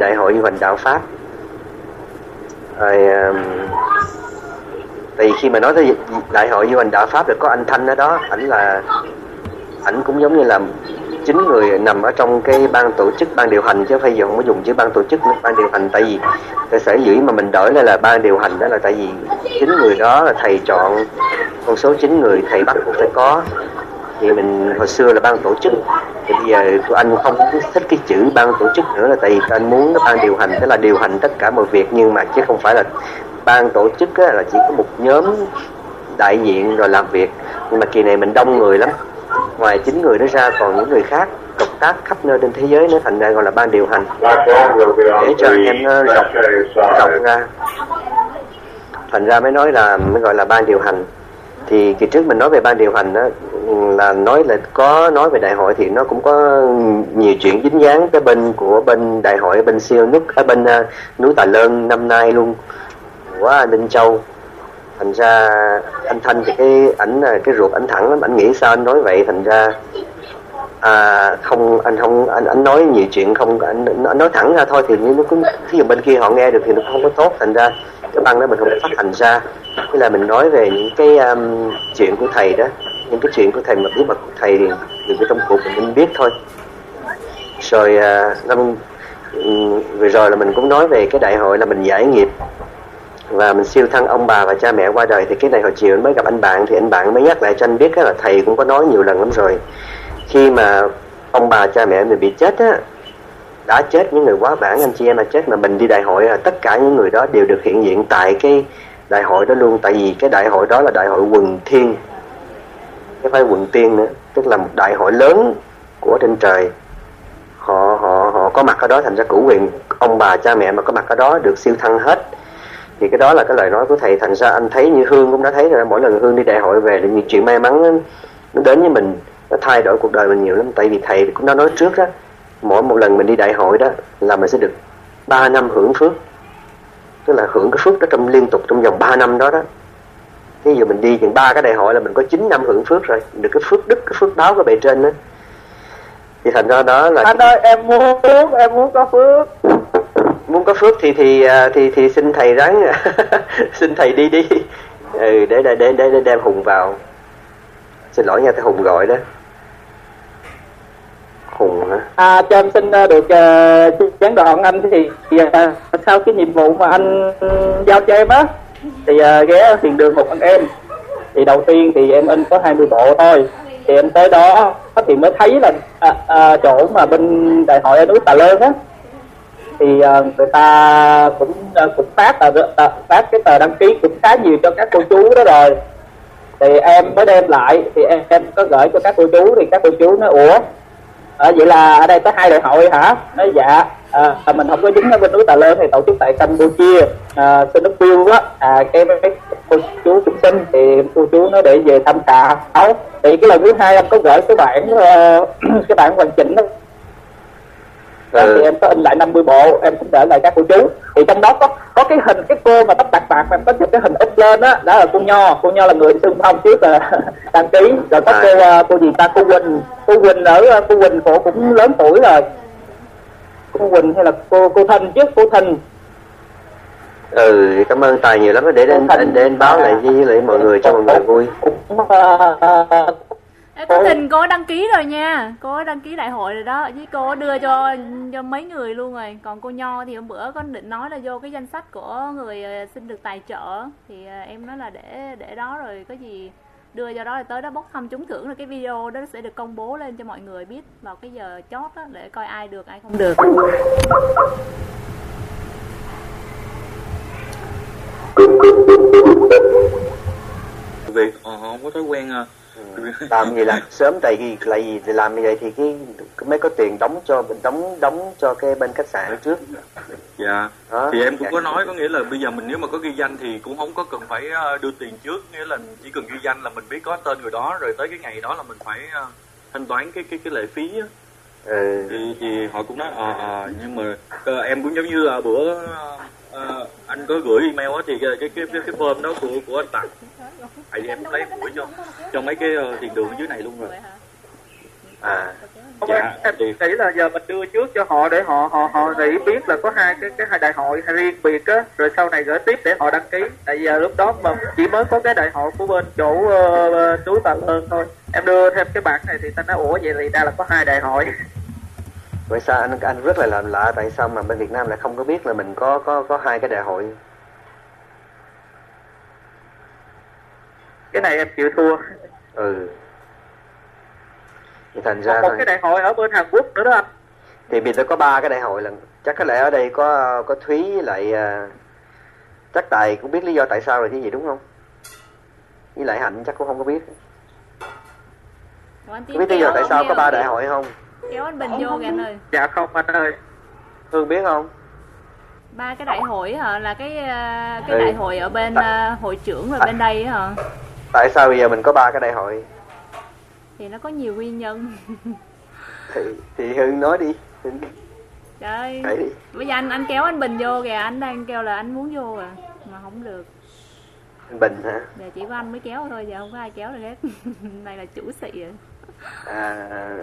đại hội du hành đạo pháp. Rồi um, tại vì khi mà nói tới đại hội du hành đạo pháp là có anh thanh ở đó ảnh là ảnh cũng giống như là chín người nằm ở trong cái ban tổ chức ban điều hành chứ Phải giờ không có dùng chữ ban tổ chức nữa ban điều hành. Tại vì tại sở dĩ mà mình đổi lại là ban điều hành đó là tại vì chín người đó là thầy chọn con số chín người thầy bắt buộc phải có thì mình hồi xưa là ban tổ chức. Thì bây giờ tụi anh không thích cái chữ ban tổ chức nữa là tại vì tụi anh muốn cái ban điều hành tức là điều hành tất cả mọi việc. Nhưng mà chứ không phải là ban tổ chức á, là chỉ có một nhóm đại diện rồi làm việc. Nhưng mà kỳ này mình đông người lắm. Ngoài chín người đó ra còn những người khác cộng tác khắp nơi trên thế giới nữa thành ra gọi là ban điều hành. Để cho anh em ờ, rộng rộng ra. Thành ra mới nói là mới gọi là ban điều hành thì kỳ trước mình nói về ban điều hành đó là nói là có nói về đại hội thì nó cũng có nhiều chuyện dính dáng cái bên của bên đại hội bên siêu nước ở bên uh, núi Tà Lơn năm nay luôn. Của Ninh Châu. Thành ra anh Thanh thì cái ảnh à, cái ruột ảnh thẳng lắm ảnh nghĩ sao anh nói vậy? Thành ra à, không anh không anh anh nói nhiều chuyện không anh, anh nói thẳng ra thôi thì nó cũng ví dụ bên kia họ nghe được thì nó không có tốt thành ra cái băng đó mình không phát hành ra. Thế là mình nói về những cái um, chuyện của thầy đó những cái chuyện của thầy mà bí mật của thầy thì người trong cuộc mình biết thôi. Rồi uh, năm vừa rồi là mình cũng nói về cái đại hội là mình giải nghiệp. Và mình siêu thăng ông bà và cha mẹ qua đời thì cái này hồi chiều mới gặp anh bạn thì anh bạn mới nhắc lại cho anh biết là thầy cũng có nói nhiều lần lắm rồi khi mà ông bà cha mẹ mình bị chết á, đã chết những người quá bản anh chị em mà chết mà mình đi đại hội là tất cả những người đó đều được hiện diện tại cái đại hội đó luôn. Tại vì cái đại hội đó là đại hội quần thiên cái phải quần tiên nữa. Tức là một đại hội lớn của trên trời. Họ họ họ có mặt ở đó thành ra cử quyền ông bà cha mẹ mà có mặt ở đó được siêu thăng hết. Thì cái đó là cái lời nói của thầy. Thành ra anh thấy như hương cũng đã thấy rồi mỗi lần hương đi đại hội về thì nhiều chuyện may mắn nó đến với mình nó thay đổi cuộc đời mình nhiều lắm tại vì thầy cũng đã nói trước đó mỗi một lần mình đi đại hội đó là mình sẽ được 3 năm hưởng phước. Tức là hưởng cái phước đó trong liên tục trong vòng 3 năm đó đó. Ví dụ mình đi chừng ba cái đại hội là mình có 9 năm hưởng phước rồi được cái phước đức cái phước báo của bề trên đó. Thì thành ra đó là anh ơi em muốn em muốn có phước. Muốn có phước thì thì thì thì xin thầy ráng xin thầy đi đi. Ừ, để để để để đem hùng vào. Xin lỗi nha thầy hùng gọi đó hùng hả? À cho em xin ờ, được uh, gián đoạn anh thì uh, sau cái nhiệm vụ mà anh giao cho em á thì uh, ghé thiền đường một anh em. Thì đầu tiên thì em in có 20 bộ thôi. Thì em tới đó thì mới thấy là à, à, chỗ mà bên đại hội ở núi Tà Lơn á. Thì à, người ta cũng à, cũng phát tờ phát cái tờ đăng ký cũng khá nhiều cho các cô chú đó rồi. Thì em mới đem lại thì em, em có gửi cho các cô chú thì các cô chú nói ủa à, vậy là ở đây có hai đại hội hả? Nói dạ. Ờ, à, mình không có dính ở bên núi Tà Lơn thì tổ chức tại Campuchia. À, xin nước phiêu á à, cái mấy cô chú cũng xin thì cô chú nó để về thăm khảo thì cái lần thứ hai em có gửi cái bản uh, cái bản hoàn chỉnh đó ừ. thì em có in lại 50 bộ em cũng để lại các cô chú. Thì trong đó có có cái hình cái cô mà tóc bạc bạc mà em có chụp cái hình up lên á đó, đó là cô nho. Cô nho là người xưng phong trước là đăng ký. Rồi có cô uh, cô gì ta? Cô quỳnh. Cô quỳnh ở cô quỳnh cổ cũng lớn tuổi rồi. Cô quỳnh hay là cô cô thanh trước cô thanh. Ừ cảm ơn tài nhiều lắm để đến anh để anh báo lại với lại mọi người cho mọi người vui Ê, có Thìn cô đăng ký rồi nha. Cô đăng ký đại hội rồi đó. Với cô đưa cho cho mấy người luôn rồi. Còn cô Nho thì hôm bữa có định nói là vô cái danh sách của người xin được tài trợ. Thì em nói là để để đó rồi có gì đưa cho đó là tới đó bốc thăm trúng thưởng rồi cái video đó sẽ được công bố lên cho mọi người biết vào cái giờ chót đó để coi ai được ai không được. Việc họ không có thói quen à làm gì làm sớm tại vì lại gì? Thì làm như vậy thì cái mới có tiền đóng cho mình đóng đóng cho cái bên khách sạn trước. Dạ. Đó. thì em cũng có nói có nghĩa là bây giờ mình nếu mà có ghi danh thì cũng không có cần phải đưa tiền trước. Nghĩa là chỉ cần ghi danh là mình biết có tên người đó rồi tới cái ngày đó là mình phải thanh toán cái cái cái lệ phí á. Ừ. thì, thì họ cũng nói à, à nhưng mà uh, em cũng giống như là bữa uh, anh có gửi email á thì cái cái cái cái form đó của của anh tặng. Vì em lấy gửi cho cho mấy cái uh, tiền đường dưới này luôn rồi. À dạ, em thì... nghĩ là giờ mình đưa trước cho họ để họ họ họ nghĩ biết là có hai cái cái hai đại hội riêng biệt á rồi sau này gửi tiếp để họ đăng ký. Tại giờ lúc đó mà chỉ mới có cái đại hội của bên chỗ uh, núi bà ơn thôi. Em đưa thêm cái bản này thì ta nói ủa vậy thì ra là có hai đại hội vậy sao anh anh rất là làm lạ tại sao mà bên Việt Nam lại không có biết là mình có có có hai cái đại hội? Cái này em chịu thua. Ừ. Thì thành ra một, một cái đại hội ở bên Hàn Quốc nữa đó anh. Thì bây giờ có ba cái đại hội lần. Chắc có lẽ ở đây có có Thúy lại uh, chắc tài cũng biết lý do tại sao rồi chứ gì đúng không? Với lại hạnh chắc cũng không có biết. Ủa, biết lý do tại sao có ba đại hội không kéo anh bình vô kìa anh ơi. Dạ không anh ơi. Hương biết không? Ba cái đại hội hả? Là cái ờ, cái ừ. đại hội ở bên Tại... hội trưởng rồi bên đây hả? Tại sao bây giờ mình có ba cái đại hội? Thì nó có nhiều nguyên nhân. Thì thì hương nói đi. Trời. đi. bây giờ anh anh kéo anh bình vô kìa. Anh đang kêu là anh muốn vô à mà không được. Anh bình hả? Giờ chỉ có anh mới kéo thôi giờ không có ai kéo được hết. Này là chủ sĩ rồi. À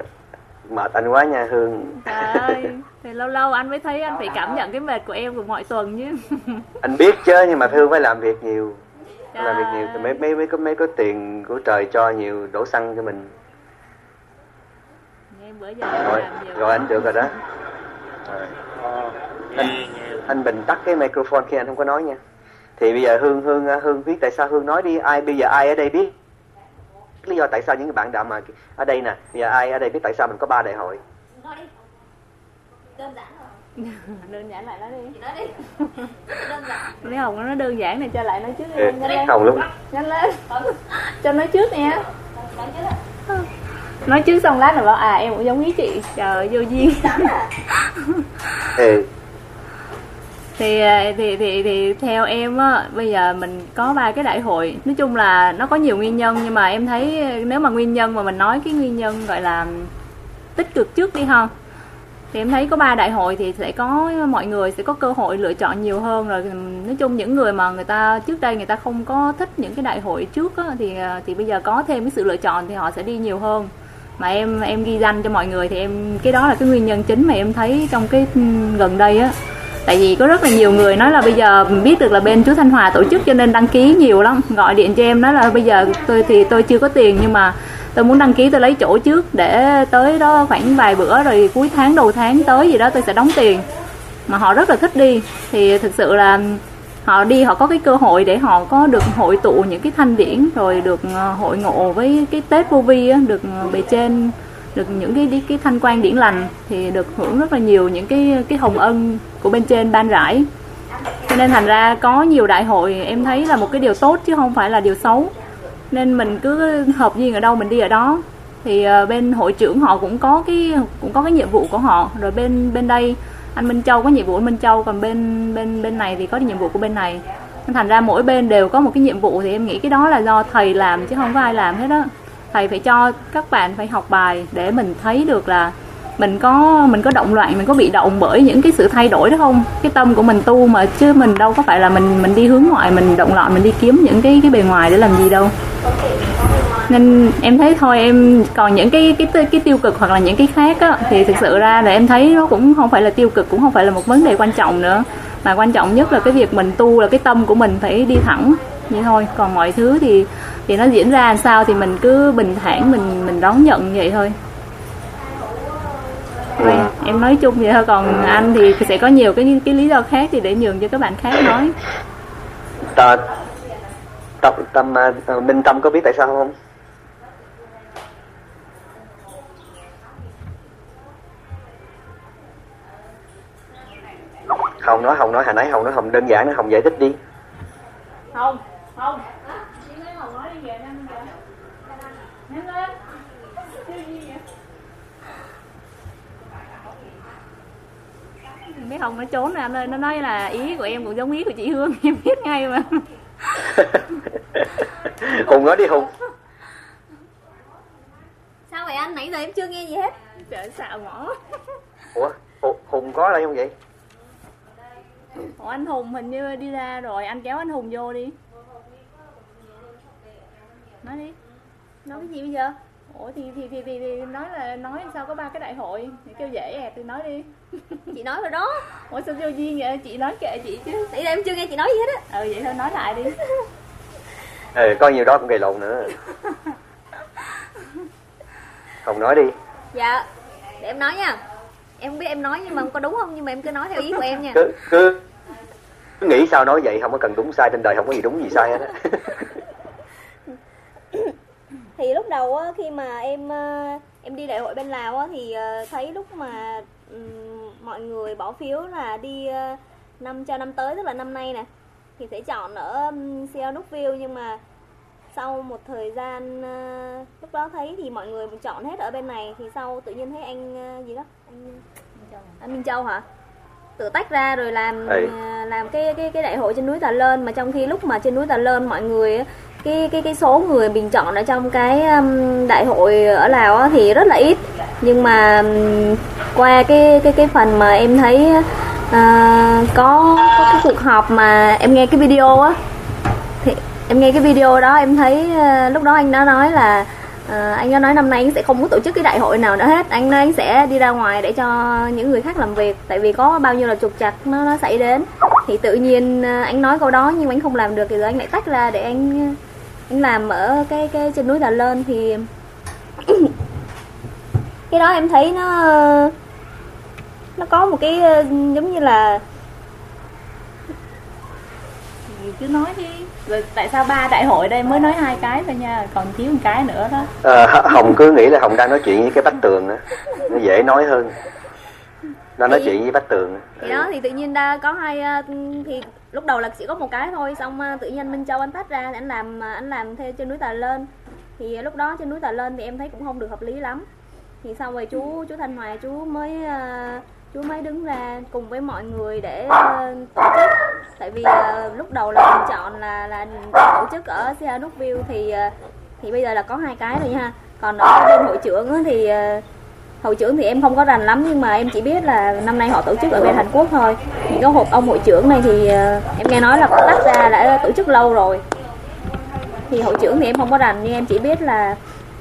mệt anh quá nha hương. Trời thì lâu lâu anh mới thấy anh phải cảm nhận cái mệt của em của mọi tuần chứ. Anh biết chứ nhưng mà hương phải làm việc nhiều. Trời. làm việc nhiều thì mấy mấy mấy có mấy có tiền của trời cho nhiều đổ xăng cho mình. Bữa giờ rồi, rồi anh được rồi đó. Rồi. anh, anh bình tắt cái microphone khi anh không có nói nha. Thì bây giờ hương hương hương biết tại sao hương nói đi. Ai bây giờ ai ở đây biết lý do tại sao những bạn đạo mà ở đây nè giờ ai ở đây biết tại sao mình có ba đại hội? Đơn giản đơn giản lại nói đi. Nói đi. Đơn giản. Lấy hồng nó đơn giản này cho lại nói trước đi. Ừ, nhanh lên. Hồng lúc nhanh lên. Cho nói trước nè nói trước xong lát là bảo à em cũng giống ý chị. Trời vô duyên. Ừ thì, à, thì thì thì theo em á bây giờ mình có ba cái đại hội. Nói chung là nó có nhiều nguyên nhân nhưng mà em thấy nếu mà nguyên nhân mà mình nói cái nguyên nhân gọi là tích cực trước đi ha thì em thấy có ba đại hội thì sẽ có mọi người sẽ có cơ hội lựa chọn nhiều hơn. Rồi nói chung những người mà người ta trước đây người ta không có thích những cái đại hội trước á, thì à, thì bây giờ có thêm cái sự lựa chọn thì họ sẽ đi nhiều hơn. Mà em em ghi danh cho mọi người thì em cái đó là cái nguyên nhân chính mà em thấy trong cái gần đây á tại vì có rất là nhiều người nói là bây giờ biết được là bên chú Thanh Hòa tổ chức cho nên đăng ký nhiều lắm. Gọi điện cho em nói là bây giờ tôi thì tôi chưa có tiền nhưng mà tôi muốn đăng ký tôi lấy chỗ trước để tới đó khoảng vài bữa rồi cuối tháng, đầu tháng tới gì đó tôi sẽ đóng tiền. Mà họ rất là thích đi. Thì thực sự là họ đi họ có cái cơ hội để họ có được hội tụ những cái thanh điển rồi được ờ, hội ngộ với cái tết vô vi được ờ, bề trên được những cái cái thanh quan điển lành thì được hưởng rất là nhiều những cái cái hồng ân của bên trên ban rải. Cho nên thành ra có nhiều đại hội em thấy là một cái điều tốt chứ không phải là điều xấu. Nên mình cứ hợp duyên ở đâu mình đi ở đó. Thì ờ, bên hội trưởng họ cũng có cái, cũng có cái nhiệm vụ của họ. Rồi bên bên đây, anh Minh Châu có nhiệm vụ anh Minh Châu, còn bên bên bên này thì có nhiệm vụ của bên này. Thành ra mỗi bên đều có một cái nhiệm vụ thì em nghĩ cái đó là do thầy làm chứ không có ai làm hết á thầy phải cho các bạn phải học bài để mình thấy được là mình có mình có động loạn, mình có bị động bởi những cái sự thay đổi đó không? Cái tâm của mình tu mà chứ mình đâu có phải là mình mình đi hướng ngoại, mình động loạn, mình đi kiếm những cái cái bề ngoài để làm gì đâu. Nên em thấy thôi, em còn những cái cái cái tiêu cực hoặc là những cái khác á, thì thực sự ra là em thấy nó cũng không phải là tiêu cực, cũng không phải là một vấn đề quan trọng nữa. Mà quan trọng nhất là cái việc mình tu là cái tâm của mình phải đi thẳng vậy thôi còn mọi thứ thì thì nó diễn ra làm sao thì mình cứ bình thản mình mình đón nhận vậy thôi. Thôi, em nói chung vậy thôi còn anh thì sẽ có nhiều cái cái lý do khác thì để nhường cho các bạn khác nói. Tâm tâm tâm uh, minh tâm có biết tại sao không? Hồng nói Hồng nói hồi nãy Hồng nói Hồng đơn giản nó Hồng giải thích đi Hồng Hồng Hồng nói đi về nhanh Nhanh lên biết Hồng nó trốn nè anh ơi nó nói là ý của em cũng giống ý của chị Hương em biết ngay mà. Hùng nói đi Hùng. Sao vậy anh? Nãy giờ em chưa nghe gì hết. Trời xạo mỏ ủa Hùng có đây không vậy? Ủa anh Hùng hình như đi ra rồi anh kéo anh Hùng vô đi nói đi. Nói cái gì bây giờ? Ủa thì thì thì, thì, thì nói là nói sao có ba cái đại hội. Thì kêu dễ à tôi nói đi. Chị nói rồi đó. Ủa sao vô duyên vậy? Chị nói kệ chị chứ. Tại em chưa nghe chị nói gì hết á. Ừ vậy thôi nói lại đi. Ừ có nhiều đó cũng gây lộn nữa. Không nói đi. Dạ để em nói nha. Em không biết em nói nhưng mà có đúng không? Nhưng mà em cứ nói theo ý của em nha. Cứ cứ nghĩ sao nói vậy không có cần đúng sai trên đời không có gì đúng gì sai hết á thì lúc đầu á, khi mà em ờ, em đi đại hội bên Lào á, thì ờ, thấy lúc mà um, mọi người bỏ phiếu là đi uh, năm cho năm tới tức là năm nay nè thì sẽ chọn ở um, Seoul Nookville nhưng mà sau một thời gian uh, lúc đó thấy thì mọi người chọn hết ở bên này thì sau tự nhiên thấy anh uh, gì đó? Anh anh Minh Châu hả? Tự tách ra rồi làm ừ. làm cái cái cái đại hội trên núi Tà Lên mà trong khi lúc mà trên núi Tà Lên mọi người cái cái cái số người bình chọn ở trong cái um, đại hội ở Lào á, thì rất là ít. Nhưng mà um, qua cái cái cái phần mà em thấy uh, có có cái cuộc họp mà em nghe cái video á thì em nghe cái video đó em thấy uh, lúc đó anh đã nói là À, anh đã nói năm nay anh sẽ không có tổ chức cái đại hội nào nữa hết. Anh nói anh sẽ đi ra ngoài để cho những người khác làm việc tại vì có bao nhiêu là trục trặc nó nó xảy đến. Thì tự nhiên à, anh nói câu đó nhưng anh không làm được thì giờ anh lại tách ra để anh anh làm ở cái cái trên núi Đà Lên thì cái đó em thấy nó nó có một cái giống như là gì cứ nói đi. Rồi tại sao ba đại hội đây mới nói hai cái thôi nha còn thiếu một cái nữa đó. À, hồng cứ nghĩ là hồng đang nói chuyện với cái bách tường á. Nó dễ nói hơn. Nó nói chuyện với bách tường thì đó thì tự nhiên đã có hai thì lúc đầu là chỉ có một cái thôi, xong à, tự nhiên Minh Châu anh tách ra thì anh làm à, anh làm theo trên núi Tà Lên. Thì à, lúc đó trên núi Tà Lên thì em thấy cũng không được hợp lý lắm. Thì sau rồi chú chú Thanh Hoài, chú mới chú mới đứng ra cùng với mọi người để tổ chức. Tại vì lúc đầu là mình chọn là là tổ chức ở Sierra View thì thì bây giờ là có hai cái rồi nha. Còn ở bên hội trưởng thì hội trưởng thì em không có rành lắm, nhưng mà em chỉ biết là năm nay họ tổ chức ở bên Hàn Quốc thôi. Thì có hộp ông hội trưởng này thì ờ, em nghe nói là tách ra đã tổ chức lâu rồi. Thì hội trưởng thì em không có rành, nhưng em chỉ biết là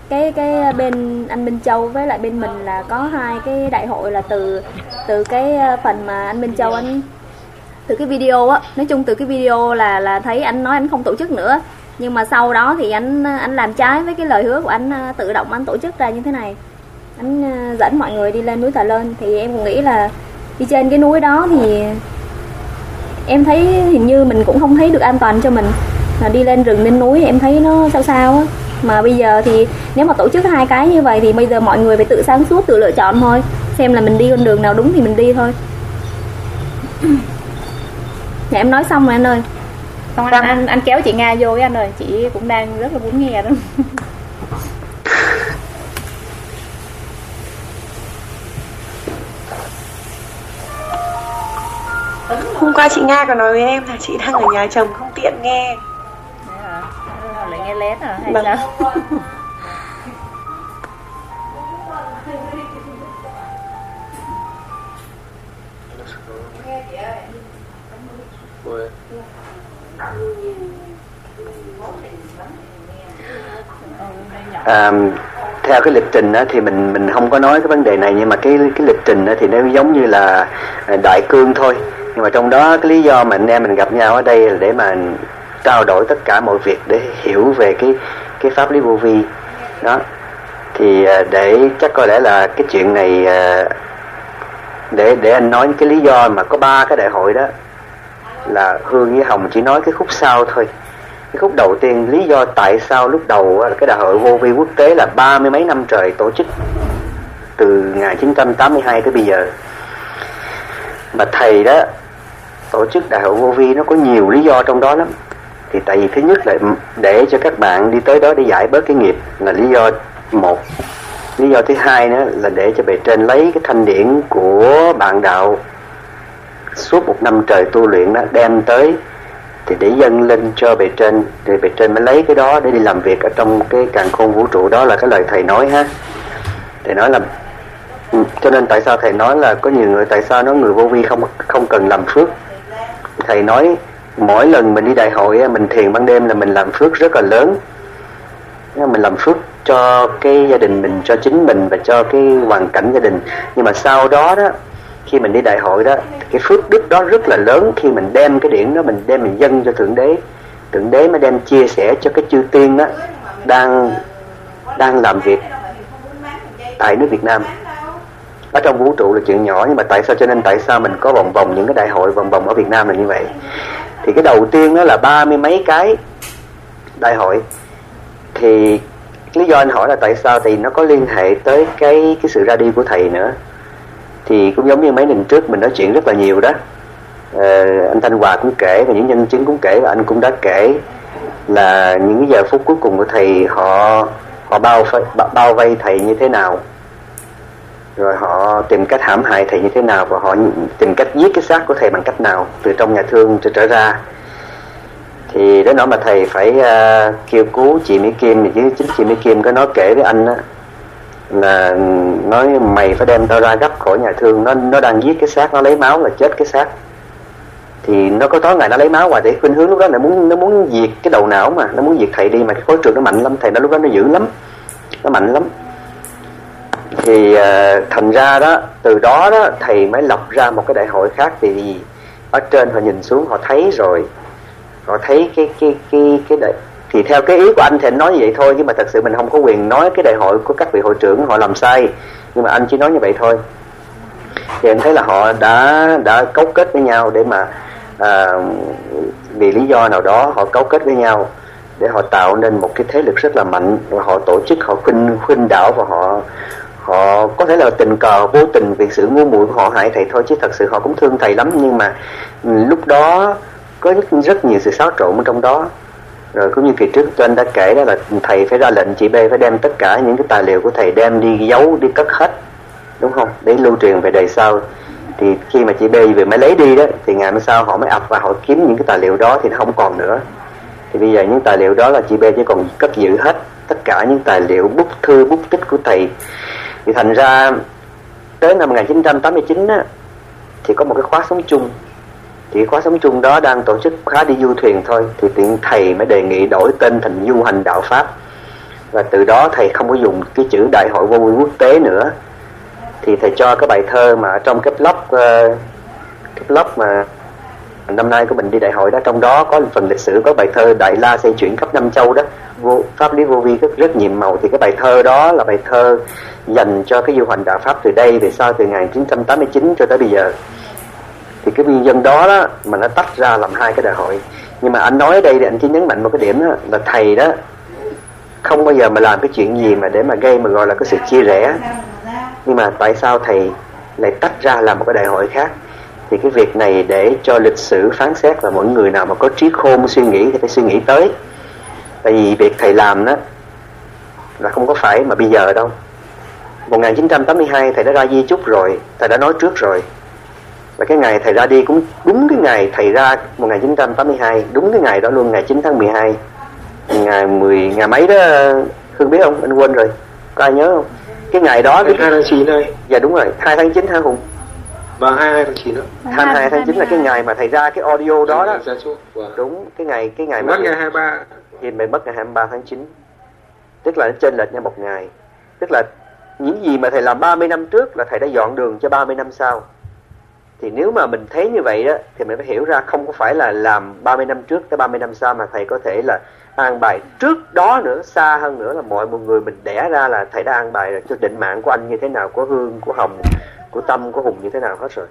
cái cái bên anh Minh Châu với lại bên mình là có hai cái đại hội là từ từ cái ờ, phần mà anh Minh Châu anh, từ cái video á, nói chung từ cái video là là thấy anh nói anh không tổ chức nữa. Nhưng mà sau đó thì anh anh làm trái với cái lời hứa của anh ờ, tự động anh tổ chức ra như thế này anh ờ, dẫn mọi người đi lên núi Tà Lên thì em cũng nghĩ là đi trên cái núi đó thì em thấy hình như mình cũng không thấy được an toàn cho mình. Là đi lên rừng lên núi em thấy nó sao sao á. Mà bây giờ thì nếu mà tổ chức hai cái như vậy thì bây giờ mọi người phải tự sáng suốt tự lựa chọn thôi. Xem là mình đi con đường nào đúng thì mình đi thôi. Dạ em nói xong rồi anh ơi. Không anh, anh anh kéo chị nga vô với anh ơi. Chị cũng đang rất là muốn nghe đó hôm qua chị nga còn nói với em là chị đang ở nhà chồng không tiện nghe hả? lại nghe lén hả hay vâng. sao à, theo cái lịch trình đó, thì mình mình không có nói cái vấn đề này nhưng mà cái cái lịch trình đó, thì nó giống như là à, đại cương thôi nhưng mà trong đó cái lý do mà anh em mình gặp nhau ở đây là để mà trao đổi tất cả mọi việc để hiểu về cái cái pháp lý vô vi. Đó. Thì à, để chắc có lẽ là cái chuyện này à, để để anh nói cái lý do mà có ba cái đại hội đó là hương với hồng chỉ nói cái khúc sau thôi. Cái khúc đầu tiên, lý do tại sao lúc đầu cái đại hội vô vi quốc tế là ba mươi mấy năm trời tổ chức từ 1982 tới bây giờ. Mà thầy đó tổ chức đại hội vô vi nó có nhiều lý do trong đó lắm. Thì tại vì thứ nhất là để cho các bạn đi tới đó để giải bớt cái nghiệp là lý do một. Lý do thứ hai nữa là để cho bề trên lấy cái thanh điển của bạn đạo suốt một năm trời tu luyện đó đem tới. Thì để dâng lên cho bề trên, thì bề trên mới lấy cái đó để đi làm việc ở trong cái càng khôn vũ trụ. Đó là cái lời thầy nói ha. Thầy nói là ừ, cho nên tại sao thầy nói là có nhiều người, tại sao nói người vô vi không không cần làm phước? Thầy nói, mỗi lần mình đi đại hội mình thiền ban đêm là mình làm phước rất là lớn. Mình làm phước cho cái gia đình mình, cho chính mình và cho cái hoàn cảnh gia đình. Nhưng mà sau đó đó, khi mình đi đại hội đó, cái phước đức đó rất là lớn. Khi mình đem cái điển đó, mình đem mình dâng cho thượng đế thượng đế mới đem chia sẻ cho cái chư tiên đó đang đang làm việc tại nước Việt Nam ở trong vũ trụ là chuyện nhỏ nhưng mà tại sao cho nên tại sao mình có vòng vòng những cái đại hội vòng vòng ở Việt Nam là như vậy? Thì cái đầu tiên đó là ba mươi mấy cái đại hội. Thì lý do anh hỏi là tại sao? Thì nó có liên hệ tới cái cái sự ra đi của thầy nữa. Thì cũng giống như mấy lần trước mình nói chuyện rất là nhiều đó. Ờ, anh Thanh Hòa cũng kể và những nhân chứng cũng kể và anh cũng đã kể là những cái giờ phút cuối cùng của thầy họ họ bao bao vây thầy như thế nào rồi họ tìm cách hãm hại thầy như thế nào và họ tìm cách giết cái xác của thầy bằng cách nào từ trong nhà thương trở, trở ra. Thì đến đó mà thầy phải uh, kêu cứu chị Mỹ Kim thì chứ chính chị Mỹ Kim có nói kể với anh á là nói mày phải đem tao ra gấp khỏi nhà thương. Nó nó đang giết cái xác nó lấy máu là chết cái xác. Thì nó có tối ngày nó lấy máu hoài để khuynh hướng lúc đó là muốn nó muốn diệt cái đầu não mà nó muốn diệt thầy đi mà cái khối trường nó mạnh lắm thầy nó lúc đó nó dữ lắm nó mạnh lắm thì uh, thành ra đó từ đó đó thầy mới lọc ra một cái đại hội khác thì ở trên họ nhìn xuống họ thấy rồi. Họ thấy cái cái cái cái đại thì theo cái ý của anh thì anh nói như vậy thôi nhưng mà thật sự mình không có quyền nói cái đại hội của các vị hội trưởng họ làm sai. Nhưng mà anh chỉ nói như vậy thôi. Thì anh thấy là họ đã đã cấu kết với nhau để mà à, vì lý do nào đó họ cấu kết với nhau để họ tạo nên một cái thế lực rất là mạnh và họ tổ chức họ khuynh khuynh đảo và họ họ có thể là tình cờ vô tình vì sự ngu muội của họ hại thầy thôi chứ thật sự họ cũng thương thầy lắm. Nhưng mà ừ, lúc đó có rất, rất nhiều sự xáo trộn trong đó. Rồi cũng như kỳ trước tôi anh đã kể đó là thầy phải ra lệnh chị B phải đem tất cả những cái tài liệu của thầy đem đi giấu đi cất hết đúng không? Để lưu truyền về đời sau. Thì khi mà chị B vừa mới lấy đi đó thì ngày hôm sau họ mới ập và họ kiếm những cái tài liệu đó thì nó không còn nữa thì bây giờ những tài liệu đó là chị B chỉ còn cất giữ hết tất cả những tài liệu bút thư bút tích của thầy. Thì thành ra tới năm 1989 á, thì có một cái khóa sống chung. Thì khóa sống chung đó đang tổ chức khóa đi du thuyền thôi. Thì tiện thầy mới đề nghị đổi tên thành du hành đạo pháp. Và từ đó thầy không có dùng cái chữ đại hội vô quy quốc tế nữa. Thì thầy cho cái bài thơ mà trong cái blog uh, cái blog mà năm nay của mình đi đại hội đó trong đó có phần lịch sử có bài thơ đại la xây chuyển khắp năm châu đó. Vô, pháp lý vô vi rất rất nhiệm màu. Thì cái bài thơ đó là bài thơ dành cho cái du hành đạo pháp từ đây về sau từ 1989 cho tới bây giờ. Thì cái nguyên nhân đó, đó mà nó tách ra làm hai cái đại hội. Nhưng mà anh nói ở đây thì anh chỉ nhấn mạnh một cái điểm đó, là thầy đó không bao giờ mà làm cái chuyện gì mà để mà gây mà gọi là cái sự chia rẽ. Nhưng mà tại sao thầy lại tách ra làm một cái đại hội khác? Thì cái việc này để cho lịch sử phán xét và mọi người nào mà có trí khôn suy nghĩ thì phải suy nghĩ tới. Tại vì việc thầy làm đó là không có phải mà bây giờ đâu. 1982 thầy đã ra di chúc rồi thầy đã nói trước rồi. Và cái ngày thầy ra đi cũng đúng cái ngày thầy ra 1982 đúng cái ngày đó luôn ngày 9 tháng 12 ngày 10 ngày mấy đó Hương biết không? Anh quên rồi. Có ai nhớ không? Cái ngày đó hai tháng 9 đây. Dạ đúng rồi 2 tháng 9 hả Hùng và 22 tháng 9 đó 22 tháng 9 là cái ngày mà thầy ra cái audio đó đó. đúng cái ngày cái ngày mất ngày 23 thì mày mất ngày 23 tháng 9 tức là nó chênh lệch nhau một ngày. Tức là những gì mà thầy làm 30 năm trước là thầy đã dọn đường cho 30 năm sau. Thì nếu mà mình thấy như vậy đó thì mình phải hiểu ra không có phải là làm 30 năm trước tới 30 năm sau mà thầy có thể là an bài. Trước đó nữa xa hơn nữa là mọi một người mình đẻ ra là thầy đã an bài rồi. Cho định mạng của anh như thế nào của hương của hồng của tâm của hùng như thế nào hết rồi.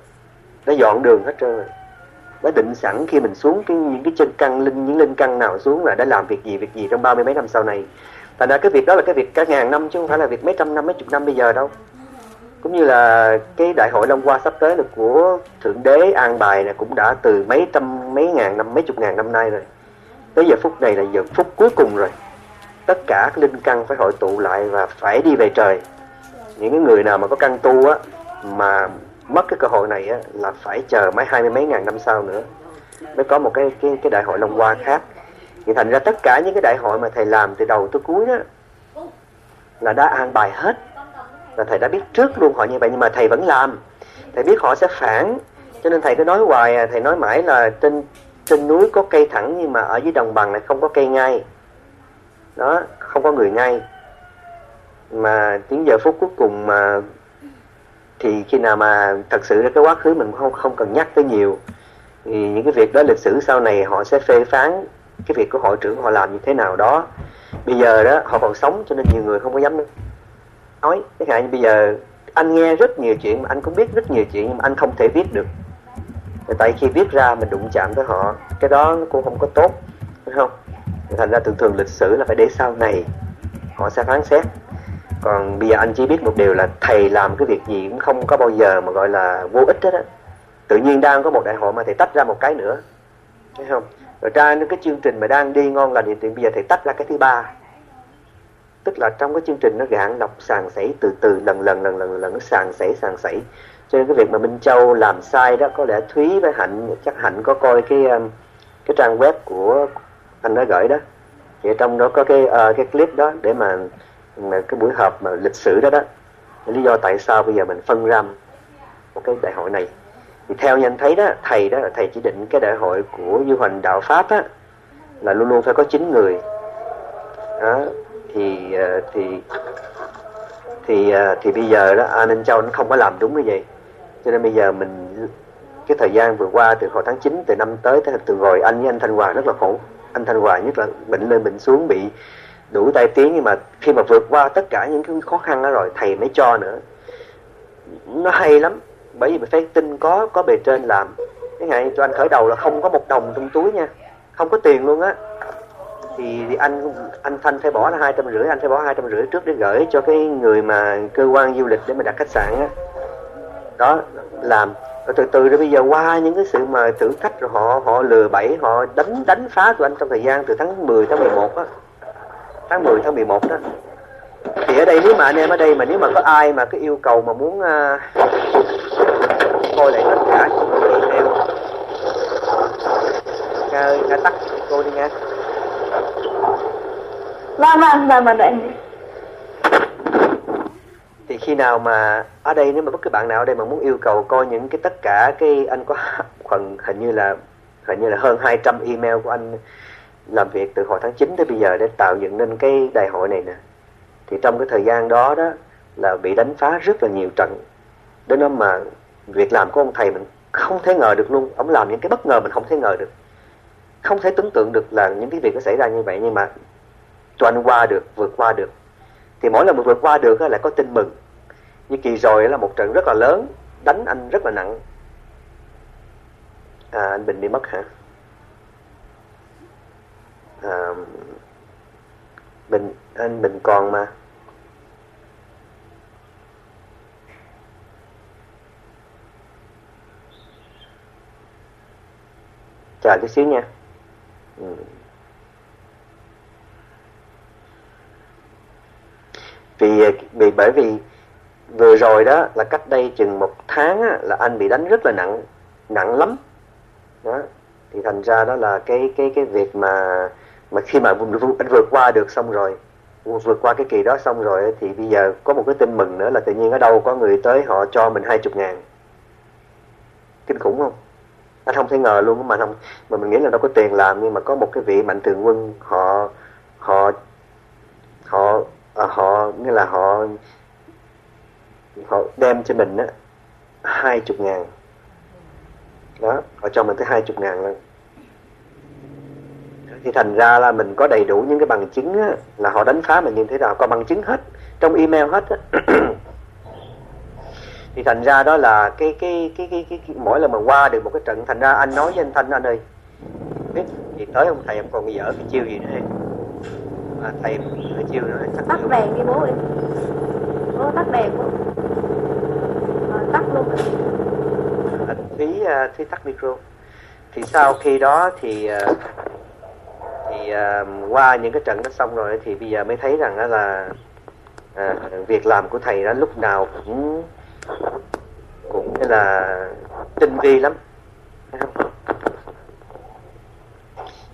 Đã dọn đường hết trơn rồi. Đã định sẵn khi mình xuống cái, những cái chân căn linh, những linh căn nào xuống là đã làm việc gì việc gì trong ba mươi mấy năm sau này. Thành ra cái việc đó là cái việc cả ngàn năm chứ không phải là việc mấy trăm năm, mấy chục năm bây giờ đâu. Cũng như là cái đại hội Long Hoa sắp tới là của thượng đế an bài này cũng đã từ mấy trăm, mấy ngàn năm, mấy chục ngàn năm nay rồi. Tới giờ phút này là giờ phút cuối cùng rồi. Tất cả linh căn phải hội tụ lại và phải đi về trời. Những cái người nào mà có căn tu á mà mất cái cơ hội này á là phải chờ mấy hai mươi mấy ngàn năm sau nữa mới có một cái cái cái đại hội Long Hoa khác. Thì thành ra tất cả những cái đại hội mà thầy làm từ đầu tới cuối đó là đã an bài hết. Là thầy đã biết trước luôn họ như vậy nhưng mà thầy vẫn làm. Thầy biết họ sẽ phản. Cho nên thầy cứ nói hoài à, thầy nói mãi là trên trên núi có cây thẳng nhưng mà ở dưới đồng bằng này không có cây ngay. Đó không có người ngay. Mà tiếng giờ phút cuối cùng mà thì khi nào mà thật sự cái quá khứ mình không không cần nhắc tới nhiều, thì những cái việc đó lịch sử sau này họ sẽ phê phán cái việc của hội trưởng họ làm như thế nào đó. Bây giờ đó, họ còn sống cho nên nhiều người không có dám nói. Chẳng hạn như bây giờ, anh nghe rất nhiều chuyện mà anh cũng biết rất nhiều chuyện, nhưng mà anh không thể viết được. Tại khi viết ra mình đụng chạm tới họ, cái đó cũng không có tốt đúng không? Thành ra thường thường lịch sử là phải để sau này, họ sẽ phán xét còn bây giờ anh chỉ biết một điều là thầy làm cái việc gì cũng không có bao giờ mà gọi là vô ích hết á. Tự nhiên đang có một đại hội mà thầy tách ra một cái nữa. Thấy không? Rồi ra những cái chương trình mà đang đi ngon lành thì bây giờ thầy tách ra cái thứ ba. Tức là trong cái chương trình nó gạn lọc sàn sảy từ từ lần lần lần lần lần nó sàn sảy sàn sảy. Cho nên cái việc mà Minh Châu làm sai đó có lẽ Thúy với Hạnh chắc Hạnh có coi cái um, cái trang web của anh đã gửi đó. Thì trong đó có cái uh, cái clip đó để mà, mà cái buổi họp mà lịch sử đó đó lý do tại sao bây giờ mình phân ra một cái đại hội này. Thì theo như anh thấy đó, thầy đó, thầy chỉ định cái đại hội của du hành đạo pháp á, là luôn luôn phải có chín người. Đó, thì ờ, thì thì ờ, thì bây giờ đó an ninh châu nó không có làm đúng như vậy. Cho nên bây giờ mình, cái thời gian vừa qua từ hồi tháng 9 từ năm tới từ rồi anh với anh Thanh Hòa rất là khổ. Anh Thanh Hòa nhất là bệnh lên bệnh xuống bị đủ tai tiếng nhưng mà khi mà vượt qua tất cả những cái khó khăn đó rồi thầy mới cho nữa. Nó hay lắm bởi vì mình phải tin có có bề trên làm. Cái ngày cho anh khởi đầu là không có một đồng trong túi nha không có tiền luôn á. Thì, thì anh anh Thanh phải bỏ là hai trăm rưỡi anh phải bỏ hai trăm rưỡi trước để gửi cho cái người mà cơ quan du lịch để mà đặt khách sạn á. Đó làm. Rồi từ từ rồi bây giờ qua những cái sự mà thử thách rồi họ họ lừa bẫy họ đánh đánh phá tụi anh trong thời gian từ tháng 10 tháng 11 á tháng 10 tháng 11 đó. Thì ở đây nếu mà anh em ở đây mà nếu mà có ai mà cái yêu cầu mà muốn uh, coi lại tất cả email. Nga ơi, Nga tắt cô đi nha. Vâng vâng, vâng vâng anh thì khi nào mà ở đây nếu mà bất cứ bạn nào ở đây mà muốn yêu cầu coi những cái tất cả cái anh có phần hình như là hình như là hơn 200 email của anh làm việc từ hồi tháng 9 tới bây giờ để tạo dựng nên cái đại hội này nè. Thì trong cái thời gian đó đó là bị đánh phá rất là nhiều trận. Đến đó mà việc làm của ông thầy mình không thể ngờ được luôn. Ông làm những cái bất ngờ mình không thể ngờ được. Không thể tưởng tượng được là những cái việc nó xảy ra như vậy. Nhưng mà cho anh qua được, vượt qua được. Thì mỗi lần mình vượt qua được là có tin mừng. Như kỳ rồi là một trận rất là lớn. Đánh anh rất là nặng. À anh bình đi mất hả? À, bình anh bình còn mà. Chờ chút xíu nha. Ừ. vì vì bởi vì vừa rồi đó là cách đây chừng một tháng á, là anh bị đánh rất là nặng nặng lắm. Đó. Thì thành ra đó là cái cái cái việc mà mà khi mà anh vượt qua được xong rồi vượt qua cái kỳ đó xong rồi thì bây giờ có một cái tin mừng nữa là tự nhiên ở đâu có người tới họ cho mình hai chục ngàn. Kinh khủng không? Anh không thể ngờ luôn mà không mà mình nghĩ là đâu có tiền làm nhưng mà có một cái vị mạnh thường quân họ họ họ à, họ nghĩa là họ họ đem cho mình á hai chục ngàn. Đó họ cho mình tới hai chục ngàn luôn thì thành ra là mình có đầy đủ những cái bằng chứng á, là họ đánh phá mình như thế nào có bằng chứng hết trong email hết á. thì thành ra đó là cái cái cái cái, cái, cái mỗi lần mà qua được một cái trận thành ra anh nói với anh thanh anh ơi biết thì tới ông thầy ông còn dở cái chiêu gì nữa hay à, thầy cái chiêu nữa tắt, tắt đèn đi bố ơi. Bố tắt đèn bố. À, tắt luôn. Anh phí uh, phí tắt micro. Thì sau khi đó thì uh, thì uh, qua những cái trận đó xong rồi thì bây giờ mới thấy rằng đó là uh, việc làm của thầy đó lúc nào cũng cũng là tinh vi lắm.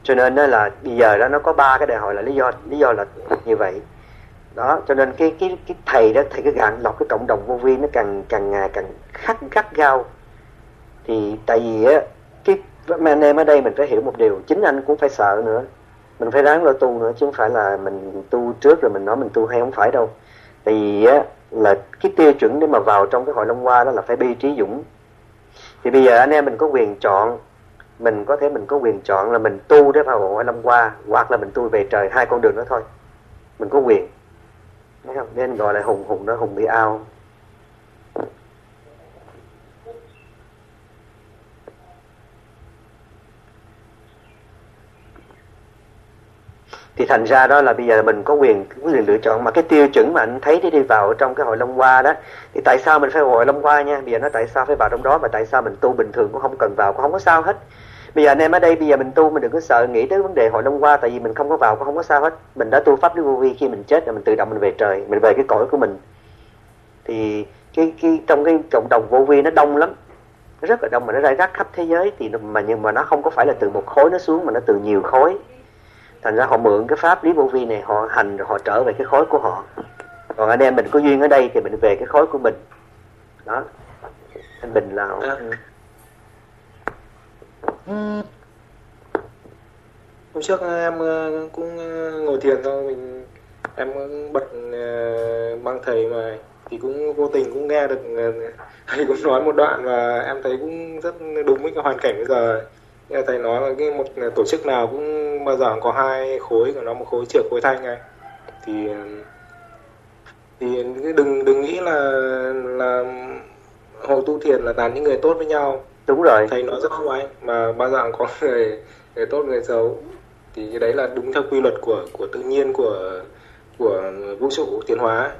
Cho nên đó là bây giờ đó nó có ba cái đại hội là lý do lý do là như vậy. Đó cho nên cái cái cái thầy đó thầy cái gạn lọc cái cộng đồng vô vi nó càng càng ngày càng khắc khắc gao. Thì tại vì á cái anh em ở đây mình phải hiểu một điều chính anh cũng phải sợ nữa mình phải ráng lo tu nữa, chứ không phải là mình tu trước rồi mình nói mình tu hay không phải đâu. Tại vì á, là cái tiêu chuẩn để mà vào trong cái hội Long Hoa đó là phải bi trí dũng. Thì bây giờ anh em mình có quyền chọn, mình có thể mình có quyền chọn là mình tu để vào hội Long Hoa, hoặc là mình tu về trời hai con đường đó thôi. Mình có quyền. Thấy không? nên gọi là hùng hùng đó, hùng bị ao. Thì thành ra đó là bây giờ mình có quyền quyền lựa chọn. Mà cái tiêu chuẩn mà anh thấy để đi vào trong cái hội Long Hoa đó, thì tại sao mình phải hội Long Hoa nha? Bây giờ nó tại sao phải vào trong đó mà tại sao mình tu bình thường cũng không cần vào, cũng không có sao hết. Bây giờ anh em ở đây, bây giờ mình tu mình đừng có sợ nghĩ tới vấn đề hội Long Hoa, tại vì mình không có vào cũng không có sao hết. Mình đã tu pháp lý vô vi khi mình chết là mình tự động mình về trời, mình về cái cõi của mình. Thì cái cái, trong cái cộng đồng vô vi nó đông lắm. Nó rất là đông mà nó rải rác khắp thế giới. Thì mà, nhưng mà nó không có phải là từ một khối nó xuống mà nó từ nhiều khối thành ra họ mượn cái pháp lý vô vi này, họ hành rồi họ trở về cái khối của họ. Còn anh em mình có duyên ở đây thì mình về cái khối của mình. Đó. Anh bình là dạ. ừ. hôm trước ờ, em ờ, cũng ờ, ngồi thiền thôi, mình, em bật băng mang thầy mà thì cũng vô tình cũng nghe được thầy cũng nói một đoạn và em thấy cũng rất đúng với cái hoàn cảnh bây giờ nghe thầy nói là cái một tổ chức nào cũng bao giờ có hai khối của nó một khối trưởng khối thanh này thì thì đừng đừng nghĩ là là hội tu thiền là toàn những người tốt với nhau. Đúng rồi. Thầy nói rất hay mà bao giờ có người người tốt người xấu. Thì cái đấy là đúng theo quy luật của của tự nhiên của của vũ trụ tiến hóa.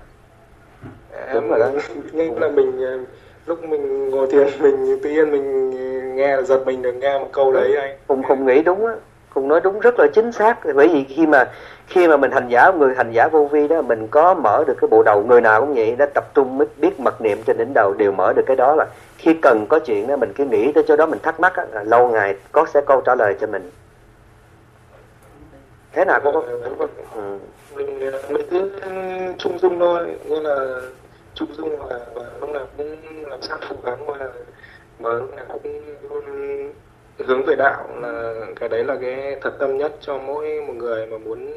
Đúng rồi đó. Nhưng là mình lúc mình ngồi thiền mình tự nhiên mình nghe giật mình được nghe một câu đấy anh. Không không nghĩ đúng á. Không nói đúng rất là chính xác. Bởi vì khi mà khi mà mình hành giả người hành giả vô vi đó mình có mở được cái bộ đầu người nào cũng vậy đã tập trung biết mật niệm trên đỉnh đầu đều mở được cái đó là khi cần có chuyện đó mình cứ nghĩ tới chỗ đó mình thắc mắc là lâu ngày có sẽ câu trả lời cho mình. Thế nào cũng có ừ. mình mình cứ trung dung thôi như là trung dung và, và lúc nào cũng làm sao cố gắng mà mà lúc nào cũng luôn hướng về đạo là cái đấy là cái thật tâm nhất cho mỗi một người mà muốn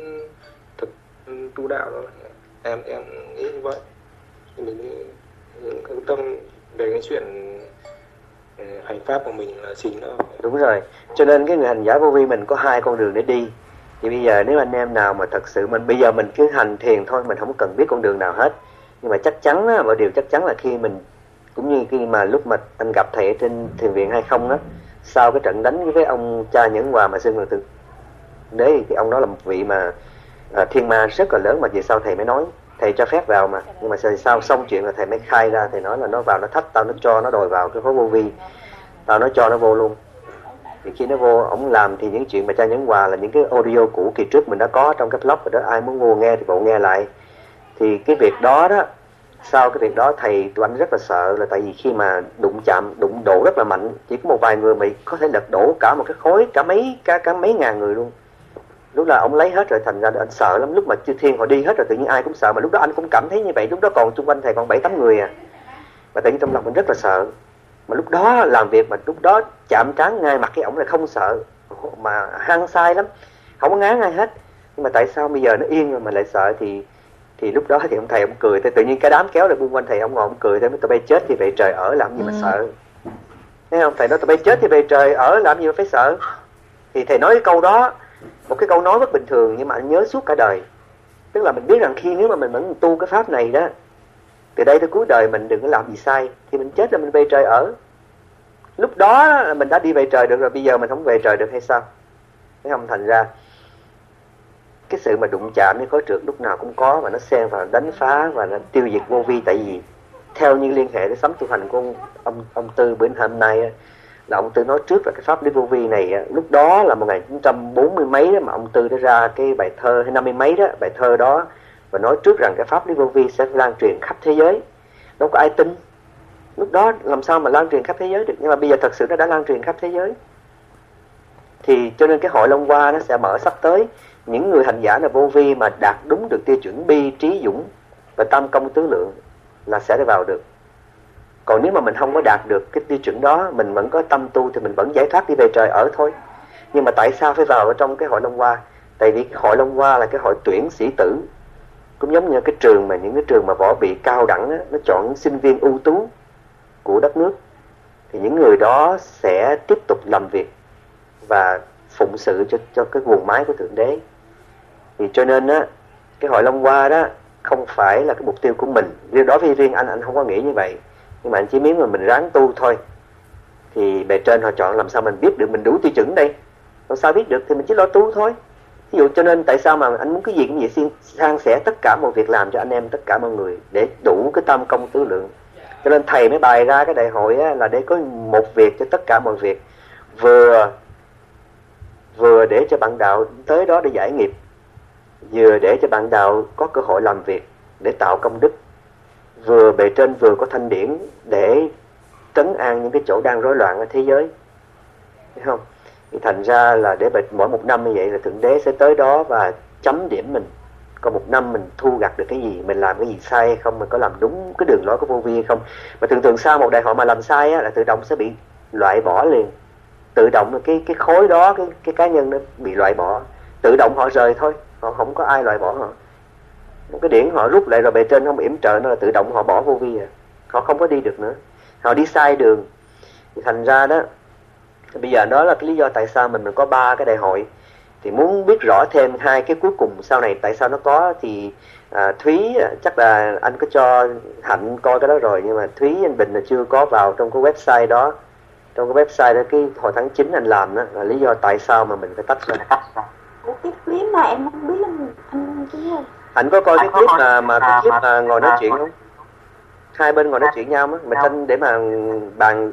thực tu đạo thôi. Em em nghĩ như vậy. Mình hướng tâm về cái chuyện ừ, hành pháp của mình là chính đó đúng rồi. Cho nên cái người hành giả vô vi mình có hai con đường để đi. Thì bây giờ nếu anh em nào mà thật sự mình bây giờ mình cứ hành thiền thôi mình không cần biết con đường nào hết nhưng mà chắc chắn á, một điều chắc chắn là khi mình cũng như khi mà lúc mà anh gặp thầy ở trên thiền viện hay không á sau cái trận đánh với ông cha nhẫn hòa mà xưng là từ đấy thì ông đó là một vị mà à, thiên ma rất là lớn mà về sau thầy mới nói. Thầy cho phép vào mà. Nhưng mà sau xong chuyện là thầy mới khai ra thầy nói là nó vào nó thách tao nó cho nó đòi vào cái khối vô vi. Tao nó cho nó vô luôn. Thì khi nó vô ổng làm thì những chuyện mà cha nhấn hòa là những cái audio cũ kỳ trước mình đã có trong cái blog rồi đó. Ai muốn vô nghe thì bộ nghe lại thì cái việc đó đó sau cái việc đó thầy tụi anh rất là sợ là tại vì khi mà đụng chạm đụng đổ rất là mạnh chỉ có một vài người mà có thể lật đổ cả một cái khối cả mấy cả, cả mấy ngàn người luôn. Lúc là ông lấy hết rồi thành ra anh sợ lắm. Lúc mà chư thiên họ đi hết rồi tự nhiên ai cũng sợ mà lúc đó anh cũng cảm thấy như vậy. Lúc đó còn xung quanh thầy còn bảy tám người à. Và tự nhiên trong lòng mình rất là sợ. Mà lúc đó làm việc mà lúc đó chạm trán ngay mặt cái ổng là không sợ. Mà hăng sai lắm. Không có ngán ai hết. Nhưng mà tại sao bây giờ nó yên rồi mà lại sợ thì thì lúc đó thì ông thầy ông cười thì tự nhiên cái đám kéo lại buông quanh thầy ông ngồi ông cười thế tụi bay chết thì về trời ở làm gì mà ừ. sợ? Thấy không? Thầy nói tụi bay chết thì về trời ở làm gì mà phải sợ? Thì thầy nói cái câu đó một cái câu nói rất bình thường nhưng mà anh nhớ suốt cả đời. Tức là mình biết rằng khi nếu mà mình vẫn tu cái pháp này đó từ đây tới cuối đời mình đừng có làm gì sai. Thì mình chết là mình về trời ở. Lúc đó mình đã đi về trời được rồi bây giờ mình không về trời được hay sao? Thấy không? Thành ra cái sự mà đụng chạm với khối trượt lúc nào cũng có và nó xen vào đánh phá và nó tiêu diệt vô vi. Tại vì theo như liên hệ đến sấm tu hành của ông ông, ông tư bữa hôm nay là ông tư nói trước là cái pháp lý vô vi này lúc đó là 1940 mấy đó mà ông tư đã ra cái bài thơ hay năm mươi mấy đó bài thơ đó và nói trước rằng cái pháp lý vô vi sẽ lan truyền khắp thế giới. Đâu có ai tin. Lúc đó làm sao mà lan truyền khắp thế giới được? Nhưng mà bây giờ thật sự nó đã lan truyền khắp thế giới. Thì cho nên cái hội Long Hoa nó sẽ mở sắp tới những người hành giả là vô vi mà đạt đúng được tiêu chuẩn bi trí dũng và tam công tứ lượng là sẽ đi vào được. Còn nếu mà mình không có đạt được cái tiêu chuẩn đó mình vẫn có tâm tu thì mình vẫn giải thoát đi về trời ở thôi. Nhưng mà tại sao phải vào ở trong cái hội long hoa? Tại vì cái hội long hoa là cái hội tuyển sĩ tử. Cũng giống như cái trường mà những cái trường mà võ bị cao đẳng á, nó chọn những sinh viên ưu tú của đất nước. Thì những người đó sẽ tiếp tục làm việc và phụng sự cho cho cái nguồn máy của thượng đế thì cho nên á cái hội Long Hoa đó không phải là cái mục tiêu của mình. Riêng đối với riêng anh anh không có nghĩ như vậy. Nhưng mà anh chỉ miếng mà mình ráng tu thôi. Thì bề trên họ chọn làm sao mình biết được mình đủ tiêu chuẩn đây. Làm sao biết được thì mình chỉ lo tu thôi. Ví dụ cho nên tại sao mà anh muốn cái gì cũng vậy san sẻ tất cả mọi việc làm cho anh em tất cả mọi người để đủ cái tâm công tứ lượng. Cho nên thầy mới bày ra cái đại hội á, là để có một việc cho tất cả mọi việc. Vừa vừa để cho bạn đạo tới đó để giải nghiệp vừa để cho bạn đạo có cơ hội làm việc để tạo công đức vừa bề trên vừa có thanh điển để trấn an những cái chỗ đang rối loạn ở thế giới. Thấy không? Thì thành ra là để mỗi một năm như vậy là thượng đế sẽ tới đó và chấm điểm mình. Còn một năm mình thu gặt được cái gì mình làm cái gì sai hay không mình có làm đúng cái đường lối của vô vi hay không. Mà thường thường sau một đại hội mà làm sai á, là tự động sẽ bị loại bỏ liền. Tự động cái cái khối đó cái cái cá nhân nó bị loại bỏ. Tự động họ rời thôi họ không có ai loại bỏ họ. Một cái điển họ rút lại rồi bề trên không yểm trợ nó là tự động họ bỏ vô vi à. Họ không có đi được nữa. Họ đi sai đường. Thì thành ra đó bây giờ đó là cái lý do tại sao mình có ba cái đại hội. Thì muốn biết rõ thêm hai cái cuối cùng sau này tại sao nó có thì à, thúy à, chắc là anh có cho hạnh coi cái đó rồi nhưng mà thúy anh bình là chưa có vào trong cái website đó. Trong cái website đó cái hồi tháng 9 anh làm đó là lý do tại sao mà mình phải tách ra. Ủa cái clip mà em không biết là anh cái gì. Anh có coi cái clip mà mà cái clip mà ngồi nói chuyện không? Hai bên ngồi nói chuyện nhau á mà tranh để mà bàn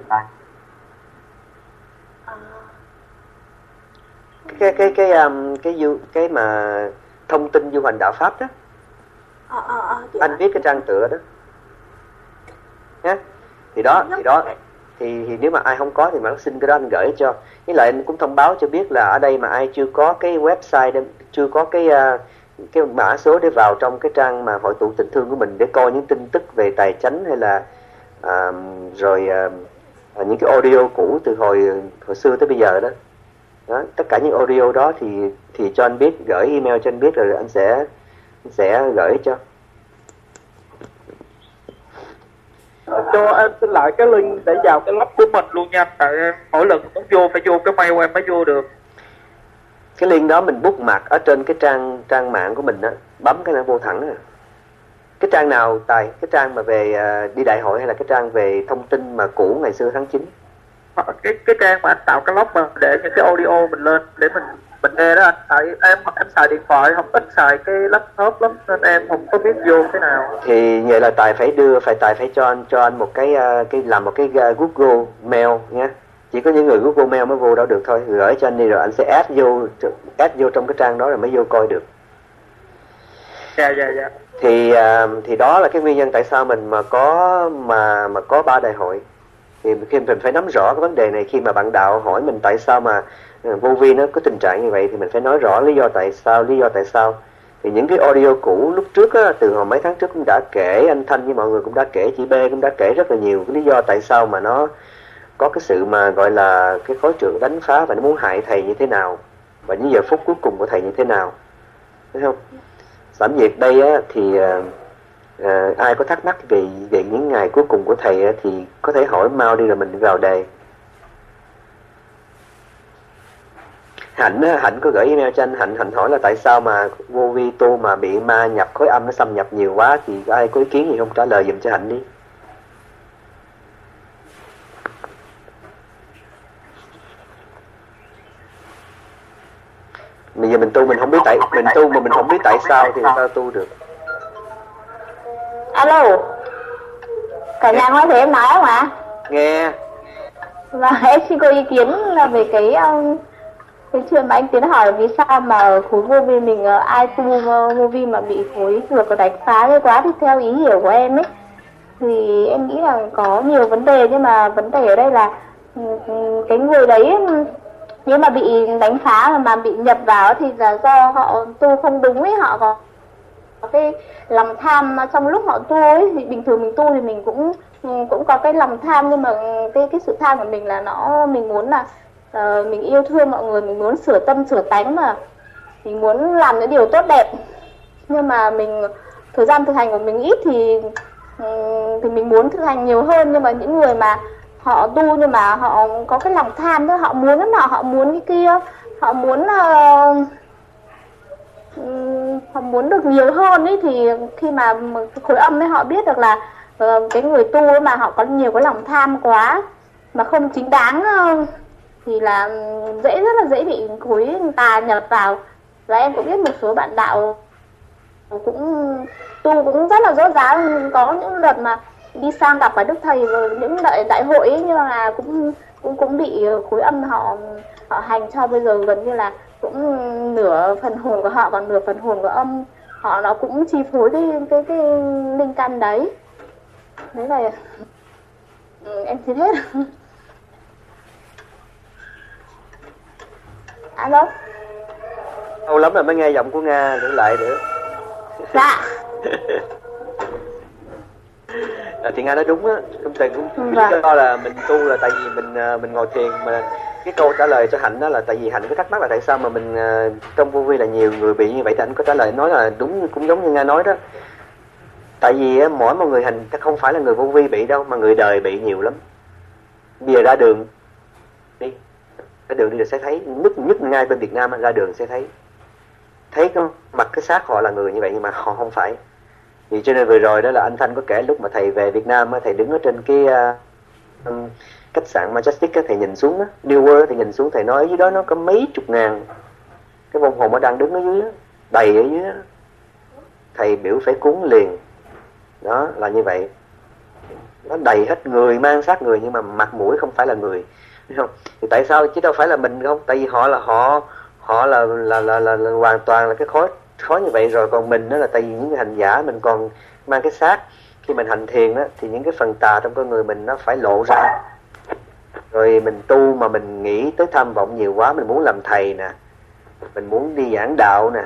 cái cái cái um, cái du cái mà thông tin du hành đạo pháp đó. À, à, à, anh viết cái trang tựa đó. Nhé thì đó thì đó thì, thì nếu mà ai không có thì mà xin cái đó anh gửi cho. Với lại anh cũng thông báo cho biết là ở đây mà ai chưa có cái website chưa có cái uh, cái mã số để vào trong cái trang mà hội tụ tình thương của mình để coi những tin tức về tài chính hay là uh, rồi uh, những cái audio cũ từ hồi hồi xưa tới bây giờ đó. Đó tất cả những audio đó thì thì cho anh biết gửi email cho anh biết rồi anh sẽ anh sẽ gửi cho. Cho em xin lại cái link để vào cái lắp của mình luôn nha. Tại mỗi lần muốn vô phải vô cái mail em mới vô được. Cái link đó mình book mặt ở trên cái trang trang mạng của mình á bấm cái nó vô thẳng à cái trang nào tài? Cái trang mà về uh, đi đại hội hay là cái trang về thông tin mà cũ ngày xưa tháng 9 cái cái trang mà anh tạo cái log mà để những cái audio mình lên để mình mình nghe đó anh. Tại em em xài điện thoại không ít xài cái laptop lắm nên em không có biết vô thế nào. Thì vậy là tài phải đưa phải tài phải cho anh cho anh một cái uh, cái làm một cái uh, Google Mail nhé. Chỉ có những người Google Mail mới vô đó được thôi. Gửi cho anh đi rồi anh sẽ add vô add vô trong cái trang đó rồi mới vô coi được. Dạ dạ dạ. Thì uh, thì đó là cái nguyên nhân tại sao mình mà có mà mà có ba đại hội. Thì khi mình phải nắm rõ cái vấn đề này khi mà bạn đạo hỏi mình tại sao mà Ờ, vô vi nó có tình trạng như vậy thì mình phải nói rõ lý do tại sao lý do tại sao. Thì những cái audio cũ lúc trước á, từ hồi mấy tháng trước cũng đã kể anh thanh với mọi người cũng đã kể chị b cũng đã kể rất là nhiều cái lý do tại sao mà nó có cái sự mà gọi là cái khối trưởng đánh phá và nó muốn hại thầy như thế nào và những giờ phút cuối cùng của thầy như thế nào. Thấy không? Sẵn việc đây á, thì à, ai có thắc mắc về về những ngày cuối cùng của thầy á, thì có thể hỏi mau đi rồi mình vào đề. Hạnh hạnh có gửi email cho anh. Hạnh hạnh hỏi là tại sao mà vô vi tu mà bị ma nhập khối âm nó xâm nhập nhiều quá thì ai có ý kiến gì không? Trả lời dùm cho hạnh đi. Bây giờ mình tu mình không biết tại mình tu mà mình không biết tại sao thì sao tu được? Alo. Cả nhà nói thì em nói không ạ? Nghe. Và em xin có ý kiến là về cái um, cái chuyện mà anh tiến hỏi vì sao mà khối vô vi mình ờ, ai tu vô ờ, vi mà bị khối ngược có đánh phá ghê quá thì theo ý hiểu của em ấy. Thì em nghĩ là có nhiều vấn đề, nhưng mà vấn đề ở đây là ừ, ừ, cái người đấy ừ, nếu mà bị đánh phá mà bị nhập vào thì là do họ tu không đúng ấy, họ có cái lòng tham trong lúc họ tu ấy, thì bình thường mình tu thì mình cũng cũng có cái lòng tham, nhưng mà cái cái sự tham của mình là nó, mình muốn là uh, mình yêu thương mọi người mình muốn sửa tâm sửa tánh mà. Mình muốn làm những điều tốt đẹp. Nhưng mà mình thời gian thực hành của mình ít thì thì mình muốn thực hành nhiều hơn. Nhưng mà những người mà họ tu nhưng mà họ có cái lòng tham đó họ muốn lắm họ họ muốn cái kia. Họ muốn uh, họ muốn được nhiều hơn ấy thì khi mà khối âm ấy họ biết được là uh, cái người tu mà họ có nhiều cái lòng tham quá mà không chính đáng uh, thì là dễ rất là dễ bị khối tà nhập vào. Và em cũng biết một số bạn đạo cũng tu cũng rất là rõ ràng có những đợt mà đi sang gặp phải đức thầy rồi những đại đại hội ấy, nhưng mà cũng cũng cũng bị khối âm họ họ hành cho bây giờ gần như là cũng nửa phần hồn của họ còn nửa phần hồn của âm họ nó cũng chi phối cái cái cái linh căn đấy. Đấy là ừ, em xin hết. alo? Lâu lắm rồi mới nghe giọng của nga nữa lại nữa. Dạ. À, thì nga nói đúng á công tình cũng vâng. lý do là mình tu là tại vì mình à, mình ngồi thiền mà cái câu trả lời cho hạnh đó là tại vì hạnh có thắc mắc là tại sao mà mình à, trong vô vi là nhiều người bị như vậy thì anh có trả lời nói là đúng cũng giống như nga nói đó. Tại vì mỗi một người hành không phải là người vô vi bị đâu mà người đời bị nhiều lắm. Bây giờ ra đường cái đường đi là sẽ thấy nhất nhất ngay bên Việt Nam ra đường sẽ thấy. Thấy cái mặt cái xác họ là người như vậy nhưng mà họ không phải. Vì cho nên vừa rồi đó là anh Thanh có kể lúc mà thầy về Việt Nam thầy đứng ở trên cái uh, khách sạn Majestic thầy nhìn xuống đó, New World thì nhìn xuống thầy nói dưới đó nó có mấy chục ngàn. Cái vong hồn nó đang đứng ở dưới đầy ở dưới thầy biểu phải cúng liền. Đó là như vậy. Nó đầy hết người mang xác người nhưng mà mặt mũi không phải là người không. Thì tại sao? Chứ đâu phải là mình không? Tại vì họ là họ họ là là là, là, là hoàn toàn là cái khối khối như vậy rồi. Còn mình đó là tại vì những cái hành giả mình còn mang cái xác. Khi mình hành thiền đó thì những cái phần tà trong con người mình nó phải lộ ra. Rồi mình tu mà mình nghĩ tới tham vọng nhiều quá mình muốn làm thầy nè. Mình muốn đi giảng đạo nè.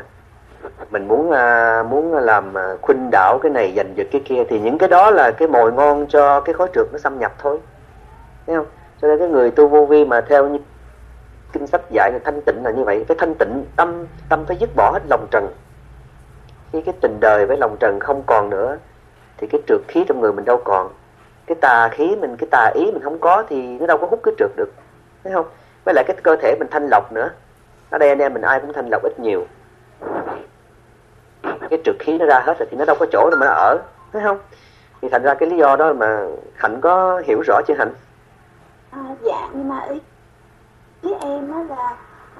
Mình muốn à, muốn làm à, khuynh đảo cái này giành giật cái kia. Thì những cái đó là cái mồi ngon cho cái khối trượt nó xâm nhập thôi. Thấy không? Cho nên cái người tu vô vi mà theo như kinh sách dạy là thanh tịnh là như vậy. Cái thanh tịnh tâm tâm phải dứt bỏ hết lòng trần. Khi cái tình đời với lòng trần không còn nữa, thì cái trượt khí trong người mình đâu còn. Cái tà khí mình, cái tà ý mình không có thì nó đâu có hút cái trượt được. Thấy không? Với lại cái cơ thể mình thanh lọc nữa. Ở đây anh em mình ai cũng thanh lọc ít nhiều. Cái trượt khí nó ra hết rồi thì nó đâu có chỗ nào mà nó ở. Thấy không? Thì thành ra cái lý do đó mà hạnh có hiểu rõ chưa hạnh? À, dạ nhưng mà ý ý em á là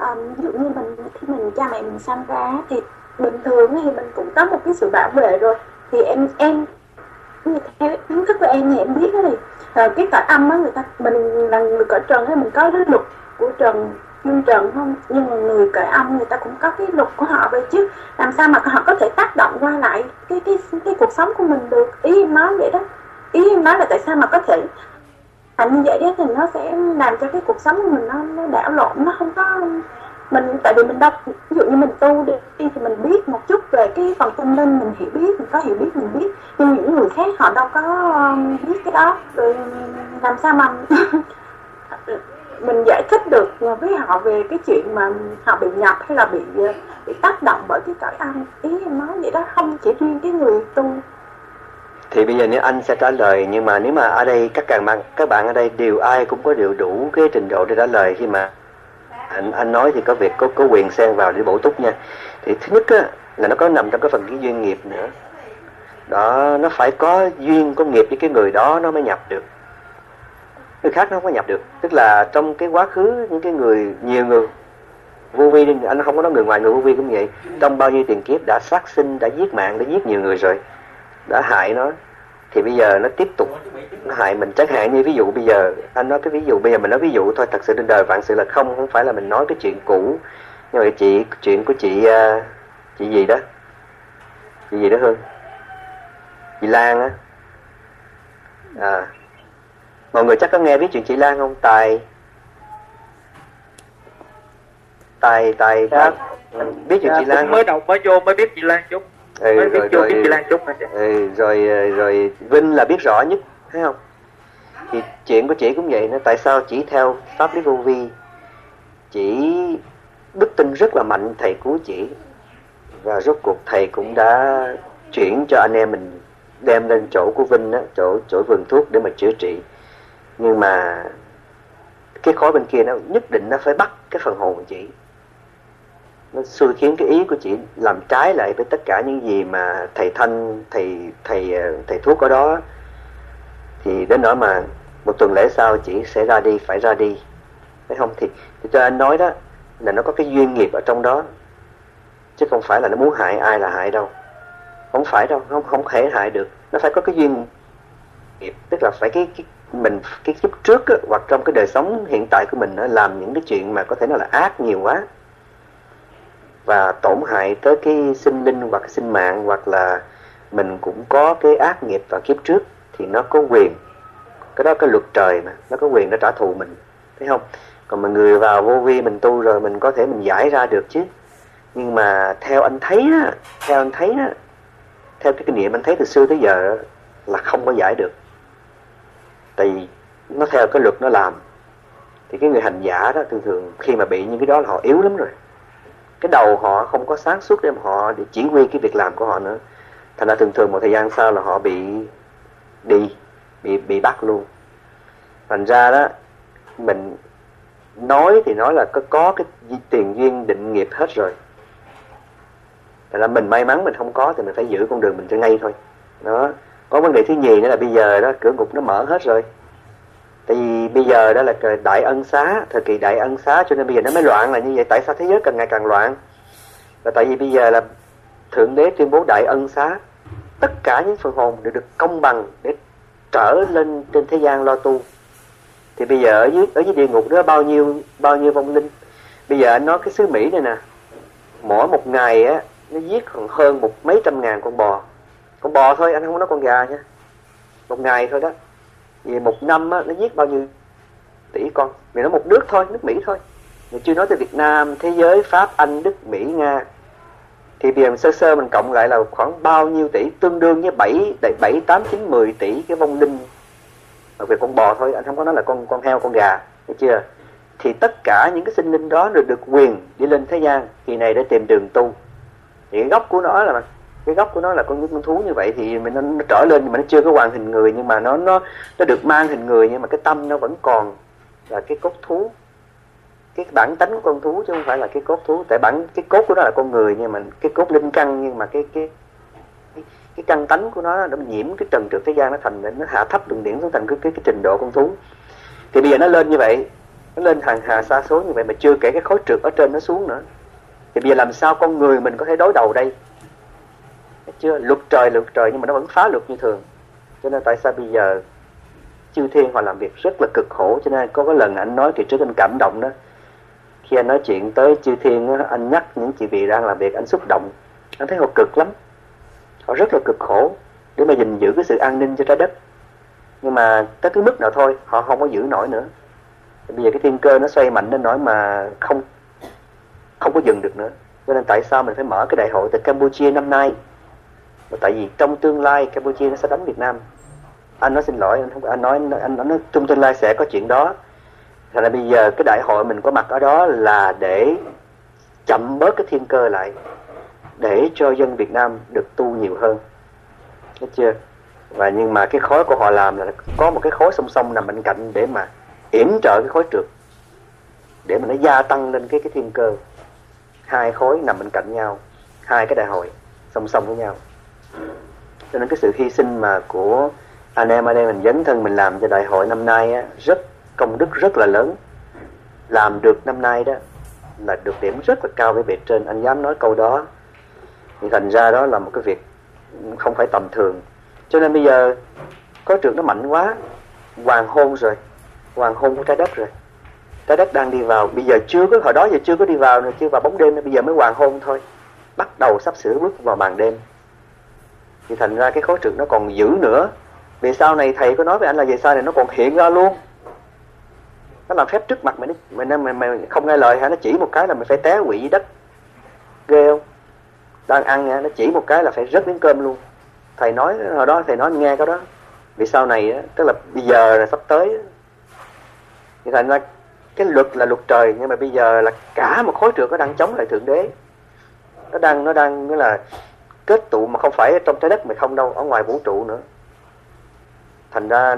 um, ví dụ như mình khi mình cha mẹ mình sanh ra thì bình thường thì mình cũng có một cái sự bảo vệ rồi. Thì em em theo kiến thức của em thì em biết đó thì à, cái cõi âm á người ta mình là người cõi trần thì mình có cái luật của trần dương trần không? Nhưng mà người cõi âm người ta cũng có cái luật của họ vậy chứ. Làm sao mà họ có thể tác động qua lại cái cái cái cuộc sống của mình được? Ý em nói vậy đó. Ý em nói là tại sao mà có thể à, như vậy đó thì nó sẽ làm cho cái cuộc sống của mình nó, nó đảo lộn nó không có mình tại vì mình đọc ví dụ như mình tu đi thì mình biết một chút về cái phần tâm linh mình hiểu biết mình có hiểu biết mình biết. Nhưng những người khác họ đâu có um, biết cái đó. Rồi làm sao mà mình giải thích được với họ về cái chuyện mà họ bị nhập hay là bị uh, bị tác động bởi cái cõi âm ý em nói vậy đó. Không chỉ riêng cái người tu thì bây giờ nếu anh sẽ trả lời nhưng mà nếu mà ở đây các càng bạn các bạn ở đây đều ai cũng có đều đủ cái trình độ để trả lời. Khi mà anh anh nói thì có việc có có quyền xen vào để bổ túc nha. Thì thứ nhất á, là nó có nằm trong cái phần cái duyên nghiệp nữa. Đó nó phải có duyên có nghiệp với cái người đó nó mới nhập được. Người khác nó không có nhập được. Tức là trong cái quá khứ những cái người nhiều người vô vi anh không có nói người ngoài người vô vi cũng vậy. Trong bao nhiêu tiền kiếp đã sát sinh đã giết mạng đã giết nhiều người rồi đã hại nó thì bây giờ nó tiếp tục nó hại mình chẳng hạn như ví dụ bây giờ anh nói cái ví dụ bây giờ mình nói ví dụ thôi thật sự trên đời vạn sự là không không phải là mình nói cái chuyện cũ. Nhưng mà chị chuyện của chị à, chị gì đó? Chị gì đó hơn chị Lan á. À. Mọi người chắc có nghe biết chuyện chị Lan không? Tài. Tài tài dạ. biết chuyện dạ, chị Lan mới đầu mới vô mới biết chị Lan chút ừ, mới biết vô biết Lan chút ừ, rồi rồi. Vinh là biết rõ nhất thấy không? Thì chuyện của chị cũng vậy nữa. Tại sao chỉ theo pháp lý vô vi? Chỉ đức tin rất là mạnh thầy cứu chị. Và rốt cuộc thầy cũng đã chuyển cho anh em mình đem lên chỗ của Vinh á, chỗ chỗ vườn thuốc để mà chữa trị. Nhưng mà cái khối bên kia nó nhất định nó phải bắt cái phần hồn của chị nó xui khiến cái ý của chị làm trái lại với tất cả những gì mà thầy thanh thầy thầy ờ, thầy thuốc ở đó. Thì đến nỗi mà một tuần lễ sau chị sẽ ra đi phải ra đi. Phải không? Thì, thì cho anh nói đó là nó có cái duyên nghiệp ở trong đó. Chứ không phải là nó muốn hại ai là hại đâu. Không phải đâu không không thể hại được. Nó phải có cái duyên nghiệp. Tức là phải cái, cái mình cái kiếp trước á, hoặc trong cái đời sống hiện tại của mình nó làm những cái chuyện mà có thể nói là ác nhiều quá và tổn hại tới cái sinh linh hoặc cái sinh mạng, hoặc là mình cũng có cái ác nghiệp vào kiếp trước, thì nó có quyền. Cái đó cái luật trời mà, nó có quyền nó trả thù mình, thấy không? Còn mà người vào vô vi mình tu rồi mình có thể mình giải ra được chứ. Nhưng mà theo anh thấy á, theo anh thấy á, theo cái kinh nghiệm anh thấy từ xưa tới giờ là không có giải được. Tại vì nó theo cái luật nó làm. Thì cái người hành giả đó thường thường khi mà bị những cái đó là họ yếu lắm rồi cái đầu họ không có sáng suốt để họ để chỉ huy cái việc làm của họ nữa. Thành ra thường thường một thời gian sau là họ bị đi, bị bị bắt luôn. Thành ra đó, mình nói thì nói là có có cái tiền duyên định nghiệp hết rồi. Thành ra mình may mắn mình không có thì mình phải giữ con đường mình cho ngay thôi. Đó, có vấn đề thứ nhì nữa là bây giờ đó, cửa ngục nó mở hết rồi tại vì bây giờ đó là đại ân xá, thời kỳ đại ân xá, cho nên bây giờ nó mới loạn là như vậy. Tại sao thế giới càng ngày càng loạn? Là tại vì bây giờ là thượng đế tuyên bố đại ân xá. Tất cả những phần hồn đều được công bằng để trở lên trên thế gian lo tu. Thì bây giờ ở dưới ở dưới địa ngục đó bao nhiêu bao nhiêu vong linh? Bây giờ anh nói cái xứ mỹ này nè, mỗi một ngày á, nó giết còn hơn một mấy trăm ngàn con bò. Con bò thôi, anh không nói con gà nha. Một ngày thôi đó vì một năm á, nó giết bao nhiêu tỷ con? Vì nó một nước thôi nước mỹ thôi. Mình chưa nói tới việt nam thế giới pháp anh đức mỹ nga. Thì bây giờ sơ sơ mình cộng lại là khoảng bao nhiêu tỷ? Tương đương với bảy bảy tám chín mười tỷ cái vong linh. Về con bò thôi anh không có nói là con con heo con gà thấy chưa? Thì tất cả những cái sinh linh đó được được quyền đi lên thế gian. Kỳ này để tìm đường tu. Thì gốc của nó là cái gốc của nó là con con thú như vậy thì mình nó, nó trở lên nhưng mà nó chưa có hoàn hình người nhưng mà nó nó nó được mang hình người nhưng mà cái tâm nó vẫn còn là cái cốt thú. Cái bản tánh của con thú chứ không phải là cái cốt thú. Tại bản cái cốt của nó là con người nhưng mà cái cốt linh căn nhưng mà cái cái cái, cái căn tánh của nó nó nhiễm cái trần trượt thế gian nó thành nó hạ thấp đường điển xuống thành cái, cái cái trình độ con thú. Thì bây giờ nó lên như vậy nó lên hàng hà xa số như vậy mà chưa kể cái khối trượt ở trên nó xuống nữa. Thì bây giờ làm sao con người mình có thể đối đầu đây? Chưa luật trời luật trời nhưng mà nó vẫn phá luật như thường. Cho nên tại sao bây giờ chư thiên họ làm việc rất là cực khổ, cho nên có cái lần anh nói thì trước anh cảm động đó. Khi anh nói chuyện tới chư thiên anh nhắc những chị vị đang làm việc, anh xúc động. Anh thấy họ cực lắm. Họ rất là cực khổ để mà gìn giữ cái sự an ninh cho trái đất. Nhưng mà tới cái mức nào thôi, họ không có giữ nổi nữa. Bây giờ cái thiên cơ nó xoay mạnh đến nỗi mà không không có dừng được nữa. Cho nên tại sao mình phải mở cái đại hội tại Campuchia năm nay? Tại vì trong tương lai Campuchia nó sẽ đánh Việt Nam. Anh nói xin lỗi anh không anh nói anh, nói trong tương lai sẽ có chuyện đó. Thành là bây giờ cái đại hội mình có mặt ở đó là để chậm bớt cái thiên cơ lại để cho dân Việt Nam được tu nhiều hơn. Thấy chưa? Và nhưng mà cái khối của họ làm là có một cái khối song song nằm bên cạnh để mà yểm trợ cái khối trượt để mà nó gia tăng lên cái cái thiên cơ. Hai khối nằm bên cạnh nhau hai cái đại hội song song với nhau cho nên cái sự hy sinh mà của anh em anh em mình dấn thân mình làm cho đại hội năm nay á, rất công đức rất là lớn. Làm được năm nay đó là được điểm rất là cao với bề trên. Anh dám nói câu đó. Thì thành ra đó là một cái việc không phải tầm thường. Cho nên bây giờ có trường nó mạnh quá hoàng hôn rồi hoàng hôn của trái đất rồi. Trái đất đang đi vào. Bây giờ chưa có hồi đó giờ chưa có đi vào nữa chưa vào bóng đêm bây giờ mới hoàng hôn thôi. Bắt đầu sắp sửa bước vào màn đêm thì thành ra cái khối trực nó còn giữ nữa. Vì sau này thầy có nói với anh là về sau này nó còn hiện ra luôn. Nó làm phép trước mặt mày mày, mày, mày không nghe lời hả? Nó chỉ một cái là mày phải té quỵ dưới đất. Ghê không? Đang ăn nha nó chỉ một cái là phải rớt miếng cơm luôn. Thầy nói hồi đó thầy nói nghe cái đó. Vì sau này á, tức là bây giờ là sắp tới thì thành ra cái luật là luật trời nhưng mà bây giờ là cả một khối trượt nó đang chống lại thượng đế. Nó đang nó đang nghĩa là kết tụ mà không phải trong trái đất mà không đâu, ở ngoài vũ trụ nữa. Thành ra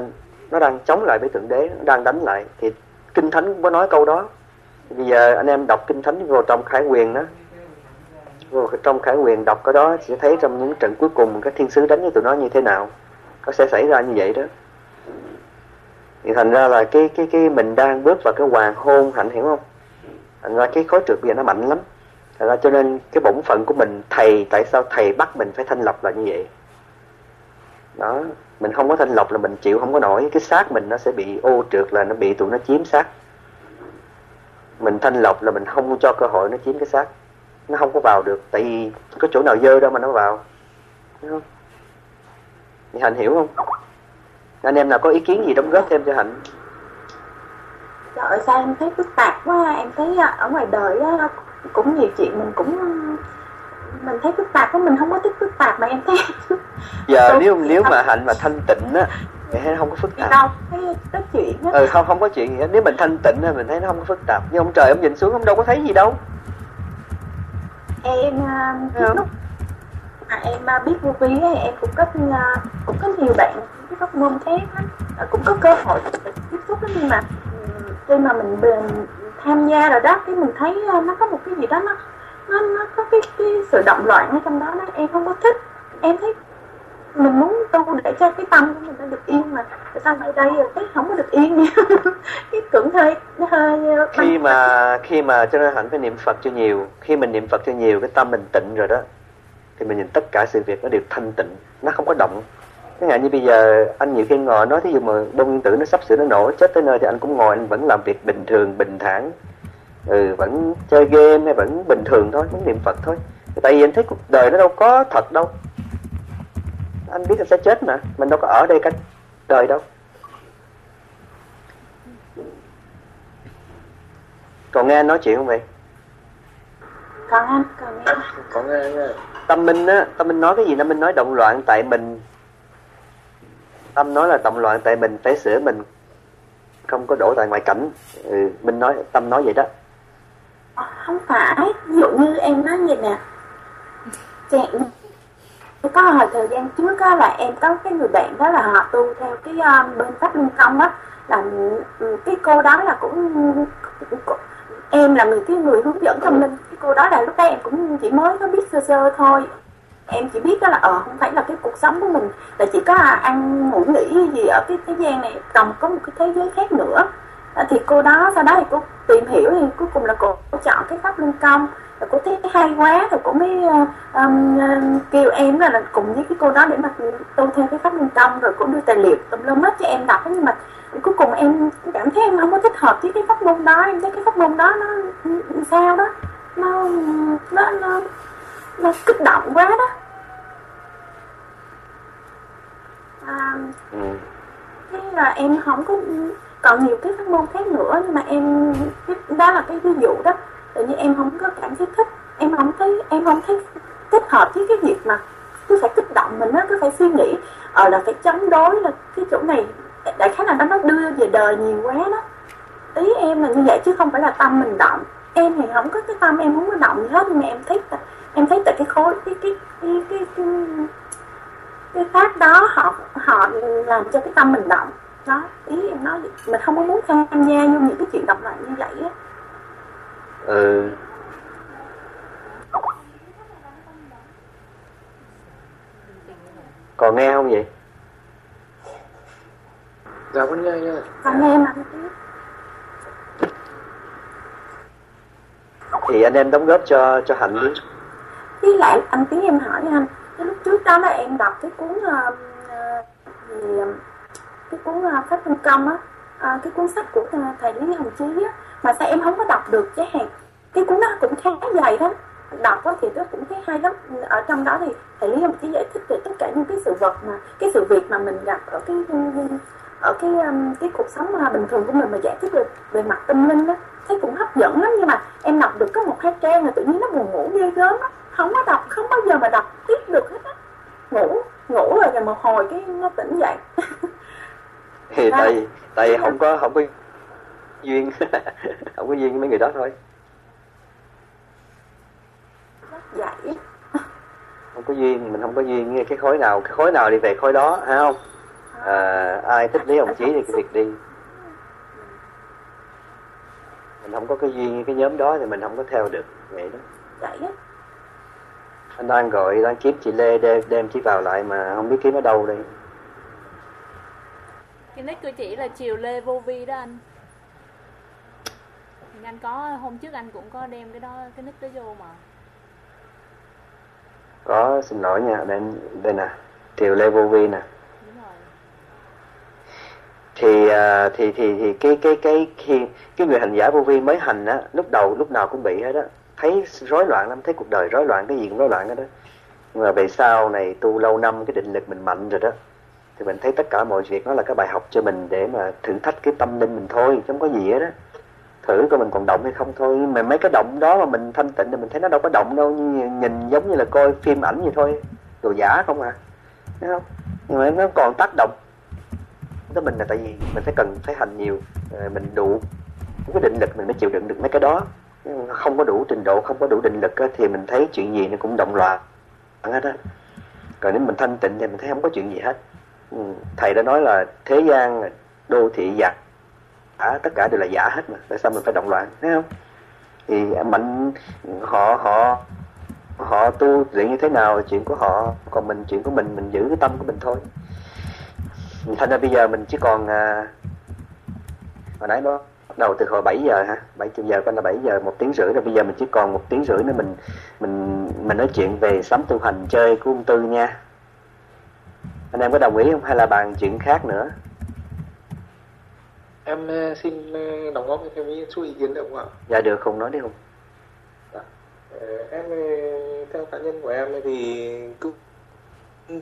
nó đang chống lại với thượng đế, nó đang đánh lại. Thì kinh thánh cũng có nói câu đó. Bây giờ anh em đọc kinh thánh vô trong khải quyền đó. Vô trong khải quyền đọc cái đó, sẽ thấy trong những trận cuối cùng các thiên sứ đánh với tụi nó như thế nào. Nó sẽ xảy ra như vậy đó. Thì thành ra là cái cái cái mình đang bước vào cái hoàng hôn, hạnh hiểu không? Thành ra cái khối trượt bây giờ nó mạnh lắm. Thật ra cho nên cái bổn phận của mình, thầy, tại sao thầy bắt mình phải thanh lọc là như vậy? Đó, mình không có thanh lọc là mình chịu không có nổi. Cái xác mình nó sẽ bị ô trượt là nó bị tụi nó chiếm xác. Mình thanh lọc là mình không cho cơ hội nó chiếm cái xác. Nó không có vào được, tại vì có chỗ nào dơ đâu mà nó vào. Đúng không? Thì hạnh hiểu không? Anh em nào có ý kiến gì đóng góp thêm cho hạnh? Trời sao em thấy phức tạp quá. Em thấy à, ở ngoài đời đó cũng nhiều chuyện mình cũng mình thấy phức tạp quá mình không có thích phức tạp mà em thấy. Giờ nếu nếu mà hạnh mà thanh tịnh á thì thấy không có phức tạp. đâu thấy có chuyện á. Ừ không không có chuyện gì hết. Nếu mình thanh tịnh á mình thấy nó không có phức tạp. Nhưng ông trời ông nhìn xuống ông đâu có thấy gì đâu. Em uh, lúc à, em uh, biết vô vi ấy, em cũng có uh, cũng có nhiều bạn cái pháp môn khác á, cũng có cơ hội tiếp xúc đó, nhưng mà um, khi mà mình, mình tham gia rồi đó cái mình thấy uh, nó có một cái gì đó nó nó nó có cái cái sự động loạn ở trong đó đó em không có thích. Em thấy mình muốn tu để cho cái tâm của mình nó được yên mà tại sao ở đây cái không có được yên. Cái cũng hơi nó hơi khi mà khi mà cho nên hạnh phải niệm phật cho nhiều. Khi mình niệm phật cho nhiều cái tâm mình tịnh rồi đó thì mình nhìn tất cả sự việc nó đều thanh tịnh nó không có động cái ngại như bây giờ anh nhiều khi ngồi nói thí dụ mà bông nguyên tử nó sắp sửa nó nổ chết tới nơi thì anh cũng ngồi anh vẫn làm việc bình thường bình thản. Ừ vẫn chơi game hay vẫn bình thường thôi vẫn niệm phật thôi. Tại vì anh thấy cuộc đời nó đâu có thật đâu. Anh biết anh sẽ chết mà mình đâu có ở đây cả đời đâu. Còn nghe anh nói chuyện không vậy? Còn anh còn nghe có nghe nghe. Tâm minh á tâm minh nói cái gì? Tâm minh nói động loạn tại mình tâm nói là động loạn tại mình phải sửa mình. Không có đổ tại ngoại cảnh. Ừ, mình nói tâm nói vậy đó. Ờ, không phải. Ví dụ như em nói vậy nè. Chị, có hồi thời gian trước á là em có cái người bạn đó là họ tu theo cái um, bên pháp luân công á. Là ừ, cái cô đó là cũng em là người cái người hướng dẫn tâm linh cái cô đó là lúc đó em cũng chỉ mới có biết sơ sơ thôi em chỉ biết đó là ờ không phải là cái cuộc sống của mình. Là chỉ có ăn ngủ nghỉ gì ở cái thế gian này còn có một cái thế giới khác nữa. Thì cô đó sau đó thì cô tìm hiểu thì cuối cùng là cô chọn cái pháp luân công. Là cô thấy hay quá thì cô mới um, kêu em là, là cùng với cái cô đó để mà tu theo cái pháp luân công rồi cũng đưa tài liệu tùm lum hết cho em đọc nhưng mà cuối cùng em cảm thấy em không có thích hợp với cái pháp môn đó em thấy cái pháp môn đó nó sao đó nó nó nó, nó kích động quá đó. À, ừ. thế là em không có còn nhiều cái pháp môn khác nữa nhưng mà em đó là cái ví dụ đó. Tự nhiên em không có cảm thấy thích em không thấy em không thấy thích hợp với cái việc mà cứ phải kích động mình á cứ phải suy nghĩ ờ là phải chống đối là cái chỗ này. Đại khái là nó nó đưa về đời nhiều quá đó. Ý em là như vậy chứ không phải là tâm mình động. Em thì không có cái tâm em không có động gì hết nhưng mà em thấy em thấy tại cái khối cái cái cái cái cái, cái pháp đó họ họ làm cho cái tâm mình động. Đó ý em nói mình không có muốn tham gia vô những cái chuyện động loạn như vậy á. Ừ còn nghe không vậy? Dạ vẫn nghe nha còn nghe mà thì anh em đóng góp cho cho hạnh đi với lại anh tiếng em hỏi anh cái lúc trước đó là em đọc cái cuốn uh, gì ờ, cái cuốn uh, pháp phân công á uh, cái cuốn sách của thầy lý hồng chí á mà sao em không có đọc được chứ hàng cái cuốn đó cũng khá dày đó đọc đó thì tôi cũng thấy hay lắm. Ở trong đó thì thầy lý hồng chí giải thích về tất cả những cái sự vật mà cái sự việc mà mình gặp ở cái ở cái um, cái cuộc sống mà bình thường của mình mà giải thích về, về mặt tâm linh đó thấy cũng hấp dẫn lắm. Nhưng mà em đọc được có một hai trang là tự nhiên nó buồn ngủ ghê gớm á. Không có đọc không bao giờ mà đọc tiếp được hết á. Ngủ ngủ rồi rồi một hồi cái nó tỉnh dậy. Thì tại tại không có không có duyên không có duyên với mấy người đó thôi. Vậy không có duyên mình không có duyên cái khối nào cái khối nào đi về khối đó hay không à, ai thích lý ông chí thì cái việc đi. Mình không có cái duyên cái nhóm đó thì mình không có theo được vậy đó. Vậy anh đang gọi đang kiếm chị Lê đem, đem chị vào lại mà không biết kiếm ở đâu đây. Cái nick của chị là chiều lê vô vi đó anh. Thì anh có hôm trước anh cũng có đem cái đó cái nick đó vô mà. Có xin lỗi nha đây đây nè Triều Lê Vô Vi nè thì à, thì thì thì cái cái cái khi, cái người hành giả vô vi mới hành á, lúc đầu, lúc nào cũng bị hết á. Thấy rối loạn lắm, thấy cuộc đời rối loạn, cái gì cũng rối loạn hết đó nhưng mà về sau này tu lâu năm, cái định lực mình mạnh rồi đó, thì mình thấy tất cả mọi việc nó là cái bài học cho mình để mà thử thách cái tâm linh mình thôi, chứ không có gì hết đó thử coi mình còn động hay không thôi, mà mấy cái động đó mà mình thanh tịnh thì mình thấy nó đâu có động đâu, như nhìn giống như là coi phim ảnh vậy thôi. Đồ giả không à thấy không? Nhưng mà nó còn tác động đó mình là tại vì mình phải cần, phải hành nhiều ờ, mình đủ cái định lực mình mới chịu đựng được mấy cái đó. Không có đủ trình độ, không có đủ định lực thì mình thấy chuyện gì nó cũng động loạn hết á. Còn nếu mình thanh tịnh thì mình thấy không có chuyện gì hết. Ừ, thầy đã nói là thế gian, đô thị giả, tất cả đều là giả hết mà, tại sao mình phải động loạn thấy không? Thì mạnh, họ họ họ tu luyện như thế nào là chuyện của họ, còn mình, chuyện của mình mình giữ cái tâm của mình thôi thành ra bây giờ mình chỉ còn à, hồi nãy đó bắt đầu từ hồi 7 giờ hả? 7 giờ coi là 7 giờ một tiếng rưỡi rồi. Bây giờ mình chỉ còn một tiếng rưỡi nữa mình mình mình nói chuyện về sắm tu hành chơi của ông tư nha. Anh em có đồng ý không? Hay là bàn chuyện khác nữa? Em ờ, xin ờ, đóng góp thêm một chút ý kiến được không ạ? Dạ được. Không nói đi không. Dạ. Ờ, em theo cá nhân của em thì cứ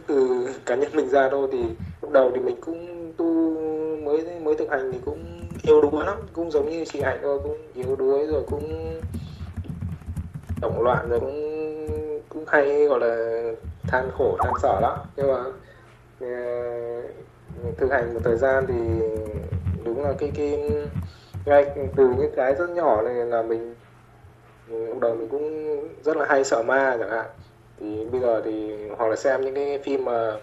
từ cá nhân mình ra thôi thì lúc đầu thì mình cũng tu mới mới thực hành thì cũng yếu đuối lắm. Cũng giống như chị hạnh thôi, cũng yếu đuối rồi cũng động loạn rồi cũng cũng hay gọi là than khổ, than sở lắm. Nhưng mà ờ, thực hành một thời gian thì đúng là cái cái, ngay từ những cái rất nhỏ này là mình, lúc đầu mình cũng rất là hay sợ ma chẳng hạn thì bây giờ thì hoặc là xem những cái phim mà,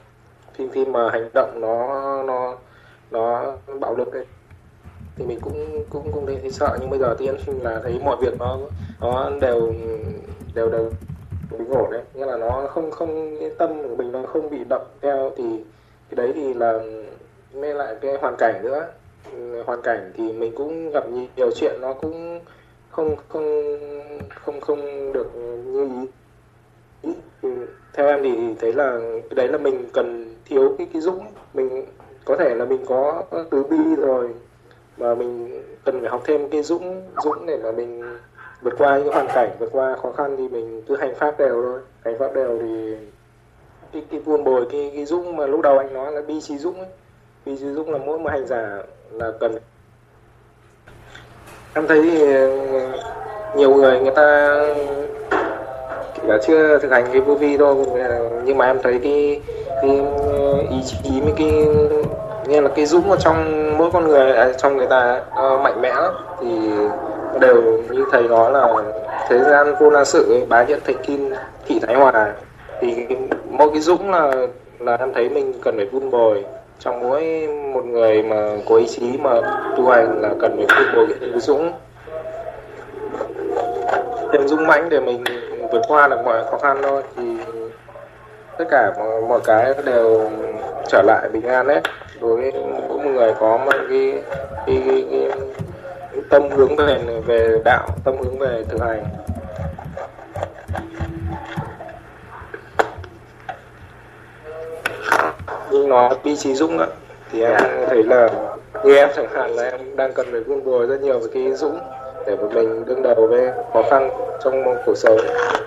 phim phim mà hành động nó nó nó bạo lực ấy, thì mình cũng cũng cũng thấy sợ. Nhưng bây giờ tiên là thấy mọi việc nó nó đều đều đều bình ổn đấy nghĩa là nó không không, cái tâm của mình nó không bị động theo. Thì cái đấy thì là mê lại cái hoàn cảnh nữa. Hoàn cảnh thì mình cũng gặp nhiều chuyện nó cũng không không không không được như ý. Ừ, theo em thì thấy là cái đấy là mình cần thiếu cái cái dũng. Mình có thể là mình có tứ bi rồi, mà mình cần phải học thêm cái dũng dũng để là mình vượt qua những hoàn cảnh, vượt qua khó khăn thì mình cứ hành pháp đều thôi. Hành pháp đều thì cái cái buôn bồi, cái cái dũng mà lúc đầu anh nói là bi trí dũng ấy. Bi trí dũng là mỗi một hành giả là cần. Em thấy nhiều người người ta là chưa thực hành cái vô vi đâu nhưng mà em thấy cái cái ý chí với cái như là cái dũng ở trong mỗi con người à, trong người ta uh, mạnh mẽ thì đều như thầy nói là thế gian vô la sự bá nhận thạch kim thị thái hòa. Thì mỗi cái dũng là là em thấy mình cần phải vun bồi. Trong mỗi một người mà có ý chí mà tu hành là cần phải vun bồi cái dũng. Thêm dũng mãnh để mình vượt qua được mọi khó khăn thôi thì tất cả mọi, mọi cái đều trở lại bình an đấy đối với mỗi một người có một cái, cái, cái, cái, cái tâm hướng về về đạo tâm hướng về thực hành. Nhưng nó bi trí dũng ạ thì em thấy là như em chẳng hạn là em đang cần phải vun bồi rất nhiều về cái dũng để một mình đương đầu với khó khăn trong cuộc sống.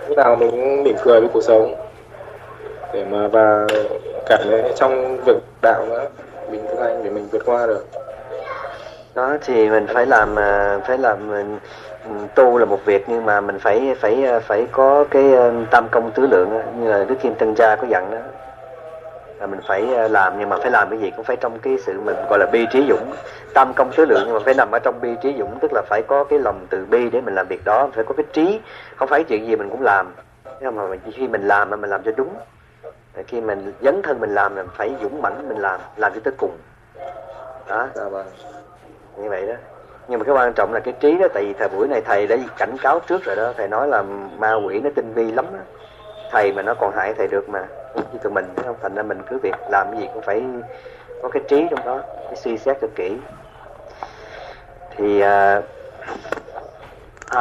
Lúc nào mình cũng mỉm cười với cuộc sống. Để mà và cả trong việc đạo nữa, mình thực hành để mình vượt qua được. Đó, thì mình phải làm à, phải làm mình tu là một việc, nhưng mà mình phải phải à, phải có cái tam công tứ lượng như là đức kim tân gia có dặn đó là mình phải làm nhưng mà phải làm cái gì cũng phải trong cái sự mình gọi là bi trí dũng. Tam công tứ lượng nhưng mà phải nằm ở trong bi trí dũng tức là phải có cái lòng từ bi để mình làm việc đó phải có cái trí. Không phải chuyện gì mình cũng làm. Nhưng mà khi mình làm mà mình làm cho đúng. Khi mình dấn thân mình làm mình phải dũng mãnh mình làm làm cho tới cùng. Đó. Dạ vâng. Như vậy đó. Nhưng mà cái quan trọng là cái trí đó tại vì thời buổi này thầy đã cảnh cáo trước rồi đó. Thầy nói là ma quỷ nó tinh vi lắm đó. thầy mà nó còn hại thầy được mà tụi mình không thành ra mình cứ việc làm cái gì cũng phải có cái trí trong đó phải suy xét cho kỹ. Thì uh,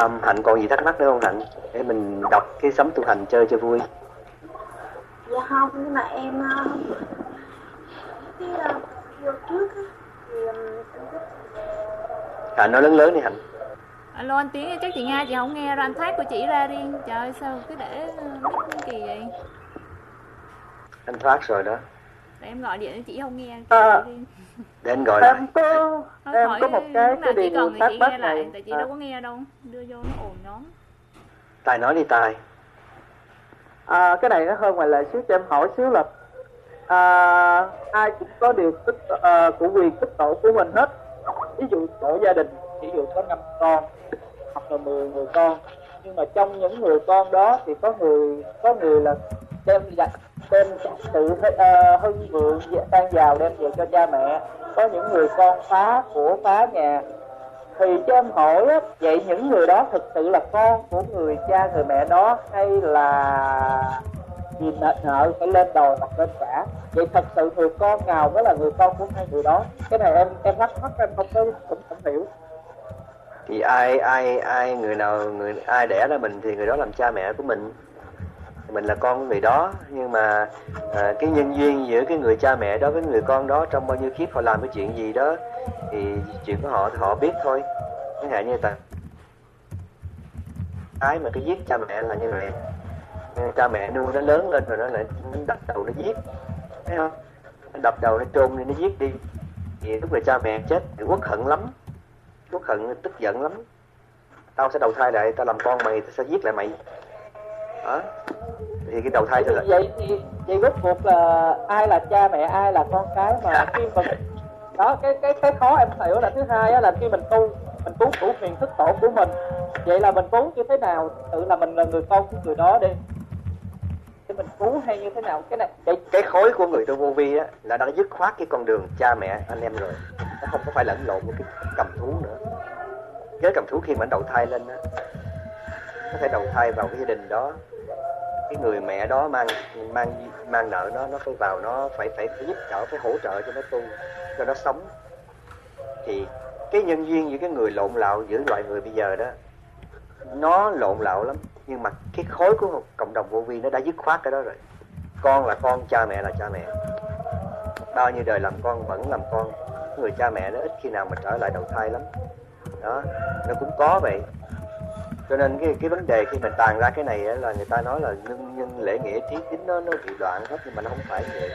um, hạnh còn gì thắc mắc nữa không hạnh? Để mình đọc cái sấm tu hành chơi cho vui. Dạ không nhưng mà em cái uh, vô trước thì um, hạnh nói lớn lớn đi hạnh. Alo anh tiến chắc chị nga chị không nghe rồi anh thoát của chị ra đi. Trời ơi sao cứ để mic kỳ vậy anh thoát rồi đó. Để em gọi điện cho chị không nghe à, để anh gọi lại. em có em có một cái cái điều thắc mắc này này. tại chị à. đâu có nghe đâu đưa vô nó ồn nhóm tài nói đi tài. À, cái này nó hơn ngoài lời xíu cho em hỏi xíu là à, ai cũng có điều tích à, của quyền tích tổ của mình hết. Ví dụ tổ gia đình ví dụ có năm con hoặc là 10 người con. Nhưng mà trong những người con đó thì có người có người là đem đem sự uh, hưng vượng dạ, tan vào đem về cho cha mẹ. Có những người con phá của phá nhà. Thì cho em hỏi á, vậy những người đó thực sự là con của người cha người mẹ đó hay là vì nợ, nợ phải lên đòi hoặc lên trả? Vậy thật sự người con nào mới là người con của hai người đó? Cái này em em thắc mắc em không có cũng không hiểu. Thì ai ai ai người nào người ai đẻ ra mình thì người đó làm cha mẹ của mình mình là con của người đó nhưng mà à, cái nhân duyên giữa cái người cha mẹ đó với người con đó trong bao nhiêu kiếp họ làm cái chuyện gì đó thì chuyện của họ thì họ biết thôi. Chẳng hạn như ta. Cái mà cái giết cha mẹ là như vậy. Cha mẹ nuôi nó lớn lên rồi nó lại đập đầu nó giết. Thấy không? Nó đập đầu nó chôn đi nó giết đi. Thì lúc này cha mẹ chết thì uất hận lắm. Uất hận tức giận lắm. Tao sẽ đầu thai lại tao làm con mày tao sẽ giết lại mày đó thì cái đầu thai thì vậy thì vậy rốt cuộc là ai là cha mẹ ai là con cái mà khi mà đó cái cái cái khó em hiểu là thứ hai á là khi mình tu mình cứu chủ huyền thức tổ của mình vậy là mình cứu như thế nào? Tự là mình là người con của người đó đi. Để mình cứu hay như thế nào? Cái này cái cái khối của người tu vô vi á là đã dứt khoát cái con đường cha mẹ anh em rồi. Nó không có phải lẫn lộn với cái cầm thú nữa. Cái cầm thú khi mà đầu thai lên á có thể đầu thai vào cái gia đình đó cái người mẹ đó mang mang mang nợ nó nó phải vào nó phải phải, phải giúp đỡ phải hỗ trợ cho nó tu cho nó sống. Thì cái nhân duyên giữa cái người lộn lạo giữa loại người bây giờ đó nó lộn lạo lắm nhưng mà cái khối của cộng đồng vô vi nó đã dứt khoát cái đó rồi. Con là con cha mẹ là cha mẹ. Bao nhiêu đời làm con vẫn làm con. Người cha mẹ nó ít khi nào mà trở lại đầu thai lắm. Đó nó cũng có vậy cho nên cái cái vấn đề khi mình tàn ra cái này là người ta nói là nhân nhân lễ nghĩa trí chính nó nó bị đoạn hết nhưng mà nó không phải vậy.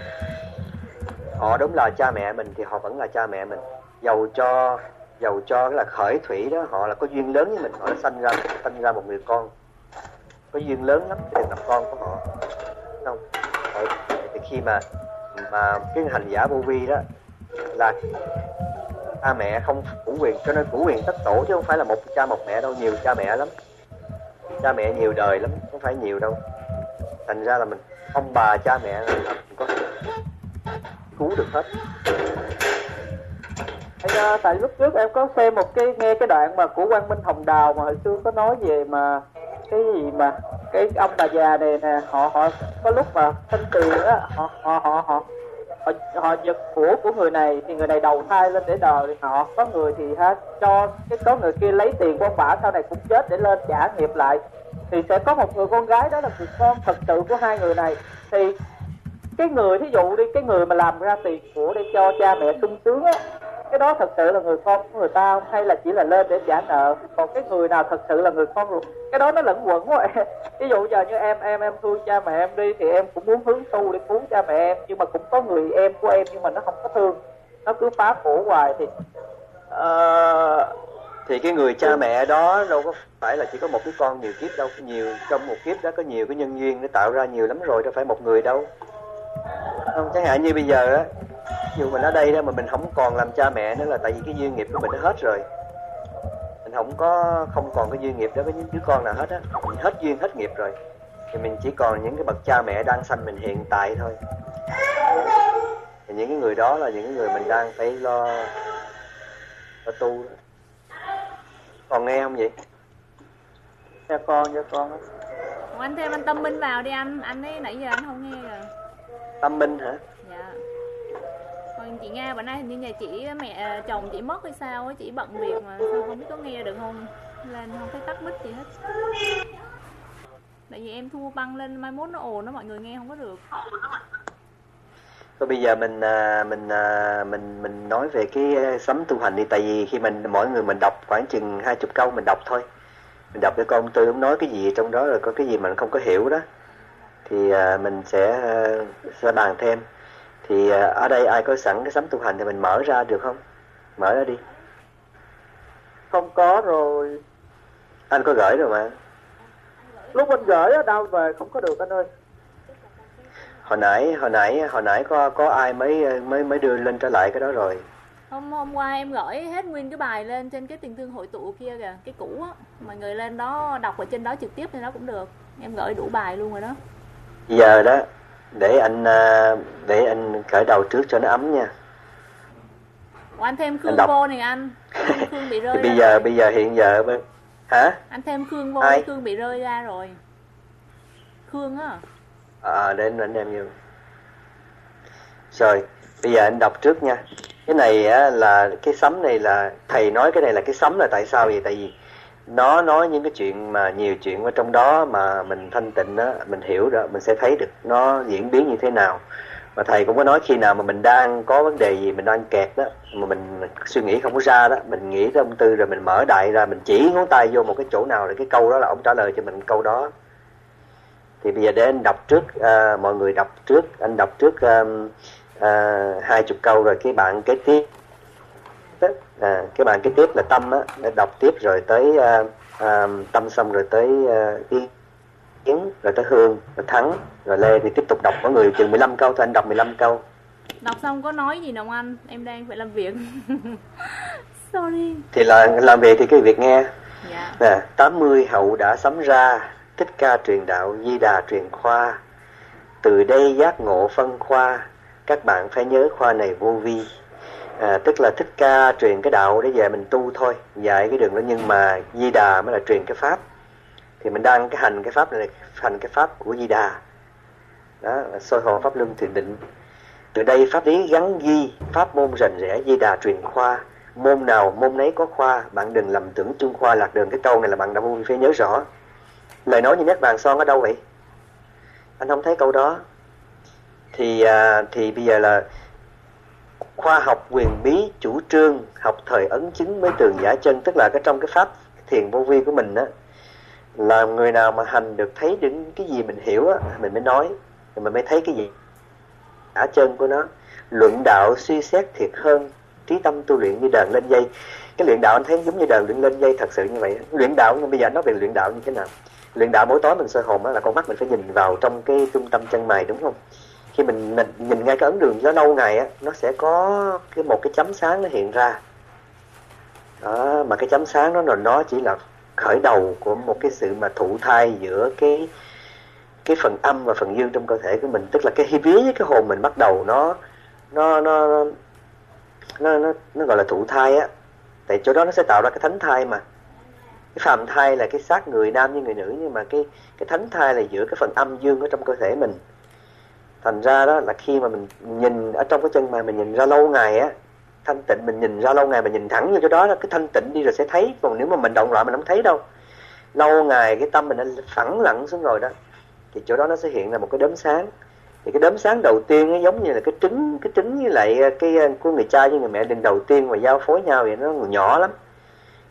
Họ đúng là cha mẹ mình thì họ vẫn là cha mẹ mình. Giàu cho giàu cho cái là khởi thủy đó họ là có duyên lớn với mình họ đã sanh ra sanh ra một người con. Có duyên lớn lắm để làm con của họ. Không họ, thì khi mà mà cái hành giả vô vi đó là cha mẹ không chủ quyền cho nên chủ quyền tất tổ chứ không phải là một cha một mẹ đâu nhiều cha mẹ lắm. Cha mẹ nhiều đời lắm không phải nhiều đâu. Thành ra là mình ông bà cha mẹ là mình có cứu được hết. Hay, tại lúc trước em có xem một cái nghe cái đoạn mà của Quang Minh Hồng Đào mà hồi xưa có nói về mà cái gì mà cái ông bà già này nè họ họ có lúc mà thanh tiền á họ họ họ họ họ, họ giật của của người này thì người này đầu thai lên để đời thì họ. Có người thì ha cho cái có người kia lấy tiền của ông bà sau này cũng chết để lên trả nghiệp lại. Thì sẽ có một người con gái đó là người con thật sự của hai người này. Thì cái người thí dụ đi cái người mà làm ra tiền của để cho cha mẹ sung sướng á cái đó thật sự là người con của người ta không hay là chỉ là lên để trả nợ. Còn cái người nào thật sự là người con ruột cái đó nó lẫn quẩn quá. Ví dụ giờ như em em em thương cha mẹ em đi thì em cũng muốn hướng tu để cứu cha mẹ em nhưng mà cũng có người em của em nhưng mà nó không có thương. Nó cứ phá khổ hoài thì uh, thì cái người cha mẹ đó đâu có phải là chỉ có một cái con nhiều kiếp đâu. Nhiều trong một kiếp đó có nhiều cái nhân duyên để tạo ra nhiều lắm rồi đâu phải một người đâu. Không chẳng hạn như bây giờ á dù mình ở đây đó mà mình không còn làm cha mẹ nữa là tại vì cái duyên nghiệp của mình nó hết rồi. Mình không có không còn cái duyên nghiệp đó với những đứa con nào hết á. Mình hết duyên hết nghiệp rồi. Thì mình chỉ còn những cái bậc cha mẹ đang sanh mình hiện tại thôi. Thì những cái người đó là những cái người mình đang phải lo lo tu đó. còn nghe không vậy? Dạ con dạ con. Còn anh thêm anh tâm minh vào đi anh. Anh ấy nãy giờ anh không nghe rồi. Tâm minh hả Vâng, chị nghe bữa nay hình như nhà chị, mẹ à, chồng chị mất hay sao ấy chị bận việc mà sao không biết có nghe được không? Lên không thấy tắt mic gì hết. Tại vì em thu băng lên, mai mốt nó ồn nó mọi người nghe không có được. Thôi bây giờ mình à, mình à, mình mình nói về cái sấm tu hành đi, tại vì khi mình, mỗi người mình đọc khoảng chừng hai chục câu mình đọc thôi. Mình đọc cái con tôi tư nói cái gì trong đó, rồi có cái gì mình không có hiểu đó. Thì mình sẽ sẽ bàn thêm thì à, ở đây ai có sẵn cái sấm tu hành thì mình mở ra được không? Mở ra đi. Không có rồi. Anh có gửi rồi mà. Lúc anh gửi ở đâu về không có được anh ơi. Hồi nãy hồi nãy hồi nãy có có ai mới mới mới đưa lên trở lại cái đó rồi? Hôm hôm qua em gửi hết nguyên cái bài lên trên cái tình thương hội tụ kia kìa. Cái cũ á mọi người lên đó đọc ở trên đó trực tiếp thì nó cũng được. Em gửi đủ bài luôn rồi đó. Giờ đó để anh à, để anh khởi đầu trước cho nó ấm nha. Ủa, anh thêm khương Anh vô này anh. Khương- khương bị rơi bây giờ rồi. bây giờ hiện giờ hả? Anh thêm khương vô Ai? khương bị rơi ra rồi. Khương á. À để anh anh em vô. Rồi bây giờ anh đọc trước nha. Cái này á, là cái sấm này là thầy nói cái này là cái sấm là tại sao vậy? Tại vì nó nói những cái chuyện mà nhiều chuyện ở trong đó mà mình thanh tịnh đó mình hiểu đó mình sẽ thấy được nó diễn biến như thế nào. Và thầy cũng có nói khi nào mà mình đang có vấn đề gì mình đang kẹt đó mà mình, suy nghĩ không có ra đó mình nghĩ tới ông tư rồi mình mở đại ra mình chỉ ngón tay vô một cái chỗ nào để cái câu đó là ông trả lời cho mình câu đó. Thì bây giờ để anh đọc trước à, mọi người đọc trước anh đọc trước hai à, hai chục câu rồi cái bạn kế tiếp à, cái bạn kế tiếp là tâm á để đọc tiếp rồi tới à, à, tâm xong rồi tới à, ý kiến rồi tới hương rồi thắng rồi lê thì tiếp tục đọc mỗi người chừng 15 câu thôi anh đọc 15 câu. Đọc xong có nói gì đâu anh em đang phải làm việc. Sorry. Thì là làm việc thì cái việc nghe. Dạ. Nè 80 hậu đã sắm ra thích ca truyền đạo di đà truyền khoa. Từ đây giác ngộ phân khoa các bạn phải nhớ khoa này vô vi à, tức là thích ca truyền cái đạo để về mình tu thôi dạy cái đường đó. Nhưng mà di đà mới là truyền cái pháp. Thì mình đang cái hành cái pháp này hành cái pháp của di đà. Đó soi hồ pháp luân thiền định. Từ đây pháp lý gắn ghi pháp môn rành rẽ di đà truyền khoa. Môn nào môn nấy có khoa. Bạn đừng lầm tưởng chung khoa lạc đường cái câu này là bạn đã vui phải nhớ rõ. Lời nói như nhắc bàn son ở đâu vậy? Anh không thấy câu đó. Thì à, thì bây giờ là khoa học quyền bí, chủ trương, học thời ấn chứng mới tường giả chân, tức là cái trong cái pháp thiền vô vi của mình á, là người nào mà hành được thấy những cái gì mình hiểu á, mình mới nói, thì mình mới thấy cái gì. Giả chân của nó, luận đạo suy xét thiệt hơn, trí tâm tu luyện như đàn lên dây. Cái luyện đạo anh thấy giống như đàn luyện lên dây thật sự như vậy luyện đạo nhưng bây giờ nói về luyện đạo như thế nào? Luyện đạo mỗi tối mình soi hồn á, là con mắt mình phải nhìn vào trong cái trung tâm chân mày, đúng không? Khi mình nhìn, nhìn ngay cái ấn đường nó lâu ngày á nó sẽ có cái một cái chấm sáng nó hiện ra. Đó mà cái chấm sáng đó là nó chỉ là khởi đầu của một cái sự mà thụ thai giữa cái cái phần âm và phần dương trong cơ thể của mình tức là cái vía với cái hồn mình bắt đầu nó nó nó nó nó, nó, nó gọi là thụ thai á. Tại chỗ đó nó sẽ tạo ra cái thánh thai mà. Cái phàm thai là cái xác người nam như người nữ nhưng mà cái cái thánh thai là giữa cái phần âm dương ở trong cơ thể mình thành ra đó là khi mà mình nhìn ở trong cái chân mày mình nhìn ra lâu ngày á, thanh tịnh mình nhìn ra lâu ngày mình nhìn thẳng vô chỗ đó là cái thanh tịnh đi rồi sẽ thấy, còn nếu mà mình động loạn mình không thấy đâu. Lâu ngày cái tâm mình đã phẳng lặng xuống rồi đó, thì chỗ đó nó sẽ hiện ra một cái đốm sáng. Thì cái đốm sáng đầu tiên nó giống như là cái trứng cái trứng với lại ờ, cái ờ, của người cha với người mẹ đình đầu tiên mà giao phối nhau vậy, nó nhỏ lắm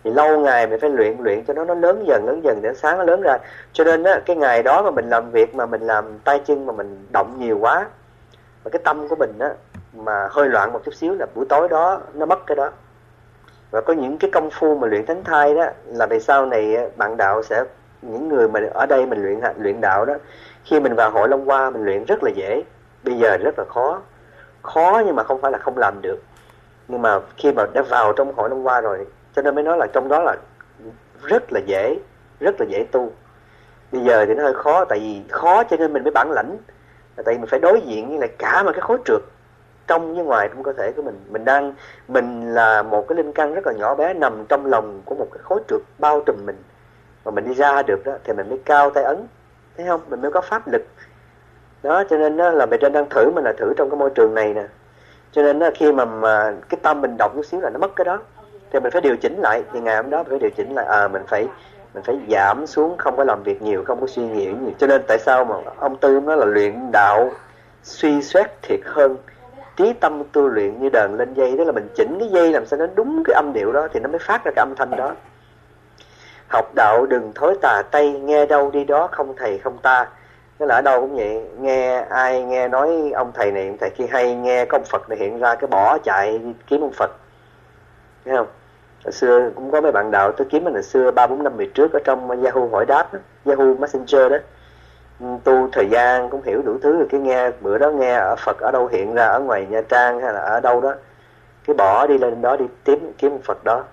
thì lâu ngày mình phải luyện luyện cho nó nó lớn dần lớn dần để sáng nó lớn ra. Cho nên á, cái ngày đó mà mình làm việc mà mình làm tay chân mà mình động nhiều quá và cái tâm của mình á, mà hơi loạn một chút xíu là buổi tối đó nó mất cái đó. Và có những cái công phu mà luyện thánh thai đó, là về sau này bạn đạo sẽ, những người mà ở đây mình luyện luyện đạo đó, khi mình vào hội Long Hoa mình luyện rất là dễ. Bây giờ rất là khó. Khó nhưng mà không phải là không làm được. Nhưng mà khi mà đã vào trong hội Long Hoa rồi cho nên mới nói là trong đó là rất là dễ rất là dễ tu. Bây giờ thì nó hơi khó tại vì khó cho nên mình mới bản lãnh. Tại vì mình phải đối diện với lại cả một cái khối trượt. Trong với ngoài trong cơ thể của mình. Mình đang mình là một cái linh căn rất là nhỏ bé nằm trong lòng của một cái khối trượt bao trùm mình. Mà mình đi ra được đó thì mình mới cao tay ấn. Thấy không? Mình mới có pháp lực. Đó cho nên đó là bề trên đang thử mình là thử trong cái môi trường này nè. Cho nên đó, khi mà, mà cái tâm mình động chút xíu là nó mất cái đó thì mình phải điều chỉnh lại. Thì ngày hôm đó mình phải điều chỉnh lại. À mình phải mình phải giảm xuống, không có làm việc nhiều, không có suy nghĩ nhiều. Cho nên tại sao mà ông tư nói là luyện đạo suy xét thiệt hơn? Trí tâm tu luyện như đờn lên dây. Đó là mình chỉnh cái dây làm sao nó đúng cái âm điệu đó thì nó mới phát ra cái âm thanh đó. Học đạo đừng thối tà tây nghe đâu đi đó, không thầy, không ta. Nó là ở đâu cũng vậy. Nghe ai nghe nói ông thầy này, ông thầy kia hay, nghe có ông phật này hiện ra cái bỏ chạy kiếm ông phật. Thấy không? Hồi xưa cũng có mấy bạn đạo tôi kiếm mình hồi xưa ba bốn năm về trước ở trong Yahoo hỏi đáp đó, Yahoo Messenger đó. Ừ, tu thời gian cũng hiểu đủ thứ rồi cái nghe bữa đó nghe ở Phật ở đâu hiện ra ở ngoài Nha Trang hay là ở đâu đó cái bỏ đi lên đó đi tìm kiếm Phật đó.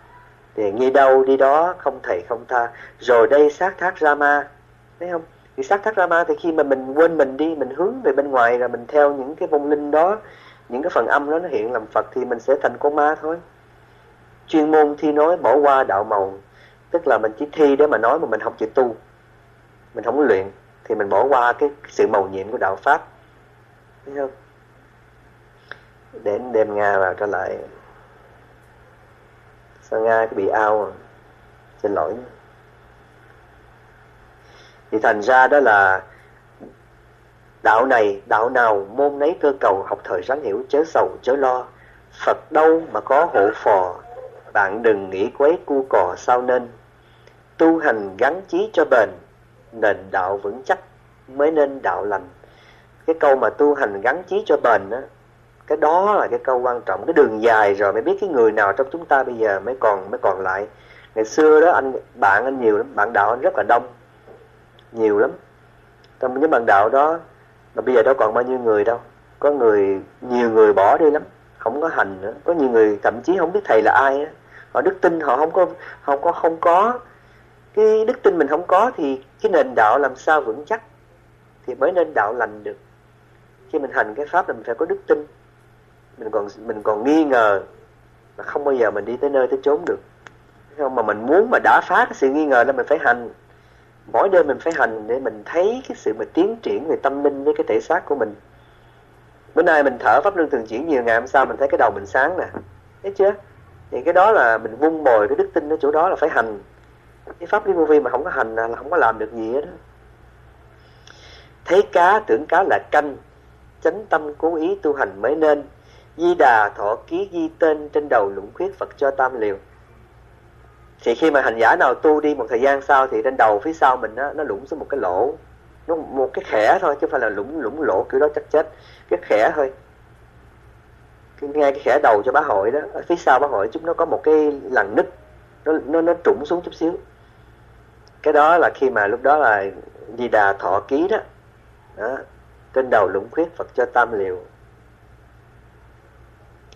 Thì nghi đâu đi đó không thầy không tha. Rồi đây sát thác Rama thấy không? Thì sát thác Rama thì khi mà mình quên mình đi mình hướng về bên ngoài rồi mình theo những cái vong linh đó những cái phần âm đó nó hiện làm Phật thì mình sẽ thành con ma thôi chuyên môn thi nói bỏ qua đạo màu. Tức là mình chỉ thi để mà nói mà mình không chịu tu. Mình không luyện, thì mình bỏ qua cái sự màu nhiệm của đạo pháp. Thấy không? Đến đem nga vào trở lại. Sao nga cứ bị ao à? xin lỗi. Thì thành ra đó là đạo này, đạo nào môn nấy cơ cầu học thời ráng hiểu, chớ sầu, chớ lo. Phật đâu mà có hộ phò bạn đừng nghĩ quấy cu cò sao nên. Tu hành gắn chí cho bền, nền đạo vững chắc mới nên đạo lành. Cái câu mà tu hành gắn chí cho bền đó cái đó là cái câu quan trọng, cái đường dài rồi mới biết cái người nào trong chúng ta bây giờ mới còn mới còn lại. Ngày xưa đó anh, bạn anh nhiều lắm, bạn đạo anh rất là đông, nhiều lắm. Trong những bạn đạo đó, mà bây giờ đâu còn bao nhiêu người đâu. Có người, nhiều người bỏ đi lắm, không có hành nữa. Có nhiều người thậm chí không biết thầy là ai á họ đức tin, họ không có không có không có. Cái đức tin mình không có thì cái nền đạo làm sao vững chắc? Thì mới nên đạo lành được. Khi mình hành cái pháp là mình phải có đức tin. Mình còn mình còn nghi ngờ là không bao giờ mình đi tới nơi tới chốn được. Không? Mà mình muốn mà đã phá cái sự nghi ngờ là mình phải hành. Mỗi đêm mình phải hành để mình thấy cái sự mà tiến triển về tâm linh với cái thể xác của mình. Bữa nay mình thở pháp luân thường chuyển, nhiều ngày hôm sau mình thấy cái đầu mình sáng nè. Thấy chưa? Thì cái đó là mình vun bồi cái đức tin ở chỗ đó là phải hành. Cái pháp lý vô vi mà không có hành là không có làm được gì hết đó thấy cá tưởng cá là canh. Chánh tâm cố ý tu hành mới nên. Di đà thọ ký ghi tên trên đầu lũng khuyết phật cho tam liều. Thì khi mà hành giả nào tu đi một thời gian sau thì trên đầu phía sau mình nó, nó lũng xuống một cái lỗ. Nó một cái khẽ thôi chứ không phải là lũng lũng lỗ kiểu đó chắc chết. Cái khẽ thôi ngay cái khẽ đầu cho bá hội đó ở phía sau bá hội chúng nó có một cái lằn nứt nó nó nó trũng xuống chút xíu. Cái đó là khi mà lúc đó là di đà thọ ký đó, đó trên đầu lũng khuyết phật cho tam liều.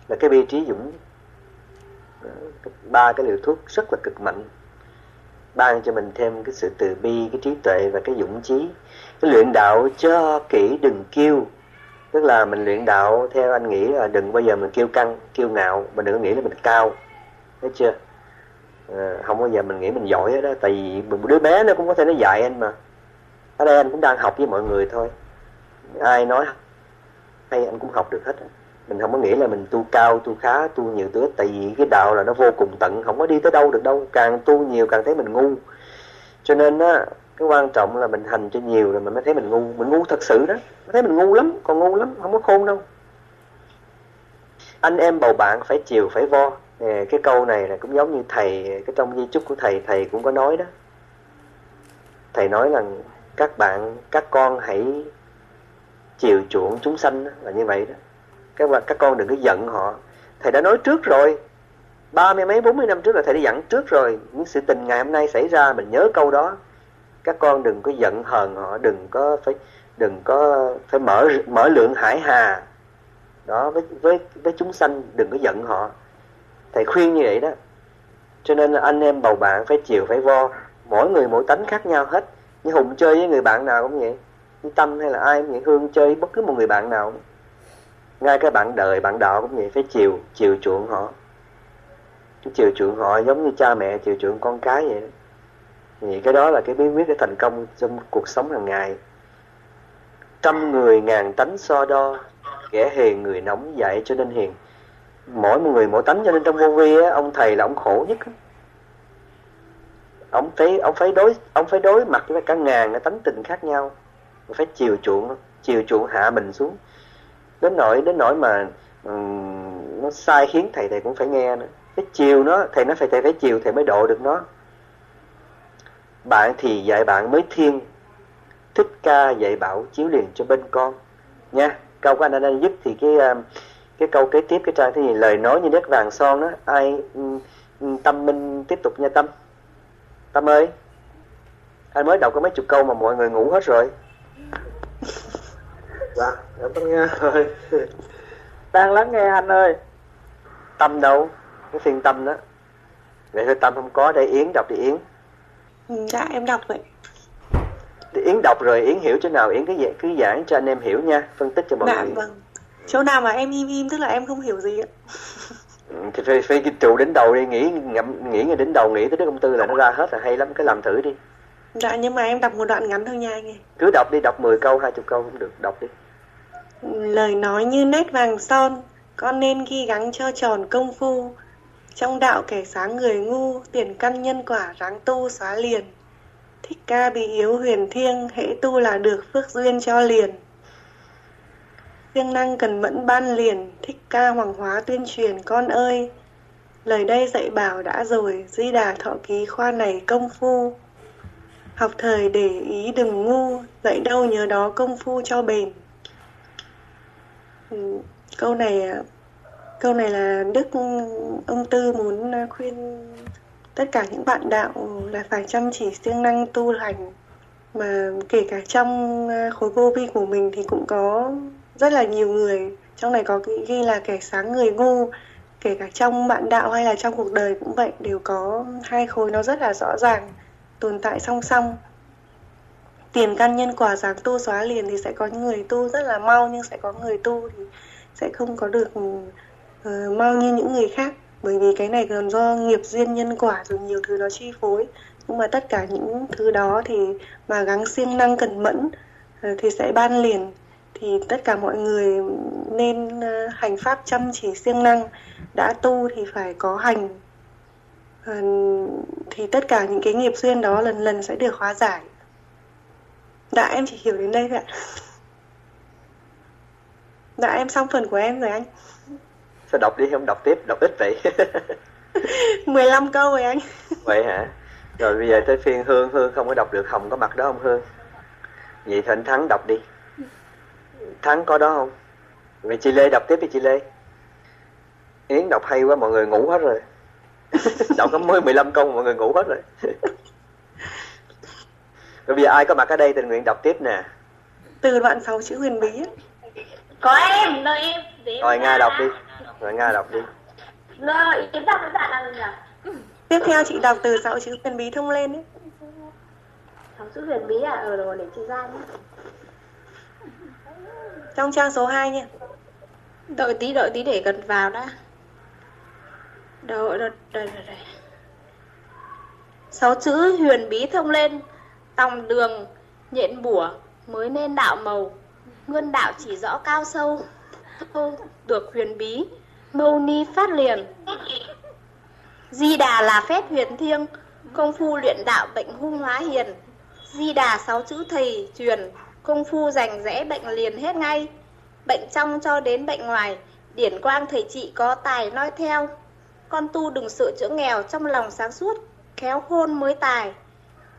Là cái bi trí dũng. Ba cái liều thuốc rất là cực mạnh ban cho mình thêm cái sự từ bi cái trí tuệ và cái dũng chí. Cái luyện đạo cho kỹ đừng kêu tức là mình luyện đạo theo anh nghĩ là đừng bao giờ mình kêu căng kêu ngạo mình đừng có nghĩ là mình cao. Thấy chưa? À, không bao giờ mình nghĩ mình giỏi đó tại vì một đứa bé nó cũng có thể nó dạy anh mà. Ở đây anh cũng đang học với mọi người thôi. Ai nói hay anh cũng học được hết mình không có nghĩ là mình tu cao tu khá tu nhiều tu ít tại vì cái đạo là nó vô cùng tận không có đi tới đâu được đâu. Càng tu nhiều càng thấy mình ngu. Cho nên á cái quan trọng là mình hành cho nhiều rồi mình mới thấy mình ngu. Mình ngu thật sự đó. Mới thấy mình ngu lắm, còn ngu lắm, không có khôn đâu. Anh em bầu bạn phải chiều, phải vo. Cái câu này là cũng giống như thầy, cái trong di chúc của thầy thầy cũng có nói đó. Thầy nói rằng, các bạn, các con hãy chiều chuộng chúng sanh là như vậy đó. Các bạn, các con đừng có giận họ. Thầy đã nói trước rồi. Ba mươi mấy, bốn mươi năm trước là thầy đã dặn trước rồi. Những sự tình ngày hôm nay xảy ra, mình nhớ câu đó các con đừng có giận hờn họ, đừng có phải, đừng có phải mở mở lượng hải hà. Đó, với với với chúng sanh, đừng có giận họ. Thầy khuyên như vậy đó. Cho nên là anh em bầu bạn phải chiều phải vo. Mỗi người mỗi tánh khác nhau hết. Như hùng chơi với người bạn nào cũng vậy. Như tâm hay là ai cũng vậy. Hương chơi bất cứ một người bạn nào ngay cái bạn đời, bạn đạo cũng vậy. Phải chiều chiều chuộng họ. Chiều chuộng họ giống như cha mẹ, chiều chuộng con cái vậy thì cái đó là cái bí quyết để thành công trong cuộc sống hàng ngày. Trăm người ngàn tánh so đo kẻ hiền người nóng dạy cho nên hiền. Mỗi một người mỗi tánh cho nên trong vô vi á, ông thầy là ông khổ nhất ông thấy ông phải đối ông phải đối mặt với cả ngàn cái tánh tình khác nhau. Phải chiều chuộng chiều chuộng hạ mình xuống. Đến nỗi đến nỗi mà um, nó sai khiến thầy thầy cũng phải nghe nữa. Cái chiều nó thầy nó phải thầy phải chiều thầy mới độ được nó bạn thì dạy bạn mới thiên. Thích ca dạy bảo chiếu liền cho bên con. Nha câu của anh anh, anh giúp thì cái um, cái câu kế tiếp cái trang thứ gì lời nói như đất vàng son đó ai tâm minh tiếp tục nha tâm. Tâm ơi anh mới đọc có mấy chục câu mà mọi người ngủ hết rồi. Dạ em đang nghe rồi. Đang lắng nghe anh ơi. Tâm đâu? Cái phiên tâm đó. Vậy thôi tâm không có đây yến đọc đi yến dạ em đọc vậy. Thì Yến đọc rồi Yến hiểu chỗ nào Yến cứ cứ giảng cho anh em hiểu nha phân tích cho mọi dạ, người. vâng. Chỗ nào mà em im im tức là em không hiểu gì ạ. Ừ, thì phải phải trụ đến đầu đi nghĩ ngậm nghĩ ngay đến đầu nghĩ tới đứa công tư là nó ra hết là hay lắm cái làm thử đi. Dạ nhưng mà em đọc một đoạn ngắn thôi nha anh ấy cứ đọc đi đọc 10 câu 20 câu cũng được đọc đi. Lời nói như nét vàng son con nên ghi gắng cho tròn công phu trong đạo kẻ sáng người ngu tiền căn nhân quả ráng tu xóa liền Thích ca bị yếu huyền thiêng, hễ tu là được phước duyên cho liền. Siêng năng cần mẫn ban liền, thích ca hoàng hóa tuyên truyền con ơi. Lời đây dạy bảo đã rồi, di đà thọ ký khoa này công phu. Học thời để ý đừng ngu, dạy đâu nhớ đó công phu cho bền. Ừ, câu này à, câu này là Đức ông Tư muốn à, khuyên tất cả những bạn đạo là phải chăm chỉ siêng năng tu hành. Mà kể cả trong à, khối vô vi của mình thì cũng có rất là nhiều người. Trong này có ghi là kẻ sáng người ngu. Kể cả trong bạn đạo hay là trong cuộc đời cũng vậy, đều có hai khối nó rất là rõ ràng, tồn tại song song. Tiền căn nhân quả dáng tu xóa liền thì sẽ có những người tu rất là mau, nhưng sẽ có người tu thì sẽ không có được uh, mau như những người khác bởi vì cái này còn do nghiệp duyên nhân quả rồi nhiều thứ nó chi phối. Nhưng mà tất cả những thứ đó thì mà gắng siêng năng cẩn mẫn uh, thì sẽ ban liền. Thì tất cả mọi người nên uh, hành pháp chăm chỉ siêng năng đã tu thì phải có hành. Uh, thì tất cả những cái nghiệp duyên đó lần lần sẽ được hóa giải. Dạ em chỉ hiểu đến đây thôi ạ. Dạ em xong phần của em rồi anh sao đọc đi không đọc tiếp đọc ít vậy? 15 câu rồi anh. Vậy hả? Rồi bây giờ tới phiên hương hương không có đọc được hồng có mặt đó không hương? Vậy thì anh thắng đọc đi. Thắng có đó không? Vậy chị lê đọc tiếp đi chị lê. Yến đọc hay quá mọi người ngủ hết rồi. Đọc có mới 15 câu mọi người ngủ hết rồi. Rồi bây giờ ai có mặt ở đây tình nguyện đọc tiếp nè. Từ đoạn 6 chữ huyền bí có em đợi em rồi nga đọc đi rồi Nga đọc đi. Rồi, kiếm đọc cái đoạn nào nhỉ? Tiếp theo chị đọc từ sáu chữ huyền bí thông lên ấy. Sáu chữ huyền bí à? Ờ rồi, để chị ra nhé. Trong trang số 2 nha. Đợi tí, đợi tí để gần vào đã. Đợi, đợi, đợi, đợi, đợi. Sáu chữ huyền bí thông lên. Tòng đường, nhện bủa Mới nên đạo màu. Nguyên đạo chỉ rõ cao sâu. Được huyền bí Mâu ni phát liền. Di đà là phép huyền thiêng, Công phu luyện đạo bệnh hung hóa hiền. Di đà sáu chữ thầy truyền, Công phu rành rẽ bệnh liền hết ngay. Bệnh trong cho đến bệnh ngoài, Điển quang thầy trị có tài nói theo. Con tu đừng sợ chữa nghèo trong lòng sáng suốt, Khéo khôn mới tài.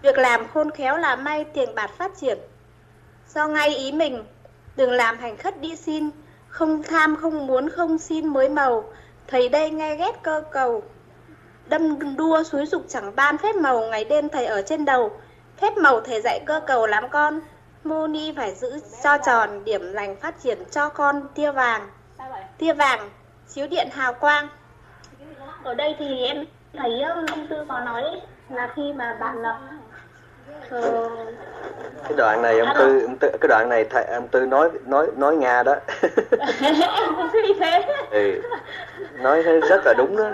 Việc làm khôn khéo là may tiền bạc phát triển. Do ngay ý mình, Đừng làm hành khất đi xin không tham không muốn không xin mới màu. Thầy đây nghe ghét cơ cầu. Đâm đua suối dục chẳng ban phép màu Ngày đêm thầy ở trên đầu. Phép màu thầy dạy cơ cầu lắm con. Mô ni phải giữ cho tròn Điểm lành phát triển cho con tia vàng. Tia vàng Chiếu điện hào quang. Ở đây thì em thấy ông tư có nói là khi mà bạn ừ. cái đoạn này ông tư, ông tư cái đoạn này thầy ông tư nói nói nói nga đó. Thế? Ừ. nói rất là đúng đó.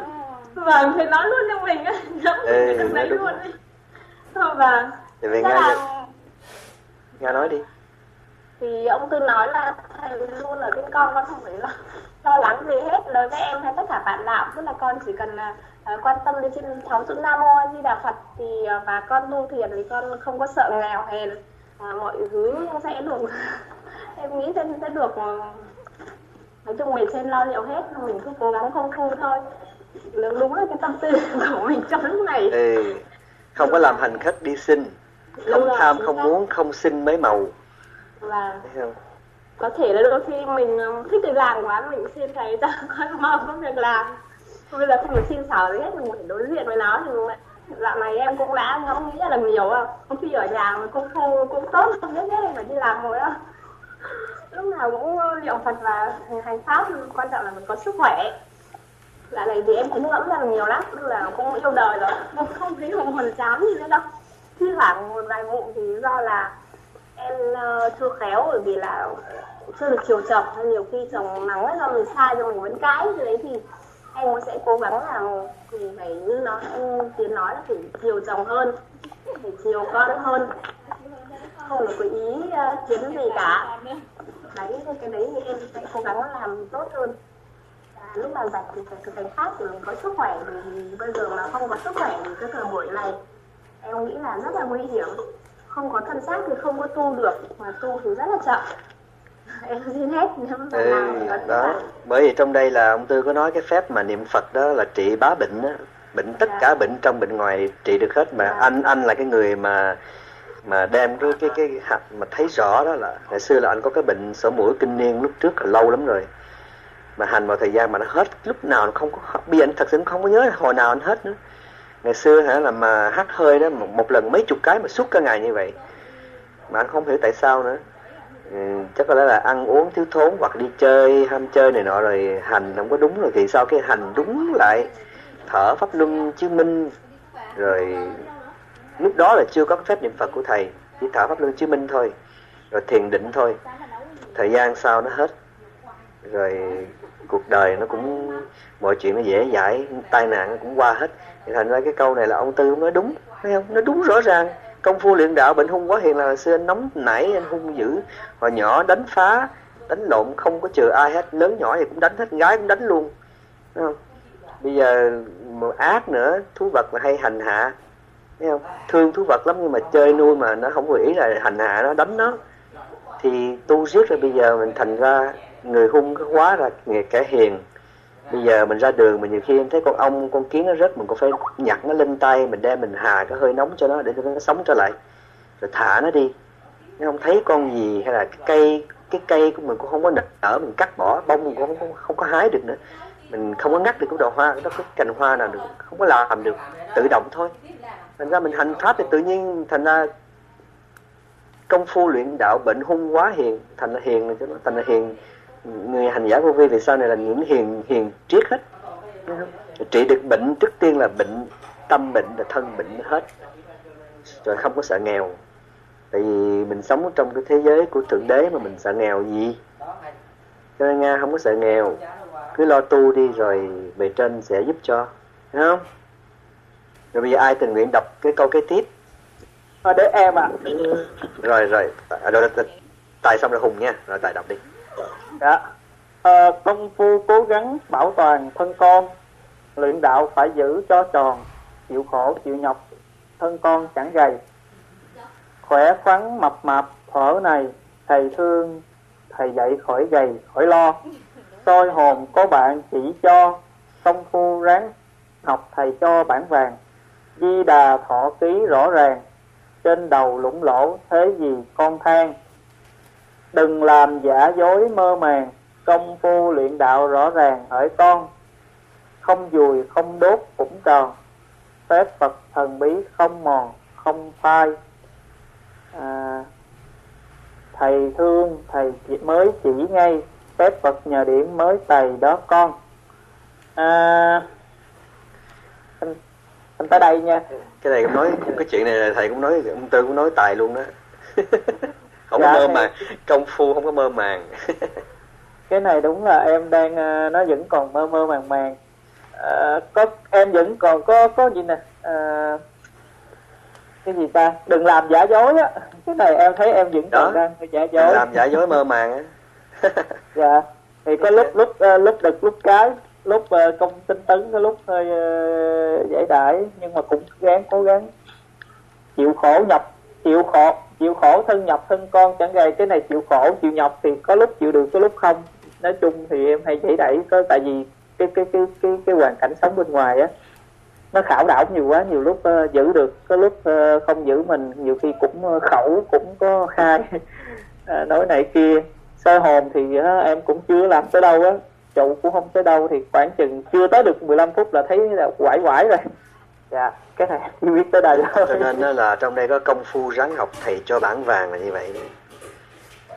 Vâng thì nói luôn cho mình á. Giống ừ, như đấy luôn thôi vâng. Thì về nga là... nga nói đi thì ông tư nói là thầy luôn ở bên con con không phải lo lo lắng gì hết. Lời với em hay tất cả bạn đạo tức là con chỉ cần uh, quan tâm đến trên cháu chữ nam mô a di đà phật thì uh, và con tu thiền thì con không có sợ nghèo hèn. Uh, mọi thứ sẽ được em nghĩ sẽ, sẽ được nói chung mình trên lo liệu hết mình cứ cố gắng không thu thôi. Đúng, đúng là cái tâm tư của mình trong lúc này. Ừ. không có làm hành khách đi xin không tham không muốn không xin mấy màu và không? có thể là đôi khi mình thích việc làm quá mình xin thầy cho con mong có việc làm. Bây giờ không được xin xỏ gì hết mình phải đối diện với nó thì dạo này em cũng đã ngẫm nghĩ là nhiều không không khi ở nhà mà cũng không cũng tốt không nhất nhất phải đi làm rồi á lúc nào cũng liệu phật và hành pháp quan trọng là mình có sức khỏe. Dạo này thì em cũng ngẫm ra nhiều lắm tức là cũng yêu đời rồi không không thấy hồn hồn chán gì nữa đâu. Thi thoảng một vài vụ thì do là em ờ, uh, chưa khéo bởi vì là chưa được chiều chồng hay nhiều khi chồng nắng do mình sai cho mình vẫn cãi thì đấy thì em cũng sẽ cố gắng là thì phải như nó em tiến nói là phải chiều chồng hơn phải chiều con hơn. Không được có ý ờ, uh, kiến gì cả. Đấy cái đấy thì em sẽ cố gắng làm tốt hơn. Lúc nào rảnh thì phải thực hành khác thì mình có sức khỏe vì bây giờ mà không có sức khỏe thì cái thời buổi này em nghĩ là rất là nguy hiểm không có thân xác thì không có tu được mà tu thì rất là chậm em xin hết nếu mà ừ, đó bởi vì trong đây là ông tư có nói cái phép mà niệm phật đó là trị bá bệnh đó bệnh tất dạ. cả bệnh trong bệnh ngoài trị được hết mà dạ. anh anh là cái người mà mà đem cái cái cái hạt mà thấy rõ đó là ngày xưa là anh có cái bệnh sổ mũi kinh niên lúc trước là lâu lắm rồi mà hành vào thời gian mà nó hết lúc nào nó không có bây giờ anh thật sự không có nhớ hồi nào anh hết nữa ngày xưa hả là mà hắt hơi đó một, một lần mấy chục cái mà suốt cả ngày như vậy. Mà anh không hiểu tại sao nữa. Ừ, chắc có lẽ là ăn uống thiếu thốn hoặc đi chơi ham chơi này nọ rồi hành không có đúng rồi. Thì sau cái hành đúng lại thở pháp luân chứng minh rồi lúc đó là chưa có phép niệm phật của thầy. Chỉ thở pháp luân chứng minh thôi rồi thiền định thôi. Thời gian sau nó hết. Rồi cuộc đời nó cũng, mọi chuyện nó dễ dãi, tai nạn nó cũng qua hết. Thành ra cái câu này là ông tư nói đúng thấy không? Nó đúng rõ ràng. Công phu luyện đạo bệnh hung quá hiền là xưa anh nóng nảy anh hung dữ. Hồi nhỏ đánh phá, đánh lộn, không có chừa ai hết. Lớn nhỏ thì cũng đánh hết, gái cũng đánh luôn. Thấy không? Bây giờ mà ác nữa, thú vật mà hay hành hạ. Thấy không? Thương thú vật lắm nhưng mà chơi nuôi mà nó không có ý là hành hạ nó, đánh nó. Thì tu giết rồi bây giờ mình thành ra người hung quá là người kẻ hiền. Bây giờ mình ra đường mà nhiều khi em thấy con ong con kiến nó rớt mình cũng phải nhặt nó lên tay mình đem mình hà cái hơi nóng cho nó để cho nó sống trở lại. Rồi thả nó đi. Nếu không thấy con gì hay là cái cây cái cây của mình cũng không có nở mình cắt bỏ bông cũng không, không, có hái được nữa. Mình không có ngắt được cái đồ hoa nó cái cành hoa nào được không có làm được tự động thôi. Thành ra mình hành pháp thì tự nhiên thành ra công phu luyện đạo bệnh hung quá hiền thành là hiền nó thành là hiền người hành giả vô vi vì sau này là những hiền hiền triết hết. Trị được bệnh trước tiên là bệnh tâm bệnh là thân bệnh hết. Rồi không có sợ nghèo. Tại vì mình sống trong cái thế giới của thượng đế mà mình sợ nghèo gì? Cho nên nga không có sợ nghèo. Cứ lo tu đi rồi bề trên sẽ giúp cho. Thấy không? Rồi bây giờ ai tình nguyện đọc cái câu kế tiếp? À, để em ạ. À. rồi rồi. À, rồi, rồi. Tài xong rồi hùng nha. Rồi tài đọc đi dạ. À, công phu cố gắng bảo toàn thân con. Luyện đạo phải giữ cho tròn chịu khổ chịu nhọc. Thân con chẳng gầy. Khỏe khoắn mập mạp thở này thầy thương thầy dạy khỏi gầy khỏi lo. Soi hồn có bạn chỉ cho công phu ráng học thầy cho bản vàng. Di đà thọ ký rõ ràng trên đầu lũng lỗ thế gì con than đừng làm giả dối mơ màng công phu luyện đạo rõ ràng hỡi con. Không dùi không đốt cũng tròn phép phật thần bí không mòn không phai. À, thầy thương thầy chỉ mới chỉ ngay. Phép phật nhờ điểm mới tày đó con. À, anh tới đây nha. Cái này cũng nói cái chuyện này thầy cũng nói ông tư cũng nói tài luôn đó. không dạ, có mơ màng. Công phu không có mơ màng. Cái này đúng là em đang uh, nó vẫn còn mơ mơ màng màng. Uh, có em vẫn còn có có gì nè? Uh, cái gì ta? Đừng làm giả dối á. Cái này em thấy em vẫn còn đang giả dối. làm giả dối mơ màng á. Dạ. Thì có lúc lúc uh, lúc đực lúc cái lúc uh, công tinh tấn có lúc hơi giải đãi nhưng mà cũng gắng cố gắng. Chịu khổ nhập chịu khổ chịu khổ thân nhập thân con chẳng gầy cái này chịu khổ chịu nhọc thì có lúc chịu được có lúc không. Nói chung thì em hay chỉ đẩy có tại vì cái cái cái cái cái hoàn cảnh sống bên ngoài á nó khảo đảo nhiều quá nhiều lúc uh, giữ được có lúc uh, không giữ mình nhiều khi cũng uh, khẩu cũng có khai uh, nói này kia. Sơ hồn thì uh, em cũng chưa làm tới đâu á trụ cũng không tới đâu thì khoảng chừng chưa tới được 15 phút là thấy là quải quải rồi dạ cái này chưa biết tới đây cho nên đó là trong đây có công phu ráng học thầy cho bản vàng là như vậy.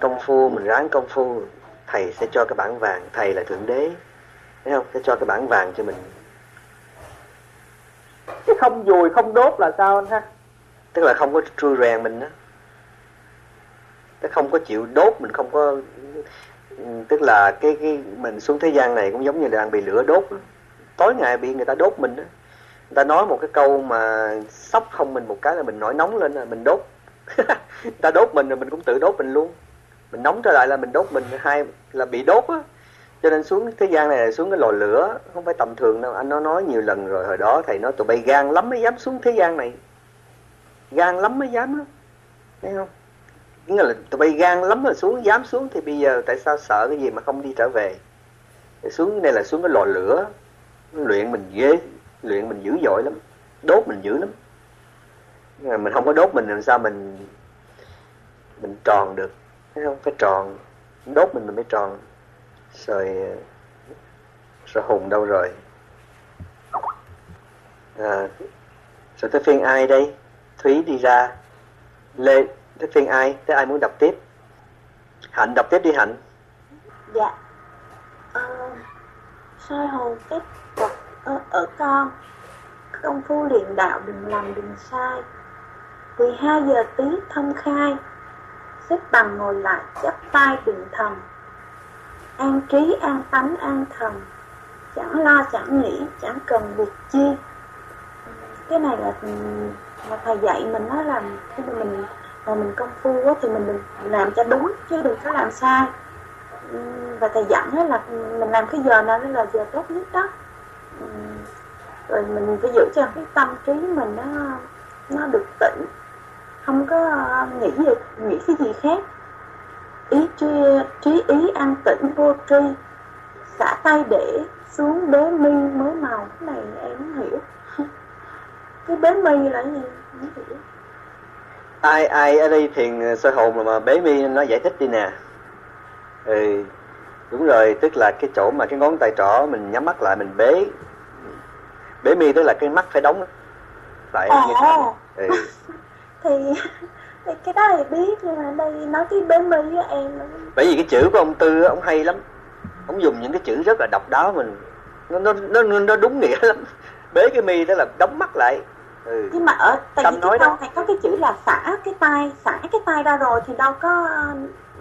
Công phu mình ráng công phu thầy sẽ cho cái bản vàng. Thầy là thượng đế thấy không? Sẽ cho cái bản vàng cho mình. Cái không dùi không đốt là sao anh ha? Tức là không có trui rèn mình đó cái không có chịu đốt mình không có tức là cái cái mình xuống thế gian này cũng giống như đang bị lửa đốt đó. tối ngày bị người ta đốt mình đó người ta nói một cái câu mà sốc không mình một cái là mình nổi nóng lên là mình đốt. Người ta đốt mình rồi mình cũng tự đốt mình luôn. Mình nóng trở lại là mình đốt mình, hai là bị đốt á. Cho nên xuống thế gian này là xuống cái lò lửa, không phải tầm thường đâu. Anh nó nói nhiều lần rồi, hồi đó thầy nói tụi bay gan lắm mới dám xuống thế gian này. Gan lắm mới dám á, thấy không? Nghĩa là tụi bay gan lắm rồi xuống, dám xuống thì bây giờ tại sao sợ cái gì mà không đi trở về? Thì xuống, đây là xuống cái lò lửa, luyện mình ghê luyện mình dữ dội lắm đốt mình dữ lắm. Ờ, mình không có đốt mình làm sao mình mình tròn được thấy không? Phải tròn đốt mình mình mới tròn. Rồi rồi hùng đâu rồi? Ờ, à, rồi tới phiên ai đây? Thúy đi ra. Lê tới phiên ai? Tới ai muốn đọc tiếp? Hạnh đọc tiếp đi hạnh. Dạ. À, soi hồn tiếp tục ở, ở con. Công phu luyện đạo đừng làm đừng sai. 12 giờ tí thông khai. Xếp bằng ngồi lại chắp tay định thần an trí an tánh an thần. Chẳng lo chẳng nghĩ chẳng cần việc chi. Cái này là mà thầy dạy mình nói là khi mà mình mà mình công phu quá thì mình, mình làm cho đúng chứ đừng có làm sai. Và thầy dặn là mình làm cái giờ nào đó là giờ tốt nhất đó. Ừ. rồi mình phải giữ cho cái tâm trí mình nó nó được tỉnh, không có ờ, nghĩ gì nghĩ cái gì khác. Ý trí, trí ý an tĩnh vô tri. Xả tay để xuống bế mi mới màu. Cái này em không hiểu. Cái bế mi là gì? Không hiểu. Ai ai ở đây thiền soi hồn mà bế mi nó giải thích đi nè. Ừ đúng rồi tức là cái chỗ mà cái ngón tay trỏ mình nhắm mắt lại mình bế bế mi tức là cái mắt phải đóng lại à, như thế ừ. thì thì cái đó thì biết nhưng mà đây nói cái bế mi với em bởi vì cái chữ của ông tư ông hay lắm. Ông dùng những cái chữ rất là độc đáo mình nó nó nó, nó đúng nghĩa lắm. Bế cái mi đó là đóng mắt lại. Ừ. nhưng mà ở tại Tâm vì cái câu này có cái chữ là xả cái tay xả cái tay ra rồi thì đâu có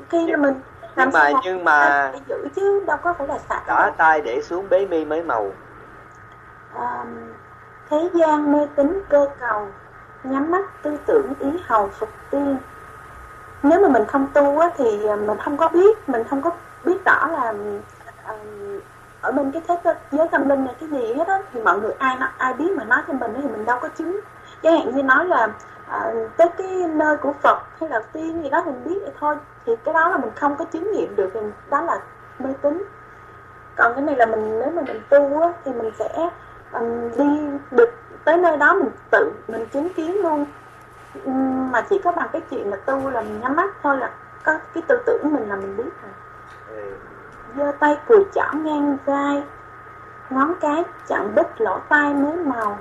khi là mình làm nhưng mà nhưng mà giữ chứ đâu có phải là xả xả tay để xuống bế mi mới màu um, thế gian mê tín cơ cầu nhắm mắt tư tưởng ý hầu phục tiên. Nếu mà mình không tu á, thì ờ, mình không có biết mình không có biết rõ là um, ở bên cái thế giới tâm linh này cái gì hết á thì mọi người ai nói ai biết mà nói cho mình thì mình đâu có chứng. Chẳng hạn như nói là à, tới cái nơi của Phật hay là tiên gì đó mình biết thì thôi thì cái đó là mình không có chứng nghiệm được thì đó là mê tín. Còn cái này là mình nếu mà mình tu á, thì mình sẽ um, đi được tới nơi đó mình tự mình chứng kiến luôn. Um, mà chỉ có bằng cái chuyện là tu là mình nhắm mắt thôi là có cái tư tưởng mình là mình biết rồi. Ừ. Giơ tay cùi chỏ ngang vai ngón cái chặn bích lỗ tai mới màu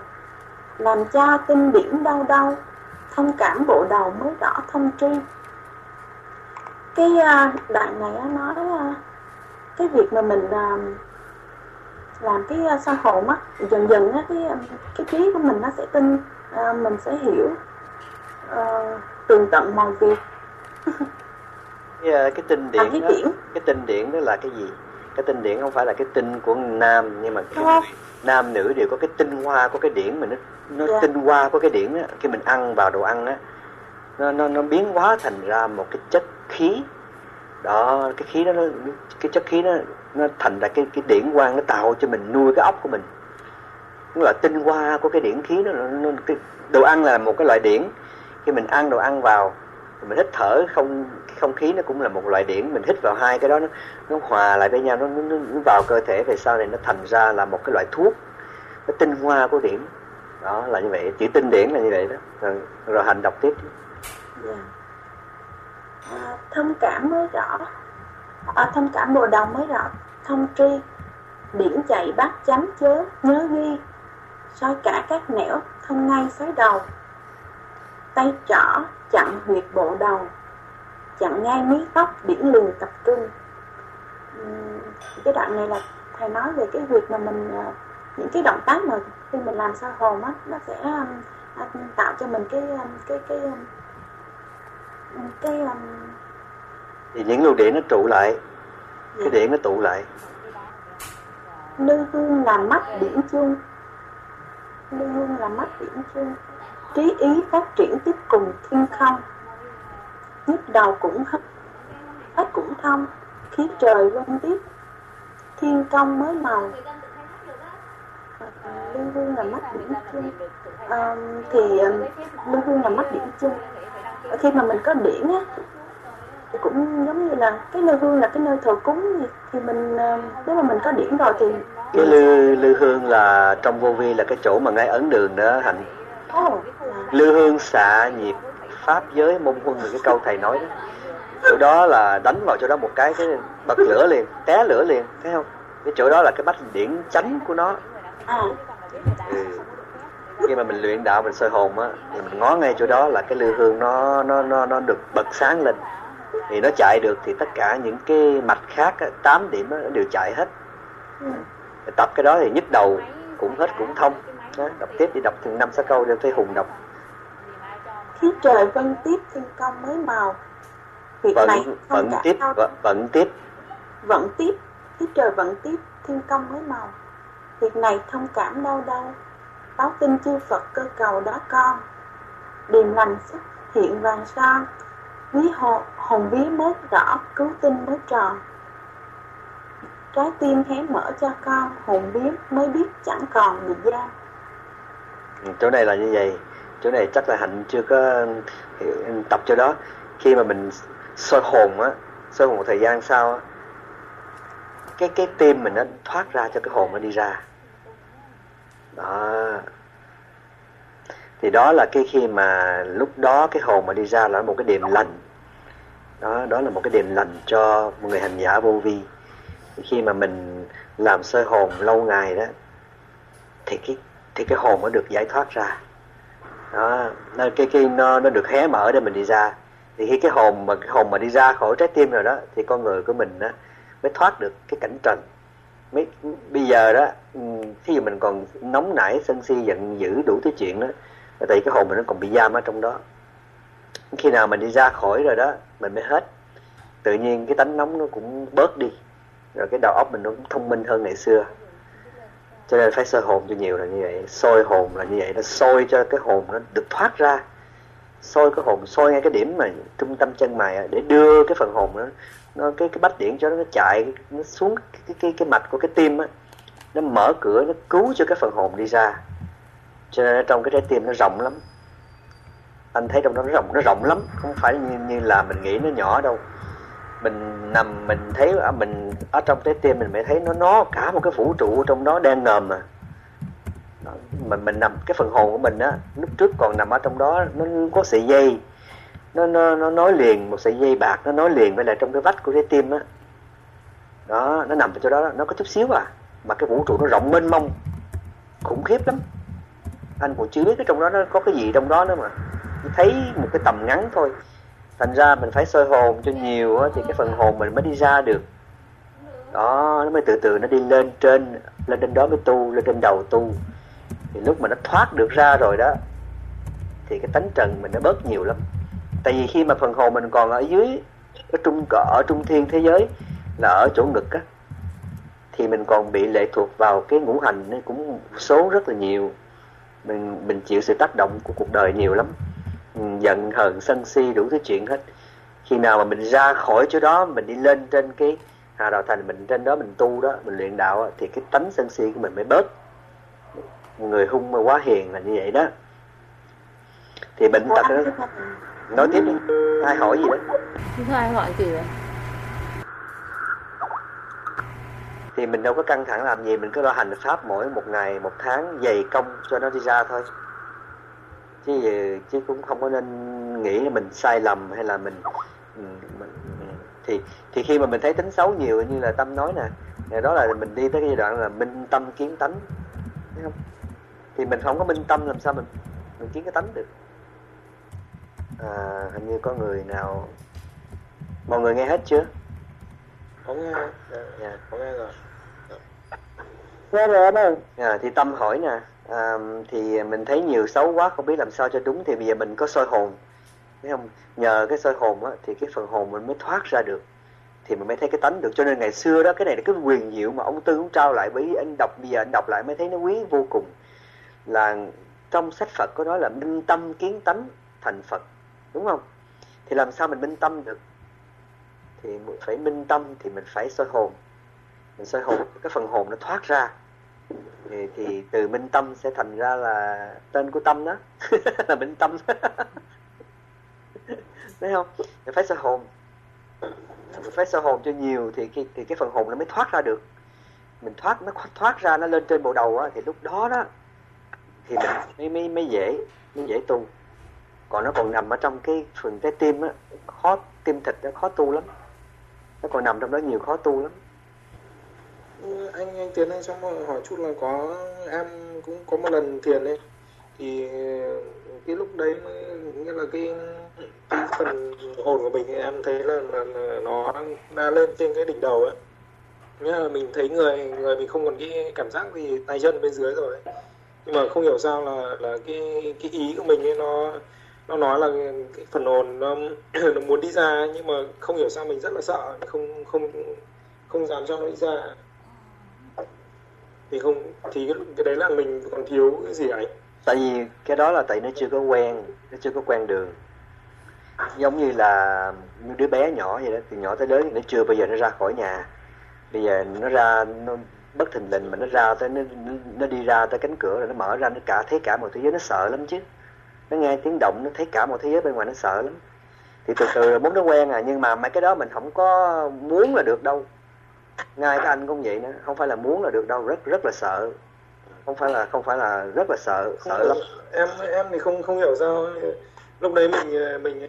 làm cho tinh điển đau đau thông cảm bộ đầu mới rõ thông tri. Cái uh, đoạn này nó nói uh, cái việc mà mình uh, làm cái soi hồn á dần dần á cái cái trí của mình nó sẽ tin uh, mình sẽ hiểu uh, tường tận mọi việc. Cái, cái tinh điển cái, đó, điển. cái tinh điển đó là cái gì? Cái tinh điển không phải là cái tinh của nam nhưng mà cái nam nữ đều có cái tinh hoa của cái điển mà nó nó yeah. tinh hoa của cái điển á. Khi mình ăn vào đồ ăn á nó nó nó biến hóa thành ra một cái chất khí đó cái khí đó nó cái chất khí nó nó thành ra cái cái điển quang nó tạo cho mình nuôi cái ốc của mình. Nó là tinh hoa của cái điển khí nó, nó cái đồ ăn là một cái loại điển. Khi mình ăn đồ ăn vào mình hít thở không không khí nó cũng là một loại điển. Mình hít vào hai cái đó nó nó hòa lại với nhau nó, nó, nó vào cơ thể về sau này nó thành ra là một cái loại thuốc cái tinh hoa của điển. Đó là như vậy chữ tinh điển là như vậy đó. Rồi, rồi hành đọc tiếp. Yeah. À, thông cảm mới rõ. À, thông cảm bồ đồng mới rõ. Thông tri biển chạy bát chấm chớ nhớ ghi soi cả các nẻo thông ngay xoáy đầu. Tay trỏ chặn huyệt bộ đầu. Chặn ngay mí tóc biển lường tập trung. Cái đoạn này là thầy nói về cái việc mà mình ờ, những cái động tác mà khi mình làm sao hồn á nó sẽ tạo cho mình cái cái cái cái um... thì những luồng điện nó trụ lại. Dạ. cái điện nó tụ lại. Lư hương là mắt điển chung lư hương là mắt điển chung trí ý phát triển tiếp cùng thiên không. Nhức đầu cũng hết hết cũng thông. Khí trời vân tiếp thiên công mới màu. Lưu Hương là mắt điểm chung à, thì Lưu Hương là mắt điểm chung khi mà mình có điển á thì cũng giống như là cái Lưu Hương là cái nơi thờ cúng thì mình nếu mà mình có điển rồi thì cái lư lư hương là trong vô vi là cái chỗ mà ngay ấn đường đó hạnh oh, lư hương xạ nhịp pháp giới môn huân là cái câu thầy nói đó chỗ đó là đánh vào chỗ đó một cái cái bật lửa liền té lửa liền thấy không cái chỗ đó là cái bách điển chánh của nó à. ừ. Khi mà mình luyện đạo mình soi hồn á thì mình ngó ngay chỗ đó là cái lư hương nó nó nó nó được bật sáng lên. Thì nó chạy được thì tất cả những cái mạch khác tám điểm đó, nó đều chạy hết. Ừ. tập cái đó thì nhức đầu cũng hết cũng thông. Đó, đọc tiếp đi đọc từng năm sáu câu để thấy hùng đọc khí trời vân tiếp thiên công mới màu việc vận, này vận tiếp vận, vận tiếp. Vận tiếp khí trời vận tiếp thiên công mới màu việc này thông cảm đau đau báo tin chư Phật cơ cầu đó con. Điềm lành xuất hiện vàng son ví hồn, hồn ví mới rõ cứu tinh mới tròn. Trái tim hé mở cho con hồn bí mới biết chẳng còn bị giam ừ, chỗ này là như vậy. Chỗ này chắc là hạnh chưa có tập cho đó. Khi mà mình soi hồn á soi hồn một thời gian sau á cái cái tim mình nó thoát ra cho cái hồn nó đi ra đó. Thì đó là cái khi mà lúc đó cái hồn mà đi ra là một cái điểm lành. Đó đó là một cái điểm lành cho một người hành giả vô vi. Khi mà mình làm sơ hồn lâu ngày đó, thì cái thì cái hồn nó được giải thoát ra. Đó, nó cái cái nó nó được hé mở để mình đi ra. Thì khi cái hồn mà, cái hồn mà đi ra khỏi trái tim rồi đó, thì con người của mình đó mới thoát được cái cảnh trần mấy bây giờ đó ừ, khi mình còn nóng nảy, sân si, giận dữ, đủ thứ chuyện đó tại cái hồn mình nó còn bị giam ở trong đó. Khi nào mình đi ra khỏi rồi đó, mình mới hết. Tự nhiên cái tánh nóng nó cũng bớt đi. Rồi cái đầu óc mình nó cũng thông minh hơn ngày xưa. Cho nên phải soi hồn cho nhiều là như vậy. Soi hồn là như vậy, nó soi cho cái hồn nó được thoát ra soi cái hồn soi ngay cái điểm mà trung tâm chân mày để đưa cái phần hồn nó nó cái cái bách điện cho nó chạy nó xuống cái cái cái, cái mạch của cái tim á nó mở cửa nó cứu cho cái phần hồn đi ra. Cho nên trong cái trái tim nó rộng lắm. Anh thấy trong đó nó rộng nó rộng lắm không phải như như là mình nghĩ nó nhỏ đâu. Mình nằm mình thấy ở mình ở trong trái tim mình mới thấy nó nó cả một cái vũ trụ trong đó đang ngầm mà mình mình nằm cái phần hồn của mình á lúc trước còn nằm ở trong đó nó có sợi dây. Nó nó nó nói liền một sợi dây bạc nó nói liền với lại trong cái vách của trái tim á. Đó nó nằm ở chỗ đó nó có chút xíu à mà cái vũ trụ nó rộng mênh mông. Khủng khiếp lắm. Anh cũng chưa biết cái trong đó nó có cái gì trong đó nữa mà. Thấy một cái tầm ngắn thôi. Thành ra mình phải soi hồn cho nhiều á, thì cái phần hồn mình mới đi ra được. Đó nó mới từ từ nó đi lên trên lên trên đó mới tu lên trên đầu tu thì lúc mà nó thoát được ra rồi đó, thì cái tánh trần mình nó bớt nhiều lắm. Tại vì khi mà phần hồn mình còn ở dưới, ở trung ở trung thiên thế giới, là ở chỗ ngực á, thì mình còn bị lệ thuộc vào cái ngũ hành nó cũng số rất là nhiều. Mình mình chịu sự tác động của cuộc đời nhiều lắm. Ừ, giận hờn, sân si đủ thứ chuyện hết. Khi nào mà mình ra khỏi chỗ đó, mình đi lên trên cái hà đạo thành, mình trên đó mình tu đó, mình luyện đạo thì cái tánh sân si của mình mới bớt người hung mà quá hiền là như vậy đó. Thì bệnh tật đó nói tiếp đi. Ai hỏi gì đó? Thưa ai hỏi gì vậy thì mình đâu có căng thẳng làm gì mình cứ lo hành pháp mỗi một ngày một tháng dày công cho nó đi ra thôi. Chứ chứ cũng không có nên nghĩ là mình sai lầm hay là mình, mình, mình thì thì khi mà mình thấy tính xấu nhiều như là tâm nói nè đó là mình đi tới cái giai đoạn là minh tâm kiến tánh. Thấy không thì mình không có minh tâm làm sao mình mình kiến cái tánh được. À, hình như có người nào mọi người nghe hết chưa? Có nghe. Dạ, có nghe rồi. Nghe rồi anh ơi. À, thì tâm hỏi nè à, thì mình thấy nhiều xấu quá không biết làm sao cho đúng. Thì bây giờ mình có soi hồn. Thấy không? Nhờ cái soi hồn á, thì cái phần hồn mình mới thoát ra được. Thì mình mới thấy cái tánh được. Cho nên ngày xưa đó cái này là cái quyền diệu mà ông tư cũng trao lại với anh đọc. Bây giờ anh đọc lại mới thấy nó quý vô cùng là trong sách Phật có nói là minh tâm kiến tánh thành Phật đúng không? Thì làm sao mình minh tâm được? Thì mình phải minh tâm thì mình phải soi hồn. Mình soi hồn cái phần hồn nó thoát ra. Thì, thì từ minh tâm sẽ thành ra là tên của tâm đó. Là minh tâm. Thấy không? Mình phải soi hồn. Mình phải soi hồn cho nhiều thì cái thì cái phần hồn nó mới thoát ra được. Mình thoát nó thoát ra nó lên trên bộ đầu á thì lúc đó đó thì mình mới mới mới dễ mới dễ tu. Còn nó còn nằm ở trong cái phần trái tim á khó tim thịt nó khó tu lắm. Nó còn nằm trong đó nhiều khó tu lắm. Ừ, anh anh tiến anh xong hỏi chút là có em cũng có một lần thiền ấy thì cái lúc đấy nghĩa là cái, cái phần hồn của mình em thấy là, là, là nó đã lên trên cái đỉnh đầu ấy. Nghĩa là mình thấy người người mình không còn cái cảm giác gì tay chân bên dưới rồi ấy nhưng mà không hiểu sao là là cái cái ý của mình ấy nó nó nói là cái phần hồn nó, nó muốn đi ra nhưng mà không hiểu sao mình rất là sợ không không không dám cho nó đi ra. Thì không thì cái, cái đấy là mình còn thiếu cái gì ấy? Tại vì cái đó là tại nó chưa có quen nó chưa có quen đường. Giống như là đứa bé nhỏ vậy đó từ nhỏ tới lớn thì nó chưa bao giờ nó ra khỏi nhà. Bây giờ nó ra nó bất thình lình mà nó ra tới nó, nó đi ra tới cánh cửa rồi nó mở ra nó cả thấy cả một thế giới nó sợ lắm chứ. Nó nghe tiếng động nó thấy cả một thế giới bên ngoài nó sợ lắm. Thì từ từ rồi muốn nó quen à nhưng mà mấy cái đó mình không có muốn là được đâu. Ngay các anh cũng vậy nữa không phải là muốn là được đâu rất rất là sợ. Không phải là không phải là rất là sợ không, sợ lắm. em em thì không không hiểu sao lúc đấy mình mình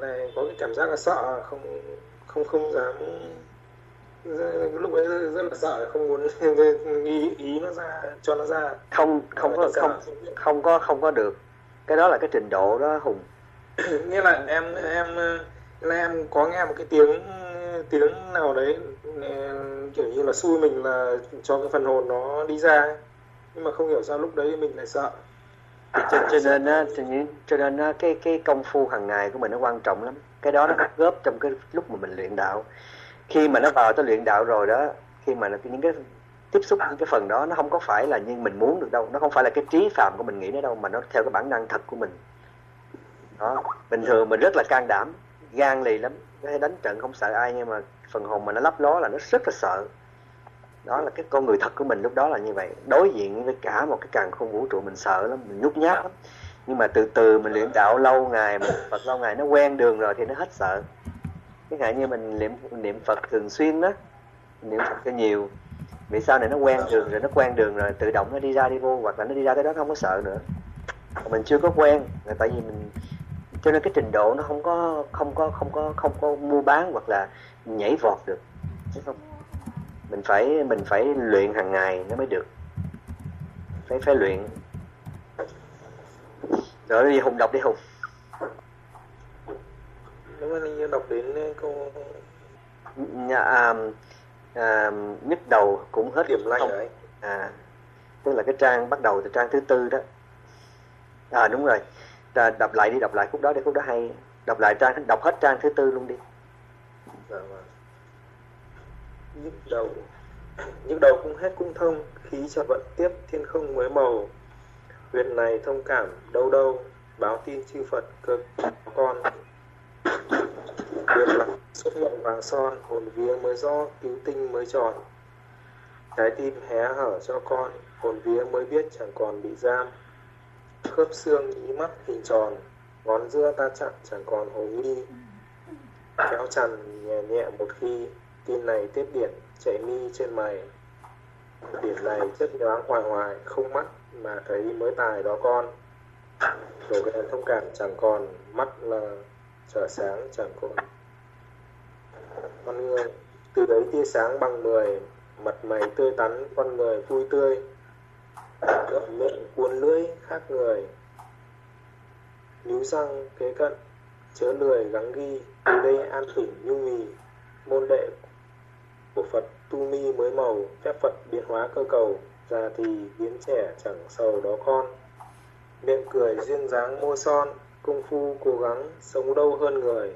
này có cái cảm giác là sợ không không không dám lúc ấy rất là sợ không muốn nghĩ ý nó ra cho nó ra. Không không có không không có không có được. Cái đó là cái trình độ đó hùng. Nghĩa là em em là em có nghe một cái tiếng tiếng nào đấy kiểu như là xui mình là cho cái phần hồn nó đi ra nhưng mà không hiểu sao lúc đấy mình lại sợ. Cho, cho nên á cho nên á, cái cái công phu hàng ngày của mình nó quan trọng lắm. Cái đó nó góp trong cái lúc mà mình luyện đạo khi mà nó vào tới luyện đạo rồi đó khi mà nó, những cái tiếp xúc những cái phần đó nó không có phải là như mình muốn được đâu. Nó không phải là cái trí phạm của mình nghĩ nó đâu mà nó theo cái bản năng thật của mình. Đó bình thường mình rất là can đảm gan lì lắm có thể đánh trận không sợ ai nhưng mà phần hồn mà nó lấp ló là nó rất là sợ. Đó là cái con người thật của mình lúc đó là như vậy. Đối diện với cả một cái càng không vũ trụ mình sợ lắm mình nhút nhát lắm. Nhưng mà từ từ mình luyện đạo lâu ngày mình phật lâu ngày nó quen đường rồi thì nó hết sợ cái hạn như mình niệm niệm phật thường xuyên đó, niệm phật cho nhiều. Vì sau này nó quen đường rồi, nó quen đường rồi, tự động nó đi ra đi vô, hoặc là nó đi ra tới đó không có sợ nữa. Mình chưa có quen tại vì mình, cho nên cái trình độ nó không có không có không có không có mua bán hoặc là nhảy vọt được. Chứ không. Mình phải mình phải luyện hàng ngày nó mới được. Phải phải luyện. Rồi đi hùng đọc đi hùng nếu mà như đọc đến câu Nhà, à, à, nhức đầu cũng hết điểm không. đấy. À tức là cái trang bắt đầu từ trang thứ tư đó. À đúng rồi. À, đọc lại đi đọc lại khúc đó để khúc đó hay. Đọc lại trang đọc hết trang thứ tư luôn đi. Dạ vâng. Nhức đầu. Nhức đầu cũng hết cũng thông khí chợt vận tiếp thiên không mới màu. Việc này thông cảm đâu đâu báo tin chư Phật cơ con xuất hiện vàng son, hồn vía mới do cứu tinh mới tròn. Trái tim hé hở cho con, hồn vía mới biết chẳng còn bị giam. Khớp xương ý mắt hình tròn, ngón giữa ta chặn chẳng còn hồ nghi. Kéo chằn nhẹ nhẹ một khi tin này tiếp điện chảy mi trên mày. Điểm này chất nhoáng hoài hoài, không mắt mà thấy mới tài đó con. Đổ đèn thông cảm chẳng còn, mắt là, trở sáng chẳng còn con người, từ đấy tia sáng bằng mười, mặt mày tươi tắn, con người vui tươi. Gậm miệng cuốn lưỡi khác người. Níu răng, kế cận, chớ lười gắng ghi. Từ đây an tĩnh nhung mì. Môn đệ của Phật tu mi mới màu, phép Phật biến hóa cơ cầu. Già thì biến trẻ chẳng sầu đó con. Miệng cười duyên dáng môi son, công phu cố gắng sống đâu hơn người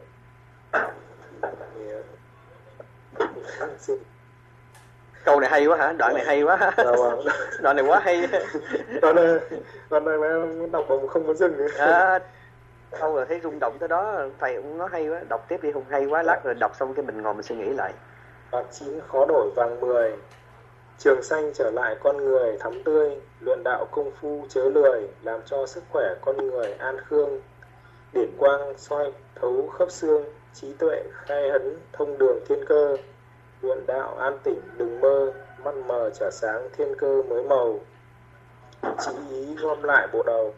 câu này hay quá hả? Đoạn này hay quá dạ vâng. đoạn này quá hay. Đoạn này đoạn này em đọc mà không muốn dừng nữa. À, câu là thấy rung động tới đó thầy cũng nói hay quá đọc tiếp đi không hay quá lát rồi đọc xong cái mình ngồi mình suy nghĩ lại. Bạc chín khó đổi vàng mười. Trường xanh trở lại con người thắm tươi luyện đạo công phu chớ lười làm cho sức khỏe con người an khương. Điển quang soi thấu khớp xương trí tuệ khai hấn thông đường thiên cơ luyện đạo an tỉnh đừng mơ, mắt mờ trả sáng thiên cơ mới màu. Chỉ ý gom lại bộ đầu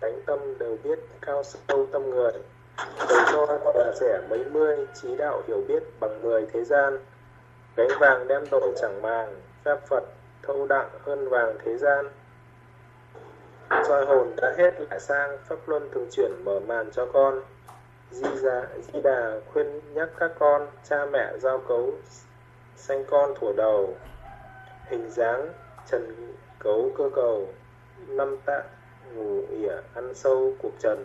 đánh tâm đều biết cao sâu tâm người. Đầu cho là rẻ mấy mươi, trí đạo hiểu biết bằng mười thế gian. Gánh vàng đem đổi chẳng màng phép phật thâu đặng hơn vàng thế gian. Soi hồn đã hết lại sang, pháp luân thường chuyển mở màn cho con di già di đà khuyên nhắc các con cha mẹ giao cấu sanh con thủa đầu hình dáng trần cấu cơ cầu năm tạ ngủ ỉa ăn sâu cuộc trần.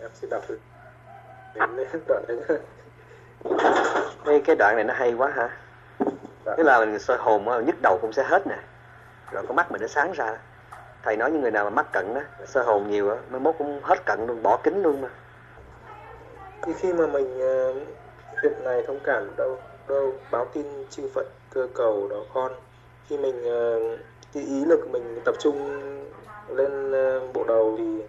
Em xin đọc đến đoạn đấy cái cái đoạn này nó hay quá hả? Dạ. tức là mình soi hồn á, nhức đầu cũng sẽ hết nè. Rồi con mắt mình nó sáng ra. Thầy nói những người nào mà mắc cận á soi hồn nhiều á mới mốt cũng hết cận luôn bỏ kính luôn mà thì khi mà mình uh, việc này thông cảm đâu đâu báo tin chư Phật cơ cầu đó con. Khi mình uh, cái ý lực mình tập trung lên uh, bộ đầu thì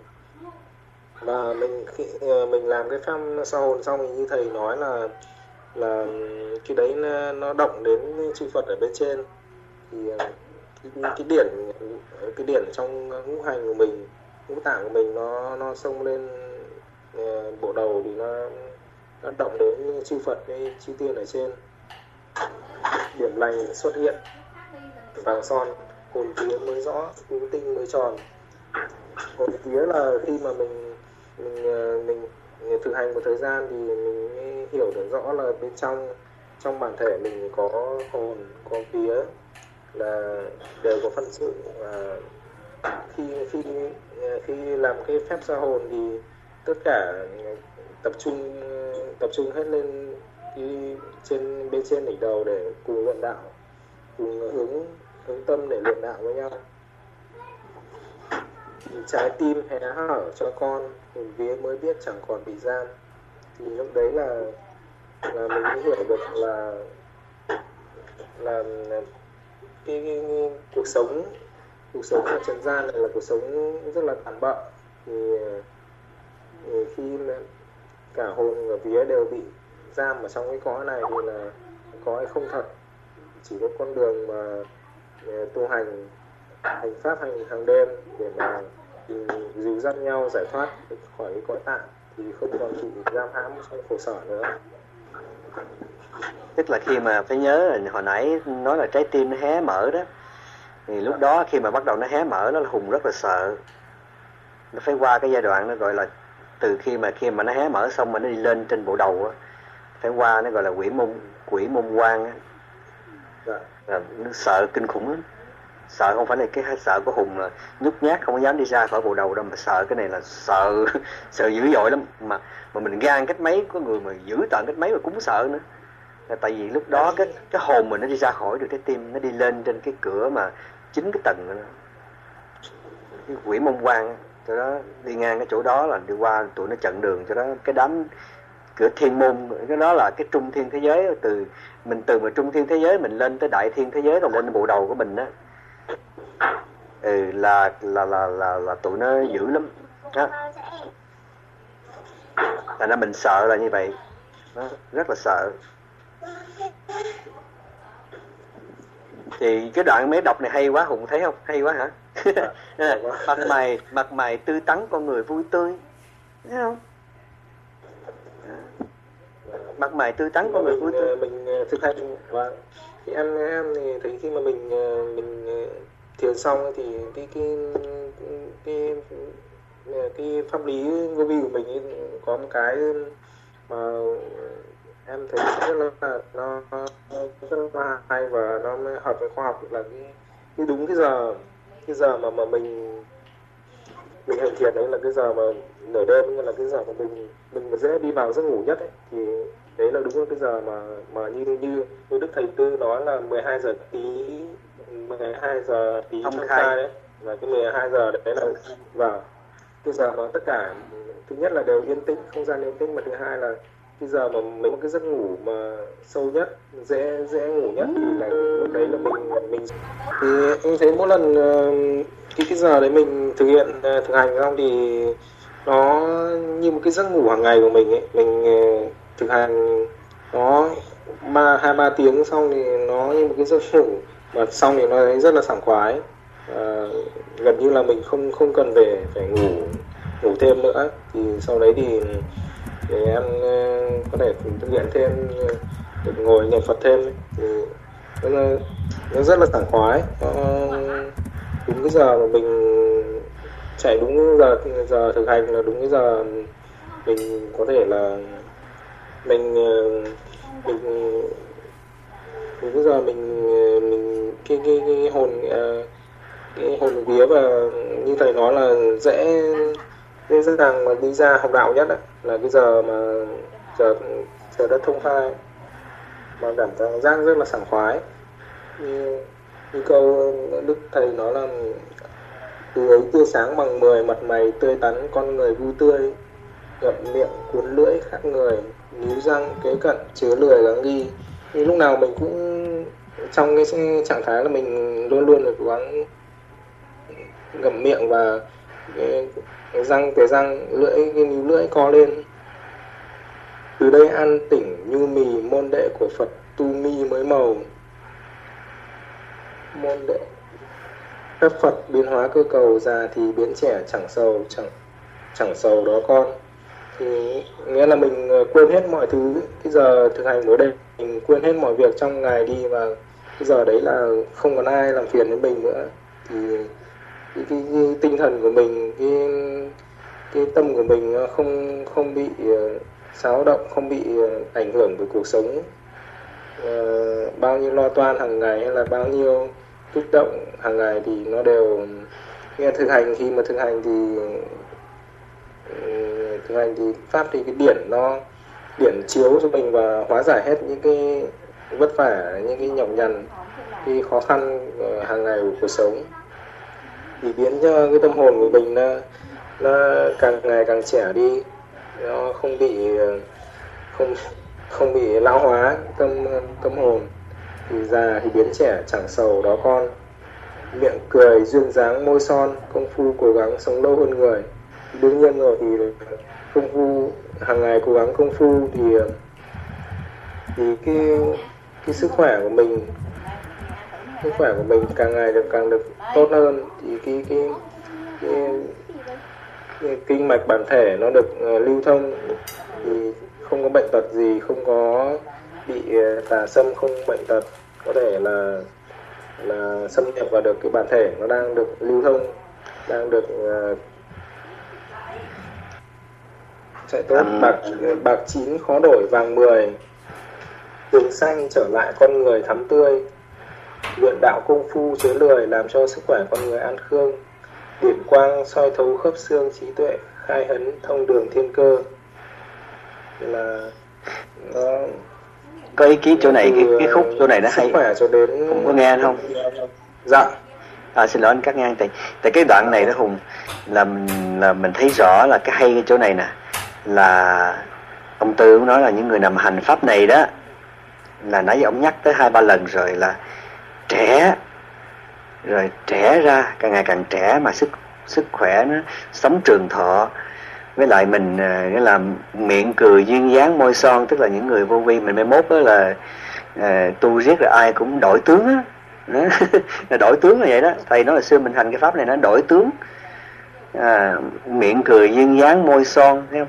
và mình khi uh, mình làm cái pháp sau hồn xong thì như thầy nói là là cái đấy nó, nó động đến chư Phật ở bên trên. Thì uh, cái, cái điển cái điển trong ngũ hành của mình ngũ tạng của mình nó nó xông lên Ờ, bộ đầu thì nó nó động đến chư Phật với chư tiên ở trên. Điểm lành xuất hiện vàng son, hồn phía mới rõ cứu tinh mới tròn. Hồn phía là khi mà mình ờ, mình mình thực hành một thời gian thì mình hiểu được rõ là bên trong trong bản thể mình có hồn, có vía là đều có phân sự. Và khi khi ờ, khi làm cái phép ra hồn thì tất cả tập trung tập trung hết lên đi trên bên trên đỉnh đầu để cùng luyện đạo cùng hướng hướng tâm để luyện đạo với nhau. Trái tim hé hở cho con hồn vía mới biết chẳng còn bị giam thì lúc đấy là là mình mới hiểu được là là cái, cái, cái cuộc sống cuộc sống ở trần gian này là cuộc sống rất là tàn bạo. Thì, thì khi cả hồn và vía đều bị giam ở trong cái cõi này thì là cõi không thật. Chỉ có con đường mà ờ, tu hành hành pháp, hành, hàng đêm để mà dìu dắt nhau, giải thoát khỏi cái cõi tạng thì không còn bị giam hãm trong khổ sở nữa. Tức là khi mà phải nhớ là hồi nãy nói là trái tim nó hé mở đó, thì lúc đó khi mà bắt đầu nó hé mở, nó là hùng rất là sợ. Nó phải qua cái giai đoạn nó gọi là từ khi mà khi mà nó hé mở xong mà nó đi lên trên bộ đầu á phải qua nó gọi là quỷ môn quỷ môn quan á. Là nó sợ kinh khủng lắm. Sợ không phải là cái sợ của hùng là nhút nhát không dám đi ra khỏi bộ đầu đâu mà sợ cái này là sợ sợ dữ dội lắm. Mà mà mình gan cách mấy có người mà giữ tận cách mấy mà cũng sợ nữa. Là tại vì lúc đó cái cái hồn mình nó đi ra khỏi được cái tim nó đi lên trên cái cửa mà chính cái tầng nữa cái quỷ mông quan cho đó đi ngang cái chỗ đó là đi qua tụi nó chặn đường cho đó cái đám cửa thiên môn cái đó là cái trung thiên thế giới từ mình từ mà trung thiên thế giới mình lên tới đại thiên thế giới rồi lên bộ đầu của mình đó ừ, là, là là là là tụi nó dữ lắm. Đó. thành ra mình sợ là như vậy. Đó, rất là sợ thì cái đoạn mấy đọc này hay quá hùng thấy không? Hay quá hả? Mặt mày mặt mày tươi tắn con người vui tươi. Thấy không? Mặt mày tươi tắn con người vui tươi. mình thực hành. Và thì em em thì thấy khi mà mình mình thiền xong thì cái cái cái cái, cái pháp lý vô vi của mình có một cái mà em thấy rất là nó rất là hay và nó mới hợp với khoa học là cái, cái đúng cái giờ cái giờ mà mà mình mình hành thiền đấy là cái giờ mà nửa đêm là cái giờ mà mình mình dễ đi vào giấc ngủ nhất ấy, thì đấy là đúng là cái giờ mà mà như như như đức thầy tư nói là 12 giờ tí 12 giờ tí trong khai. đấy. Và cái 12 giờ đấy là vào cái giờ mà tất cả thứ nhất là đều yên tĩnh không gian yên tĩnh mà thứ hai là cái giờ mà mấy một cái giấc ngủ mà sâu nhất dễ dễ ngủ nhất thì là lúc đấy là mình mình thì em thấy mỗi lần ờ, cái cái giờ đấy mình thực hiện ờ, thực hành xong thì nó như một cái giấc ngủ hàng ngày của mình ấy. Mình ờ, thực hành nó ba hai ba tiếng xong thì nó như một cái giấc ngủ mà xong thì nó thấy rất là sảng khoái. À, gần như là mình không không cần về phải ngủ ngủ thêm nữa. Thì sau đấy thì để em ờ, có thể thực hiện thêm ờ, được ngồi niệm Phật thêm thì nó, nó rất là sảng khoái. Nó, đúng cái giờ mà mình chạy đúng giờ giờ thực hành là đúng cái giờ mình có thể là mình mình đúng cái giờ mình mình cái cái, cái hồn cái hồn vía và như thầy nói là dễ dễ dàng mà đi ra học đạo nhất ấy, là cái giờ mà giờ giờ đất thông khai. Mà cảm giác rất là sảng khoái. Như, như câu đức thầy nói là từ ấy tươi sáng bằng mười mặt mày tươi tắn con người vui tươi ngậm miệng cuốn lưỡi khác người níu răng kế cận chứa lười gắng ghi như lúc nào mình cũng trong cái trạng thái là mình luôn luôn là cố gắng ngậm miệng và cái, răng cái răng lưỡi cái níu lưỡi co lên. Từ đây ăn tỉnh như mì môn đệ của Phật tu mi mới màu. Môn đệ. Các Phật biến hóa cơ cầu già thì biến trẻ chẳng sầu chẳng chẳng sầu đó con. Thì nghĩa là mình ờ, quên hết mọi thứ. Cái giờ thực hành mới đây mình quên hết mọi việc trong ngày đi và cái giờ đấy là không còn ai làm phiền đến mình nữa. Thì cái, cái, cái tinh thần của mình cái cái tâm của mình không không bị ờ, xáo động không bị ờ, ảnh hưởng bởi cuộc sống. Uh, bao nhiêu lo toan hàng ngày hay là bao nhiêu kích động hàng ngày thì nó đều nghe thực hành. Khi mà thực hành thì ừ, thực hành thì pháp thì cái điển nó điển chiếu cho mình và hóa giải hết những cái vất vả những cái nhọc nhằn cái khó khăn hàng ngày của cuộc sống thì biến cho cái tâm hồn của mình nó, nó càng ngày càng trẻ đi. Nó không bị không không bị lão hóa tâm tâm hồn. Thì già thì biến trẻ chẳng sầu đó con. Miệng cười duyên dáng môi son công phu cố gắng sống lâu hơn người. Đương nhiên rồi thì công phu hàng ngày cố gắng công phu thì thì cái cái sức khỏe của mình sức khỏe của mình càng ngày được càng được tốt hơn thì cái cái, cái, cái kinh mạch bản thể nó được uh, lưu thông. Thì không có bệnh tật gì không có bị uh, tà xâm không bệnh tật có thể là là xâm nhập vào được cái bản thể nó đang được lưu thông đang được uh, chạy tốt. Bạc bạc chín khó đổi vàng 10 đường xanh trở lại con người thắm tươi luyện đạo công phu chứa lười làm cho sức khỏe con người an khương. Điển quang soi thấu khớp xương trí tuệ khai hấn thông đường thiên cơ. Là nó có ý kiến chỗ này cái, cái khúc chỗ này nó hay. khỏe cho đến không có nghe không? Dạ. À, xin lỗi anh cắt ngang tại tại cái đoạn này đó hùng là mình là mình thấy rõ là cái hay cái chỗ này nè là ông tư cũng nói là những người nằm hành pháp này đó là nãy giờ ông nhắc tới hai ba lần rồi là trẻ. Rồi trẻ ra càng ngày càng trẻ mà sức sức khỏe nó sống trường thọ. Với lại mình ờ, nghĩa là miệng cười duyên dáng môi son tức là những người vô vi mình mới mốt đó là à, tu riết rồi ai cũng đổi tướng á. Là đổi tướng là vậy đó. Thầy nói là xưa mình hành cái pháp này nó đổi tướng. À, miệng cười duyên dáng môi son thấy không?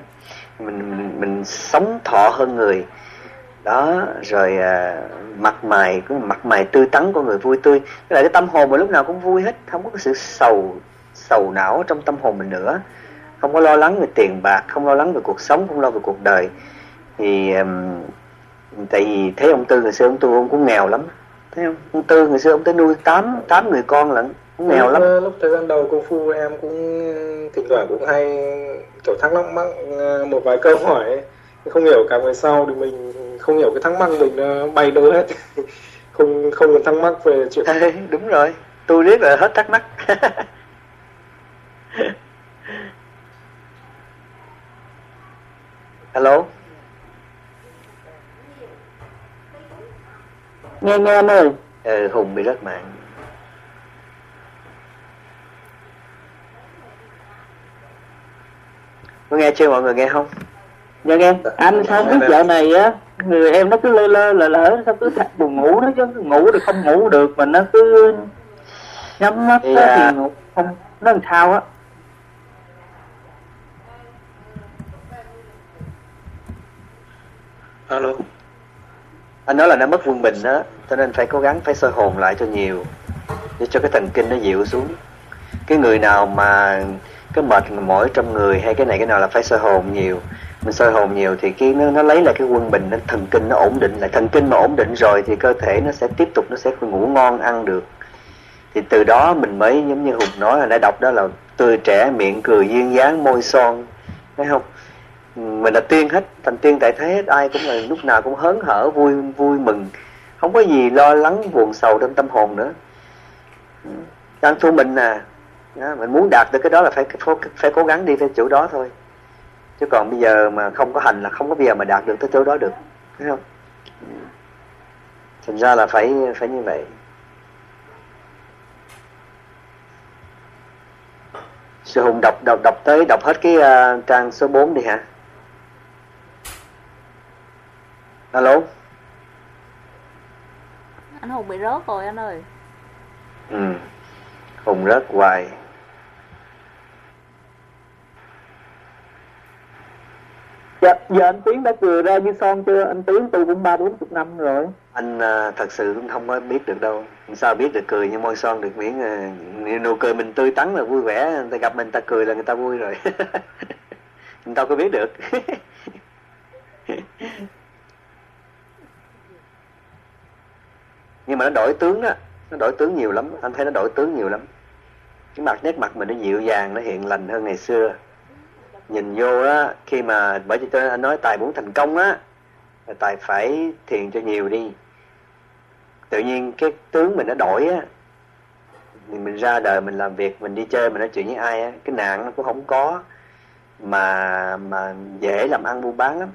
Mình mình, mình sống thọ hơn người đó rồi à, mặt mày cũng mặt mày tươi tắn của người vui tươi. Cái là cái tâm hồn mà lúc nào cũng vui hết không có cái sự sầu sầu não trong tâm hồn mình nữa. Không có lo lắng về tiền bạc không lo lắng về cuộc sống không lo về cuộc đời. Thì um, tại vì thấy ông tư ngày xưa ông tư ông cũng nghèo lắm. Thấy không? Ông tư ngày xưa ông tới nuôi tám tám người con lận cũng nghèo lắm. Lúc, thời gian đầu cô phu em cũng thỉnh thoảng cũng hay kiểu thắc mắc mắc à, một vài câu hỏi không hiểu cả về sau thì mình không hiểu cái thắc mắc mình nó bay đâu hết. Không không cần thắc mắc về chuyện đúng rồi. Tôi biết là hết thắc mắc. Alo? Nghe nghe anh ơi. Ừ, hùng bị rất mạng. Có nghe chưa? Mọi người nghe không dạ nghe anh sao biết dạo này á người em nó cứ lơ lơ lờ lỡ sao cứ buồn ngủ nó chứ. Ngủ thì không ngủ được mà nó cứ nhắm mắt thì, à... thì ngủ không. Nó làm sao á? Alo. Anh nói là nó mất quân bình đó cho nên phải cố gắng phải soi hồn lại cho nhiều để cho cái thần kinh nó dịu xuống. Cái người nào mà cái mệt mỏi trong người hay cái này cái nào là phải soi hồn nhiều mình soi hồn nhiều thì cái nó, nó lấy lại cái quân bình nó thần kinh nó ổn định lại thần kinh mà ổn định rồi thì cơ thể nó sẽ tiếp tục nó sẽ ngủ ngon ăn được. Thì từ đó mình mới giống như hùng nói là đã đọc đó là tươi trẻ miệng cười duyên dáng môi son. Thấy không? Mình là tiên hết thành tiên tại thế hết ai cũng là lúc nào cũng hớn hở vui vui mừng. Không có gì lo lắng buồn sầu trong tâm hồn nữa. Đang thu mình à. Mình muốn đạt được cái đó là phải phải cố gắng đi theo chỗ đó thôi chứ còn bây giờ mà không có hành là không có bây giờ mà đạt được tới chỗ đó được thấy không? Thành ra là phải phải như vậy. Sư hùng đọc đọc đọc tới đọc hết cái uh, trang số 4 đi hả? Alo? Anh hùng bị rớt rồi anh ơi. Ừ. Hùng rớt hoài dạ, giờ anh Tiến đã cười ra như son chưa? Anh Tiến tôi cũng ba bốn chục năm rồi. Anh à, thật sự cũng không có biết được đâu. Sao biết được cười như môi son được miễn à, nụ cười mình tươi tắn là vui vẻ. Người ta gặp mình ta cười là người ta vui rồi. Người ta có biết được. Nhưng mà nó đổi tướng đó. Nó đổi tướng nhiều lắm. Anh thấy nó đổi tướng nhiều lắm. Cái mặt nét mặt mình nó dịu dàng nó hiện lành hơn ngày xưa nhìn vô á, khi mà bởi vì tôi anh nói tài muốn thành công á tài phải thiền cho nhiều đi. Tự nhiên cái tướng mình nó đổi á mình ra đời mình làm việc, mình đi chơi, mình nói chuyện với ai á, cái nạn nó cũng không có mà mà dễ làm ăn buôn bán lắm.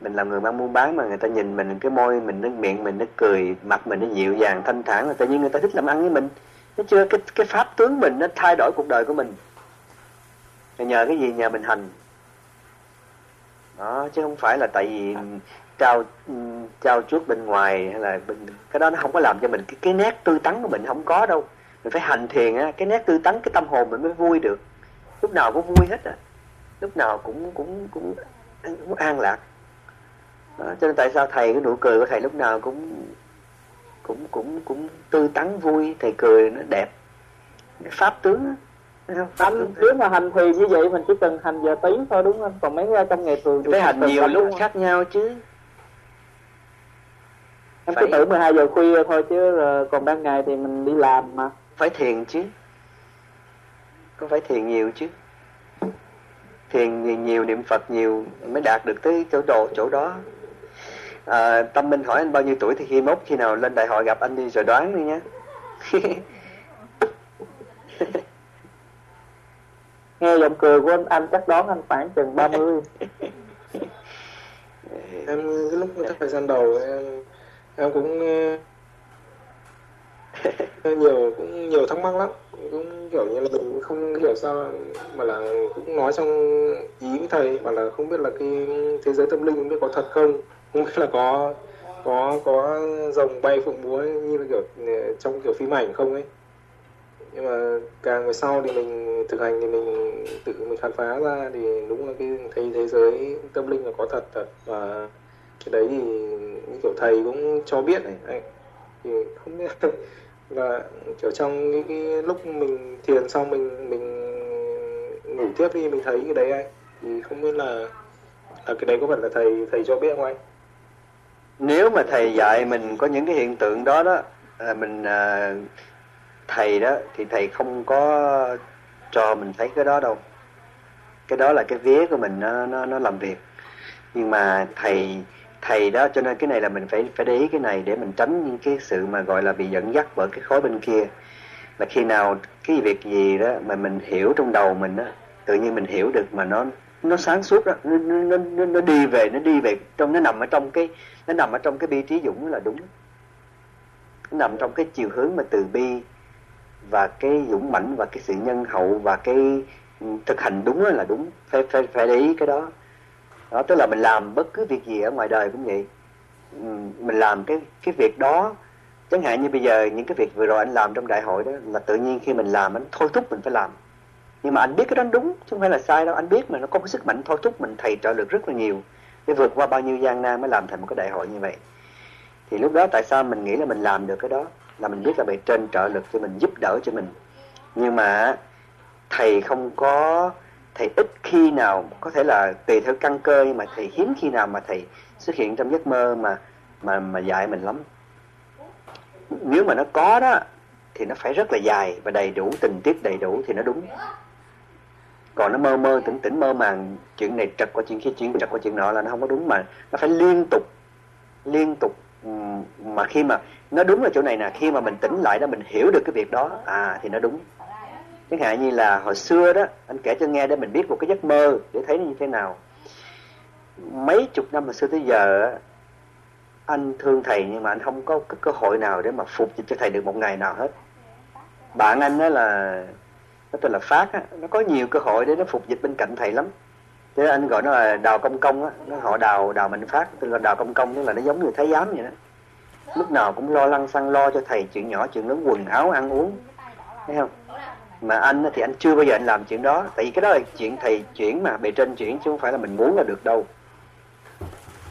Mình làm người bán buôn bán mà người ta nhìn mình, cái môi mình nó miệng mình nó cười, mặt mình nó dịu dàng, thanh thản là tự nhiên người ta thích làm ăn với mình. Nó chưa? Cái cái pháp tướng mình nó thay đổi cuộc đời của mình nhờ cái gì? Nhờ mình hành. Đó chứ không phải là tại vì trao ừ, trao chuốt bên ngoài hay là bên cái đó nó không có làm cho mình cái cái nét tư tắn của mình không có đâu. Mình phải hành thiền á cái nét tư tắn cái tâm hồn mình mới vui được. Lúc nào cũng vui hết à. Lúc nào cũng cũng cũng, cũng an lạc. Đó, cho nên tại sao thầy cái nụ cười của thầy lúc nào cũng cũng cũng cũng tư tắn vui thầy cười nó đẹp. Pháp tướng anh nếu mà hành thì như vậy mình chỉ cần hành giờ tí thôi đúng không? Còn mấy trong ngày thường phải hành nhiều lúc khác nhau chứ. Em phải... cứ tưởng 12 giờ khuya thôi chứ còn ban ngày thì mình đi làm mà. Phải thiền chứ. Có phải thiền nhiều chứ? Thiền nhiều, nhiều niệm phật nhiều mới đạt được tới chỗ độ chỗ đó. À, tâm minh hỏi anh bao nhiêu tuổi thì khi mốt khi nào lên đại hội gặp anh đi rồi đoán đi nhé nghe giọng cười của anh anh chắc đoán anh khoảng chừng 30 em, cái lúc thời gian đầu em em cũng ờ, nhiều cũng nhiều thắc mắc lắm. Cũng kiểu như là mình không hiểu sao mà là cũng nói trong ý với thầy mà là không biết là cái thế giới tâm linh không biết có thật không? Không biết là có có có rồng bay phượng múa như là kiểu ờ, trong kiểu phim ảnh không ấy nhưng mà càng về sau thì mình thực hành thì mình tự mình khám phá ra thì đúng là cái thấy thế giới tâm linh là có thật thật. Và cái đấy thì như kiểu thầy cũng cho biết này anh. Thì không biết. Và kiểu trong cái, cái lúc mình thiền xong mình mình ngủ tiếp đi mình thấy cái đấy anh thì không biết là là cái đấy có phải là thầy thầy cho biết không anh? Nếu mà thầy dạy mình có những cái hiện tượng đó đó là mình à, thầy đó thì thầy không có cho mình thấy cái đó đâu. Cái đó là cái vía của mình nó nó nó làm việc. Nhưng mà thầy thầy đó cho nên cái này là mình phải phải để ý cái này để mình tránh những cái sự mà gọi là bị dẫn dắt bởi cái khối bên kia. Là khi nào cái việc gì đó mà mình hiểu trong đầu mình á tự nhiên mình hiểu được mà nó nó sáng suốt đó nó, nó, nó, nó đi về nó đi về trong nó nằm ở trong cái nó nằm ở trong cái bi trí dũng là đúng. Nó nằm trong cái chiều hướng mà từ bi và cái dũng mãnh và cái sự nhân hậu và cái ừ, thực hành đúng là đúng. Phải phải phải để ý cái đó. Đó, tức là mình làm bất cứ việc gì ở ngoài đời cũng vậy. Ừ, mình làm cái cái việc đó. Chẳng hạn như bây giờ những cái việc vừa rồi anh làm trong đại hội đó là tự nhiên khi mình làm anh thôi thúc mình phải làm. Nhưng mà anh biết cái đó đúng, chứ không phải là sai đâu. Anh biết mà nó có cái sức mạnh thôi thúc mình, thầy trợ lực rất là nhiều. Để vượt qua bao nhiêu gian nan mới làm thành một cái đại hội như vậy. Thì lúc đó tại sao mình nghĩ là mình làm được cái đó? Là mình biết là bề trên trợ lực cho mình giúp đỡ cho mình. Nhưng mà thầy không có, thầy ít khi nào, có thể là tùy theo căn cơ, nhưng mà thầy hiếm khi nào mà thầy xuất hiện trong giấc mơ mà mà mà dạy mình lắm. Nếu mà nó có đó, thì nó phải rất là dài và đầy đủ tình tiết, đầy đủ thì nó đúng. Còn nó mơ mơ tỉnh tỉnh, mơ màng, chuyện này trật qua chuyện kia, chuyện trật qua chuyện nọ là nó không có đúng mà nó phải liên tục liên tục mà khi mà nó đúng ở chỗ này nè, khi mà mình tỉnh lại đó, mình hiểu được cái việc đó. À thì nó đúng. Chẳng hạn như là hồi xưa đó, anh kể cho nghe để mình biết một cái giấc mơ, để thấy nó như thế nào. Mấy chục năm hồi xưa tới giờ anh thương thầy nhưng mà anh không có cái cơ hội nào để mà phục dịch cho thầy được một ngày nào hết. Bạn anh đó là, nó tên là phát á, nó có nhiều cơ hội để nó phục dịch bên cạnh thầy lắm. Thế anh gọi nó là đào công công á, nó họ đào đào mình phát, tên là đào công công, tức là nó giống như thái giám vậy đó lúc nào cũng lo lăng xăng lo cho thầy chuyện nhỏ, chuyện lớn, quần áo, ăn uống. Thấy không? Mà anh thì anh chưa bao giờ anh làm chuyện đó. Tại vì cái đó là chuyện thầy chuyển mà, bề trên chuyển, chứ không phải là mình muốn là được đâu.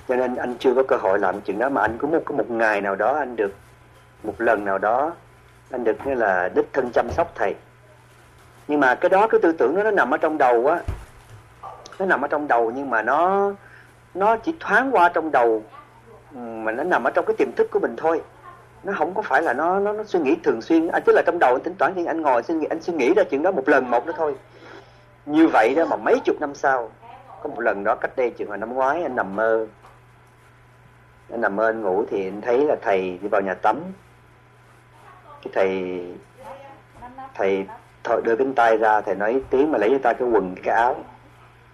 Cho nên anh chưa có cơ hội làm chuyện đó, mà anh cũng một, có một ngày nào đó anh được, một lần nào đó, anh được như là đích thân chăm sóc thầy. Nhưng mà cái đó, cái tư tưởng đó, nó nằm ở trong đầu á. Nó nằm ở trong đầu, nhưng mà nó nó chỉ thoáng qua trong đầu mà nó nằm ở trong cái tiềm thức của mình thôi. Nó không có phải là nó nó, nó suy nghĩ thường xuyên. À, anh tức là trong đầu anh tính toán nhưng anh ngồi suy nghĩ anh suy nghĩ ra chuyện đó một lần một đó thôi. Như vậy đó mà mấy chục năm sau có một lần đó cách đây chừng hồi năm ngoái anh nằm mơ. Anh nằm mơ anh ngủ thì anh thấy là thầy đi vào nhà tắm. Cái thầy thầy thôi đưa cánh tay ra thầy nói tiếng mà lấy cho ta cái quần cái áo.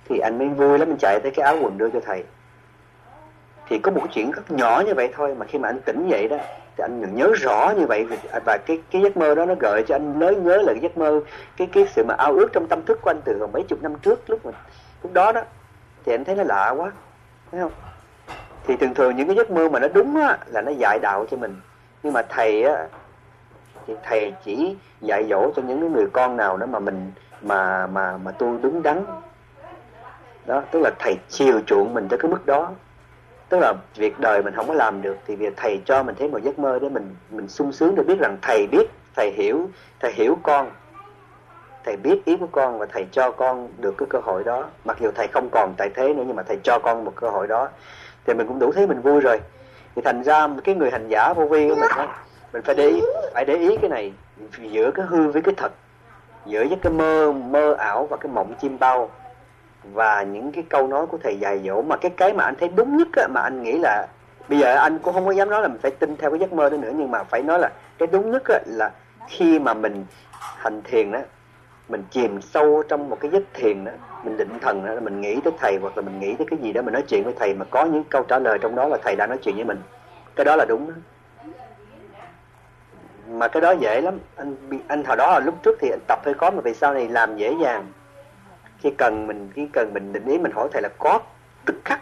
Thì anh mới vui lắm anh chạy tới cái áo quần đưa cho thầy thì có một cái chuyện rất nhỏ như vậy thôi, mà khi mà anh tỉnh dậy đó, thì anh nhớ rõ như vậy. Và cái cái giấc mơ đó nó gợi cho anh nhớ nhớ lại cái giấc mơ, cái cái sự mà ao ước trong tâm thức của anh từ mấy chục năm trước, lúc mà, lúc đó đó. Thì anh thấy nó lạ quá, thấy không? Thì thường thường những cái giấc mơ mà nó đúng á, là nó dạy đạo cho mình. Nhưng mà thầy á, thì thầy chỉ dạy dỗ cho những người con nào đó mà mình, mà mà mà tu đúng đắn. Đó, tức là thầy chiều chuộng mình tới cái mức đó tức là việc đời mình không có làm được thì việc thầy cho mình thấy một giấc mơ để mình mình sung sướng để biết rằng thầy biết thầy hiểu thầy hiểu con. Thầy biết ý của con và thầy cho con được cái cơ hội đó. Mặc dù thầy không còn tại thế nữa nhưng mà thầy cho con một cơ hội đó. Thì mình cũng đủ thấy mình vui rồi. Thì thành ra cái người hành giả vô vi của mình đó, mình phải để ý, phải để ý cái này giữa cái hư với cái thật giữa cái mơ mơ ảo và cái mộng chim bao và những cái câu nói của thầy dạy dỗ mà cái cái mà anh thấy đúng nhất á, mà anh nghĩ là bây giờ anh cũng không có dám nói là mình phải tin theo cái giấc mơ đó nữa nhưng mà phải nói là cái đúng nhất á, là khi mà mình hành thiền đó mình chìm sâu trong một cái giấc thiền đó mình định thần đó mình nghĩ tới thầy hoặc là mình nghĩ tới cái gì đó mình nói chuyện với thầy mà có những câu trả lời trong đó là thầy đang nói chuyện với mình cái đó là đúng đó. Mà cái đó dễ lắm. Anh anh hồi đó là lúc trước thì anh tập hơi khó mà về sau này làm dễ dàng khi cần mình khi cần mình định ý mình hỏi thầy là có tức khắc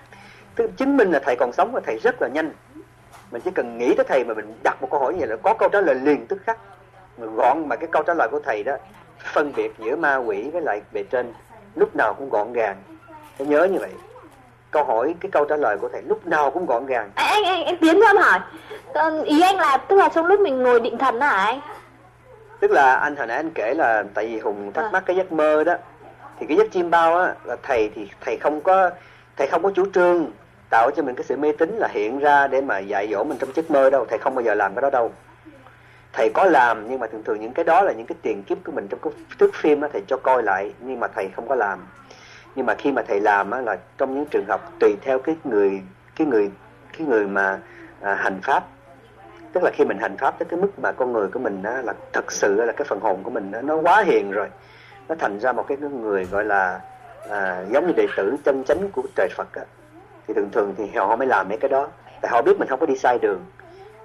tức chứng minh là thầy còn sống và thầy rất là nhanh. Mình chỉ cần nghĩ tới thầy mà mình đặt một câu hỏi như vậy là có câu trả lời liền tức khắc. Mà gọn mà cái câu trả lời của thầy đó phân biệt giữa ma quỷ với lại bề trên lúc nào cũng gọn gàng. Phải nhớ như vậy. Câu hỏi cái câu trả lời của thầy lúc nào cũng gọn gàng. Anh anh anh, anh tiến cho em hỏi ý anh là tức là trong lúc mình ngồi định thần hả anh? Tức là anh hồi nãy anh kể là tại vì hùng thắc mắc cái giấc mơ đó thì cái giấc chiêm bao á là thầy thì thầy không có thầy không có chủ trương tạo cho mình cái sự mê tín là hiện ra để mà dạy dỗ mình trong giấc mơ đâu. Thầy không bao giờ làm cái đó đâu. Thầy có làm nhưng mà thường thường những cái đó là những cái tiền kiếp của mình trong cái thước phim đó thầy cho coi lại nhưng mà thầy không có làm. Nhưng mà khi mà thầy làm á, là trong những trường hợp tùy theo cái người cái người cái người mà à, hành pháp. Tức là khi mình hành pháp tới cái mức mà con người của mình á, là thật sự là cái phần hồn của mình á, nó quá hiền rồi nó thành ra một cái người gọi là à, giống như đệ tử chân chánh của trời Phật á. thì thường thường thì họ mới làm mấy cái đó. Tại họ biết mình không có đi sai đường.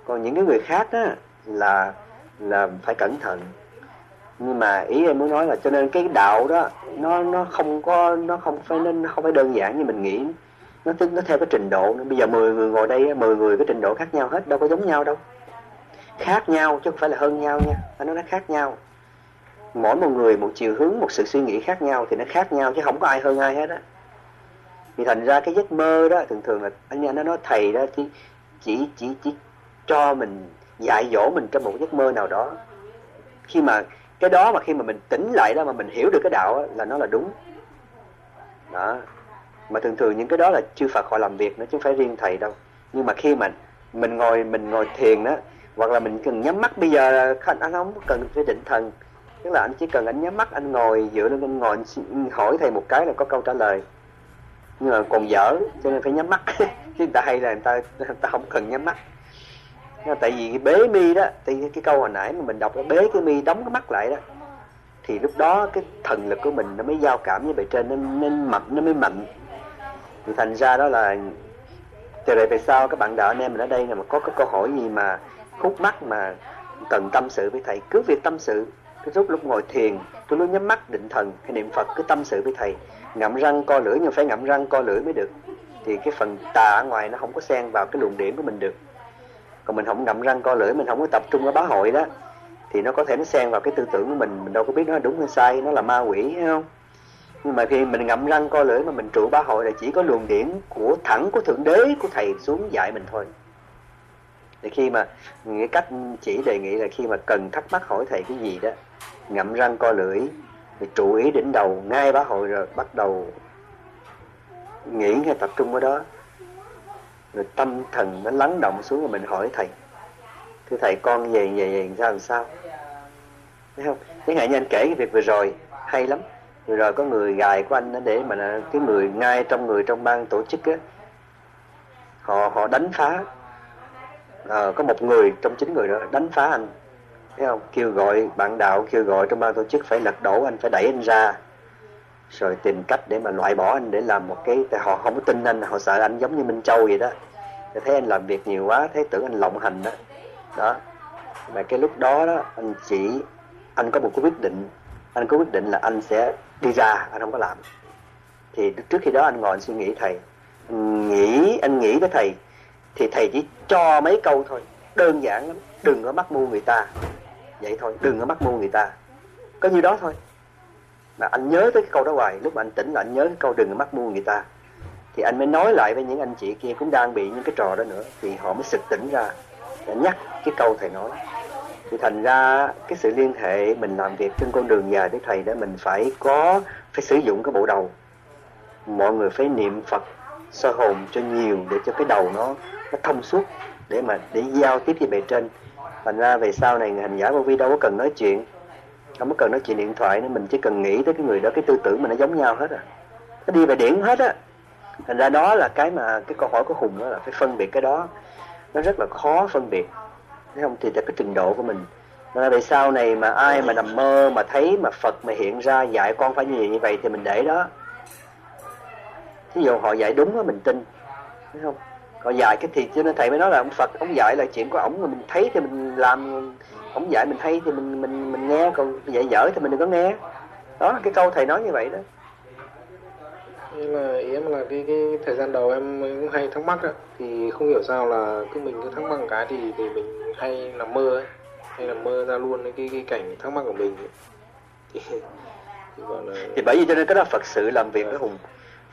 Còn những cái người khác á, là là phải cẩn thận. Nhưng mà ý em muốn nói là cho nên cái đạo đó nó nó không có nó không phải nó không phải đơn giản như mình nghĩ. Nó nó theo cái trình độ. Bây giờ 10 người ngồi đây 10 người cái trình độ khác nhau hết đâu có giống nhau đâu. Khác nhau chứ không phải là hơn nhau nha. Nó nó khác nhau mỗi một người một chiều hướng một sự suy nghĩ khác nhau thì nó khác nhau chứ không có ai hơn ai hết á. Thì thành ra cái giấc mơ đó thường thường là anh anh nó nói thầy đó chỉ chỉ chỉ chỉ cho mình dạy dỗ mình trong một giấc mơ nào đó. Khi mà cái đó mà khi mà mình tỉnh lại đó mà mình hiểu được cái đạo đó, là nó là đúng. Đó. Mà thường thường những cái đó là chư Phật họ làm việc nó chứ không phải riêng thầy đâu. Nhưng mà khi mà mình ngồi mình ngồi thiền đó hoặc là mình cần nhắm mắt bây giờ anh, anh không cần phải định thần tức là anh chỉ cần anh nhắm mắt, anh ngồi dựa lên, anh ngồi, anh hỏi thầy một cái là có câu trả lời. Nhưng mà còn dở, cho nên phải nhắm mắt. Chứ người ta hay là người ta người ta không cần nhắm mắt. Tại vì bế mi đó thì cái câu hồi nãy mà mình đọc là bế cái mi đóng cái mắt lại đó, thì lúc đó cái thần lực của mình nó mới giao cảm với bề trên, nó nên mạnh, nó mới mạnh. Thì thành ra đó là từ đây về sau, các bạn đạo anh em mình ở đây là mà có cái câu hỏi gì mà khúc mắt mà cần tâm sự với thầy, cứ việc tâm sự. Kết lúc lúc ngồi thiền, tôi luôn nhắm mắt định thần hay niệm phật cứ tâm sự với thầy. Ngậm răng co lưỡi nhưng phải ngậm răng co lưỡi mới được. Thì cái phần tà ở ngoài nó không có xen vào cái luồng điểm của mình được. Còn mình không ngậm răng co lưỡi, mình không có tập trung ở bá hội đó, thì nó có thể nó xen vào cái tư tưởng của mình. Mình đâu có biết nó đúng hay sai, nó là ma quỷ hay không? Nhưng mà khi mình ngậm răng co lưỡi mà mình trụ bá hội là chỉ có luồng điển của thẳng của thượng đế của thầy xuống dạy mình thôi thì khi mà cái cách chỉ đề nghị là khi mà cần thắc mắc hỏi thầy cái gì đó, ngậm răng co lưỡi, thì trụ ý đỉnh đầu, ngay bá hội rồi bắt đầu nghĩ hay tập trung ở đó. Rồi tâm thần nó lắng động xuống rồi mình hỏi thầy. Thưa thầy, con về về về sao làm sao? Thấy không? Chẳng hạn như anh kể cái việc vừa rồi, hay lắm. Vừa rồi có người gài của anh để mà cái người ngay trong người trong ban tổ chức á. Họ họ đánh phá à, có một người trong chín người đó đánh phá anh. Thấy không? Kêu gọi bạn đạo kêu gọi trong ban tổ chức phải lật đổ anh phải đẩy anh ra. Rồi tìm cách để mà loại bỏ anh để làm một cái tại họ không có tin anh họ sợ anh giống như minh châu vậy đó. Để thấy anh làm việc nhiều quá thấy tưởng anh lộng hành đó. Đó. Mà cái lúc đó đó anh chỉ anh có một cái quyết định. Anh có quyết định là anh sẽ đi ra anh không có làm. Thì trước khi đó anh ngồi anh suy nghĩ thầy anh nghĩ anh nghĩ với thầy thì thầy chỉ cho mấy câu thôi. Đơn giản lắm. Đừng có mắc mưu người ta. Vậy thôi, đừng có mắc mưu người ta. Có như đó thôi. Mà anh nhớ tới cái câu đó hoài. Lúc mà anh tỉnh là anh nhớ cái câu đừng có mắc mưu người ta. Thì anh mới nói lại với những anh chị kia cũng đang bị những cái trò đó nữa. Thì họ mới sực tỉnh ra. Để nhắc cái câu thầy nói. Thì thành ra cái sự liên hệ mình làm việc trên con đường dài với thầy đó, mình phải có, phải sử dụng cái bộ đầu. Mọi người phải niệm phật sơ hồn cho nhiều để cho cái đầu nó nó thông suốt để mà để giao tiếp với bề trên. Thành ra về sau này hành giả vô vi đâu có cần nói chuyện. Không có cần nói chuyện điện thoại nữa, mình chỉ cần nghĩ tới cái người đó, cái tư tưởng mình nó giống nhau hết à. Nó đi về điển hết á. Thành ra đó là cái mà, cái câu hỏi của hùng đó là phải phân biệt cái đó. Nó rất là khó phân biệt. Thấy không? Thì là cái trình độ của mình. Nên về sau này mà ai mà nằm mơ mà thấy mà Phật mà hiện ra dạy con phải như vậy thì mình để đó. Ví dụ họ dạy đúng đó mình tin. Thấy không? Còn dạy cái thì cho nên thầy mới nói là ông Phật ông dạy là chuyện của ổng mà mình thấy thì mình làm ông dạy mình hay thì mình mình mình nghe còn dạy dở thì mình đừng có nghe. Đó cái câu thầy nói như vậy đó. Nhưng mà ý em là cái cái thời gian đầu em cũng hay thắc mắc á. Thì không hiểu sao là cứ mình cứ thắc mắc cái thì thì mình hay nằm mơ ấy hay là mơ ra luôn cái cái cảnh thắc mắc của mình. Thì, thì, là... thì bởi vì cho nên cái đó Phật sự làm việc với hùng.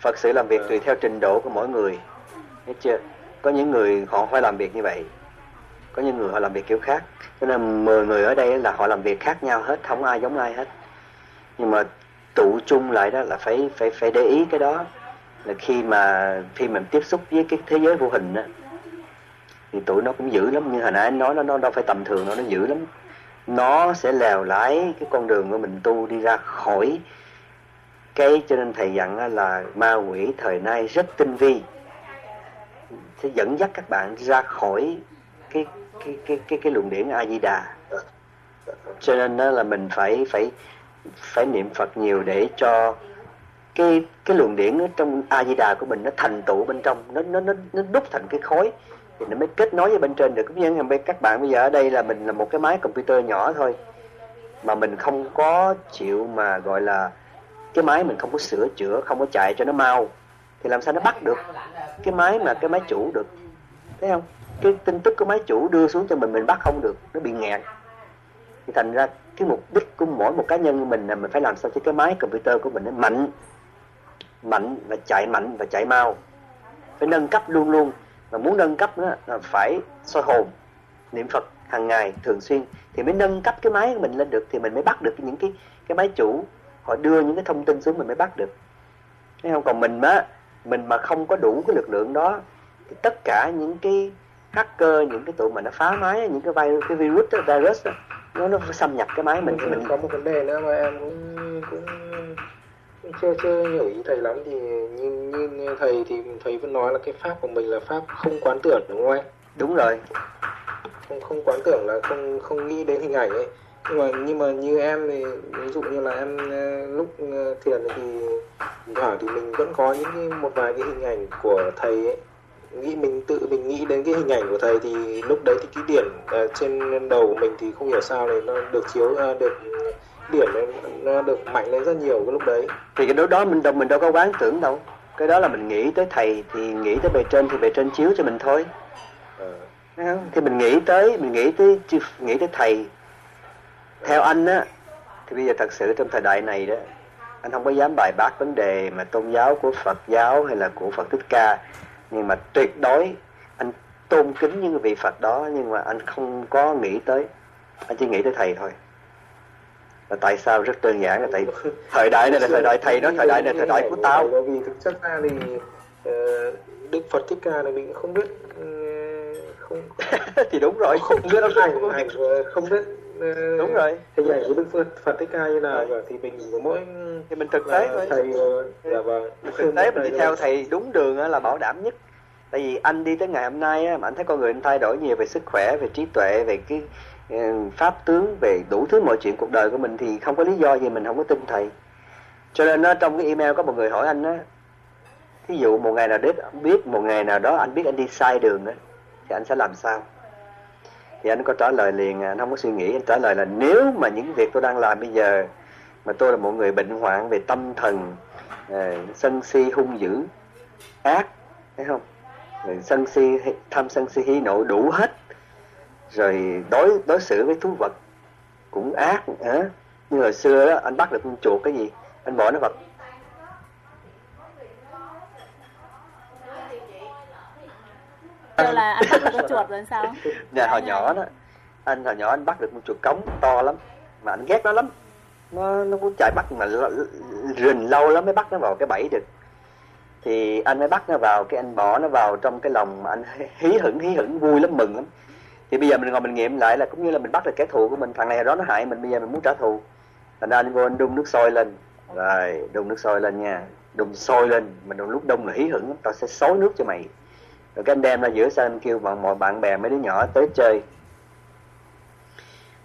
Phật sự làm việc à. tùy theo trình độ của mỗi người. Biết chưa có những người họ phải làm việc như vậy. Có những người họ làm việc kiểu khác. Cho nên 10 người ở đây là họ làm việc khác nhau hết, không ai giống ai hết. Nhưng mà tụ chung lại đó là phải phải phải để ý cái đó. Là khi mà, khi mình tiếp xúc với cái thế giới vô hình đó thì tụi nó cũng dữ lắm. Như hồi nãy anh nói, nó nó đâu phải tầm thường đâu, nó dữ lắm. Nó sẽ lèo lái cái con đường của mình tu đi ra khỏi cái, cho nên thầy dặn là ma quỷ thời nay rất tinh vi sẽ dẫn dắt các bạn ra khỏi cái cái cái cái cái luồng điển A Di Đà cho nên đó là mình phải phải phải niệm Phật nhiều để cho cái cái luồng điển ở trong A Di Đà của mình nó thành tựu bên trong, nó nó nó nó đúc thành cái khối. Thì nó mới kết nối với bên trên được. Cũng như các bạn bây giờ ở đây là mình là một cái máy computer nhỏ thôi. Mà mình không có chịu mà gọi là cái máy mình không có sửa chữa, không có chạy cho nó mau. Thì làm sao nó bắt được? Cái máy mà cái máy chủ được. Thấy không? Cái tin tức của máy chủ đưa xuống cho mình mình bắt không được. Nó bị nghẹn. Thì thành ra cái mục đích của mỗi một cá nhân của mình là mình phải làm sao cho cái máy computer của mình nó mạnh. Mạnh và chạy mạnh và chạy mau. Phải nâng cấp luôn luôn. Mà muốn nâng cấp đó là phải soi hồn, niệm phật hàng ngày thường xuyên. Thì mới nâng cấp cái máy của mình lên được thì mình mới bắt được những cái cái máy chủ. Họ đưa những cái thông tin xuống mình mới bắt được. Thấy không? Còn mình á mình mà không có đủ cái lực lượng đó thì tất cả những cái hacker những cái tụi mà nó phá máy những cái virus cái virus đó, virus đó, nó nó xâm nhập cái máy mình. Thì mình có một vấn đề nữa mà em cũng cũng chưa chưa hiểu ý thầy lắm. Thì như, như thầy thì thầy vẫn nói là cái pháp của mình là pháp không quán tưởng đúng không anh đúng rồi. Không không quán tưởng là không không nghĩ đến hình ảnh ấy nhưng mà nhưng mà như em thì ví dụ như là em ờ, lúc ờ, thiền thì thoảng thì mình vẫn có những cái một vài cái hình ảnh của thầy ấy. Nghĩ mình tự mình nghĩ đến cái hình ảnh của thầy thì lúc đấy thì cái điển uh, trên đầu của mình thì không hiểu sao này nó được chiếu uh, được điển nó được mạnh lên rất nhiều cái lúc đấy. Thì cái lúc đó mình đâu mình đâu có quán tưởng đâu. Cái đó là mình nghĩ tới thầy thì nghĩ tới bề trên thì bề trên chiếu cho mình thôi. À. thì mình nghĩ tới mình nghĩ tới nghĩ tới thầy theo anh á thì bây giờ thật sự trong thời đại này đó anh không có dám bài bác vấn đề mà tôn giáo của Phật giáo hay là của Phật Thích Ca. Nhưng mà tuyệt đối anh tôn kính những vị Phật đó nhưng mà anh không có nghĩ tới. Anh chỉ nghĩ tới thầy thôi. Là tại sao rất đơn giản là tại thời đại này là thời đại thầy nói thời đại này là thời đại của tao. Bởi vì thực chất ra thì uh, Đức Phật Thích Ca này mình không biết uh, không thì đúng rồi. Không biết. Ảnh không biết đúng rồi. Hình ảnh của đức phật phật thích ca như nào? Thì mình có mỗi thì mình thực tế thôi. thầy dạ vâng. thực tế mình đi theo thầy đúng đường là bảo đảm nhất. Tại vì anh đi tới ngày hôm nay á, mà anh thấy con người anh thay đổi nhiều về sức khỏe về trí tuệ về cái pháp tướng về đủ thứ mọi chuyện cuộc đời của mình thì không có lý do gì mình không có tin thầy. Cho nên nó trong cái email có một người hỏi anh á thí dụ một ngày nào đấy biết một ngày nào đó anh biết anh đi sai đường á thì anh sẽ làm sao thì anh có trả lời liền anh không có suy nghĩ anh trả lời là nếu mà những việc tôi đang làm bây giờ mà tôi là một người bệnh hoạn về tâm thần uh, sân si hung dữ ác thấy không? Rồi sân si tham sân si hí nộ đủ hết rồi đối đối xử với thú vật cũng ác nữa như hồi xưa đó anh bắt được con chuột cái gì? Anh bỏ nó vào kêu là anh bắt được con chuột rồi sao? Nhà hồi nhỏ đó. Anh hồi nhỏ anh bắt được một chuột cống to lắm, mà anh ghét nó lắm. Nó nó muốn chạy bắt mà rình lâu lắm mới bắt nó vào cái bẫy được. Thì anh mới bắt nó vào, cái anh bỏ nó vào trong cái lòng mà anh hí hửng hí hửng, vui lắm, mừng lắm. Thì bây giờ mình ngồi mình nghiệm lại là cũng như là mình bắt được kẻ thù của mình, thằng này đó nó hại mình, bây giờ mình muốn trả thù. Thành ra anh vô anh đun nước sôi lên. Rồi, đun nước sôi lên nha. Đun sôi lên mình đun lúc đông là hí hửng tao sẽ xối nước cho mày rồi cái anh đem ra giữa sân anh kêu bọn mọi bạn bè mấy đứa nhỏ tới chơi.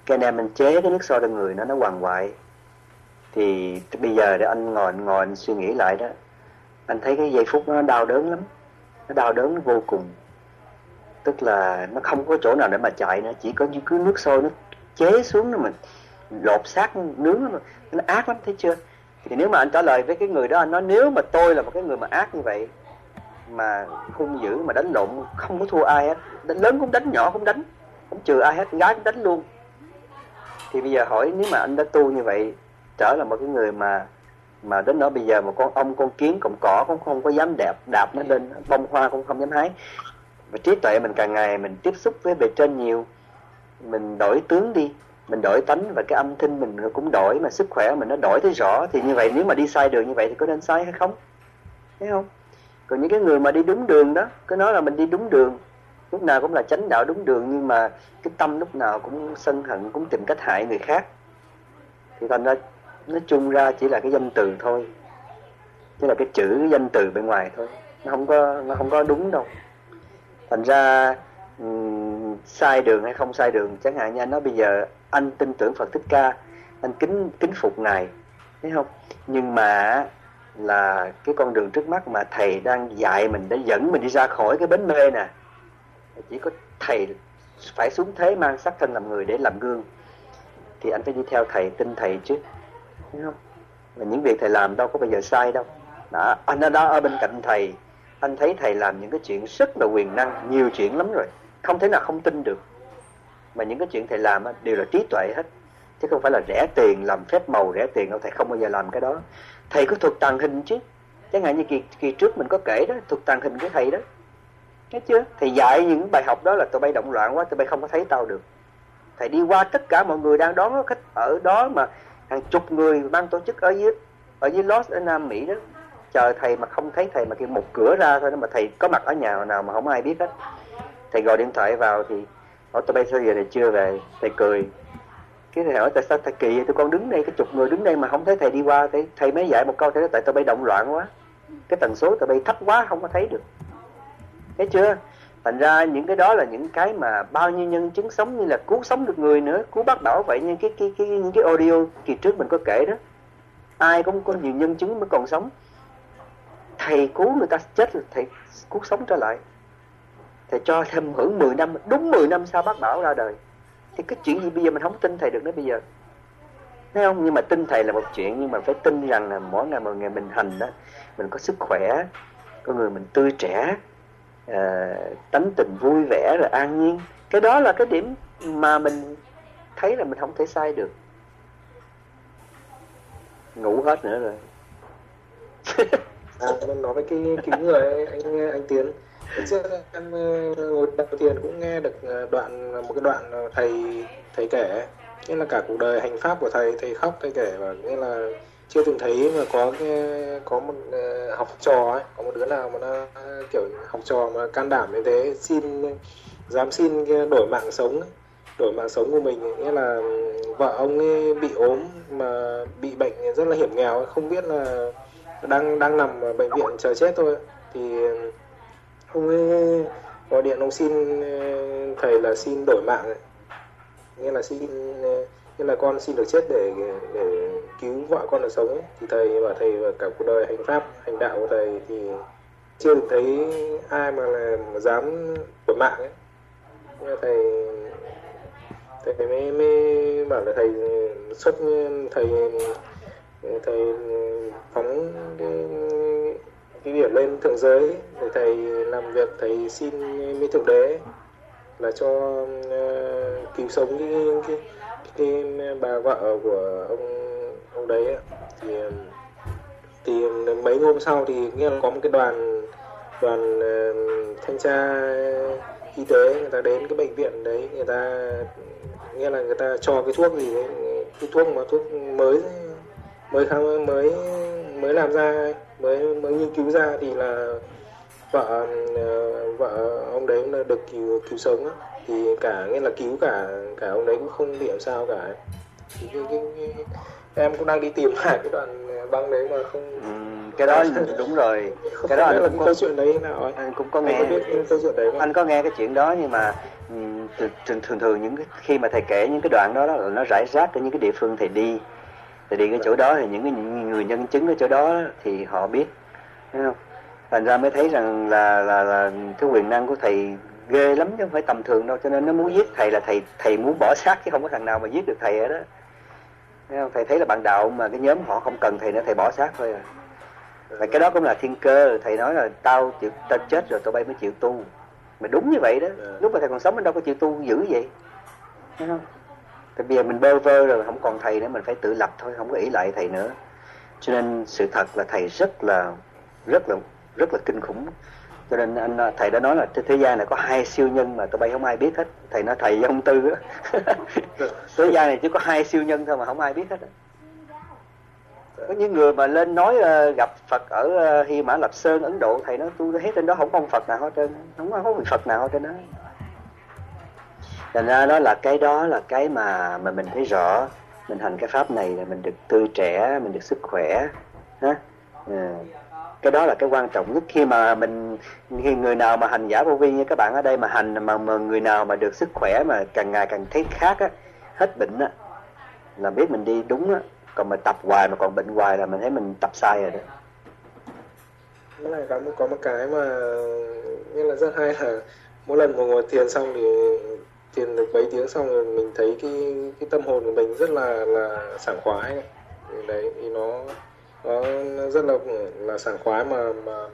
Cái anh em mình chế cái nước sôi trong người nó nó hoàng hoại thì bây giờ để anh ngồi ngồi anh suy nghĩ lại đó. Anh thấy cái giây phút nó đau đớn lắm. Nó đau đớn vô cùng. Tức là nó không có chỗ nào để mà chạy nữa. Chỉ có như cứ nước sôi nó chế xuống nó mình lột xác nướng nó, nó ác lắm thấy chưa? Thì nếu mà anh trả lời với cái người đó anh nói nếu mà tôi là một cái người mà ác như vậy mà hung dữ mà đánh lộn, không có thua ai hết. Đánh lớn cũng đánh, nhỏ cũng đánh không trừ ai hết gái cũng đánh luôn. Thì bây giờ hỏi, nếu mà anh đã tu như vậy, trở là một cái người mà mà đến đó bây giờ mà con ong con kiến cọng cỏ cũng không có dám đẹp đạp nó lên, bông hoa cũng không dám hái. Và trí tuệ mình càng ngày mình tiếp xúc với bề trên nhiều, mình đổi tướng đi, mình đổi tánh và cái âm thanh mình cũng đổi mà sức khỏe mình nó đổi thấy rõ. Thì như vậy, nếu mà đi sai đường như vậy thì có nên sai hay không? Thấy không? Còn những cái người mà đi đúng đường đó cứ nói là mình đi đúng đường lúc nào cũng là chánh đạo đúng đường nhưng mà cái tâm lúc nào cũng sân hận cũng tìm cách hại người khác. Thì thành ra nói chung ra chỉ là cái danh từ thôi. Chỉ là cái chữ cái danh từ bên ngoài thôi. Nó không có nó không có đúng đâu. Thành ra um, sai đường hay không sai đường chẳng hạn như anh nói bây giờ anh tin tưởng Phật Thích Ca anh kính kính phục ngài thấy không? Nhưng mà là cái con đường trước mắt mà thầy đang dạy mình để dẫn mình đi ra khỏi cái bến mê nè. Chỉ có thầy phải xuống thế mang sắc thân làm người để làm gương. Thì anh phải đi theo thầy, tin thầy chứ. Đúng không? Và những việc thầy làm đâu có bao giờ sai đâu. Đó, anh ở đó, ở bên cạnh thầy, anh thấy thầy làm những cái chuyện rất là quyền năng, nhiều chuyện lắm rồi. Không thể nào không tin được. Mà những cái chuyện thầy làm đều là trí tuệ hết. Chứ không phải là rẻ tiền, làm phép màu, rẻ tiền đâu, thầy không bao giờ làm cái đó thầy có thuật tàng hình chứ? Chẳng hạn như kỳ, kỳ trước mình có kể đó thuật tàng hình của thầy đó. Thấy chưa? Thầy dạy những bài học đó là tụi bay động loạn quá tụi bay không có thấy tao được. Thầy đi qua tất cả mọi người đang đón khách ở đó mà hàng chục người ban tổ chức ở dưới ở dưới Los ở Nam Mỹ đó. Chờ thầy mà không thấy thầy mà kêu một cửa ra thôi đó mà thầy có mặt ở nhà nào mà không ai biết hết. Thầy gọi điện thoại vào thì hỏi tụi bay sao giờ này chưa về? Thầy cười cái thầy hỏi tại sao thầy kỳ vậy tụi con đứng đây cái chục người đứng đây mà không thấy thầy đi qua thầy, thầy mới dạy một câu thế tại tụi bay động loạn quá. Cái tần số tụi bay thấp quá không có thấy được. Thấy chưa? Thành ra những cái đó là những cái mà bao nhiêu nhân chứng sống như là cứu sống được người nữa cứu bác bảo vậy như cái cái cái những cái audio kỳ trước mình có kể đó. Ai cũng có nhiều nhân chứng mới còn sống. Thầy cứu người ta chết là thầy cứu sống trở lại. Thầy cho thêm hưởng 10 năm đúng 10 năm sau bác bảo ra đời thì cái chuyện gì bây giờ mình không tin thầy được nữa bây giờ? Thấy không? Nhưng mà tin thầy là một chuyện nhưng mà phải tin rằng là mỗi ngày mỗi ngày mình hành đó mình có sức khỏe con người mình tươi trẻ uh, tánh tình vui vẻ rồi an nhiên. Cái đó là cái điểm mà mình thấy là mình không thể sai được. Ngủ hết nữa rồi. À, nói với cái cái người anh anh tiến trước em ờ, ngồi đầu tiên cũng nghe được ờ, đoạn một cái đoạn thầy thầy kể. Nghĩa là cả cuộc đời hành pháp của thầy thầy khóc thầy kể và nghĩa là chưa từng thấy mà có có một ờ, học trò ấy có một đứa nào mà nó kiểu học trò mà can đảm như thế xin dám xin đổi mạng sống ấy, đổi mạng sống của mình nghĩa là ừ, vợ ông ấy bị ốm mà bị bệnh rất là hiểm nghèo ấy, không biết là đang đang nằm ở bệnh viện chờ chết thôi thì ừ, ông ấy gọi điện ông xin ờ, thầy là xin đổi mạng ấy. nghĩa là xin ờ, nghĩa là con xin được chết để để cứu vợ con được sống ấy. thì thầy và thầy và cả cuộc đời hành pháp hành đạo của thầy thì chưa được thấy ai mà là mà dám đổi mạng ấy nhưng thầy thầy mới, mới bảo là thầy xuất thầy thầy phóng cái, cái điểm lên thượng giới để thầy làm việc thầy xin với thượng đế là cho uh, cứu sống cái, cái, cái bà vợ của ông ông đấy ấy. thì ờ, thì mấy hôm sau thì nghe có một cái đoàn đoàn uh, thanh tra y tế người ta đến cái bệnh viện đấy người ta nghe là người ta cho cái thuốc gì đấy cái thuốc mà thuốc mới mới khám mới mới làm ra mới mới nghiên cứu ra thì là vợ ờ, vợ ông đấy là được cứu cứu sống á. Thì cả nghĩa là cứu cả cả ông đấy cũng không bị làm sao cả. Thì cái, cái, cái, em cũng đang đi tìm lại cái đoạn băng đấy mà không ừ, cái đó đúng rồi. Không cái đó anh cũng có, câu chuyện đấy nào ấy. Anh cũng có nghe. câu chuyện đấy không? Anh có nghe cái chuyện đó nhưng mà thường thường thường, thường những cái, khi mà thầy kể những cái đoạn đó, đó là nó rải rác ở những cái địa phương thầy đi thầy đi cái chỗ đó thì những cái người nhân chứng ở chỗ đó thì họ biết thấy không? Thành ra mới thấy rằng là là là cái quyền năng của thầy ghê lắm chứ không phải tầm thường đâu cho nên nó muốn giết thầy là thầy thầy muốn bỏ xác chứ không có thằng nào mà giết được thầy ở đó. Thấy không? thầy thấy là bạn đạo mà cái nhóm họ không cần thầy nữa thầy bỏ xác thôi à. Và cái đó cũng là thiên cơ thầy nói là tao chịu tao chết rồi tụi bay mới chịu tu. Mà đúng như vậy đó lúc mà thầy còn sống mình đâu có chịu tu dữ vậy. Thấy không tại bây giờ mình bơ vơ rồi không còn thầy nữa mình phải tự lập thôi không có ý lại thầy nữa. Cho nên sự thật là thầy rất là rất là rất là kinh khủng. Cho nên anh à, thầy đã nói là trên thế gian này có hai siêu nhân mà tụi bay không ai biết hết. Thầy nói thầy với ông tư á. Thế gian này chỉ có hai siêu nhân thôi mà không ai biết hết á. Có những người mà lên nói uh, gặp Phật ở uh, Hy Mã Lập Sơn Ấn Độ thầy nói tôi thấy trên đó không có ông Phật nào hết trơn không có vị Phật nào hết trơn đó thành ra đó là cái đó là cái mà mà mình thấy rõ. Mình hành cái pháp này là mình được tươi trẻ mình được sức khỏe ha? Ừ. cái đó là cái quan trọng nhất. Khi mà mình khi người nào mà hành giả vô vi như các bạn ở đây mà hành mà, mà người nào mà được sức khỏe mà càng ngày càng thấy khác á hết bệnh á là biết mình đi đúng á. Còn mà tập hoài mà còn bệnh hoài là mình thấy mình tập sai rồi đó. Nó này có một, có một cái mà như là rất hay là mỗi lần mà ngồi thiền xong thì thiền được mấy tiếng xong rồi mình thấy cái cái tâm hồn của mình rất là là sảng khoái đấy thì nó nó rất là là sảng khoái mà mà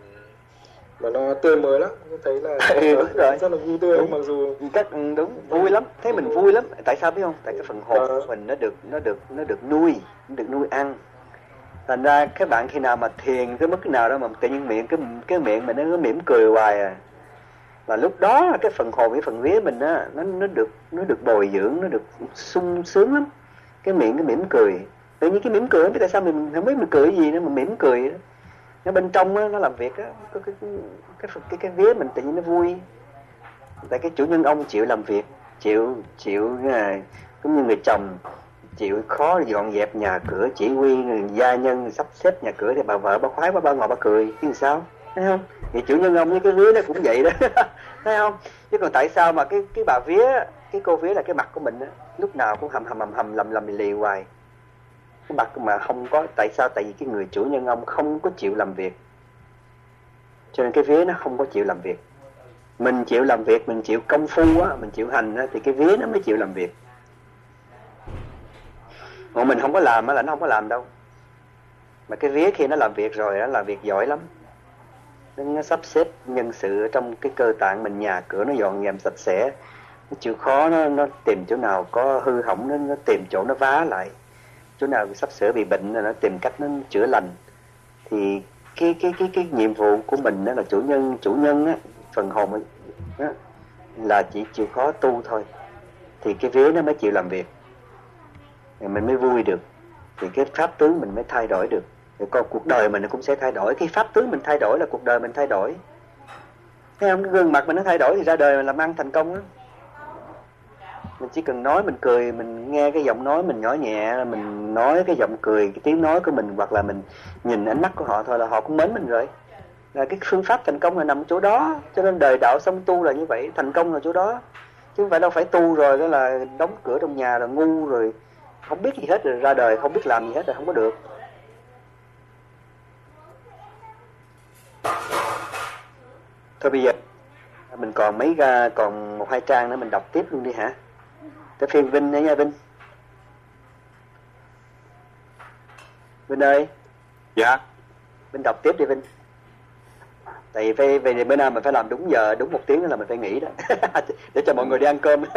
mà nó tươi mới lắm. Thấy là Ừ, đúng rồi. rất là vui tươi Đúng. mặc dù các ừ, đúng vui lắm. Thấy mình vui lắm. Tại sao biết không? Tại cái phần hồn Ờ. của mình nó được nó được nó được nuôi nó được nuôi ăn. Thành ra các bạn khi nào mà thiền tới mức nào đó mà tự nhiên miệng cái cái miệng mình nó mỉm cười hoài à là lúc đó cái phần hồn với phần vía mình á nó nó được nó được bồi dưỡng nó được sung sướng lắm. Cái miệng cái mỉm cười. Tự nhiên cái mỉm cười không biết tại sao mình không biết mình cười gì nữa mà mỉm cười đó. nó bên trong á, nó làm việc á cái cái cái cái, cái, cái vía mình tự nhiên nó vui. Tại cái chủ nhân ông chịu làm việc chịu chịu à, cũng như người chồng chịu khó dọn dẹp nhà cửa chỉ huy gia nhân sắp xếp nhà cửa thì bà vợ bà khoái bà, bà ngồi bà cười chứ sao? Thấy không? Thì chủ nhân ông với cái vía nó cũng vậy đó. Thấy không? Chứ còn tại sao mà cái cái bà vía, cái cô vía là cái mặt của mình á, lúc nào cũng hầm hầm hầm hầm, lầm lầm, lì hoài. Cái mặt mà không có, tại sao? Tại vì cái người chủ nhân ông không có chịu làm việc. Cho nên cái vía nó không có chịu làm việc. Mình chịu làm việc, mình chịu công phu á, mình chịu hành á, thì cái vía nó mới chịu làm việc. Còn mình không có làm á là nó không có làm đâu. Mà cái vía khi nó làm việc rồi nó làm việc giỏi lắm nó, sắp xếp nhân sự ở trong cái cơ tạng mình nhà cửa nó dọn dẹp sạch sẽ. Nó chịu khó nó nó tìm chỗ nào có hư hỏng nó nó tìm chỗ nó vá lại. Chỗ nào sắp sửa bị bệnh là nó tìm cách nó chữa lành. Thì cái cái cái cái nhiệm vụ của mình đó là chủ nhân chủ nhân á phần hồn ấy, á, là chỉ chịu khó tu thôi. Thì cái vế nó mới chịu làm việc. Thì mình mới vui được. Thì cái pháp tướng mình mới thay đổi được thì còn cuộc đời mình nó cũng sẽ thay đổi. Khi pháp tướng mình thay đổi là cuộc đời mình thay đổi. Thấy không? Cái gương mặt mình nó thay đổi thì ra đời mình làm ăn thành công đó. mình chỉ cần nói, mình cười, mình nghe cái giọng nói mình nhỏ nhẹ, mình nói cái giọng cười, cái tiếng nói của mình, hoặc là mình nhìn ánh mắt của họ thôi là họ cũng mến mình rồi. Là cái phương pháp thành công là nằm chỗ đó. Cho nên đời đạo xong tu là như vậy. Thành công là chỗ đó. Chứ không phải đâu phải tu rồi đó là đóng cửa trong nhà là ngu rồi không biết gì hết rồi ra đời, không biết làm gì hết rồi không có được. Thôi bây giờ mình còn mấy ra còn một hai trang nữa mình đọc tiếp luôn đi hả? Tới phiên vinh nữa nha vinh. Vinh ơi. Dạ. Vinh đọc tiếp đi Vinh. Tại vì về, về bữa nay mình phải làm đúng giờ Đúng một tiếng nữa là mình phải nghỉ đó. Để cho mọi người đi ăn cơm.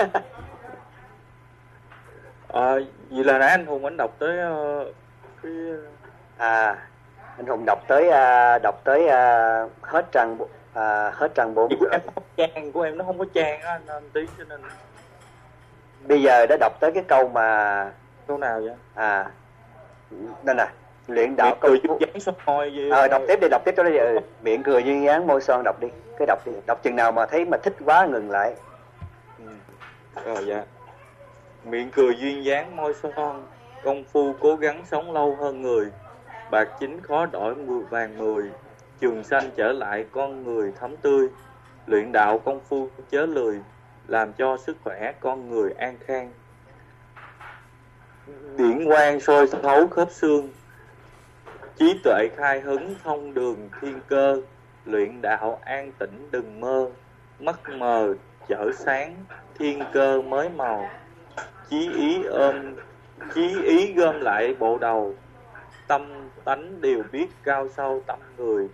À, vậy là nãy anh hùng anh đọc tới ờ, cái À Anh Hùng đọc tới à, Đọc tới à, hết trang à, Hết trang 4 Chị của em trang của em nó không có trang á anh tí cho nên Bây giờ đã đọc tới cái câu mà câu nào vậy? À Đây nè luyện đạo công phu. dáng son môi gì ờ đọc tiếp đi đọc tiếp cho nó ừ. miệng cười duyên dáng môi son đọc đi cái đọc đi. Đọc chừng nào mà thấy mà thích quá ngừng lại. Ừ. rồi dạ. Miệng cười duyên dáng môi son công phu cố gắng sống lâu hơn người bạc chính khó đổi mười vàng mười, trường sanh trở lại con người thấm tươi. Luyện đạo công phu chớ lười, làm cho sức khỏe con người an khang. Điển quang soi thấu khớp xương, trí tuệ khai hứng thông đường thiên cơ. Luyện đạo an tĩnh đừng mơ, mắt mờ chở sáng thiên cơ mới màu. Chí ý ôm, chí ý gom lại bộ đầu, tâm tánh đều biết cao sâu tâm người.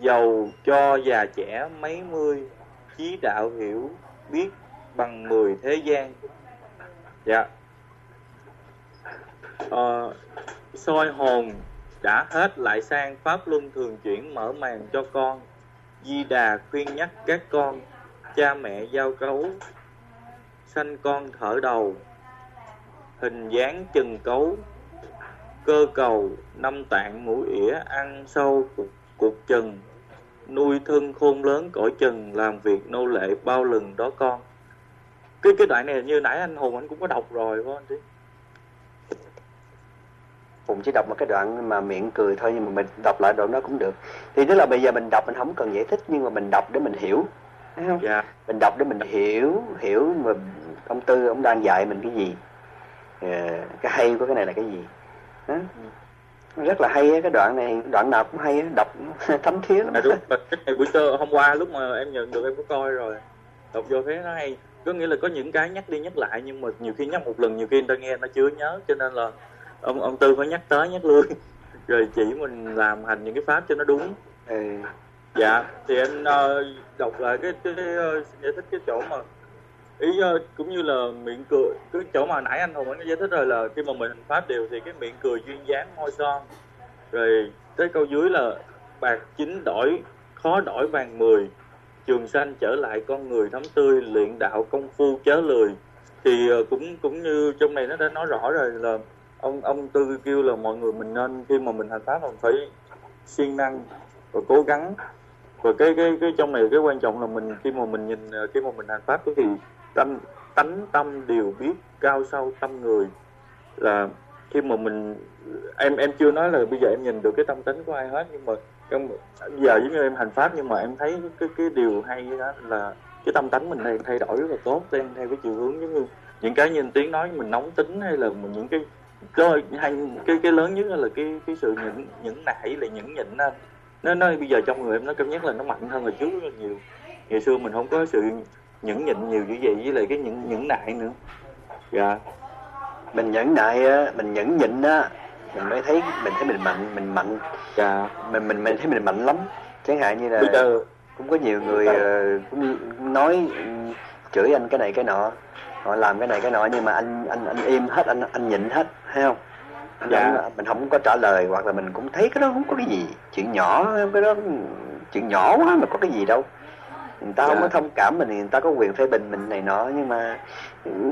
Giàu cho già trẻ mấy mươi chí đạo hiểu biết bằng mười thế gian. Dạ. Ờ, soi hồn đã hết lại sang pháp luân thường chuyển mở màn cho con. Di đà khuyên nhắc các con cha mẹ giao cấu sanh con thở đầu hình dáng chừng cấu cơ cầu năm tạng ngũ ỉa ăn sâu cục, cục chừng nuôi thân khôn lớn cõi chừng làm việc nô lệ bao lần đó con. Cái cái đoạn này như nãy anh hùng anh cũng có đọc rồi phải không anh Hùng chỉ đọc một cái đoạn mà miệng cười thôi nhưng mà mình đọc lại đoạn đó cũng được. Thì tức là bây giờ mình đọc mình không cần giải thích nhưng mà mình đọc để mình hiểu. Thấy không? Yeah. Dạ. mình đọc để mình hiểu hiểu mà công tư ông đang dạy mình cái gì. Ờ, cái hay của cái này là cái gì đó. rất là hay cái đoạn này đoạn nào cũng hay đọc thấm thía lắm. À, đúng. Cái này buổi trưa hôm qua lúc mà em nhận được em có coi rồi. Đọc vô thấy nó hay. Có nghĩa là có những cái nhắc đi nhắc lại nhưng mà nhiều khi nhắc một lần nhiều khi người ta nghe nó chưa nhớ cho nên là ông ông tư phải nhắc tới nhắc lui. Rồi chỉ mình làm hành những cái pháp cho nó đúng. Ừ. dạ thì anh uh, đọc lại cái cái, cái uh, giải thích cái chỗ mà ý uh, cũng như là miệng cười. Cái chỗ mà nãy anh hùng anh giải thích rồi là khi mà mình hành pháp đều thì cái miệng cười duyên dáng môi son. Rồi tới câu dưới là bạc chính đổi khó đổi vàng mười. Trường sanh trở lại con người thấm tươi luyện đạo công phu chớ lười. Thì ờ, cũng cũng như trong này nó đã nói rõ rồi là ông ông tư kêu là mọi người mình nên khi mà mình hành pháp mình phải siêng năng và cố gắng. Và cái cái cái trong này cái quan trọng là mình khi mà mình nhìn ờ, khi mà mình hành pháp thì tâm, tánh tâm đều biết cao sâu tâm người. Là khi mà mình, em em chưa nói là bây giờ em nhìn được cái tâm tính của ai hết, nhưng mà em, giờ giống như em hành pháp, nhưng mà em thấy cái cái điều hay đó là cái tâm tánh mình đang thay đổi rất là tốt, đang theo cái chiều hướng giống như những cái như tiếng nói, mình nóng tính hay là mình những cái cái hay cái cái lớn nhất là cái cái sự những những nảy là những nhịn anh nó bây giờ trong người em nó cảm giác là nó mạnh hơn hồi trước rất là nhiều. Ngày xưa mình không có sự nhẫn nhịn nhiều như vậy với lại cái nhẫn nhẫn nại nữa. Dạ. Mình nhẫn nại á mình nhẫn nhịn á mình mới thấy mình thấy mình mạnh mình mạnh. Dạ. Mình mình mình thấy mình mạnh lắm. Chẳng hạn như là bây giờ cũng có nhiều người uh, cũng nói chửi anh cái này cái nọ họ làm cái này cái nọ nhưng mà anh anh anh im hết anh anh nhịn hết thấy không? Dạ. Không, mình không có trả lời hoặc là mình cũng thấy cái đó không có cái gì chuyện nhỏ cái đó chuyện nhỏ quá mà có cái gì đâu người ta dạ. không có thông cảm mình người ta có quyền phê bình mình này nọ nhưng mà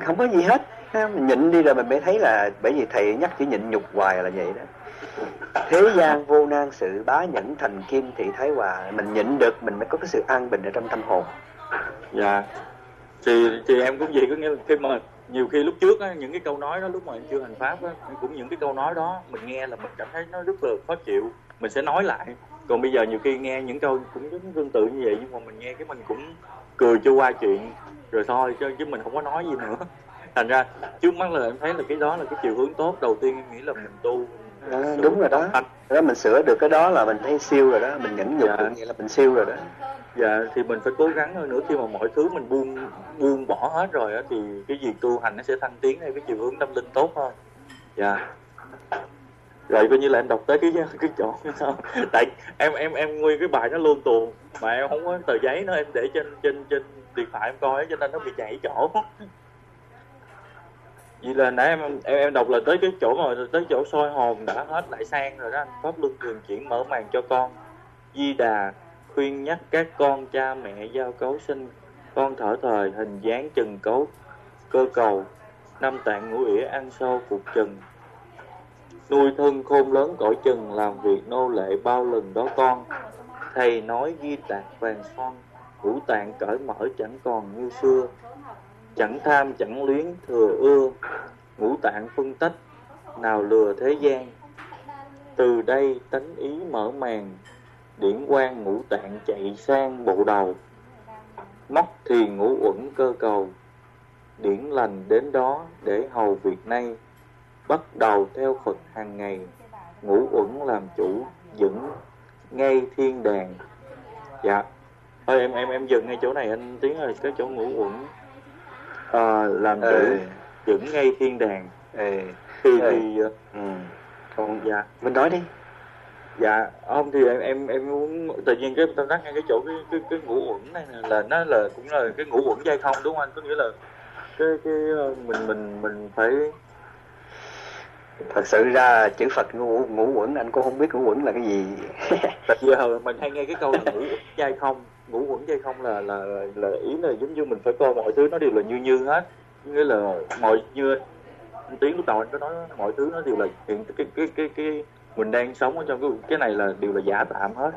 không có gì hết. Mình nhịn đi rồi mình mới thấy là bởi vì thầy nhắc chỉ nhịn nhục hoài là vậy đó. Thế gian vô nan sự bá nhẫn thành kim thị thái hòa. Mình nhịn được mình mới có cái sự an bình ở trong tâm hồn. Dạ. Thì thì em cũng vậy có nghĩa là khi mà nhiều khi lúc trước á, những cái câu nói đó lúc mà em chưa hành pháp á, cũng những cái câu nói đó mình nghe là mình cảm thấy nó rất là khó chịu. Mình sẽ nói lại còn bây giờ nhiều khi nghe những câu cũng tương tự như vậy nhưng mà mình nghe cái mình cũng cười cho qua chuyện rồi thôi chứ, chứ mình không có nói gì nữa. Thành ra trước mắt là em thấy là cái đó là cái chiều hướng tốt. Đầu tiên em nghĩ là mình tu. À, đúng rồi đó. Đó mình sửa được cái đó là mình thấy siêu rồi đó mình nhẫn nhục dạ. vậy là mình siêu rồi đó. Dạ thì mình phải cố gắng hơn nữa. Khi mà mọi thứ mình buông buông bỏ hết rồi á thì cái việc tu hành nó sẽ thăng tiến theo cái chiều hướng tâm linh tốt hơn. Dạ rồi coi như là em đọc tới cái cái chỗ sao tại em em em nguyên cái bài nó luôn tuồn mà em không có tờ giấy nó em để trên trên trên điện thoại em coi cho nên nó bị chạy chỗ. Vậy là nãy em em em đọc là tới cái chỗ mà tới chỗ soi hồn đã hết lại sang rồi đó, anh pháp luân thường chuyển mở màn cho con. Di đà khuyên nhắc các con cha mẹ giao cấu sinh, con thở thời, hình dáng chừng cấu, cơ cầu, năm tạng ngũ ỉa ăn sâu phục trần nuôi thân khôn lớn cõi chừng làm việc nô lệ bao lần đó con. Thầy nói ghi tạc vàng son ngũ tạng cởi mở chẳng còn như xưa. Chẳng tham, chẳng luyến, thừa ưa, ngũ tạng phân tách, nào lừa thế gian. Từ đây tánh ý mở màn, điển quang ngũ tạng chạy sang bộ đầu. Móc thì ngũ uẩn cơ cầu, điển lành đến đó để hầu việc nay bắt đầu theo Phật hàng ngày ngũ uẩn làm chủ dẫn ngay thiên đàng. Dạ. Thôi em em em dừng ngay chỗ này anh tiến ơi cái chỗ ngũ uẩn à, làm chủ dẫn ngay thiên đàng. Ừ. thì ừ. thì ừ. còn dạ. Mình nói đi. Dạ không thì em em em muốn tự nhiên cái tâm đắc ngay cái chỗ cái cái, cái ngũ uẩn này là nó là cũng là cái ngũ uẩn dây không đúng không anh? Có nghĩa là cái cái ờ, mình mình mình phải thật sự ra chữ Phật ngũ ngũ uẩn anh cũng không biết ngũ uẩn là cái gì. Thật giờ mình hay nghe cái câu là ngũ dây không ngũ uẩn dây không là là là ý là giống như mình phải coi mọi thứ nó đều là như như hết. Nghĩa là mọi như tiếng lúc đầu anh có nói mọi thứ nó đều là hiện cái cái cái cái mình đang sống ở trong cái cái này là đều là giả tạm hết.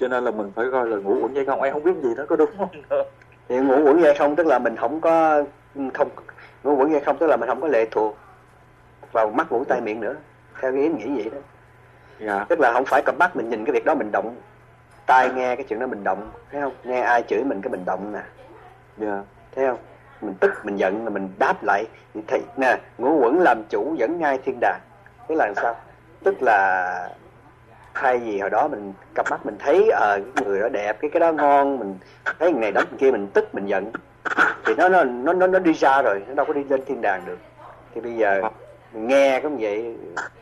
Cho nên là mình phải coi là ngủ quẩn dây không em không biết gì đó có đúng không? Thì ngủ quẩn dây không tức là mình không có không ngủ quẩn dây không tức là mình không có lệ thuộc vào mắt mũi tai miệng nữa. Theo ý nghĩ vậy đó. Dạ. tức là không phải cầm mắt mình nhìn cái việc đó mình động. Tai nghe cái chuyện đó mình động thấy không? Nghe ai chửi mình cái mình động nè. Dạ. thấy không? Mình tức mình giận là mình đáp lại. Thì nè ngũ quẩn làm chủ dẫn ngay thiên đàng. Cái là làm sao? Tức là thay vì hồi đó mình cặp mắt mình thấy ờ à, người đó đẹp cái cái đó ngon mình thấy người này đó người kia mình tức mình giận. Thì nó nó nó nó nó đi ra rồi nó đâu có đi lên thiên đàng được. Thì bây giờ mình nghe cũng vậy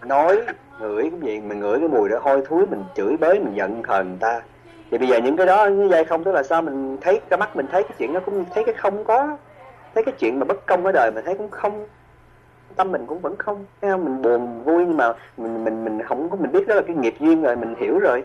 nói ngửi cũng vậy mình ngửi cái mùi đó hôi thối mình chửi bới mình giận hờn người ta. Thì bây giờ những cái đó như vậy không tức là sao mình thấy cái mắt mình thấy cái chuyện nó cũng thấy cái không có thấy cái chuyện mà bất công ở đời mình thấy cũng không tâm mình cũng vẫn không. Thấy không? Mình buồn vui nhưng mà mình mình mình không có mình biết đó là cái nghiệp duyên rồi mình hiểu rồi.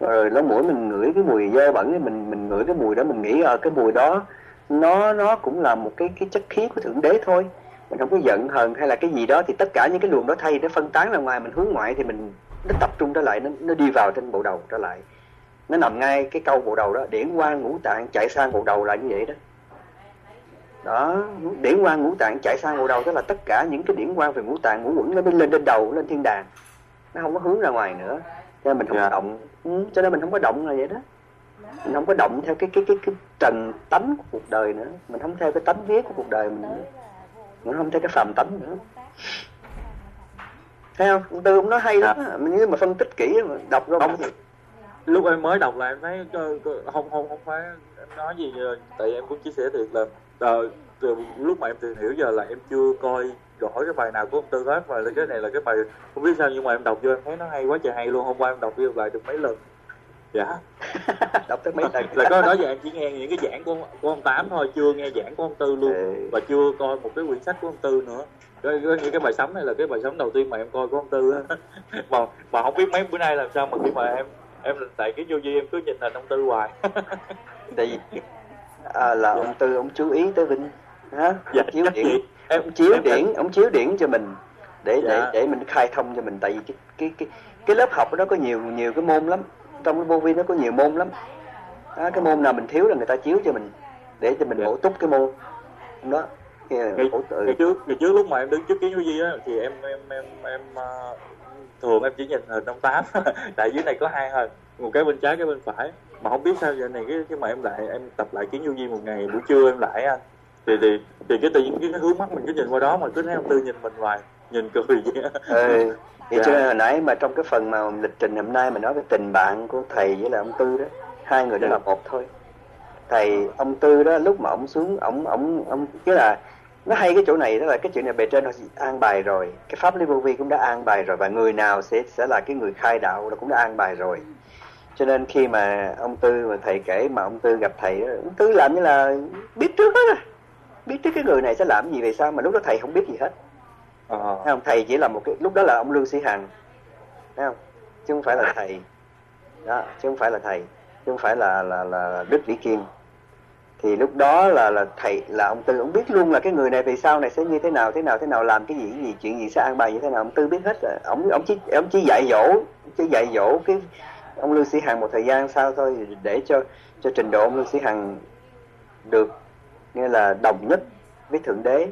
Rồi nó mũi mình ngửi cái mùi dơ bẩn mình mình ngửi cái mùi đó mình nghĩ ở ờ, cái mùi đó nó nó cũng là một cái cái chất khí của thượng đế thôi mình không có giận hờn hay là cái gì đó thì tất cả những cái luồng đó thay nó phân tán ra ngoài mình hướng ngoại thì mình nó tập trung trở lại nó nó đi vào trên bộ đầu trở lại. Nó nằm ngay cái câu bộ đầu đó điển quang ngũ tạng chạy sang bộ đầu là như vậy đó. Đó điển quang ngũ tạng chạy sang bộ đầu tức là tất cả những cái điển quang về ngũ tạng ngũ quẩn nó mới lên trên đầu lên thiên đàng. Nó không có hướng ra ngoài nữa cho nên mình không yeah. Dạ. động. Ừ, cho nên mình không có động là vậy đó. Mình không có động theo cái cái cái cái trần tánh của cuộc đời nữa. Mình không theo cái tánh viết của cuộc đời mình nữa mình không theo cái phàm tánh nữa. Thấy không? Ông tư ông nói hay lắm à. nhưng mà phân tích kỹ mà đọc ra không lúc em mới đọc là em thấy không không không phải em nói gì tại em cũng chia sẻ thiệt là uh, từ lúc mà em tìm hiểu giờ là em chưa coi rõ cái bài nào của ông tư hết và cái này là cái bài không biết sao nhưng mà em đọc vô em thấy nó hay quá trời hay luôn. Hôm qua em đọc vô lại được mấy lần dạ. Đọc tới mấy lần là có nói giờ em chỉ nghe những cái giảng của của ông tám thôi chưa nghe giảng của ông tư luôn. Ừ. và chưa coi một cái quyển sách của ông tư nữa. Cái, cái, cái bài sấm này là cái bài sấm đầu tiên mà em coi của ông tư á. Mà mà không biết mấy bữa nay làm sao mà khi mà em em tại cái vô duy em cứ nhìn hình ông tư hoài. Tại vì à, là ông tư ông chú ý tới vinh hả? Dạ, chiếu điển em ông chiếu điển ông chiếu điển cho mình để dạ. để để mình khai thông cho mình. Tại vì cái cái cái cái lớp học đó có nhiều nhiều cái môn lắm trong cái vô vi nó có nhiều môn lắm. Đó, cái môn nào mình thiếu là người ta chiếu cho mình để cho mình dạ. bổ túc cái môn. Đó ngày, ngày, trước ngày trước lúc mà em đứng trước kiến vô vi á thì em em em em uh, thường em chỉ nhìn hình ông tám. Tại dưới này có hai hình một cái bên trái cái bên phải. Mà không biết sao giờ này cái cái mà em lại em tập lại kiến du di một ngày buổi trưa em lại anh thì thì thì cái tự nhiên cái, cái hướng mắt mình cứ nhìn qua đó mà cứ thấy ông tư nhìn mình hoài nhìn cười vậy. Thì dạ. cho nên hồi nãy mà trong cái phần mà lịch trình hôm nay mà nói về tình bạn của thầy với là ông tư đó hai người đó là một thôi. Thầy ông tư đó lúc mà ông xuống ông ông ông cái là nó hay cái chỗ này đó là cái chuyện này bề trên nó an bài rồi. Cái pháp lý vô vi cũng đã an bài rồi và người nào sẽ sẽ là cái người khai đạo là cũng đã an bài rồi. Cho nên khi mà ông tư mà thầy kể mà ông tư gặp thầy ông tư làm như là biết trước hết biết trước cái người này sẽ làm gì về sao mà lúc đó thầy không biết gì hết à. không? Thầy chỉ là một cái, lúc đó là ông lương sĩ hằng. Thấy không? Chứ không phải là thầy. Đó, chứ không phải là thầy. Chứ không phải là là là đức vĩ kiên. Thì lúc đó là là thầy, là ông tư, ông biết luôn là cái người này về sau này sẽ như thế nào thế nào thế nào, làm cái gì cái gì, chuyện gì, sẽ an bài như thế nào. Ông tư biết hết rồi. Ông ông chỉ ông chỉ dạy dỗ, chỉ dạy dỗ cái ông Lưu Sĩ Hằng một thời gian sau thôi, để cho cho trình độ ông Lưu Sĩ Hằng được, nghĩa là đồng nhất với thượng đế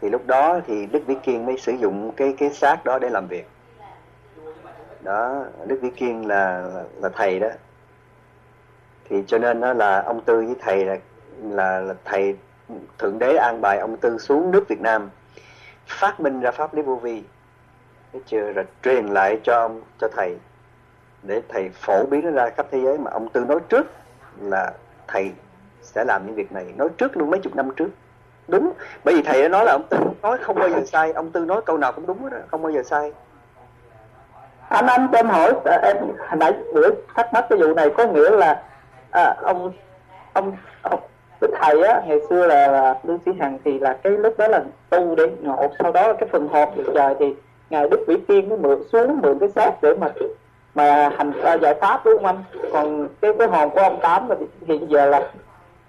thì lúc đó thì Đức Vĩ Kiên mới sử dụng cái cái xác đó để làm việc. Đó Đức Vĩ Kiên là, là thầy đó. Thì cho nên đó là ông Tư với thầy là là, là thầy thượng đế an bài ông Tư xuống nước Việt Nam phát minh ra pháp lý vô vi. Thấy chưa? Rồi truyền lại cho ông cho thầy để thầy phổ biến nó ra khắp thế giới. Mà ông Tư nói trước là thầy sẽ làm những việc này nói trước luôn mấy chục năm trước đúng. Bởi vì thầy đã nói là ông Tư nói không bao giờ sai. Ông Tư nói câu nào cũng đúng đó không bao giờ sai. Anh anh cho em hỏi em hồi nãy bữa thắc mắc cái vụ này có nghĩa là à, ông ông ông đức thầy á ngày xưa là, là lương sĩ hằng thì là cái lúc đó là tu để ngộ sau đó là cái phần hồn được trời thì ngài đức vĩ tiên mới mượn xuống mượn cái xác để mà mà hành uh, giải pháp đúng không anh? Còn cái cái hồn của ông tám thì hiện giờ là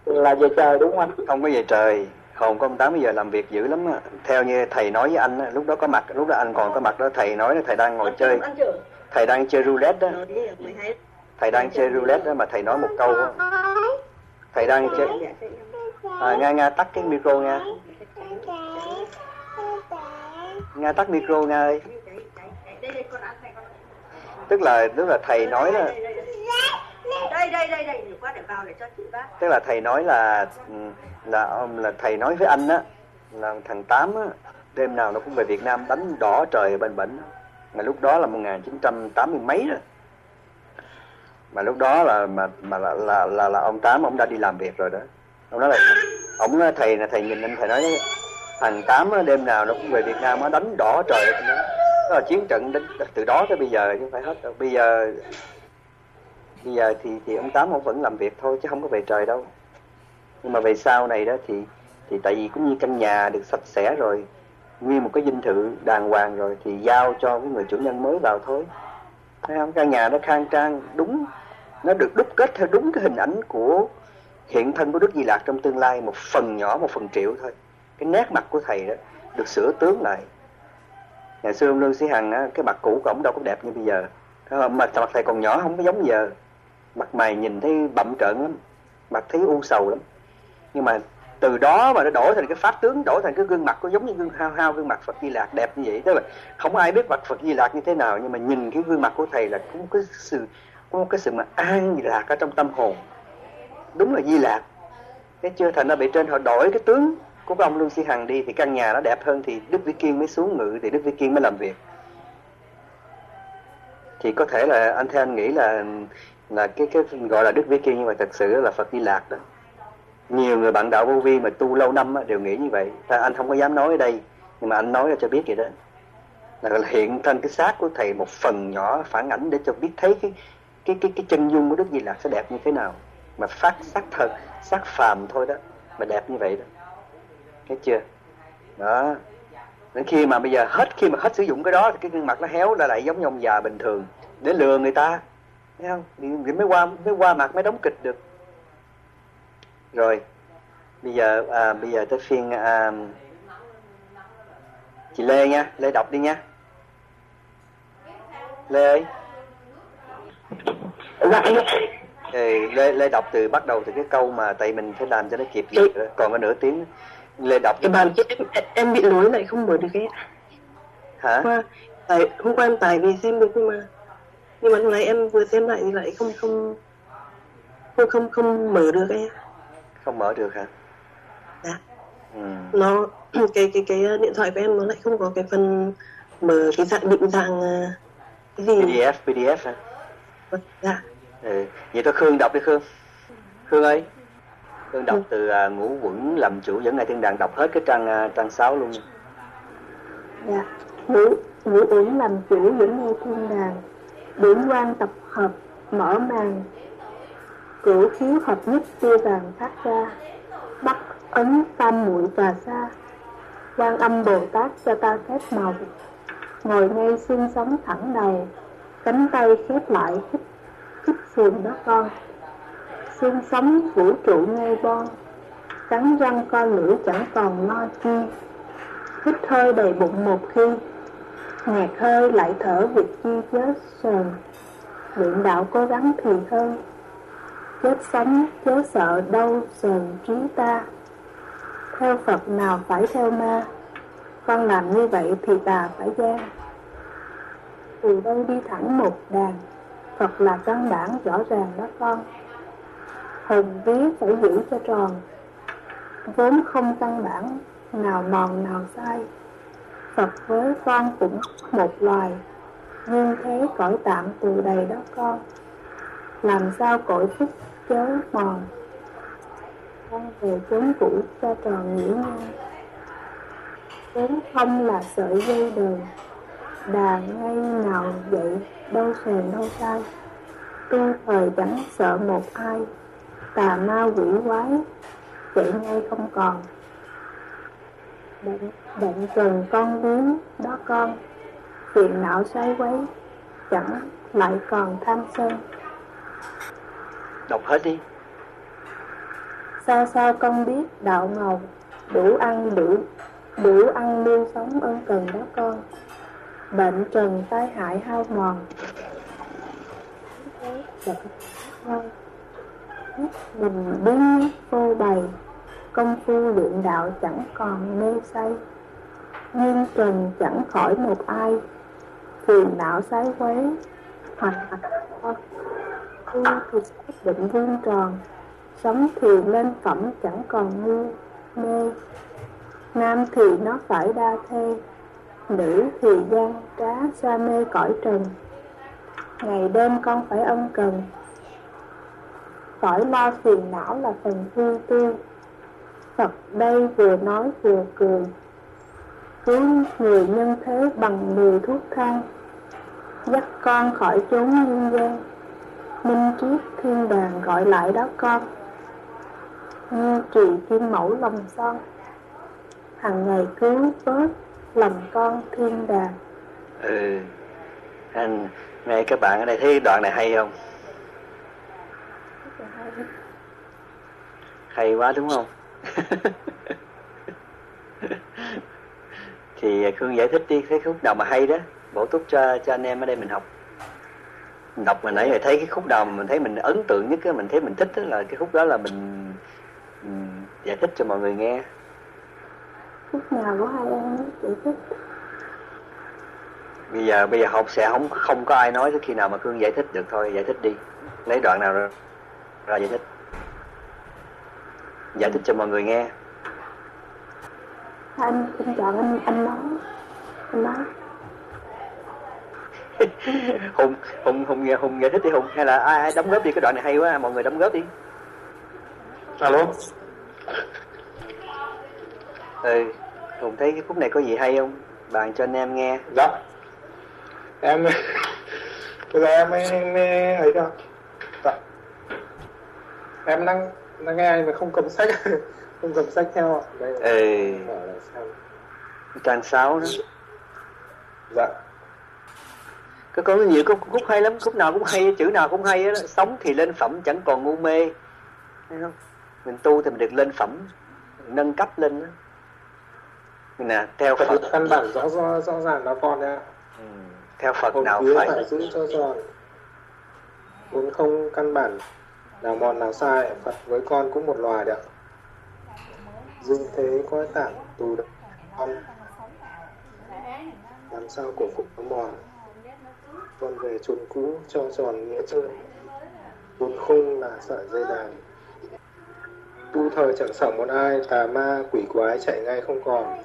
là về trời đúng không anh? Không có về trời hồn của ông tám bây giờ làm việc dữ lắm á. Theo như thầy nói với anh á, lúc đó có mặt lúc đó anh còn có mặt đó thầy nói là thầy đang ngồi chơi. thầy đang chơi roulette đó thầy đang chơi roulette đó mà thầy nói một câu đó. thầy đang chơi à, nga nga tắt cái micro nga. Nga tắt micro nga ơi. Tức là tức là thầy nói là đây đây đây. Đây để vào để cho chị bác. Tức là thầy nói là là là thầy nói với anh á là thằng tám á đêm nào nó cũng về Việt Nam đánh đỏ trời bên bệnh mà lúc đó là 1980 mấy rồi mà lúc đó là mà mà là là là, là ông tám ông đã đi làm việc rồi đó. Ông nói là ông thầy là thầy nhìn anh thầy nói thằng tám đêm nào nó cũng về Việt Nam nó đánh đỏ trời đó. đó là chiến trận đến từ đó tới bây giờ chứ không phải hết đâu. Bây giờ bây giờ thì thì ông tám ông vẫn làm việc thôi chứ không có về trời đâu nhưng mà về sau này đó thì thì tại vì cũng như căn nhà được sạch sẽ rồi nguyên một cái dinh thự đàng hoàng rồi thì giao cho cái người chủ nhân mới vào thôi. Thấy không? Căn nhà nó khang trang đúng nó được đúc kết theo đúng cái hình ảnh của hiện thân của đức di lạc trong tương lai một phần nhỏ một phần triệu thôi. Cái nét mặt của thầy đó được sửa tướng lại. Ngày xưa ông lương sĩ hằng á, cái mặt cũ của ông đâu có đẹp như bây giờ. Mà mặt thầy còn nhỏ không có giống giờ. Mặt mày nhìn thấy bậm trợn lắm mặt thấy u sầu lắm nhưng mà từ đó mà nó đổi thành cái pháp tướng, đổi thành cái gương mặt có giống như gương hao hao gương mặt Phật Di Lạc đẹp như vậy. Tức là không ai biết mặt Phật Di Lạc như thế nào, nhưng mà nhìn cái gương mặt của thầy là cũng có cái sự có một cái sự mà an Di Lạc ở trong tâm hồn. Đúng là Di Lạc cái chưa thành ra bị trên, họ đổi cái tướng của ông Lương Sĩ Hằng đi thì căn nhà nó đẹp hơn thì Đức Vĩ Kiên mới xuống ngự, thì Đức Vĩ Kiên mới làm việc. Thì có thể là anh theo anh nghĩ là là cái cái gọi là Đức Vĩ Kiên nhưng mà thật sự là Phật Di Lạc đó nhiều người bạn đạo vô vi mà tu lâu năm đều nghĩ như vậy. Ta anh không có dám nói ở đây, nhưng mà anh nói cho biết vậy đó. Là hiện thân cái xác của thầy một phần nhỏ phản ảnh để cho biết thấy cái cái cái cái chân dung của đức di lạc sẽ đẹp như thế nào. Mà phát sắc thật sắc phàm thôi đó, mà đẹp như vậy đó. Thấy chưa? Đó. Đến khi mà bây giờ hết, khi mà hết sử dụng cái đó, thì cái gương mặt nó héo là lại giống như ông già bình thường. Để lừa người ta. Thấy không? Thì mới qua mới qua mặt, mới đóng kịch được rồi. Bây giờ à, bây giờ tới phiên à, chị Lê nha. Lê đọc đi nha. Lê ơi. Ừ, Lê, Lê đọc từ bắt đầu từ cái câu mà tại mình phải làm cho nó kịp dịch còn có nửa tiếng. Lê đọc cái bàn em, em bị lối lại không mở được cái hả? Qua tại hôm qua em tải về xem được nhưng mà nhưng mà hôm nay em vừa xem lại thì lại không không không không không mở được ấy không mở được hả? Dạ. Ừ. nó cái cái cái điện thoại của em nó lại không có cái phần mở cái dạng định dạng cái gì PDF PDF hả? Dạ. Ừ. vậy tôi Khương đọc đi Khương. Khương ơi. Khương đọc ừ. từ uh, ngũ quẩn làm chủ dẫn ngày thiên đàng đọc hết cái trang uh, trang 6 luôn. Dạ. Ngũ ngũ uẩn làm chủ dẫn ngày thiên đàng điểm quan tập hợp mở màn cửu khiếu hợp nhất tia vàng phát ra bắt ấn tam muội và xa quan âm bồ tát cho ta phép màu. Ngồi ngay xương sống thẳng đầy cánh tay khép lại hít hít sườn đó con. Xương sống vũ trụ ngay bon, cắn răng co lưỡi chẳng còn lo chi. Hít hơi đầy bụng một khi ngạt hơi lại thở việc chi chết sờn. Luyện đạo cố gắng thì hơn chết sống chớ sợ đâu sờn trí ta. Theo Phật nào phải theo ma? Con làm như vậy thì bà phải gian từ đây đi thẳng một đàn. Phật là căn bản, rõ ràng đó con. Hồn ví phải giữ cho tròn. Vốn không căn bản, Nào mòn, nào sai. Phật với con cũng một loài. Nhưng thế cõi tạm từ đầy đó con. Làm sao cõi phúc chớ mòn Con về chốn cũ cho tròn nghĩa ngang Chốn không là sợi dây đời. Đà ngay nào vậy đâu sờn đâu sai Tu thời chẳng sợ một ai. Tà ma quỷ quái Chạy ngay không còn. Bệnh, bệnh trần con biến đó con. Phiền não say quấy Chẳng lại còn tham sân. Đọc hết đi. Sao sao con biết đạo ngầu Đủ ăn đủ Đủ ăn lưu sống ân cần đó con? Bệnh trần tai hại hao mòn. Mình biến phô bày, công phu luyện đạo chẳng còn mê say. Nhưng trần chẳng khỏi một ai, phiền não sái quấy hoặc thu thuộc quyết định vuông tròn, sống thì lên phẩm chẳng còn ngu mê nam thì nó phải đa thê, nữ thì gian trá xa mê cõi trần. Ngày đêm con phải ân cần. Khỏi lo phiền não là phần vui tươi Phật đây vừa nói vừa cười. Cứu người nhân thế bằng mười thuốc thang, Dắt con khỏi chốn nhân gian. Minh triết thiên đàng gọi lại đó con. Như trì kim mẫu lòng son. Hằng ngày cứu vớt lòng con thiên đàng. Ừ. Anh, nghe các bạn ở đây thấy đoạn này hay không? Hay quá đúng không? Thì khương giải thích đi cái khúc nào mà hay đó. Bổ túc cho cho anh em ở đây mình học đọc mà nãy rồi thấy cái khúc nào mà mình thấy mình ấn tượng nhất mình thấy mình thích đó là cái khúc đó là mình, mình giải thích cho mọi người nghe. Khúc nào của hai em giải thích? Bây giờ bây giờ học sẽ không không có ai nói tới khi nào mà cương giải thích được thôi giải thích đi. Lấy đoạn nào ra, ra giải thích. Giải thích cho mọi người nghe. Anh xin chọn anh anh nói anh nói hùng hùng hùng nghe hùng giải thích đi hùng. Hay là ai ai đóng góp đi? Cái đoạn này hay quá mọi người đóng góp đi. Alo. Ừ hùng thấy cái khúc này có gì hay không? Bàn cho anh em nghe. Dạ. Em bây giờ em mới, mới ấy đâu dạ. em đang đang nghe mà không cầm sách. Không cầm sách theo ạ. Đây ừ trang sáu đó. Dạ có có nhiều khúc, khúc hay lắm khúc nào cũng hay chữ nào cũng hay đó. sống thì lên phẩm chẳng còn ngu mê. Thấy không? Mình tu thì mình được lên phẩm nâng cấp lên đó nè theo Phật, Phật. căn bản rõ rõ rõ ràng đó con nha ừ. theo Phật Hồn nào phải phải giữ cho tròn vốn không căn bản nào mòn nào sai Phật với con cũng một loài đấy ạ. Thế có tạm tù được con. Làm sao cổ phục nó mòn con về chốn cũ cho tròn nghĩa chơi. Vốn khôn là sợi dây đàn. Tu thời chẳng sợ một ai, tà ma, quỷ quái chạy ngay không còn.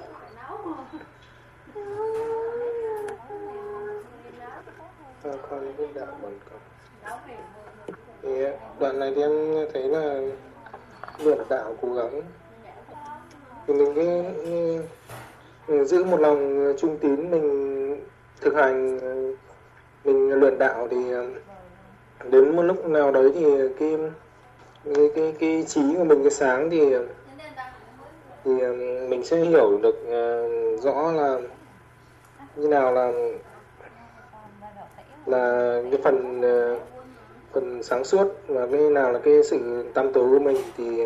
Cho con biết đạo bằng con. Thì, đoạn này thì em thấy là luyện đạo cố gắng. Thì mình cứ ừ, ừ, giữ một lòng trung tín, mình thực hành ừ, mình luyện đạo thì ờ, đến một lúc nào đấy thì cái cái cái, cái trí của mình cái sáng thì thì ờ, mình sẽ hiểu được uh, rõ là như nào là là cái phần uh, phần sáng suốt và cái nào là cái sự tam tối của mình thì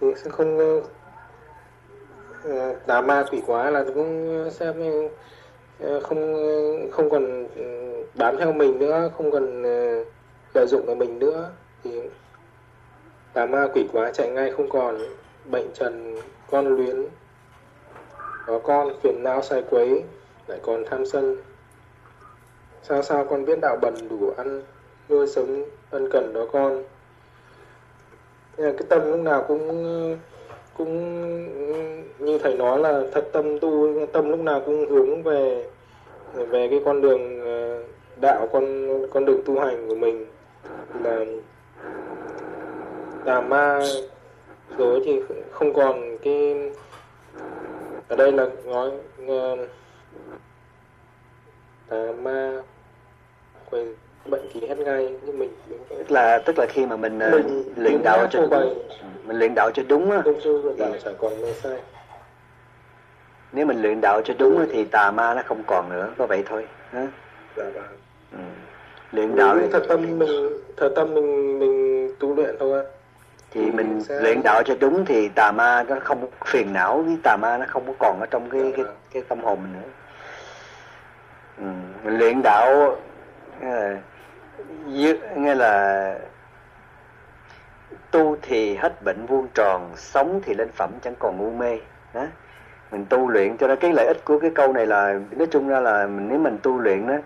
thì sẽ không uh, tà ma quỷ quá là cũng sẽ uh, Ờ, không không còn ừ, bám theo mình nữa, không còn ờ, lợi dụng vào mình nữa. Thì tà ma quỷ quá chạy ngay không còn. Bệnh trần, con luyến. Có con, phiền não sai quấy, lại còn tham sân. Sao sao con biết đạo bần đủ ăn, nuôi sống ân cần đó con. Thế là cái tâm lúc nào cũng cũng, như thầy nói là thật tâm tu, tâm lúc nào cũng hướng về về cái con đường ờ, đạo, con con đường tu hành của mình. Là tà ma rồi thì không còn cái, ở đây là nói ờ, tà ma quên bệnh thì hết ngay nhưng mình, mình tức là tức là khi mà mình, ờ, mình luyện đạo cho đúng mình luyện đạo cho đúng á nếu mình luyện đạo cho đúng thì tà ma nó không còn nữa có vậy thôi ha dạ vâng. Ừ. luyện đạo thật tâm mình thật tâm mình mình tu luyện thôi thì mình sẽ... luyện đạo cho đúng thì tà ma nó không phiền não với tà ma nó không có còn ở trong cái cái, cái tâm hồn mình nữa. Ừ. mình luyện đạo nghe là tu thì hết bệnh vuông tròn, sống thì lên phẩm chẳng còn ngu mê. Đó. Mình tu luyện cho nên cái lợi ích của cái câu này là, nói chung ra là mình nếu mình tu luyện đó,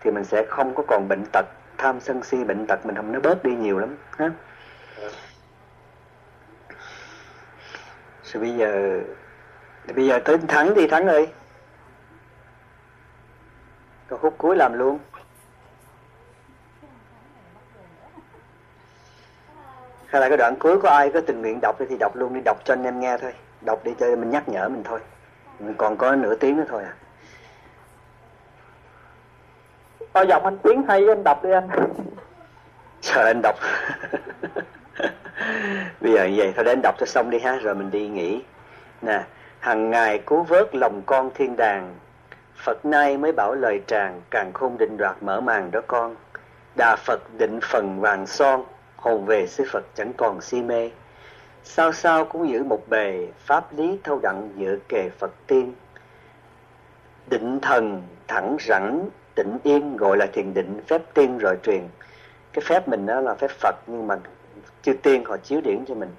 thì mình sẽ không có còn bệnh tật, tham sân si, bệnh tật mình không nó bớt đi nhiều lắm. Ha rồi bây giờ bây giờ tới thắng đi, thắng ơi. Câu khúc cuối làm luôn. Hay là cái đoạn cuối có ai có tình nguyện đọc thì đọc luôn đi đọc cho anh em nghe thôi. Đọc đi cho mình nhắc nhở mình thôi. Mình còn có nửa tiếng nữa thôi à. Coi giọng anh tiếng hay anh đọc đi anh? Chờ anh đọc. Bây giờ như vậy thôi để anh đọc cho xong đi ha Rồi mình đi nghỉ. Nè Hằng ngày cứu vớt lòng con thiên đàng Phật nay mới bảo lời tràng Càng khôn định đoạt mở màn đó con. Đà Phật định phần vàng son hồn về sư Phật chẳng còn si mê. Sao sao cũng giữ một bề, pháp lý thâu đặng dựa kề Phật tiên. Định thần thẳng rẳng, tĩnh yên gọi là thiền định, phép tiên rồi truyền. Cái phép mình đó là phép Phật nhưng mà chư tiên họ chiếu điển cho mình.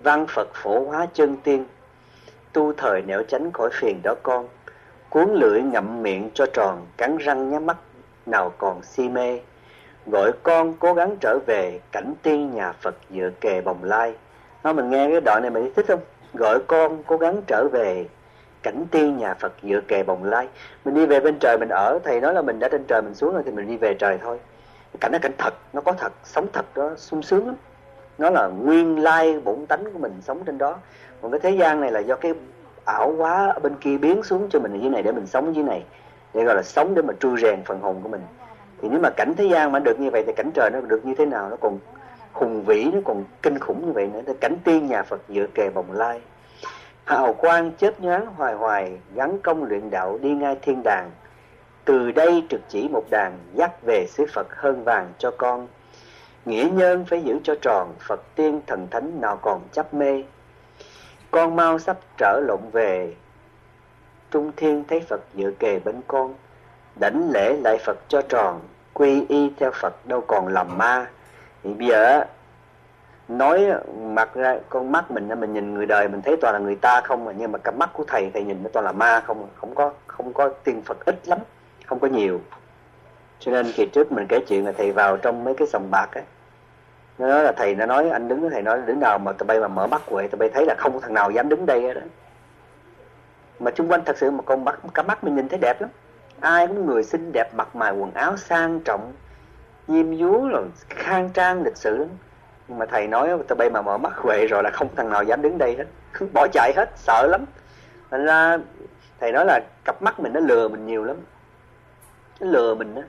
Văn Phật phổ hóa chân tiên, tu thời nẻo tránh khỏi phiền đó con. Cuốn lưỡi ngậm miệng cho tròn, cắn răng nhắm mắt, nào còn si mê gọi con cố gắng trở về cảnh tiên nhà Phật dựa kề bồng lai. Nó mình nghe cái đoạn này mình thích không? Gọi con cố gắng trở về cảnh tiên nhà Phật dựa kề bồng lai. Mình đi về bên trời mình ở, thầy nói là mình đã trên trời mình xuống rồi thì mình đi về trời thôi. Cảnh nó cảnh thật, nó có thật, sống thật đó, sung sướng lắm. Nó là nguyên lai bổn tánh của mình sống trên đó. Còn cái thế gian này là do cái ảo quá ở bên kia biến xuống cho mình ở dưới này để mình sống dưới này. Để gọi là sống để mà tru rèn phần hồn của mình thì nếu mà cảnh thế gian mà được như vậy thì cảnh trời nó được như thế nào? Nó còn hùng vĩ, nó còn kinh khủng như vậy nữa. Thì cảnh tiên nhà Phật dựa kề bồng lai. Hào quang chớp nhoáng hoài hoài, gắn công luyện đạo đi ngay thiên đàng. Từ đây trực chỉ một đàn dắt về xứ Phật hơn vàng cho con. Nghĩa nhân phải giữ cho tròn, Phật tiên thần thánh nào còn chấp mê. Con mau sắp trở lộn về. Trung thiên thấy Phật dựa kề bên con đảnh lễ lại Phật cho tròn, quy y theo Phật đâu còn làm ma. Thì bây giờ, nói mặt ra con mắt mình mình nhìn người đời, mình thấy toàn là người ta không mà nhưng mà cặp mắt của thầy thầy nhìn nó toàn là ma, không không có không có tiên Phật ít lắm, không có nhiều. Cho nên kỳ trước mình kể chuyện là thầy vào trong mấy cái sòng bạc ấy nó nói là thầy nó nói, anh đứng thầy nói, đứng nào mà tụi bay mà mở mắt quậy, tụi bay thấy là không có thằng nào dám đứng đây đó. Mà chung quanh thật sự mà con mắt, cặp mắt mình nhìn thấy đẹp lắm ai cũng người xinh đẹp mặc mài quần áo sang trọng diêm dúa rồi khang trang lịch sự. Lắm nhưng mà thầy nói tụi bay mà mở mắt huệ rồi là không thằng nào dám đứng đây hết. Cứ bỏ chạy hết sợ lắm. Thành ra thầy nói là cặp mắt mình nó lừa mình nhiều lắm. Nó lừa mình á.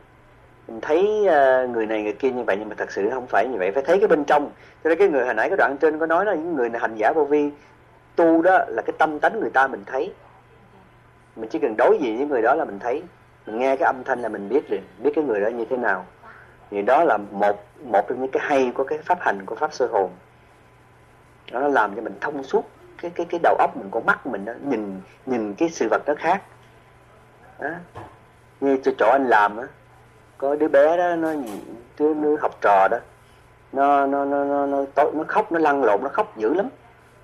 Mình thấy uh, người này người kia như vậy nhưng mà thật sự không phải như vậy phải thấy cái bên trong. Cho nên cái người hồi nãy cái đoạn trên có nói là những người này hành giả vô vi tu đó là cái tâm tánh người ta mình thấy. Mình chỉ cần đối diện với người đó là mình thấy mình nghe cái âm thanh là mình biết liền biết cái người đó như thế nào. Thì đó là một một trong những cái hay của cái pháp hành của pháp sơ hồn. Đó nó làm cho mình thông suốt cái cái cái đầu óc mình con mắt mình đó, nhìn nhìn cái sự vật nó khác. Đó. như cho chỗ anh làm á có đứa bé đó nó đứa, đứa học trò đó nó nó nó nó nó, nó, nó khóc nó lăn lộn nó khóc dữ lắm.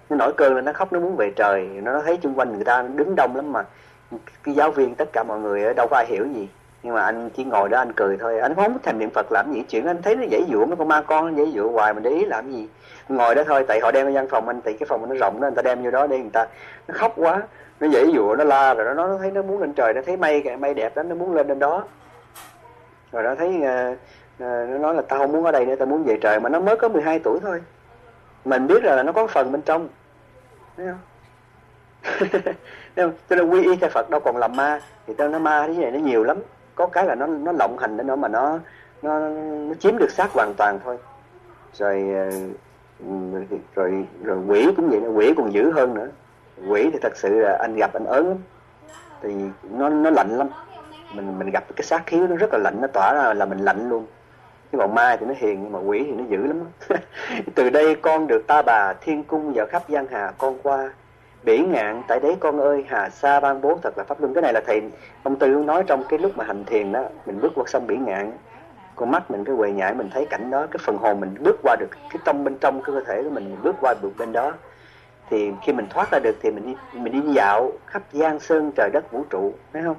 Nó nổi cơn lên nó khóc nó muốn về trời. Nó thấy xung quanh người ta đứng đông lắm mà cái giáo viên tất cả mọi người ở đâu có ai hiểu gì. Nhưng mà anh chỉ ngồi đó anh cười thôi. Anh không thành niệm phật làm gì chuyện anh thấy nó dễ dụa mấy con ma con nó dễ dụa hoài mình để ý làm gì? Ngồi đó thôi tại họ đem vào văn phòng anh tại cái phòng nó rộng đó người ta đem vô đó để người ta nó khóc quá. Nó dễ dụa nó la rồi nó nó thấy nó muốn lên trời nó thấy mây kìa mây đẹp lắm nó muốn lên lên đó. Rồi nó thấy uh, uh, nó nói là tao không muốn ở đây nữa tao muốn về trời. Mà nó mới có 12 tuổi thôi. Mình biết rồi là nó có phần bên trong. Thấy không? cho nên quy y theo Phật đâu còn làm ma. Thì tao nó ma thế này nó nhiều lắm. Có cái là nó nó lộng hành nữa mà nó nó, nó chiếm được xác hoàn toàn thôi. Rồi ờ, ừ, rồi rồi quỷ cũng vậy quỷ còn dữ hơn nữa. Quỷ thì thật sự là anh gặp anh ớn lắm. Thì nó nó lạnh lắm. Mình mình gặp cái sát khí nó rất là lạnh. Nó tỏa ra là mình lạnh luôn. Cái còn ma thì nó hiền nhưng mà quỷ thì nó dữ lắm. Từ đây con được ta bà thiên cung vào khắp giang hà con qua bỉ ngạn tại đấy con ơi hà sa ban bố thật là pháp luân. Cái này là thầy ông tư nói trong cái lúc mà hành thiền đó mình bước qua sông bỉ ngạn con mắt mình cái quầy nhại mình thấy cảnh đó cái phần hồn mình bước qua được cái trong bên trong cái cơ thể của mình, mình bước qua được bên đó. Thì khi mình thoát ra được thì mình đi mình đi dạo khắp gian sơn trời đất vũ trụ phải không?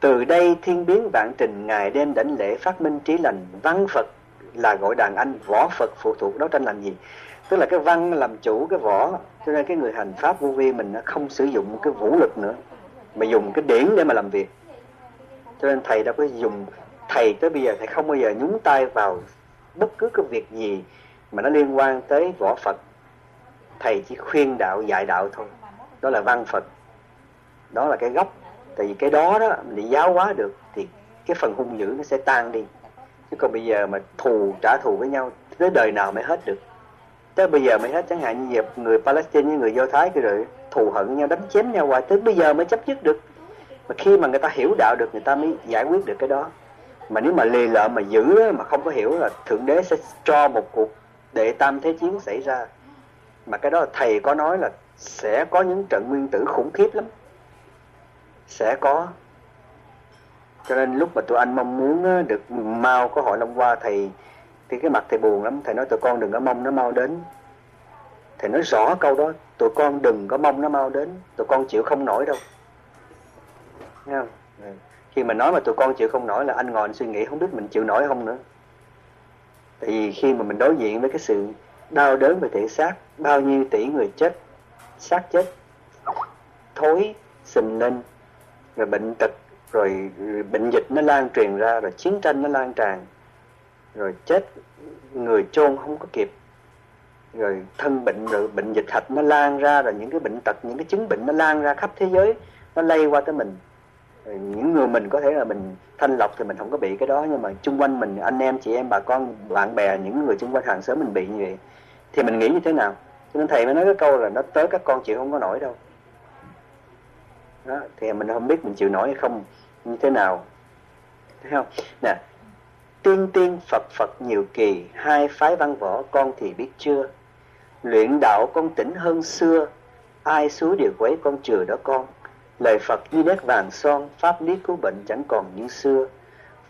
Từ đây thiên biến vạn trình ngày đêm đảnh lễ phát minh trí lành văn phật là gọi đàn anh võ phật phụ thuộc đấu tranh làm gì? Tức là cái văn làm chủ cái võ, cho nên cái người hành pháp vô vi mình nó không sử dụng cái vũ lực nữa, mà dùng cái điển để mà làm việc. Cho nên thầy đã có dùng, thầy tới bây giờ thầy không bao giờ nhúng tay vào bất cứ cái việc gì mà nó liên quan tới võ Phật. Thầy chỉ khuyên đạo, dạy đạo thôi. Đó là văn Phật. Đó là cái gốc. Tại vì cái đó đó, mình đi giáo hóa được thì cái phần hung dữ nó sẽ tan đi. Chứ còn bây giờ mà thù, trả thù với nhau, tới đời nào mới hết được tới bây giờ mới hết, chẳng hạn như người Palestine với người Do Thái kia rồi thù hận nhau, đánh chém nhau hoài. Tới bây giờ mới chấp dứt được. Mà khi mà người ta hiểu đạo được, người ta mới giải quyết được cái đó. Mà nếu mà lì lợ, mà giữ mà không có hiểu là thượng đế sẽ cho một cuộc đệ tam thế chiến xảy ra. Mà cái đó là thầy có nói là sẽ có những trận nguyên tử khủng khiếp lắm. Sẽ có. Cho nên lúc mà tụi anh mong muốn được mau có hội long qua thầy thì cái mặt thầy buồn lắm. Thầy nói, tụi con đừng có mong nó mau đến. Thầy nói rõ câu đó, tụi con đừng có mong nó mau đến. Tụi con chịu không nổi đâu. Nghe không? Ừ. khi mà nói mà tụi con chịu không nổi là anh ngồi anh suy nghĩ không biết mình chịu nổi không nữa. Tại vì khi mà mình đối diện với cái sự đau đớn về thể xác, bao nhiêu tỷ người chết, xác chết, thối, sình lên, rồi bệnh tật rồi bệnh dịch nó lan truyền ra, rồi chiến tranh nó lan tràn rồi chết, người chôn không có kịp. Rồi thân bệnh, rồi bệnh dịch hạch nó lan ra, rồi những cái bệnh tật, những cái chứng bệnh nó lan ra khắp thế giới, nó lây qua tới mình. Rồi những người mình có thể là mình thanh lọc thì mình không có bị cái đó, nhưng mà chung quanh mình, anh em, chị em, bà con, bạn bè, những người chung quanh hàng xóm mình bị như vậy. Thì mình nghĩ như thế nào? Cho nên thầy mới nói cái câu là nó tới các con chịu không có nổi đâu. Đó, thì mình không biết mình chịu nổi hay không, như thế nào. Thấy không? Nè tiên tiên Phật Phật nhiều kỳ, hai phái văn võ con thì biết chưa? Luyện đạo con tỉnh hơn xưa, ai xúi điều quấy con chừa đó con. Lời Phật như nét vàng son, pháp lý cứu bệnh chẳng còn như xưa.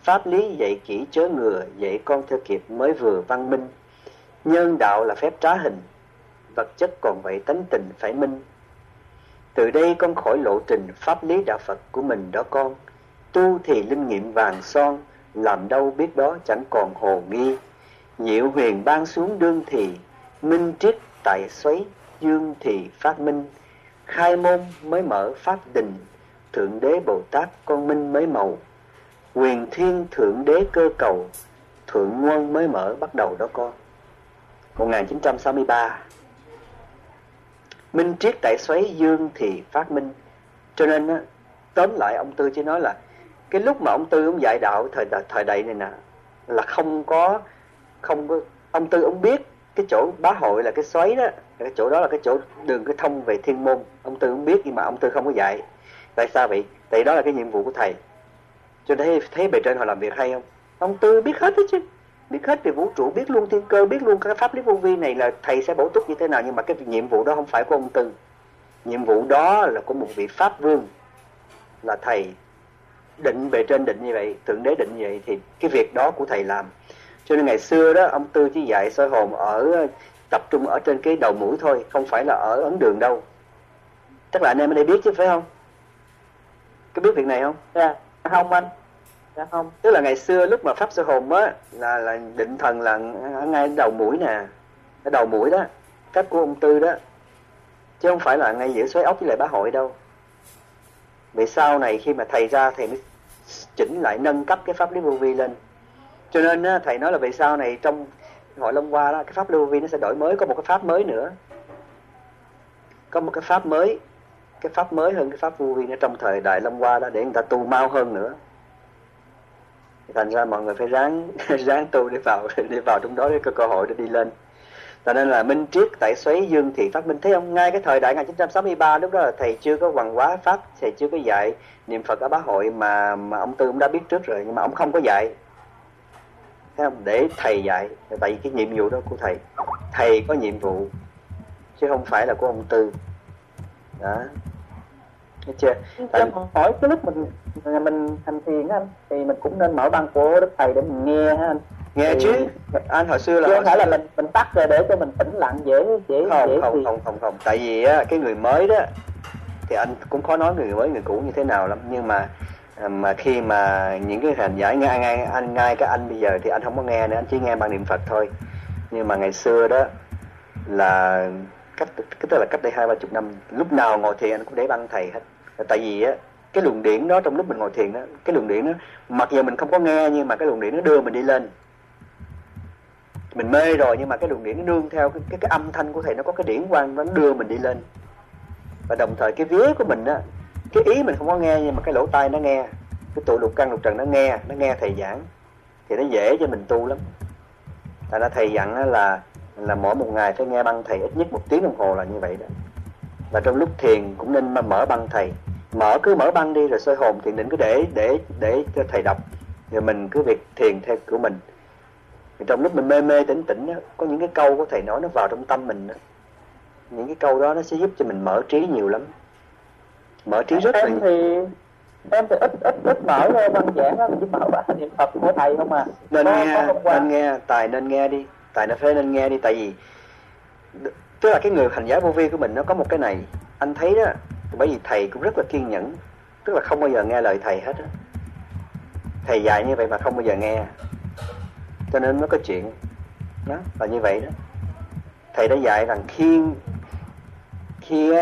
Pháp lý dạy kỹ chớ ngừa, dạy con theo kịp mới vừa văn minh. Nhân đạo là phép trá hình, vật chất còn vậy tánh tình phải minh. Từ đây con khỏi lộ trình pháp lý đạo Phật của mình đó con. Tu thì linh nghiệm vàng son, làm đâu biết đó chẳng còn hồ nghi. Diệu huyền ban xuống đương thì, minh triết tại xoáy, dương thì phát minh. Khai môn mới mở pháp đình, Thượng đế Bồ Tát con minh mới màu. Quyền thiên thượng đế cơ cầu, Thượng nguồn mới mở bắt đầu đó con. 1963 Minh triết tại xoáy dương thì phát minh. Cho nên tóm lại ông Tư chỉ nói là cái lúc mà ông tư ông dạy đạo thời thời đại này nè, là không có không có, ông tư ông biết cái chỗ bá hội là cái xoáy đó, cái chỗ đó là cái chỗ đường cái thông về thiên môn, ông tư ông biết nhưng mà ông tư không có dạy. Tại sao vậy? Tại đó là cái nhiệm vụ của thầy. Cho thấy thấy bề trên họ làm việc hay không? Ông tư biết hết hết chứ, biết hết về vũ trụ, biết luôn thiên cơ, biết luôn các pháp lý vô vi này là thầy sẽ bổ túc như thế nào, nhưng mà cái nhiệm vụ đó không phải của ông tư. Nhiệm vụ đó là của một vị pháp vương, là thầy định về trên định như vậy thượng đế định như vậy thì cái việc đó của thầy làm. Cho nên ngày xưa đó ông tư chỉ dạy soi hồn ở tập trung ở trên cái đầu mũi thôi không phải là ở ấn đường đâu. Chắc là anh em ở đây biết chứ phải không? Có biết việc này không? Dạ không anh. Dạ không. Tức là ngày xưa lúc mà pháp soi hồn á là là định thần là ở ngay đầu mũi nè. Ở đầu mũi đó cách của ông tư đó chứ không phải là ngay giữa xoáy ốc với lại bá hội đâu vì sau này khi mà thầy ra thầy mới chỉnh lại nâng cấp cái pháp lý vô vi lên. Cho nên á, thầy nói là vì sau này trong hội long qua đó cái pháp lý vô vi nó sẽ đổi mới có một cái pháp mới nữa. Có một cái pháp mới cái pháp mới hơn cái pháp vô vi nó trong thời đại long qua đó để người ta tu mau hơn nữa. Thành ra mọi người phải ráng ráng tu để vào để vào trong đó để có cơ hội để đi lên cho nên là minh triết tại xoáy dương thị phát minh. Thấy không ngay cái thời đại 1963 lúc đó là thầy chưa có hoàng hóa pháp thầy chưa có dạy niệm phật ở bá hội mà mà ông tư cũng đã biết trước rồi nhưng mà ông không có dạy. Thấy không để thầy dạy tại vì cái nhiệm vụ đó của thầy thầy có nhiệm vụ chứ không phải là của ông tư. Đó. Thấy chưa? Tại... em hỏi cái lúc mình mình hành thiền anh thì mình cũng nên mở băng của đức thầy để mình nghe ha anh nghe thì... chứ. Anh hồi xưa là không phải là mình mình tắt rồi để cho mình tĩnh lặng dễ dễ không dễ không thì... không không không. Tại vì á cái người mới đó thì anh cũng khó nói người mới người cũ như thế nào lắm. Nhưng mà mà khi mà những cái hành giải ngay ngay anh ngay cái anh bây giờ thì anh không có nghe nữa. Anh chỉ nghe bằng niệm phật thôi. Nhưng mà ngày xưa đó là cách cái tức là cách đây hai ba chục năm lúc nào ngồi thiền anh cũng để băng thầy hết. Tại vì á cái luồng điển đó trong lúc mình ngồi thiền đó cái luồng điển đó mặc dù mình không có nghe nhưng mà cái luồng điển nó đưa mình đi lên mình mê rồi nhưng mà cái luồng điển nó nương theo cái, cái cái âm thanh của thầy nó có cái điển quang nó đưa mình đi lên. Và đồng thời cái vía của mình á cái ý mình không có nghe nhưng mà cái lỗ tai nó nghe cái tụ lục căn lục trần nó nghe nó nghe thầy giảng thì nó dễ cho mình tu lắm. Tại ra thầy dặn là là mỗi một ngày phải nghe băng thầy ít nhất một tiếng đồng hồ là như vậy đó. Và trong lúc thiền cũng nên mở băng thầy. Mở cứ mở băng đi rồi soi hồn thiền định cứ để để để cho thầy đọc. Rồi mình cứ việc thiền theo của mình trong lúc mình mê mê tỉnh tỉnh đó, có những cái câu của thầy nói nó vào trong tâm mình đó. những cái câu đó nó sẽ giúp cho mình mở trí nhiều lắm. Mở trí rất em là thì em thì ít ít ít mở văn giảng mình chỉ mở bản niệm phật của thầy không à. Nên có, nghe có nên nghe tài nên nghe đi. Tài nó phải nên nghe đi tại vì tức là cái người hành giả vô vi của mình nó có một cái này. Anh thấy đó bởi vì thầy cũng rất là kiên nhẫn tức là không bao giờ nghe lời thầy hết đó. thầy dạy như vậy mà không bao giờ nghe cho nên nó có chuyện. Đó là như vậy đó. Thầy đã dạy rằng khi khi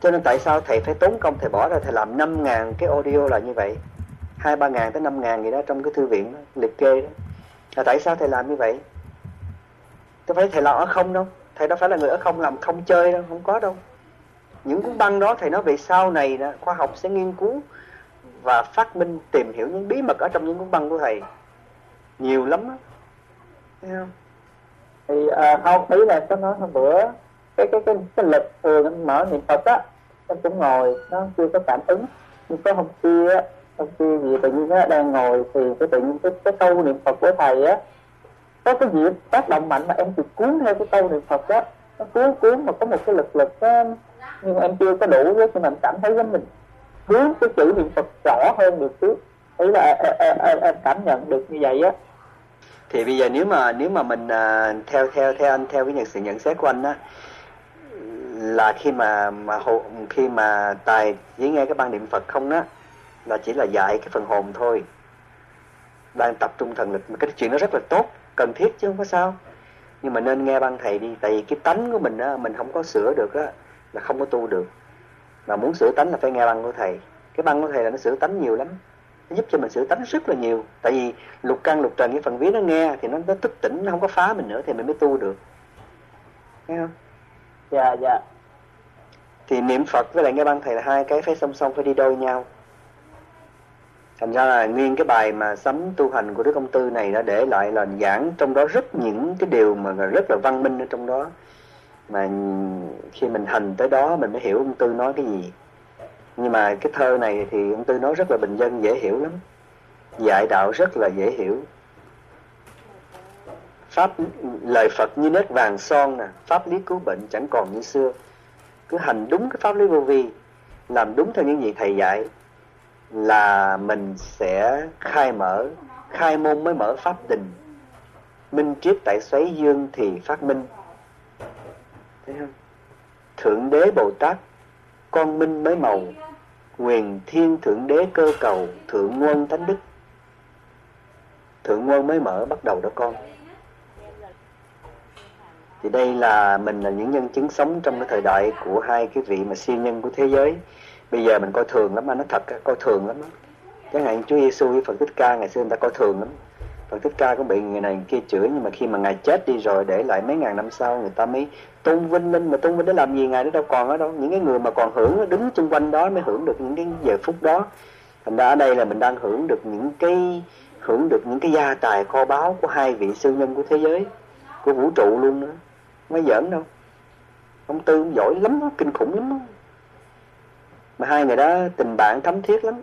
cho nên tại sao thầy phải tốn công thầy bỏ ra thầy làm năm ngàn cái audio là như vậy. Hai ba ngàn tới năm ngàn gì đó trong cái thư viện đó, liệt kê đó. Là tại sao thầy làm như vậy? Tôi phải thầy làm ở không đâu? Thầy đâu phải là người ở không làm không chơi đâu không có đâu. Những cuốn băng đó thầy nói về sau này đó, khoa học sẽ nghiên cứu và phát minh tìm hiểu những bí mật ở trong những cuốn băng của thầy. Nhiều lắm đó không thì à, không ý là có nói hôm bữa cái cái cái cái lịch thường anh mở niệm phật á em cũng ngồi nó chưa có cảm ứng. Nhưng có hôm kia á hôm kia gì tự nhiên á đang ngồi thì cái tự nhiên cái cái câu niệm phật của thầy á có cái gì tác động mạnh mà em bị cuốn theo cái câu niệm phật á. Nó cuốn cuốn mà có một cái lực lực á nhưng mà em chưa có đủ với cái mình cảm thấy với mình hướng cái chữ niệm phật rõ hơn được chứ. Ý là em, em, em, em cảm nhận được như vậy á thì bây giờ nếu mà nếu mà mình à, theo theo theo anh theo cái nhận sự nhận xét của anh á là khi mà mà hồ, khi mà tài chỉ nghe cái ban niệm Phật không á là chỉ là dạy cái phần hồn thôi. Đang tập trung thần lực cái chuyện nó rất là tốt cần thiết chứ không có sao. Nhưng mà nên nghe ban thầy đi tại vì cái tánh của mình á mình không có sửa được á là không có tu được. Mà muốn sửa tánh là phải nghe băng của thầy. Cái băng của thầy là nó sửa tánh nhiều lắm nó giúp cho mình sửa tánh rất là nhiều. Tại vì lục căn lục trần cái phần vía nó nghe thì nó nó thức tỉnh nó không có phá mình nữa thì mình mới tu được. Nghe không? Dạ dạ. Thì niệm phật với lại nghe băng thầy là hai cái phải song song phải đi đôi nhau. Thành ra là nguyên cái bài mà sấm tu hành của đức công tư này đã để lại là giảng trong đó rất những cái điều mà rất là văn minh ở trong đó. Mà khi mình hành tới đó mình mới hiểu ông tư nói cái gì nhưng mà cái thơ này thì ông tư nói rất là bình dân, dễ hiểu lắm. Dạy đạo rất là dễ hiểu. Pháp, lời Phật như nét vàng son nè, pháp lý cứu bệnh chẳng còn như xưa. Cứ hành đúng cái pháp lý vô vi, làm đúng theo những gì thầy dạy, là mình sẽ khai mở, khai môn mới mở pháp tình. Minh triết tại xoáy dương thì phát minh. Thấy không? Thượng đế bồ tát, con minh mới màu quyền thiên thượng đế cơ cầu thượng nguồn thánh đức. Thượng nguồn mới mở bắt đầu đó con. Thì đây là mình là những nhân chứng sống trong cái thời đại của hai cái vị mà siêu nhân của thế giới. Bây giờ mình coi thường lắm anh, nói thật, coi thường lắm chẳng hạn Chúa Giêsu với Phật Thích Ca, ngày xưa người ta coi thường lắm. Phật Thích Ca cũng bị người này người kia chửi, nhưng mà khi mà ngài chết đi rồi, để lại mấy ngàn năm sau, người ta mới tôn vinh lên, mà tôn vinh để làm gì ngài nó đâu, còn ở đâu. Những cái người mà còn hưởng, đứng xung quanh đó mới hưởng được những cái giờ phút đó. Thành ra ở đây là mình đang hưởng được những cái, hưởng được những cái gia tài kho báu của hai vị sư nhân của thế giới, của vũ trụ luôn nữa mới giỡn đâu. Ông tư ông giỏi lắm kinh khủng lắm đó. mà hai người đó tình bạn thấm thiết lắm.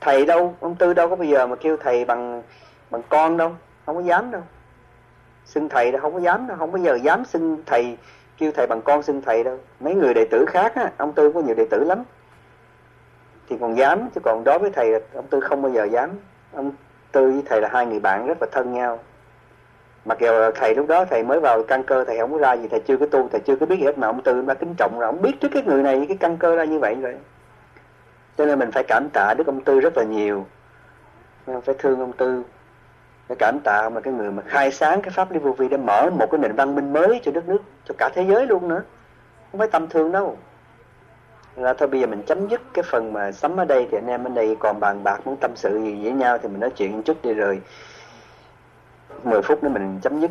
Thầy đâu, ông tư đâu có bây giờ mà kêu thầy bằng bằng con đâu, không có dám đâu. Xưng thầy đâu, không có dám đâu. Không bao giờ dám xưng thầy, kêu thầy bằng con xưng thầy đâu. Mấy người đệ tử khác á, ông tư có nhiều đệ tử lắm. Thì còn dám, chứ còn đối với thầy, ông tư không bao giờ dám. Ông tư với thầy là hai người bạn rất là thân nhau. Mặc dù thầy lúc đó thầy mới vào căn cơ, thầy không có ra gì, thầy chưa có tu, thầy chưa có biết gì hết, mà ông tư đã kính trọng rồi ông biết trước cái người này, cái căn cơ ra như vậy rồi. Cho nên mình phải cảm tạ đức ông tư rất là nhiều. Phải thương ông tư phải cảm tạ mà cái người mà khai sáng cái pháp lý vô vi để mở một cái nền văn minh mới cho đất nước cho cả thế giới luôn nữa. Không phải tâm thương đâu. Là thôi bây giờ mình chấm dứt cái phần mà sắm ở đây thì anh em ở đây còn bàn bạc muốn tâm sự gì với nhau thì mình nói chuyện một chút đi rồi. 10 phút nữa mình chấm dứt.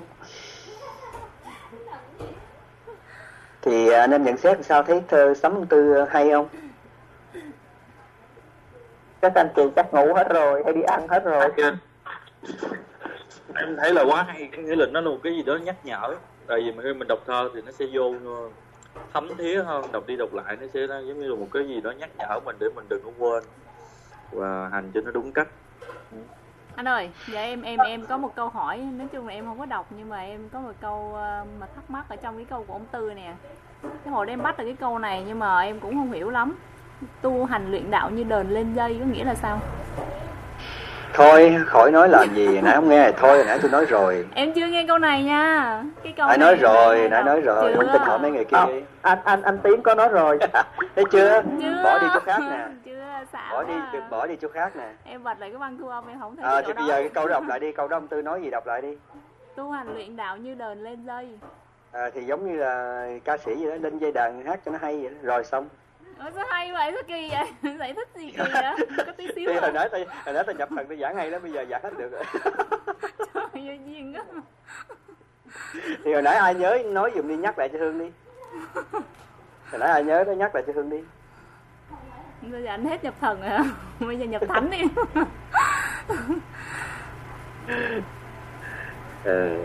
Thì anh em nhận xét sao? Thấy thơ sấm tư hay không? Các anh chị chắc ngủ hết rồi hay đi ăn hết rồi em thấy là quá hay, cái nghĩa là nó là một cái gì đó nhắc nhở. Tại vì khi mình đọc thơ thì nó sẽ vô ờ, thấm thía hơn, đọc đi đọc lại nó sẽ nó giống như là một cái gì đó nhắc nhở mình để mình đừng có quên và hành cho nó đúng cách. Anh ơi dạ em em em có một câu hỏi, nói chung là em không có đọc nhưng mà em có một câu ờ, mà thắc mắc ở trong cái câu của ông tư nè. Cái hồi em bắt được cái câu này nhưng mà em cũng không hiểu lắm. Tu hành luyện đạo như đờn lên dây có nghĩa là sao? Thôi khỏi nói làm gì nãy không nghe thôi nãy tôi nói rồi. Em chưa nghe câu này nha. Cái câu nãy nói rồi nãy nói rồi không tin hỏi mấy người kia đi. anh anh anh tiến có nói rồi. Thấy chưa? chưa. Bỏ đi chỗ khác nè. Chưa bỏ đi à. bỏ đi chỗ khác nè. Em bật lại cái băng thu âm em không thấy à, chỗ thì đó. bây giờ cái câu đó đọc lại đi câu đó ông tư nói gì đọc lại đi. Tu hành luyện đạo như đờn lên dây. À, thì giống như là ca sĩ vậy đó lên dây đàn hát cho nó hay vậy đó. rồi xong Ủa sao hay vậy? Sao kỳ vậy? Giải thích gì kỳ vậy? Có tí xíu thì à? hồi nãy tôi hồi nãy tôi nhập thần tôi giảng hay lắm bây giờ giảng hết được rồi. Trời ơi duyên á thì hồi nãy ai nhớ nói dùm đi nhắc lại cho hương đi. Hồi nãy ai nhớ đó nhắc lại cho hương đi. Bây giờ anh hết nhập thần rồi hả? Bây giờ nhập thánh đi. Ừ.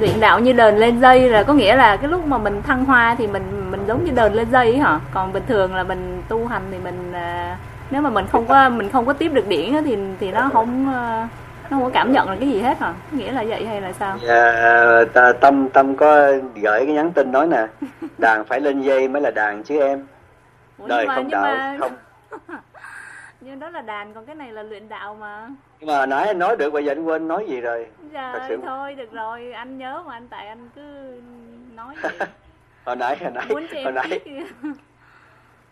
luyện đạo như đờn lên dây là có nghĩa là cái lúc mà mình thăng hoa thì mình mình giống như đờn lên dây ấy hả? Còn bình thường là mình tu hành thì mình à, nếu mà mình không có mình không có tiếp được điển á thì thì nó không à, nó không có cảm nhận được cái gì hết hả? Nghĩa là vậy hay là sao? Dạ, ta, tâm tâm có gửi cái nhắn tin nói nè đàn phải lên dây mới là đàn chứ em. Ủa, đời không đạo mà không nhưng đó là đàn còn cái này là luyện đạo mà. Nhưng mà nãy anh nói được bây giờ anh quên nói gì rồi? Thật sự- thôi được rồi. Anh nhớ mà anh tại anh cứ nói vậy. Hồi nãy hồi nãy hồi nãy.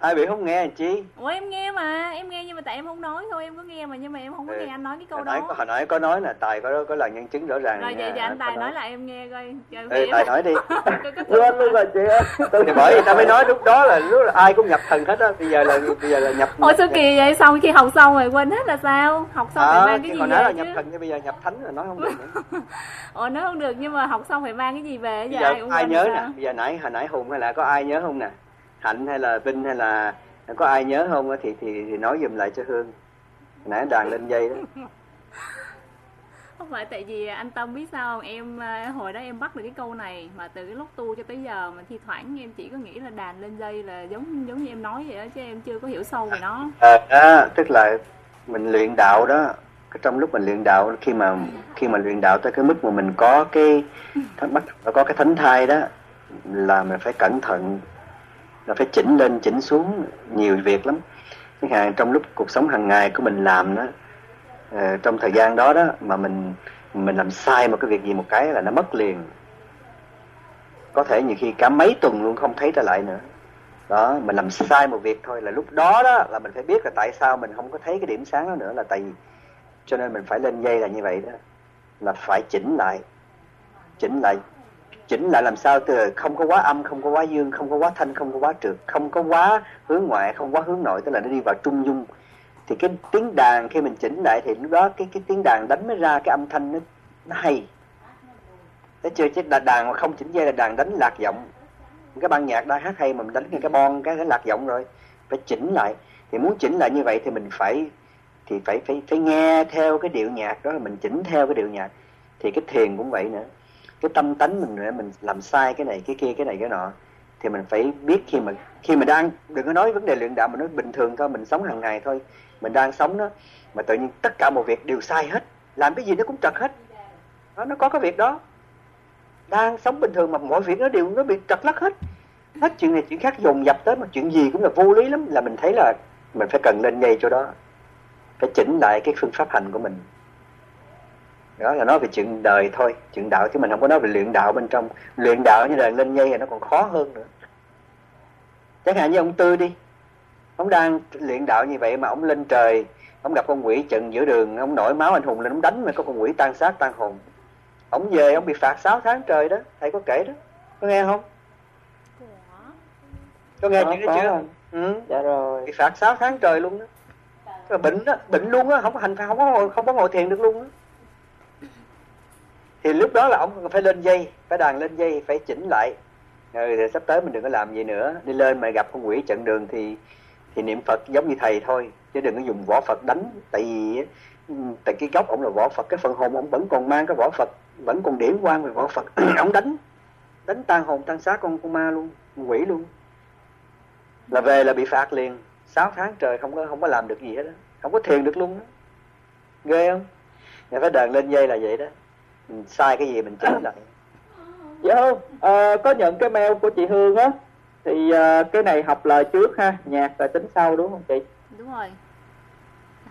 ai bị không nghe làm chi ủa em nghe mà em nghe nhưng mà tại em không nói thôi em có nghe mà nhưng mà em không có Ừ. nghe anh nói cái câu hồi nãy đó hồi nãy có nói là tài có có là nhân chứng rõ ràng rồi vậy thì anh tài nói lại em nghe coi Ê, vậy tài nói đi. Quên luôn rồi chị ơi. Thì bởi vì ta mới nói lúc đó là lúc là ai cũng nhập thần hết á bây giờ là bây giờ là nhập ôi sao kỳ vậy? Xong khi học xong rồi quên hết là sao? Học xong phải à, mang cái gì hồi nãy là nhập thần nhưng bây giờ nhập thánh rồi nói không được ồ nói không được nhưng mà học xong phải mang cái gì về? Bây giờ ai nhớ là nè bây giờ nãy hồi nãy hùng hay là có ai nhớ không nè hạnh hay là vinh hay là có ai nhớ không thì thì thì nói giùm lại cho hương. Nãy đàn lên dây đó. Không phải tại vì anh tâm biết sao không? Em à, hồi đó em bắt được cái câu này mà từ cái lúc tu cho tới giờ mà thi thoảng em chỉ có nghĩ là đàn lên dây là giống giống như em nói vậy đó chứ em chưa có hiểu sâu về nó. À, đó, tức là mình luyện đạo đó. Trong lúc mình luyện đạo khi mà khi mà luyện đạo tới cái mức mà mình có cái bắt có cái thánh thai đó là mình phải cẩn thận là phải chỉnh lên chỉnh xuống nhiều việc lắm. Chẳng hạn trong lúc cuộc sống hàng ngày của mình làm đó uh, trong thời gian đó đó mà mình mình làm sai một cái việc gì một cái là nó mất liền. Có thể nhiều khi cả mấy tuần luôn không thấy trở lại nữa. Đó mình làm sai một việc thôi là lúc đó đó là mình phải biết là tại sao mình không có thấy cái điểm sáng đó nữa là tại vì cho nên mình phải lên dây là như vậy đó là phải chỉnh lại chỉnh lại chỉnh lại làm sao từ không có quá âm không có quá dương không có quá thanh không có quá trượt không có quá hướng ngoại không quá hướng nội tức là nó đi vào trung dung. Thì cái tiếng đàn khi mình chỉnh lại thì lúc đó cái cái tiếng đàn đánh mới ra cái âm thanh nó nó hay. Thấy chưa chứ đàn, đàn mà không chỉnh dây là đàn đánh lạc giọng. Cái ban nhạc đang hát hay mà mình đánh cái bon cái, cái lạc giọng rồi phải chỉnh lại. Thì muốn chỉnh lại như vậy thì mình phải thì phải phải phải nghe theo cái điệu nhạc đó là mình chỉnh theo cái điệu nhạc. Thì cái thiền cũng vậy nữa cái tâm tánh mình nữa mình làm sai cái này cái kia cái này cái nọ thì mình phải biết khi mà khi mà đang đừng có nói vấn đề luyện đạo mà nói bình thường thôi mình sống hàng ngày thôi mình đang sống đó mà tự nhiên tất cả một việc đều sai hết làm cái gì nó cũng trật hết. Đó, nó có cái việc đó. Đang sống bình thường mà mọi việc nó đều nó bị trật lắc hết. Hết chuyện này chuyện khác dồn dập tới mà chuyện gì cũng là vô lý lắm là mình thấy là mình phải cần lên ngay chỗ đó phải chỉnh lại cái phương pháp hành của mình đó là nói về chuyện đời thôi chuyện đạo chứ mình không có nói về luyện đạo bên trong. Luyện đạo như là lên dây thì nó còn khó hơn nữa. Chẳng hạn như ông tư đi ông đang luyện đạo như vậy mà ông lên trời ông gặp con quỷ trận giữa đường ông nổi máu anh hùng lên ông đánh mà có con quỷ tan xác tan hồn. Ông về ông bị phạt 6 tháng trời đó thầy có kể đó. Có nghe không? Có nghe chuyện đó chưa ừ. dạ rồi. Bị phạt 6 tháng trời luôn đó. Rồi bệnh đó bệnh luôn á không có hành không có ngồi, không có ngồi thiền được luôn á thì lúc đó là ông phải lên dây, phải đàn lên dây, phải chỉnh lại. Rồi thì sắp tới mình đừng có làm gì nữa. Đi lên mà gặp con quỷ chặn đường thì thì niệm phật giống như thầy thôi. Chứ đừng có dùng võ phật đánh, tại vì ừ, tại cái gốc ông là võ phật, cái phần hồn ông vẫn còn mang cái võ phật, vẫn còn điểm quan về võ phật. Ông đánh đánh tan hồn, tan xác con con ma luôn, con quỷ luôn. Là về là bị phạt liền. 6 tháng trời không có không có làm được gì hết đó. không có thiền được luôn đó. ghê không? Nhà phải đàn lên dây là vậy đó sai cái gì mình chỉnh lại. Dạ không à, có nhận cái mail của chị Hương á. Thì à, cái này học lời trước ha nhạc rồi tính sau đúng không chị? Đúng rồi.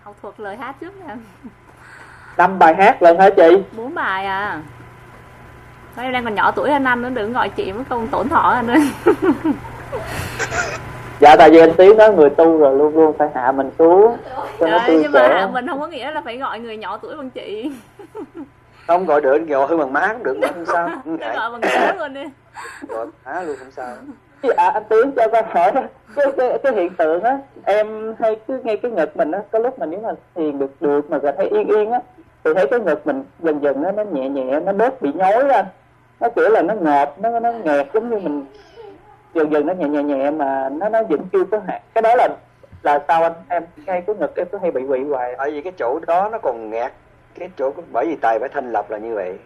Học thuộc lời hát trước nè năm bài hát lần hả chị? Bốn bài à. Nói em đang còn nhỏ tuổi hơn anh nữa đừng gọi chị mất công tổn thọ anh ơi. Dạ tại vì anh tiến đó người tu rồi luôn luôn phải hạ mình xuống cho nó nhưng mà hạ mình không có nghĩa là phải gọi người nhỏ tuổi bằng chị không gọi được gọi hơn bằng má cũng được mà không sao. Không gọi bằng má luôn đi. Gọi má luôn không sao. À anh tiến cho con hỏi cái, cái, cái hiện tượng á em hay cứ nghe cái ngực mình á có lúc mình nếu mà thiền được được mà thấy yên yên á thì thấy cái ngực mình dần dần nó nó nhẹ nhẹ nó bớt bị nhói ra. Nó kiểu là nó ngợp nó nó nghẹt giống như mình dần dần nó nhẹ nhẹ nhẹ mà nó nó vẫn chưa có hạt cái đó là là sao anh? Em ngay cái ngực em cứ hay bị bị hoài tại vì cái chỗ đó nó còn nghẹt cái chỗ bởi vì tài phải thanh lọc là như vậy.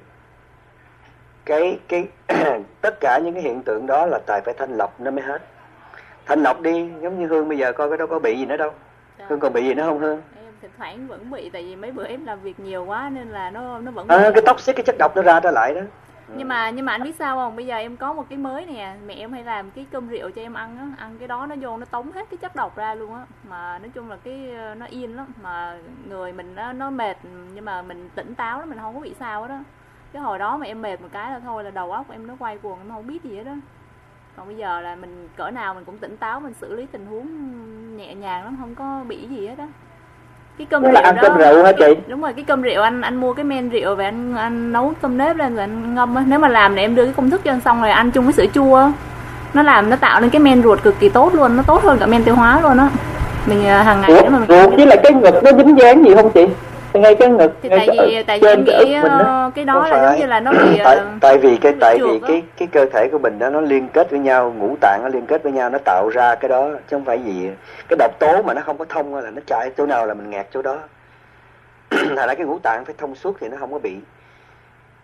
Cái cái tất cả những cái hiện tượng đó là tài phải thanh lọc nó mới hết. Thanh lọc đi giống như hương bây giờ coi cái đó có bị gì nữa đâu. Dạ. hương còn bị gì nữa không hương? Em thỉnh thoảng vẫn bị tại vì mấy bữa em làm việc nhiều quá nên là nó nó vẫn à, cái tóc xích cái chất độc nó ra trở lại đó nhưng mà nhưng mà anh biết sao không? Bây giờ em có một cái mới nè. Mẹ em hay làm cái cơm rượu cho em ăn á. Ăn cái đó nó vô nó tống hết cái chất độc ra luôn á. Mà nói chung là cái ờ, nó yên lắm. Mà người mình nó nó mệt, nhưng mà mình tỉnh táo đó mình không có bị sao đó cái hồi đó mà em mệt một cái là thôi là đầu óc em nó quay cuồng, em không biết gì hết đó còn bây giờ là mình, cỡ nào mình cũng tỉnh táo, mình xử lý tình huống nhẹ nhàng lắm, không có bị gì hết đó cái cơm rượu là ăn đó, cơm rượu hả chị? Đúng rồi cái cơm rượu anh anh mua cái men rượu về anh anh nấu cơm nếp lên rồi anh ngâm á. Nếu mà làm thì em đưa cái công thức cho anh xong rồi ăn chung với sữa chua nó làm nó tạo nên cái men ruột cực kỳ tốt luôn nó tốt hơn cả men tiêu hóa luôn á. Mình à, hàng ngày Ủa, mà mình ruột với lại cái ngực nó dính dáng gì không chị ngay cái ngực thì tại vì tại vì em nghĩ uh, cái đó là giống như là nó bị tại, tại vì cái tại vì cái cái cơ thể của mình đó nó liên kết với nhau ngũ tạng nó liên kết với nhau nó tạo ra cái đó chứ không phải gì. Cái độc tố mà nó không có thông là nó chạy chỗ nào là mình ngạt chỗ đó. Là lại cái ngũ tạng phải thông suốt thì nó không có bị.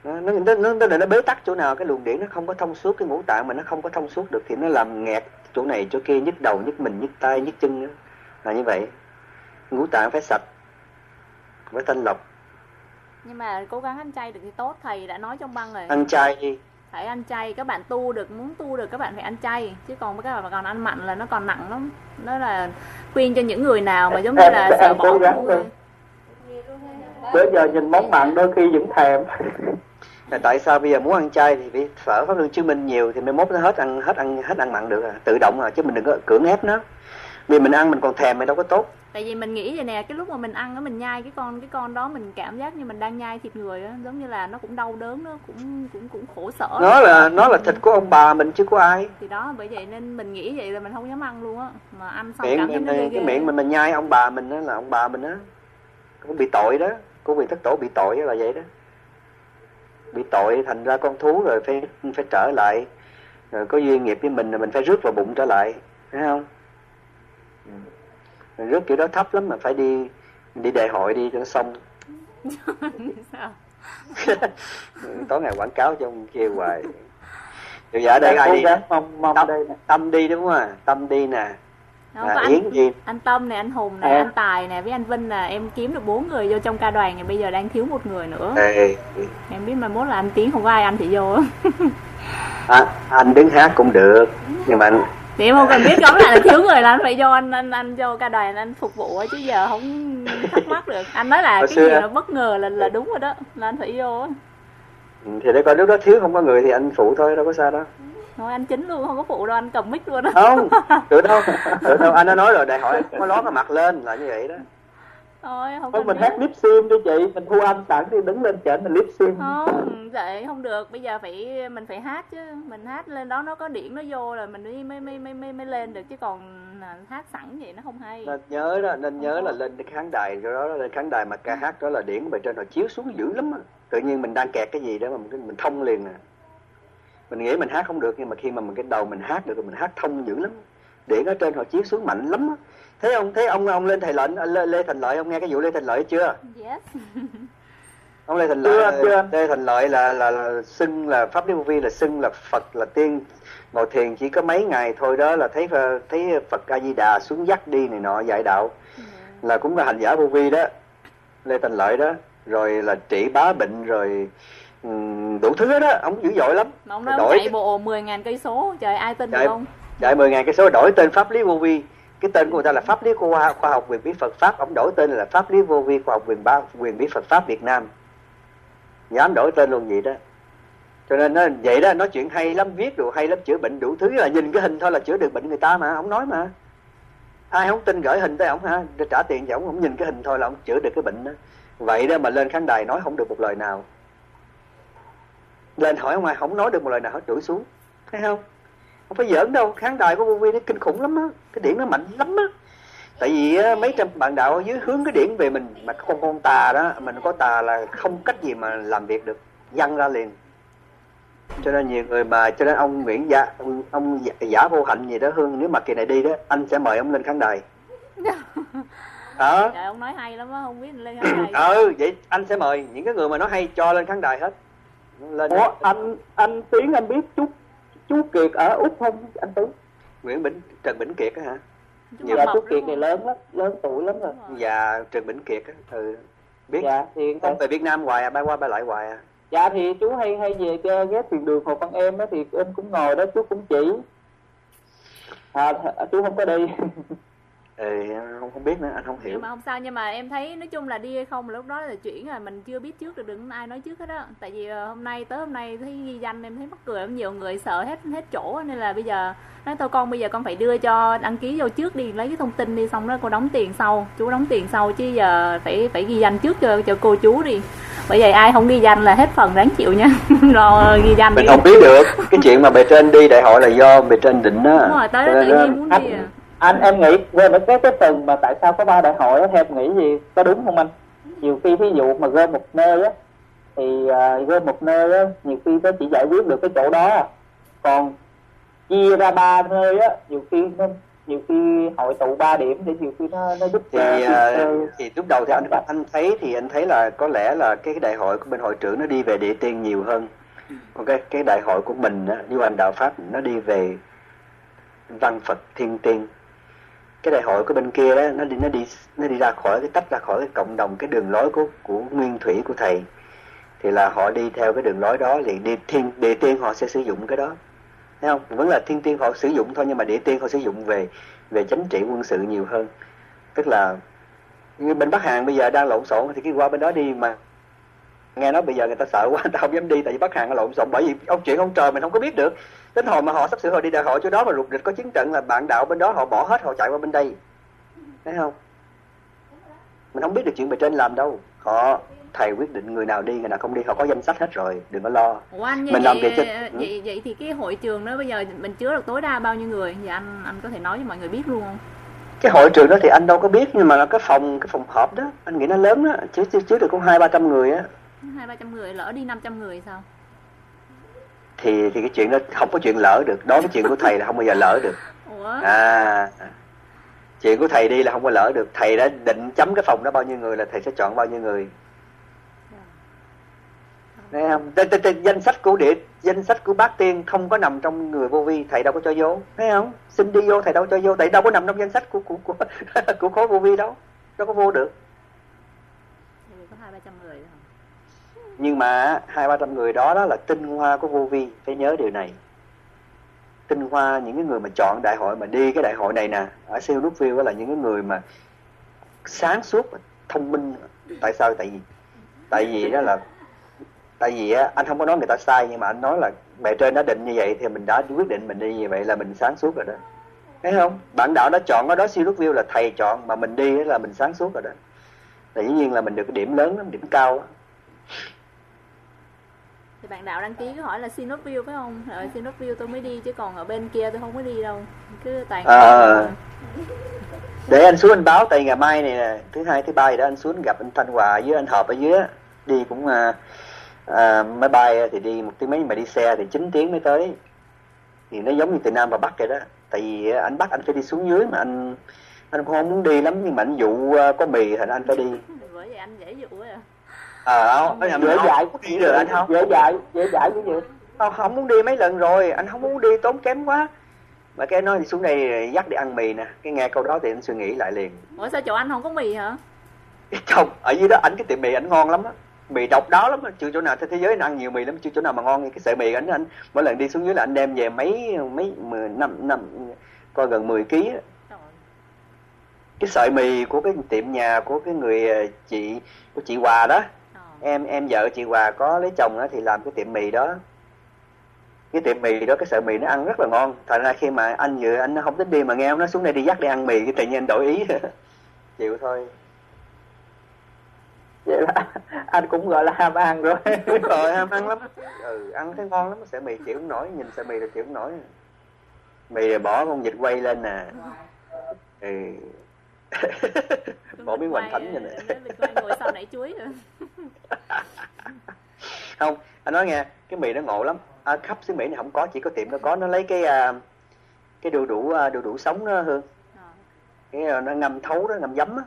Nó nó nó nó, nó, nó bế tắc chỗ nào cái luồng điển nó không có thông suốt cái ngũ tạng mà nó không có thông suốt được thì nó làm nghẹt chỗ này chỗ kia nhức đầu nhức mình nhức tay nhức chân nữa là như vậy. Ngũ tạng phải sạch với thanh lọc. Nhưng mà cố gắng ăn chay được thì tốt thầy đã nói trong băng rồi. Ăn chay đi. Phải ăn chay các bạn tu được muốn tu được các bạn phải ăn chay. Chứ còn các bạn còn ăn mặn là nó còn nặng lắm. Đó là khuyên cho những người nào mà giống như là sợ bỏ gắng thôi. bây giờ nhìn món mặn đôi khi vẫn thèm. Là tại sao bây giờ muốn ăn chay thì phải phở pháp luân chứng minh nhiều thì mai mốt nó hết ăn hết ăn hết ăn mặn được à? Tự động à chứ mình đừng có cưỡng ép nó vì mình ăn mình còn thèm thì đâu có tốt. Tại vì mình nghĩ vậy nè cái lúc mà mình ăn á mình nhai cái con cái con đó mình cảm giác như mình đang nhai thịt người á giống như là nó cũng đau đớn nó cũng cũng cũng khổ sở. Nó là nó là thịt của ông bà mình chứ của ai. Thì đó bởi vậy nên mình nghĩ vậy là mình không dám ăn luôn á mà ăn xong miệng cảm thấy mình, nó ghê cái miệng mình mình nhai ông bà mình đó là ông bà mình á cũng bị tội đó cũng bị thất tổ bị tội là vậy đó. Bị tội thành ra con thú rồi phải phải trở lại rồi có duyên nghiệp với mình là mình phải rước vào bụng trở lại thấy không. Rước kiểu đó thấp lắm mà phải đi đi đại hội đi cho nó xong Sao? Tối ngày quảng cáo cho ông kia hoài rồi giờ ở đây ai cố đi mong mong tâm, đây nè tâm đi đúng không à tâm đi nè Không, à, có anh, yến đi anh Tâm nè, anh Hùng nè, À. anh Tài nè, với anh Vinh nè, em kiếm được bốn người vô trong ca đoàn thì bây giờ đang thiếu một người nữa. Ê, Em biết mai mốt là anh Tiến không có ai anh thì vô. á. à, anh đứng hát cũng được nhưng mà anh thì em không cần biết góng lại là thiếu người là anh phải vô anh anh anh vô ca đoàn anh phục vụ á chứ giờ không thắc mắc được. Anh nói là Hồi cái gì nó bất ngờ là là đúng rồi đó, là anh phải vô á. Ừ, thì để coi lúc đó thiếu không có người thì anh phụ thôi đâu có sao đâu Thôi anh chính luôn không có phụ đâu, anh cầm mic luôn á. không được đâu được đâu anh đã nói rồi đại hội có ló cái mặt lên là như vậy đó Thôi không thôi mình hát lip sim đi chị. Mình thu âm sẵn đi đứng lên chỉnh mình lip sim không vậy không được. Bây giờ phải mình phải hát chứ. Mình hát lên đó nó có điển nó vô rồi mình mới mới mới mới mới, mới lên được. Chứ còn hát sẵn vậy nó không hay. Nên nhớ đó nên nhớ là lên cái khán đài cho đó lên khán đài mà ca hát đó là điển bề trên họ chiếu xuống dữ lắm á. Tự nhiên mình đang kẹt cái gì đó mà mình, mình thông liền nè mình nghĩ mình hát không được nhưng mà khi mà mình cái đầu mình hát được rồi mình hát thông dữ lắm. Điển ở trên họ chiếu xuống mạnh lắm á thấy ông thấy ông ông lên thầy lệnh lê, lê thành lợi ông nghe cái vụ lê thành lợi chưa? Yes. Ông lê thành Chưa, lợi chưa. lê thành lợi là là, là xưng là pháp lý vô vi là xưng là phật là tiên ngồi thiền chỉ có mấy ngày thôi đó là thấy thấy phật a di đà xuống dắt đi này nọ dạy đạo. Là cũng là hành giả vô vi đó lê thành lợi đó. Rồi là trị bá bệnh rồi đủ thứ đó ông dữ dội lắm. Mà ông nói đổi chạy bộ 10.000 cây số trời ai tin được không? chạy 10 ngàn cây số đổi tên pháp lý vô vi cái tên của người ta là pháp lý khoa, khoa học quyền bí Phật pháp. Ông đổi tên là pháp lý vô vi khoa học quyền ba quyền bí Phật pháp Việt Nam. Nhóm đổi tên luôn vậy đó. Cho nên nó vậy đó nói chuyện hay lắm viết đồ hay lắm chữa bệnh đủ thứ. Là nhìn cái hình thôi là chữa được bệnh người ta mà ông nói mà. Ai không tin gửi hình tới ông ha để trả tiền cho ông ông nhìn cái hình thôi là ông chữa được cái bệnh đó. Vậy đó mà lên khán đài nói không được một lời nào. Lên hỏi ông ai không nói được một lời nào hết đuổi xuống. Thấy không? Không phải giỡn đâu khán đài của vô vi nó kinh khủng lắm á cái điển nó mạnh lắm á. Tại vì á, mấy trăm bạn đạo ở dưới hướng cái điển về mình mà con con tà đó mình có tà là không cách gì mà làm việc được văng ra liền. Cho nên nhiều người mà cho nên ông Nguyễn Gia ông, ông giả, giả vô hạnh gì đó hương nếu mà kỳ này đi đó anh sẽ mời ông lên khán đài. Đó. Trời ông nói hay lắm á không biết lên khán đài ừ vậy anh sẽ mời những cái người mà nó hay cho lên khán đài hết. Lên. Ủa, anh anh Tiến anh biết chú chú Kiệt ở Úc không anh Tiến Nguyễn Bỉnh Trần Bỉnh Kiệt á hả? Chú dạ. Mập chú Kiệt này lớn lắm lớn tuổi lắm rồi. Và Trần Bỉnh Kiệt á ừ. Biết dạ thì ông về Việt Nam hoài à bay qua bay lại hoài à? Dạ thì chú hay hay về cái ghé thuyền đường hồ văn em đó thì em cũng ngồi đó chú cũng chỉ. À chú không có đi ừ không không biết nữa anh không hiểu. Nhưng mà không sao nhưng mà em thấy nói chung là đi hay không lúc đó là chuyển rồi mình chưa biết trước được đừng ai nói trước hết á. Tại vì ờ, hôm nay tới hôm nay thấy ghi danh em thấy mắc cười lắm nhiều người sợ hết hết chỗ nên là bây giờ nói thôi con bây giờ con phải đưa cho đăng ký vô trước đi lấy cái thông tin đi xong đó cô đóng tiền sau chú đóng tiền sau chứ giờ phải phải ghi danh trước cho cho cô chú đi. Bởi vậy ai không ghi danh là hết phần ráng chịu nha. Lo ghi danh mình đi. không biết được cái chuyện mà bề trên đi đại hội là do bề trên định á. Đúng rồi tới tự nhiên muốn đi à anh em nghĩ về mấy cái cái phần mà tại sao có ba đại hội á theo em nghĩ gì có đúng không anh? Nhiều khi ví dụ mà gom một nơi á thì à, gom một nơi á nhiều khi nó chỉ giải quyết được cái chỗ đó à. còn chia ra ba nơi á nhiều khi nó nhiều khi hội tụ ba điểm để nhiều khi nó nó giúp thì cho- thì lúc đầu thì anh anh thấy thì anh thấy là có lẽ là cái đại hội của bên hội trưởng nó đi về địa tiên nhiều hơn. Còn cái cái đại hội của mình á, như anh đạo pháp nó đi về văn Phật thiên tiên cái đại hội của bên kia đó, nó đi nó đi nó đi ra khỏi cái, tách ra khỏi cái cộng đồng, cái đường lối của của nguyên thủy của thầy. Thì là họ đi theo cái đường lối đó, thì địa thiên, địa tiên họ sẽ sử dụng cái đó. Thấy không? Vẫn là thiên tiên họ sử dụng thôi, nhưng mà địa tiên họ sử dụng về về chính trị quân sự nhiều hơn. Tức là, như bên Bắc Hàn bây giờ đang lộn xộn, thì cái qua bên đó đi mà. Nghe nói bây giờ người ta sợ quá, người ta không dám đi, tại vì Bắc Hàn nó lộn xộn, bởi vì ông chuyện ông trời mình không có biết được đến hồi mà họ sắp sửa họ đi đại hội chỗ đó mà lục địch có chiến trận là bạn đạo bên đó họ bỏ hết họ chạy qua bên đây. Thấy không? Mình không biết được chuyện bề trên làm đâu. Họ thầy quyết định người nào đi người nào không đi họ có danh sách hết rồi đừng có lo. Ủa anh mình vậy, làm việc cho vậy vậy thì cái hội trường đó bây giờ mình chứa được tối đa bao nhiêu người? Vậy anh anh có thể nói cho mọi người biết luôn không? Cái hội trường đó thì anh đâu có biết nhưng mà là cái phòng cái phòng họp đó anh nghĩ nó lớn đó chứ chứ, chứ được có hai ba trăm người á. Hai ba trăm người lỡ đi 500 người sao thì thì cái chuyện đó không có chuyện lỡ được. Đó cái chuyện của thầy là không bao giờ lỡ được. À chuyện của thầy đi là không có lỡ được. Thầy đã định chấm cái phòng đó bao nhiêu người là thầy sẽ chọn bao nhiêu người. Thấy không? Danh sách của địa danh sách của bác tiên không có nằm trong người vô vi. Thầy đâu có cho vô. Thấy không? Xin đi vô thầy đâu cho vô. Thầy đâu có nằm trong danh sách của của của, của khối vô vi đâu. Đâu có vô được. Có hai ba trăm người thôi nhưng mà hai ba trăm người đó đó là tinh hoa của vô vi. Phải nhớ điều này. Tinh hoa những cái người mà chọn đại hội mà đi cái đại hội này nè ở siêu nút view là những cái người mà sáng suốt thông minh. Tại sao? Tại vì tại vì đó là tại vì á, anh không có nói người ta sai nhưng mà anh nói là bề trên đã định như vậy thì mình đã quyết định mình đi như vậy là mình sáng suốt rồi đó. Thấy không? Bản đạo đã chọn ở đó siêu nút view là thầy chọn mà mình đi là mình sáng suốt rồi đó. Thì dĩ nhiên là mình được cái điểm lớn lắm điểm cao đó thì bạn đạo đăng ký cứ hỏi là xin nốt view phải không? Rồi xin nốt view tôi mới đi chứ còn ở bên kia tôi không có đi đâu. Cứ toàn Ờ. để anh xuống anh báo tại ngày mai này thứ hai thứ ba gì đó anh xuống gặp anh Thanh Hòa với anh Hợp ở dưới đi cũng à, à, máy bay thì đi một tiếng mấy mà đi xe thì 9 tiếng mới tới. Thì nó giống như từ Nam vào Bắc vậy đó. Tại vì anh bắt anh phải đi xuống dưới mà anh anh không muốn đi lắm nhưng mà anh dụ à, có mì thành anh phải đi. Bởi vậy anh dễ dụ á ờ không phải dễ dạy đi được anh không? dễ dạy dễ dạy cái gì? Không, không muốn đi mấy lần rồi. Anh không muốn đi tốn kém quá. Mà cái nói thì xuống đây dắt đi ăn mì nè. Cái nghe câu đó thì anh suy nghĩ lại liền. Ủa sao chỗ anh không có mì hả? Không ở dưới đó ảnh cái tiệm mì ảnh ngon lắm á. Mì độc đáo lắm á. Chưa chỗ nào trên thế giới anh ăn nhiều mì lắm chưa chỗ nào mà ngon như cái sợi mì ảnh anh. Mỗi lần đi xuống dưới là anh đem về mấy mấy mười năm năm coi gần 10 ký á. Cái sợi mì của cái tiệm nhà của cái người ờ, chị của chị Hòa đó em em vợ chị Hòa có lấy chồng á thì làm cái tiệm mì đó. Cái tiệm mì đó cái sợi mì nó ăn rất là ngon. Thành ra khi mà anh vừa anh không tính đi mà nghe ông nói xuống đây đi dắt đi ăn mì cái tự nhiên anh đổi ý. Chịu thôi. Vậy là anh cũng gọi là ham ăn rồi. Đúng rồi ham ăn lắm. Ừ ăn thấy ngon lắm sợi mì chịu không nổi nhìn sợi mì là chịu không nổi. Mì rồi bỏ con vịt quay lên nè. Ừ bỏ miếng hoành thánh vậy nè. quay ngồi sau nãy chuối rồi. Không anh nói nghe cái mì nó ngộ lắm. À, khắp xứ mỹ này không có chỉ có tiệm nó có. Nó lấy cái à, cái đu đủ à, đu đủ sống đó hương. Cái à, nó ngâm thấu đó ngâm giấm á.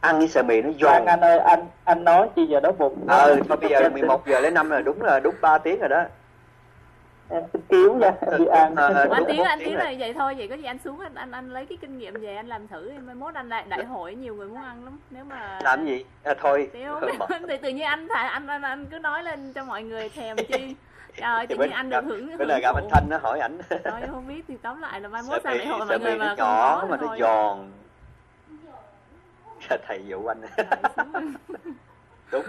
Ăn cái sợi mì nó giòn. Anh, anh ơi anh anh nói chi giờ đó bụng ờ thôi bây giờ 11 giờ lấy năm là đúng là đúng 3 tiếng rồi đó em xin cứu nha em đi ăn. Ờ, Ủa, anh một anh rồi. là vậy thôi vậy có gì anh xuống anh anh, anh lấy cái kinh nghiệm về anh làm thử mai mốt anh lại đại hội nhiều người muốn ăn lắm nếu mà làm gì? À, thôi. Thì tự nhiên anh anh, anh anh cứ nói lên cho mọi người thèm chi. Trời ơi, tự nhiên anh được hưởng bữa nào gặp anh Thanh nó hỏi ảnh. Thôi không biết thì tóm lại là mai mốt mì đại hội mọi người mà nhỏ có mà nó giòn. Thầy dụ anh. Đúng.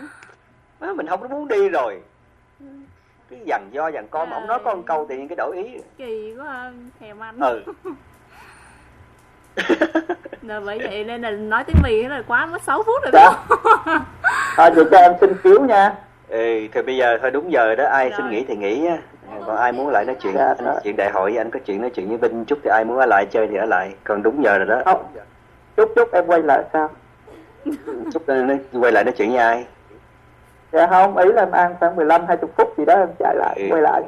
Mình không có muốn đi rồi cái dằn do dằn co mà ông nói có một câu tự nhiên cái đổi ý. Kỳ quá ha, thèm ăn ừ. Rồi bởi vậy nên là nói tiếng mì là quá mất 6 phút rồi Dạ. đó thôi vậy cho em xin cứu nha. Ừ thì bây giờ thôi đúng giờ đó ai xin Rồi. nghỉ thì nghỉ nha còn ai muốn lại nói chuyện Dạ, nói chuyện đại hội với anh có chuyện nói chuyện với Vinh chút thì ai muốn ở lại chơi thì ở lại. Còn đúng giờ rồi đó. Không. Chút chút em quay lại sao? Chút ờ, nói- quay lại nói chuyện với ai dạ không ý là em ăn khoảng 15 20 phút gì đó em chạy lại Ừ. quay lại.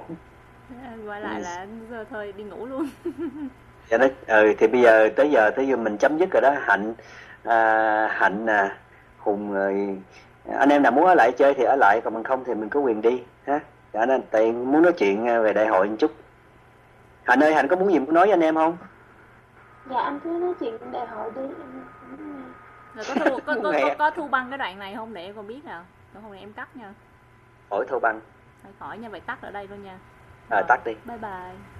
Quay lại là giờ thôi đi ngủ luôn. Dạ nói ừ thì bây giờ tới giờ tới giờ mình chấm dứt rồi đó. Hạnh à, hạnh à, hùng rồi anh em nào muốn ở lại chơi thì ở lại còn mình không thì mình có quyền đi ha? Dạ nên tại muốn nói chuyện à, về đại hội một chút. Hạnh ơi hạnh có muốn gì muốn nói với anh em không? Dạ anh cứ nói chuyện để hỏi đi. Em rồi có thu có, có, có, có thu băng cái đoạn này không để em còn biết nào còn không thì em cắt nha. Hỏi thâu băng. Phải khỏi nha vậy tắt ở đây luôn nha. À, tắt đi. Bye bye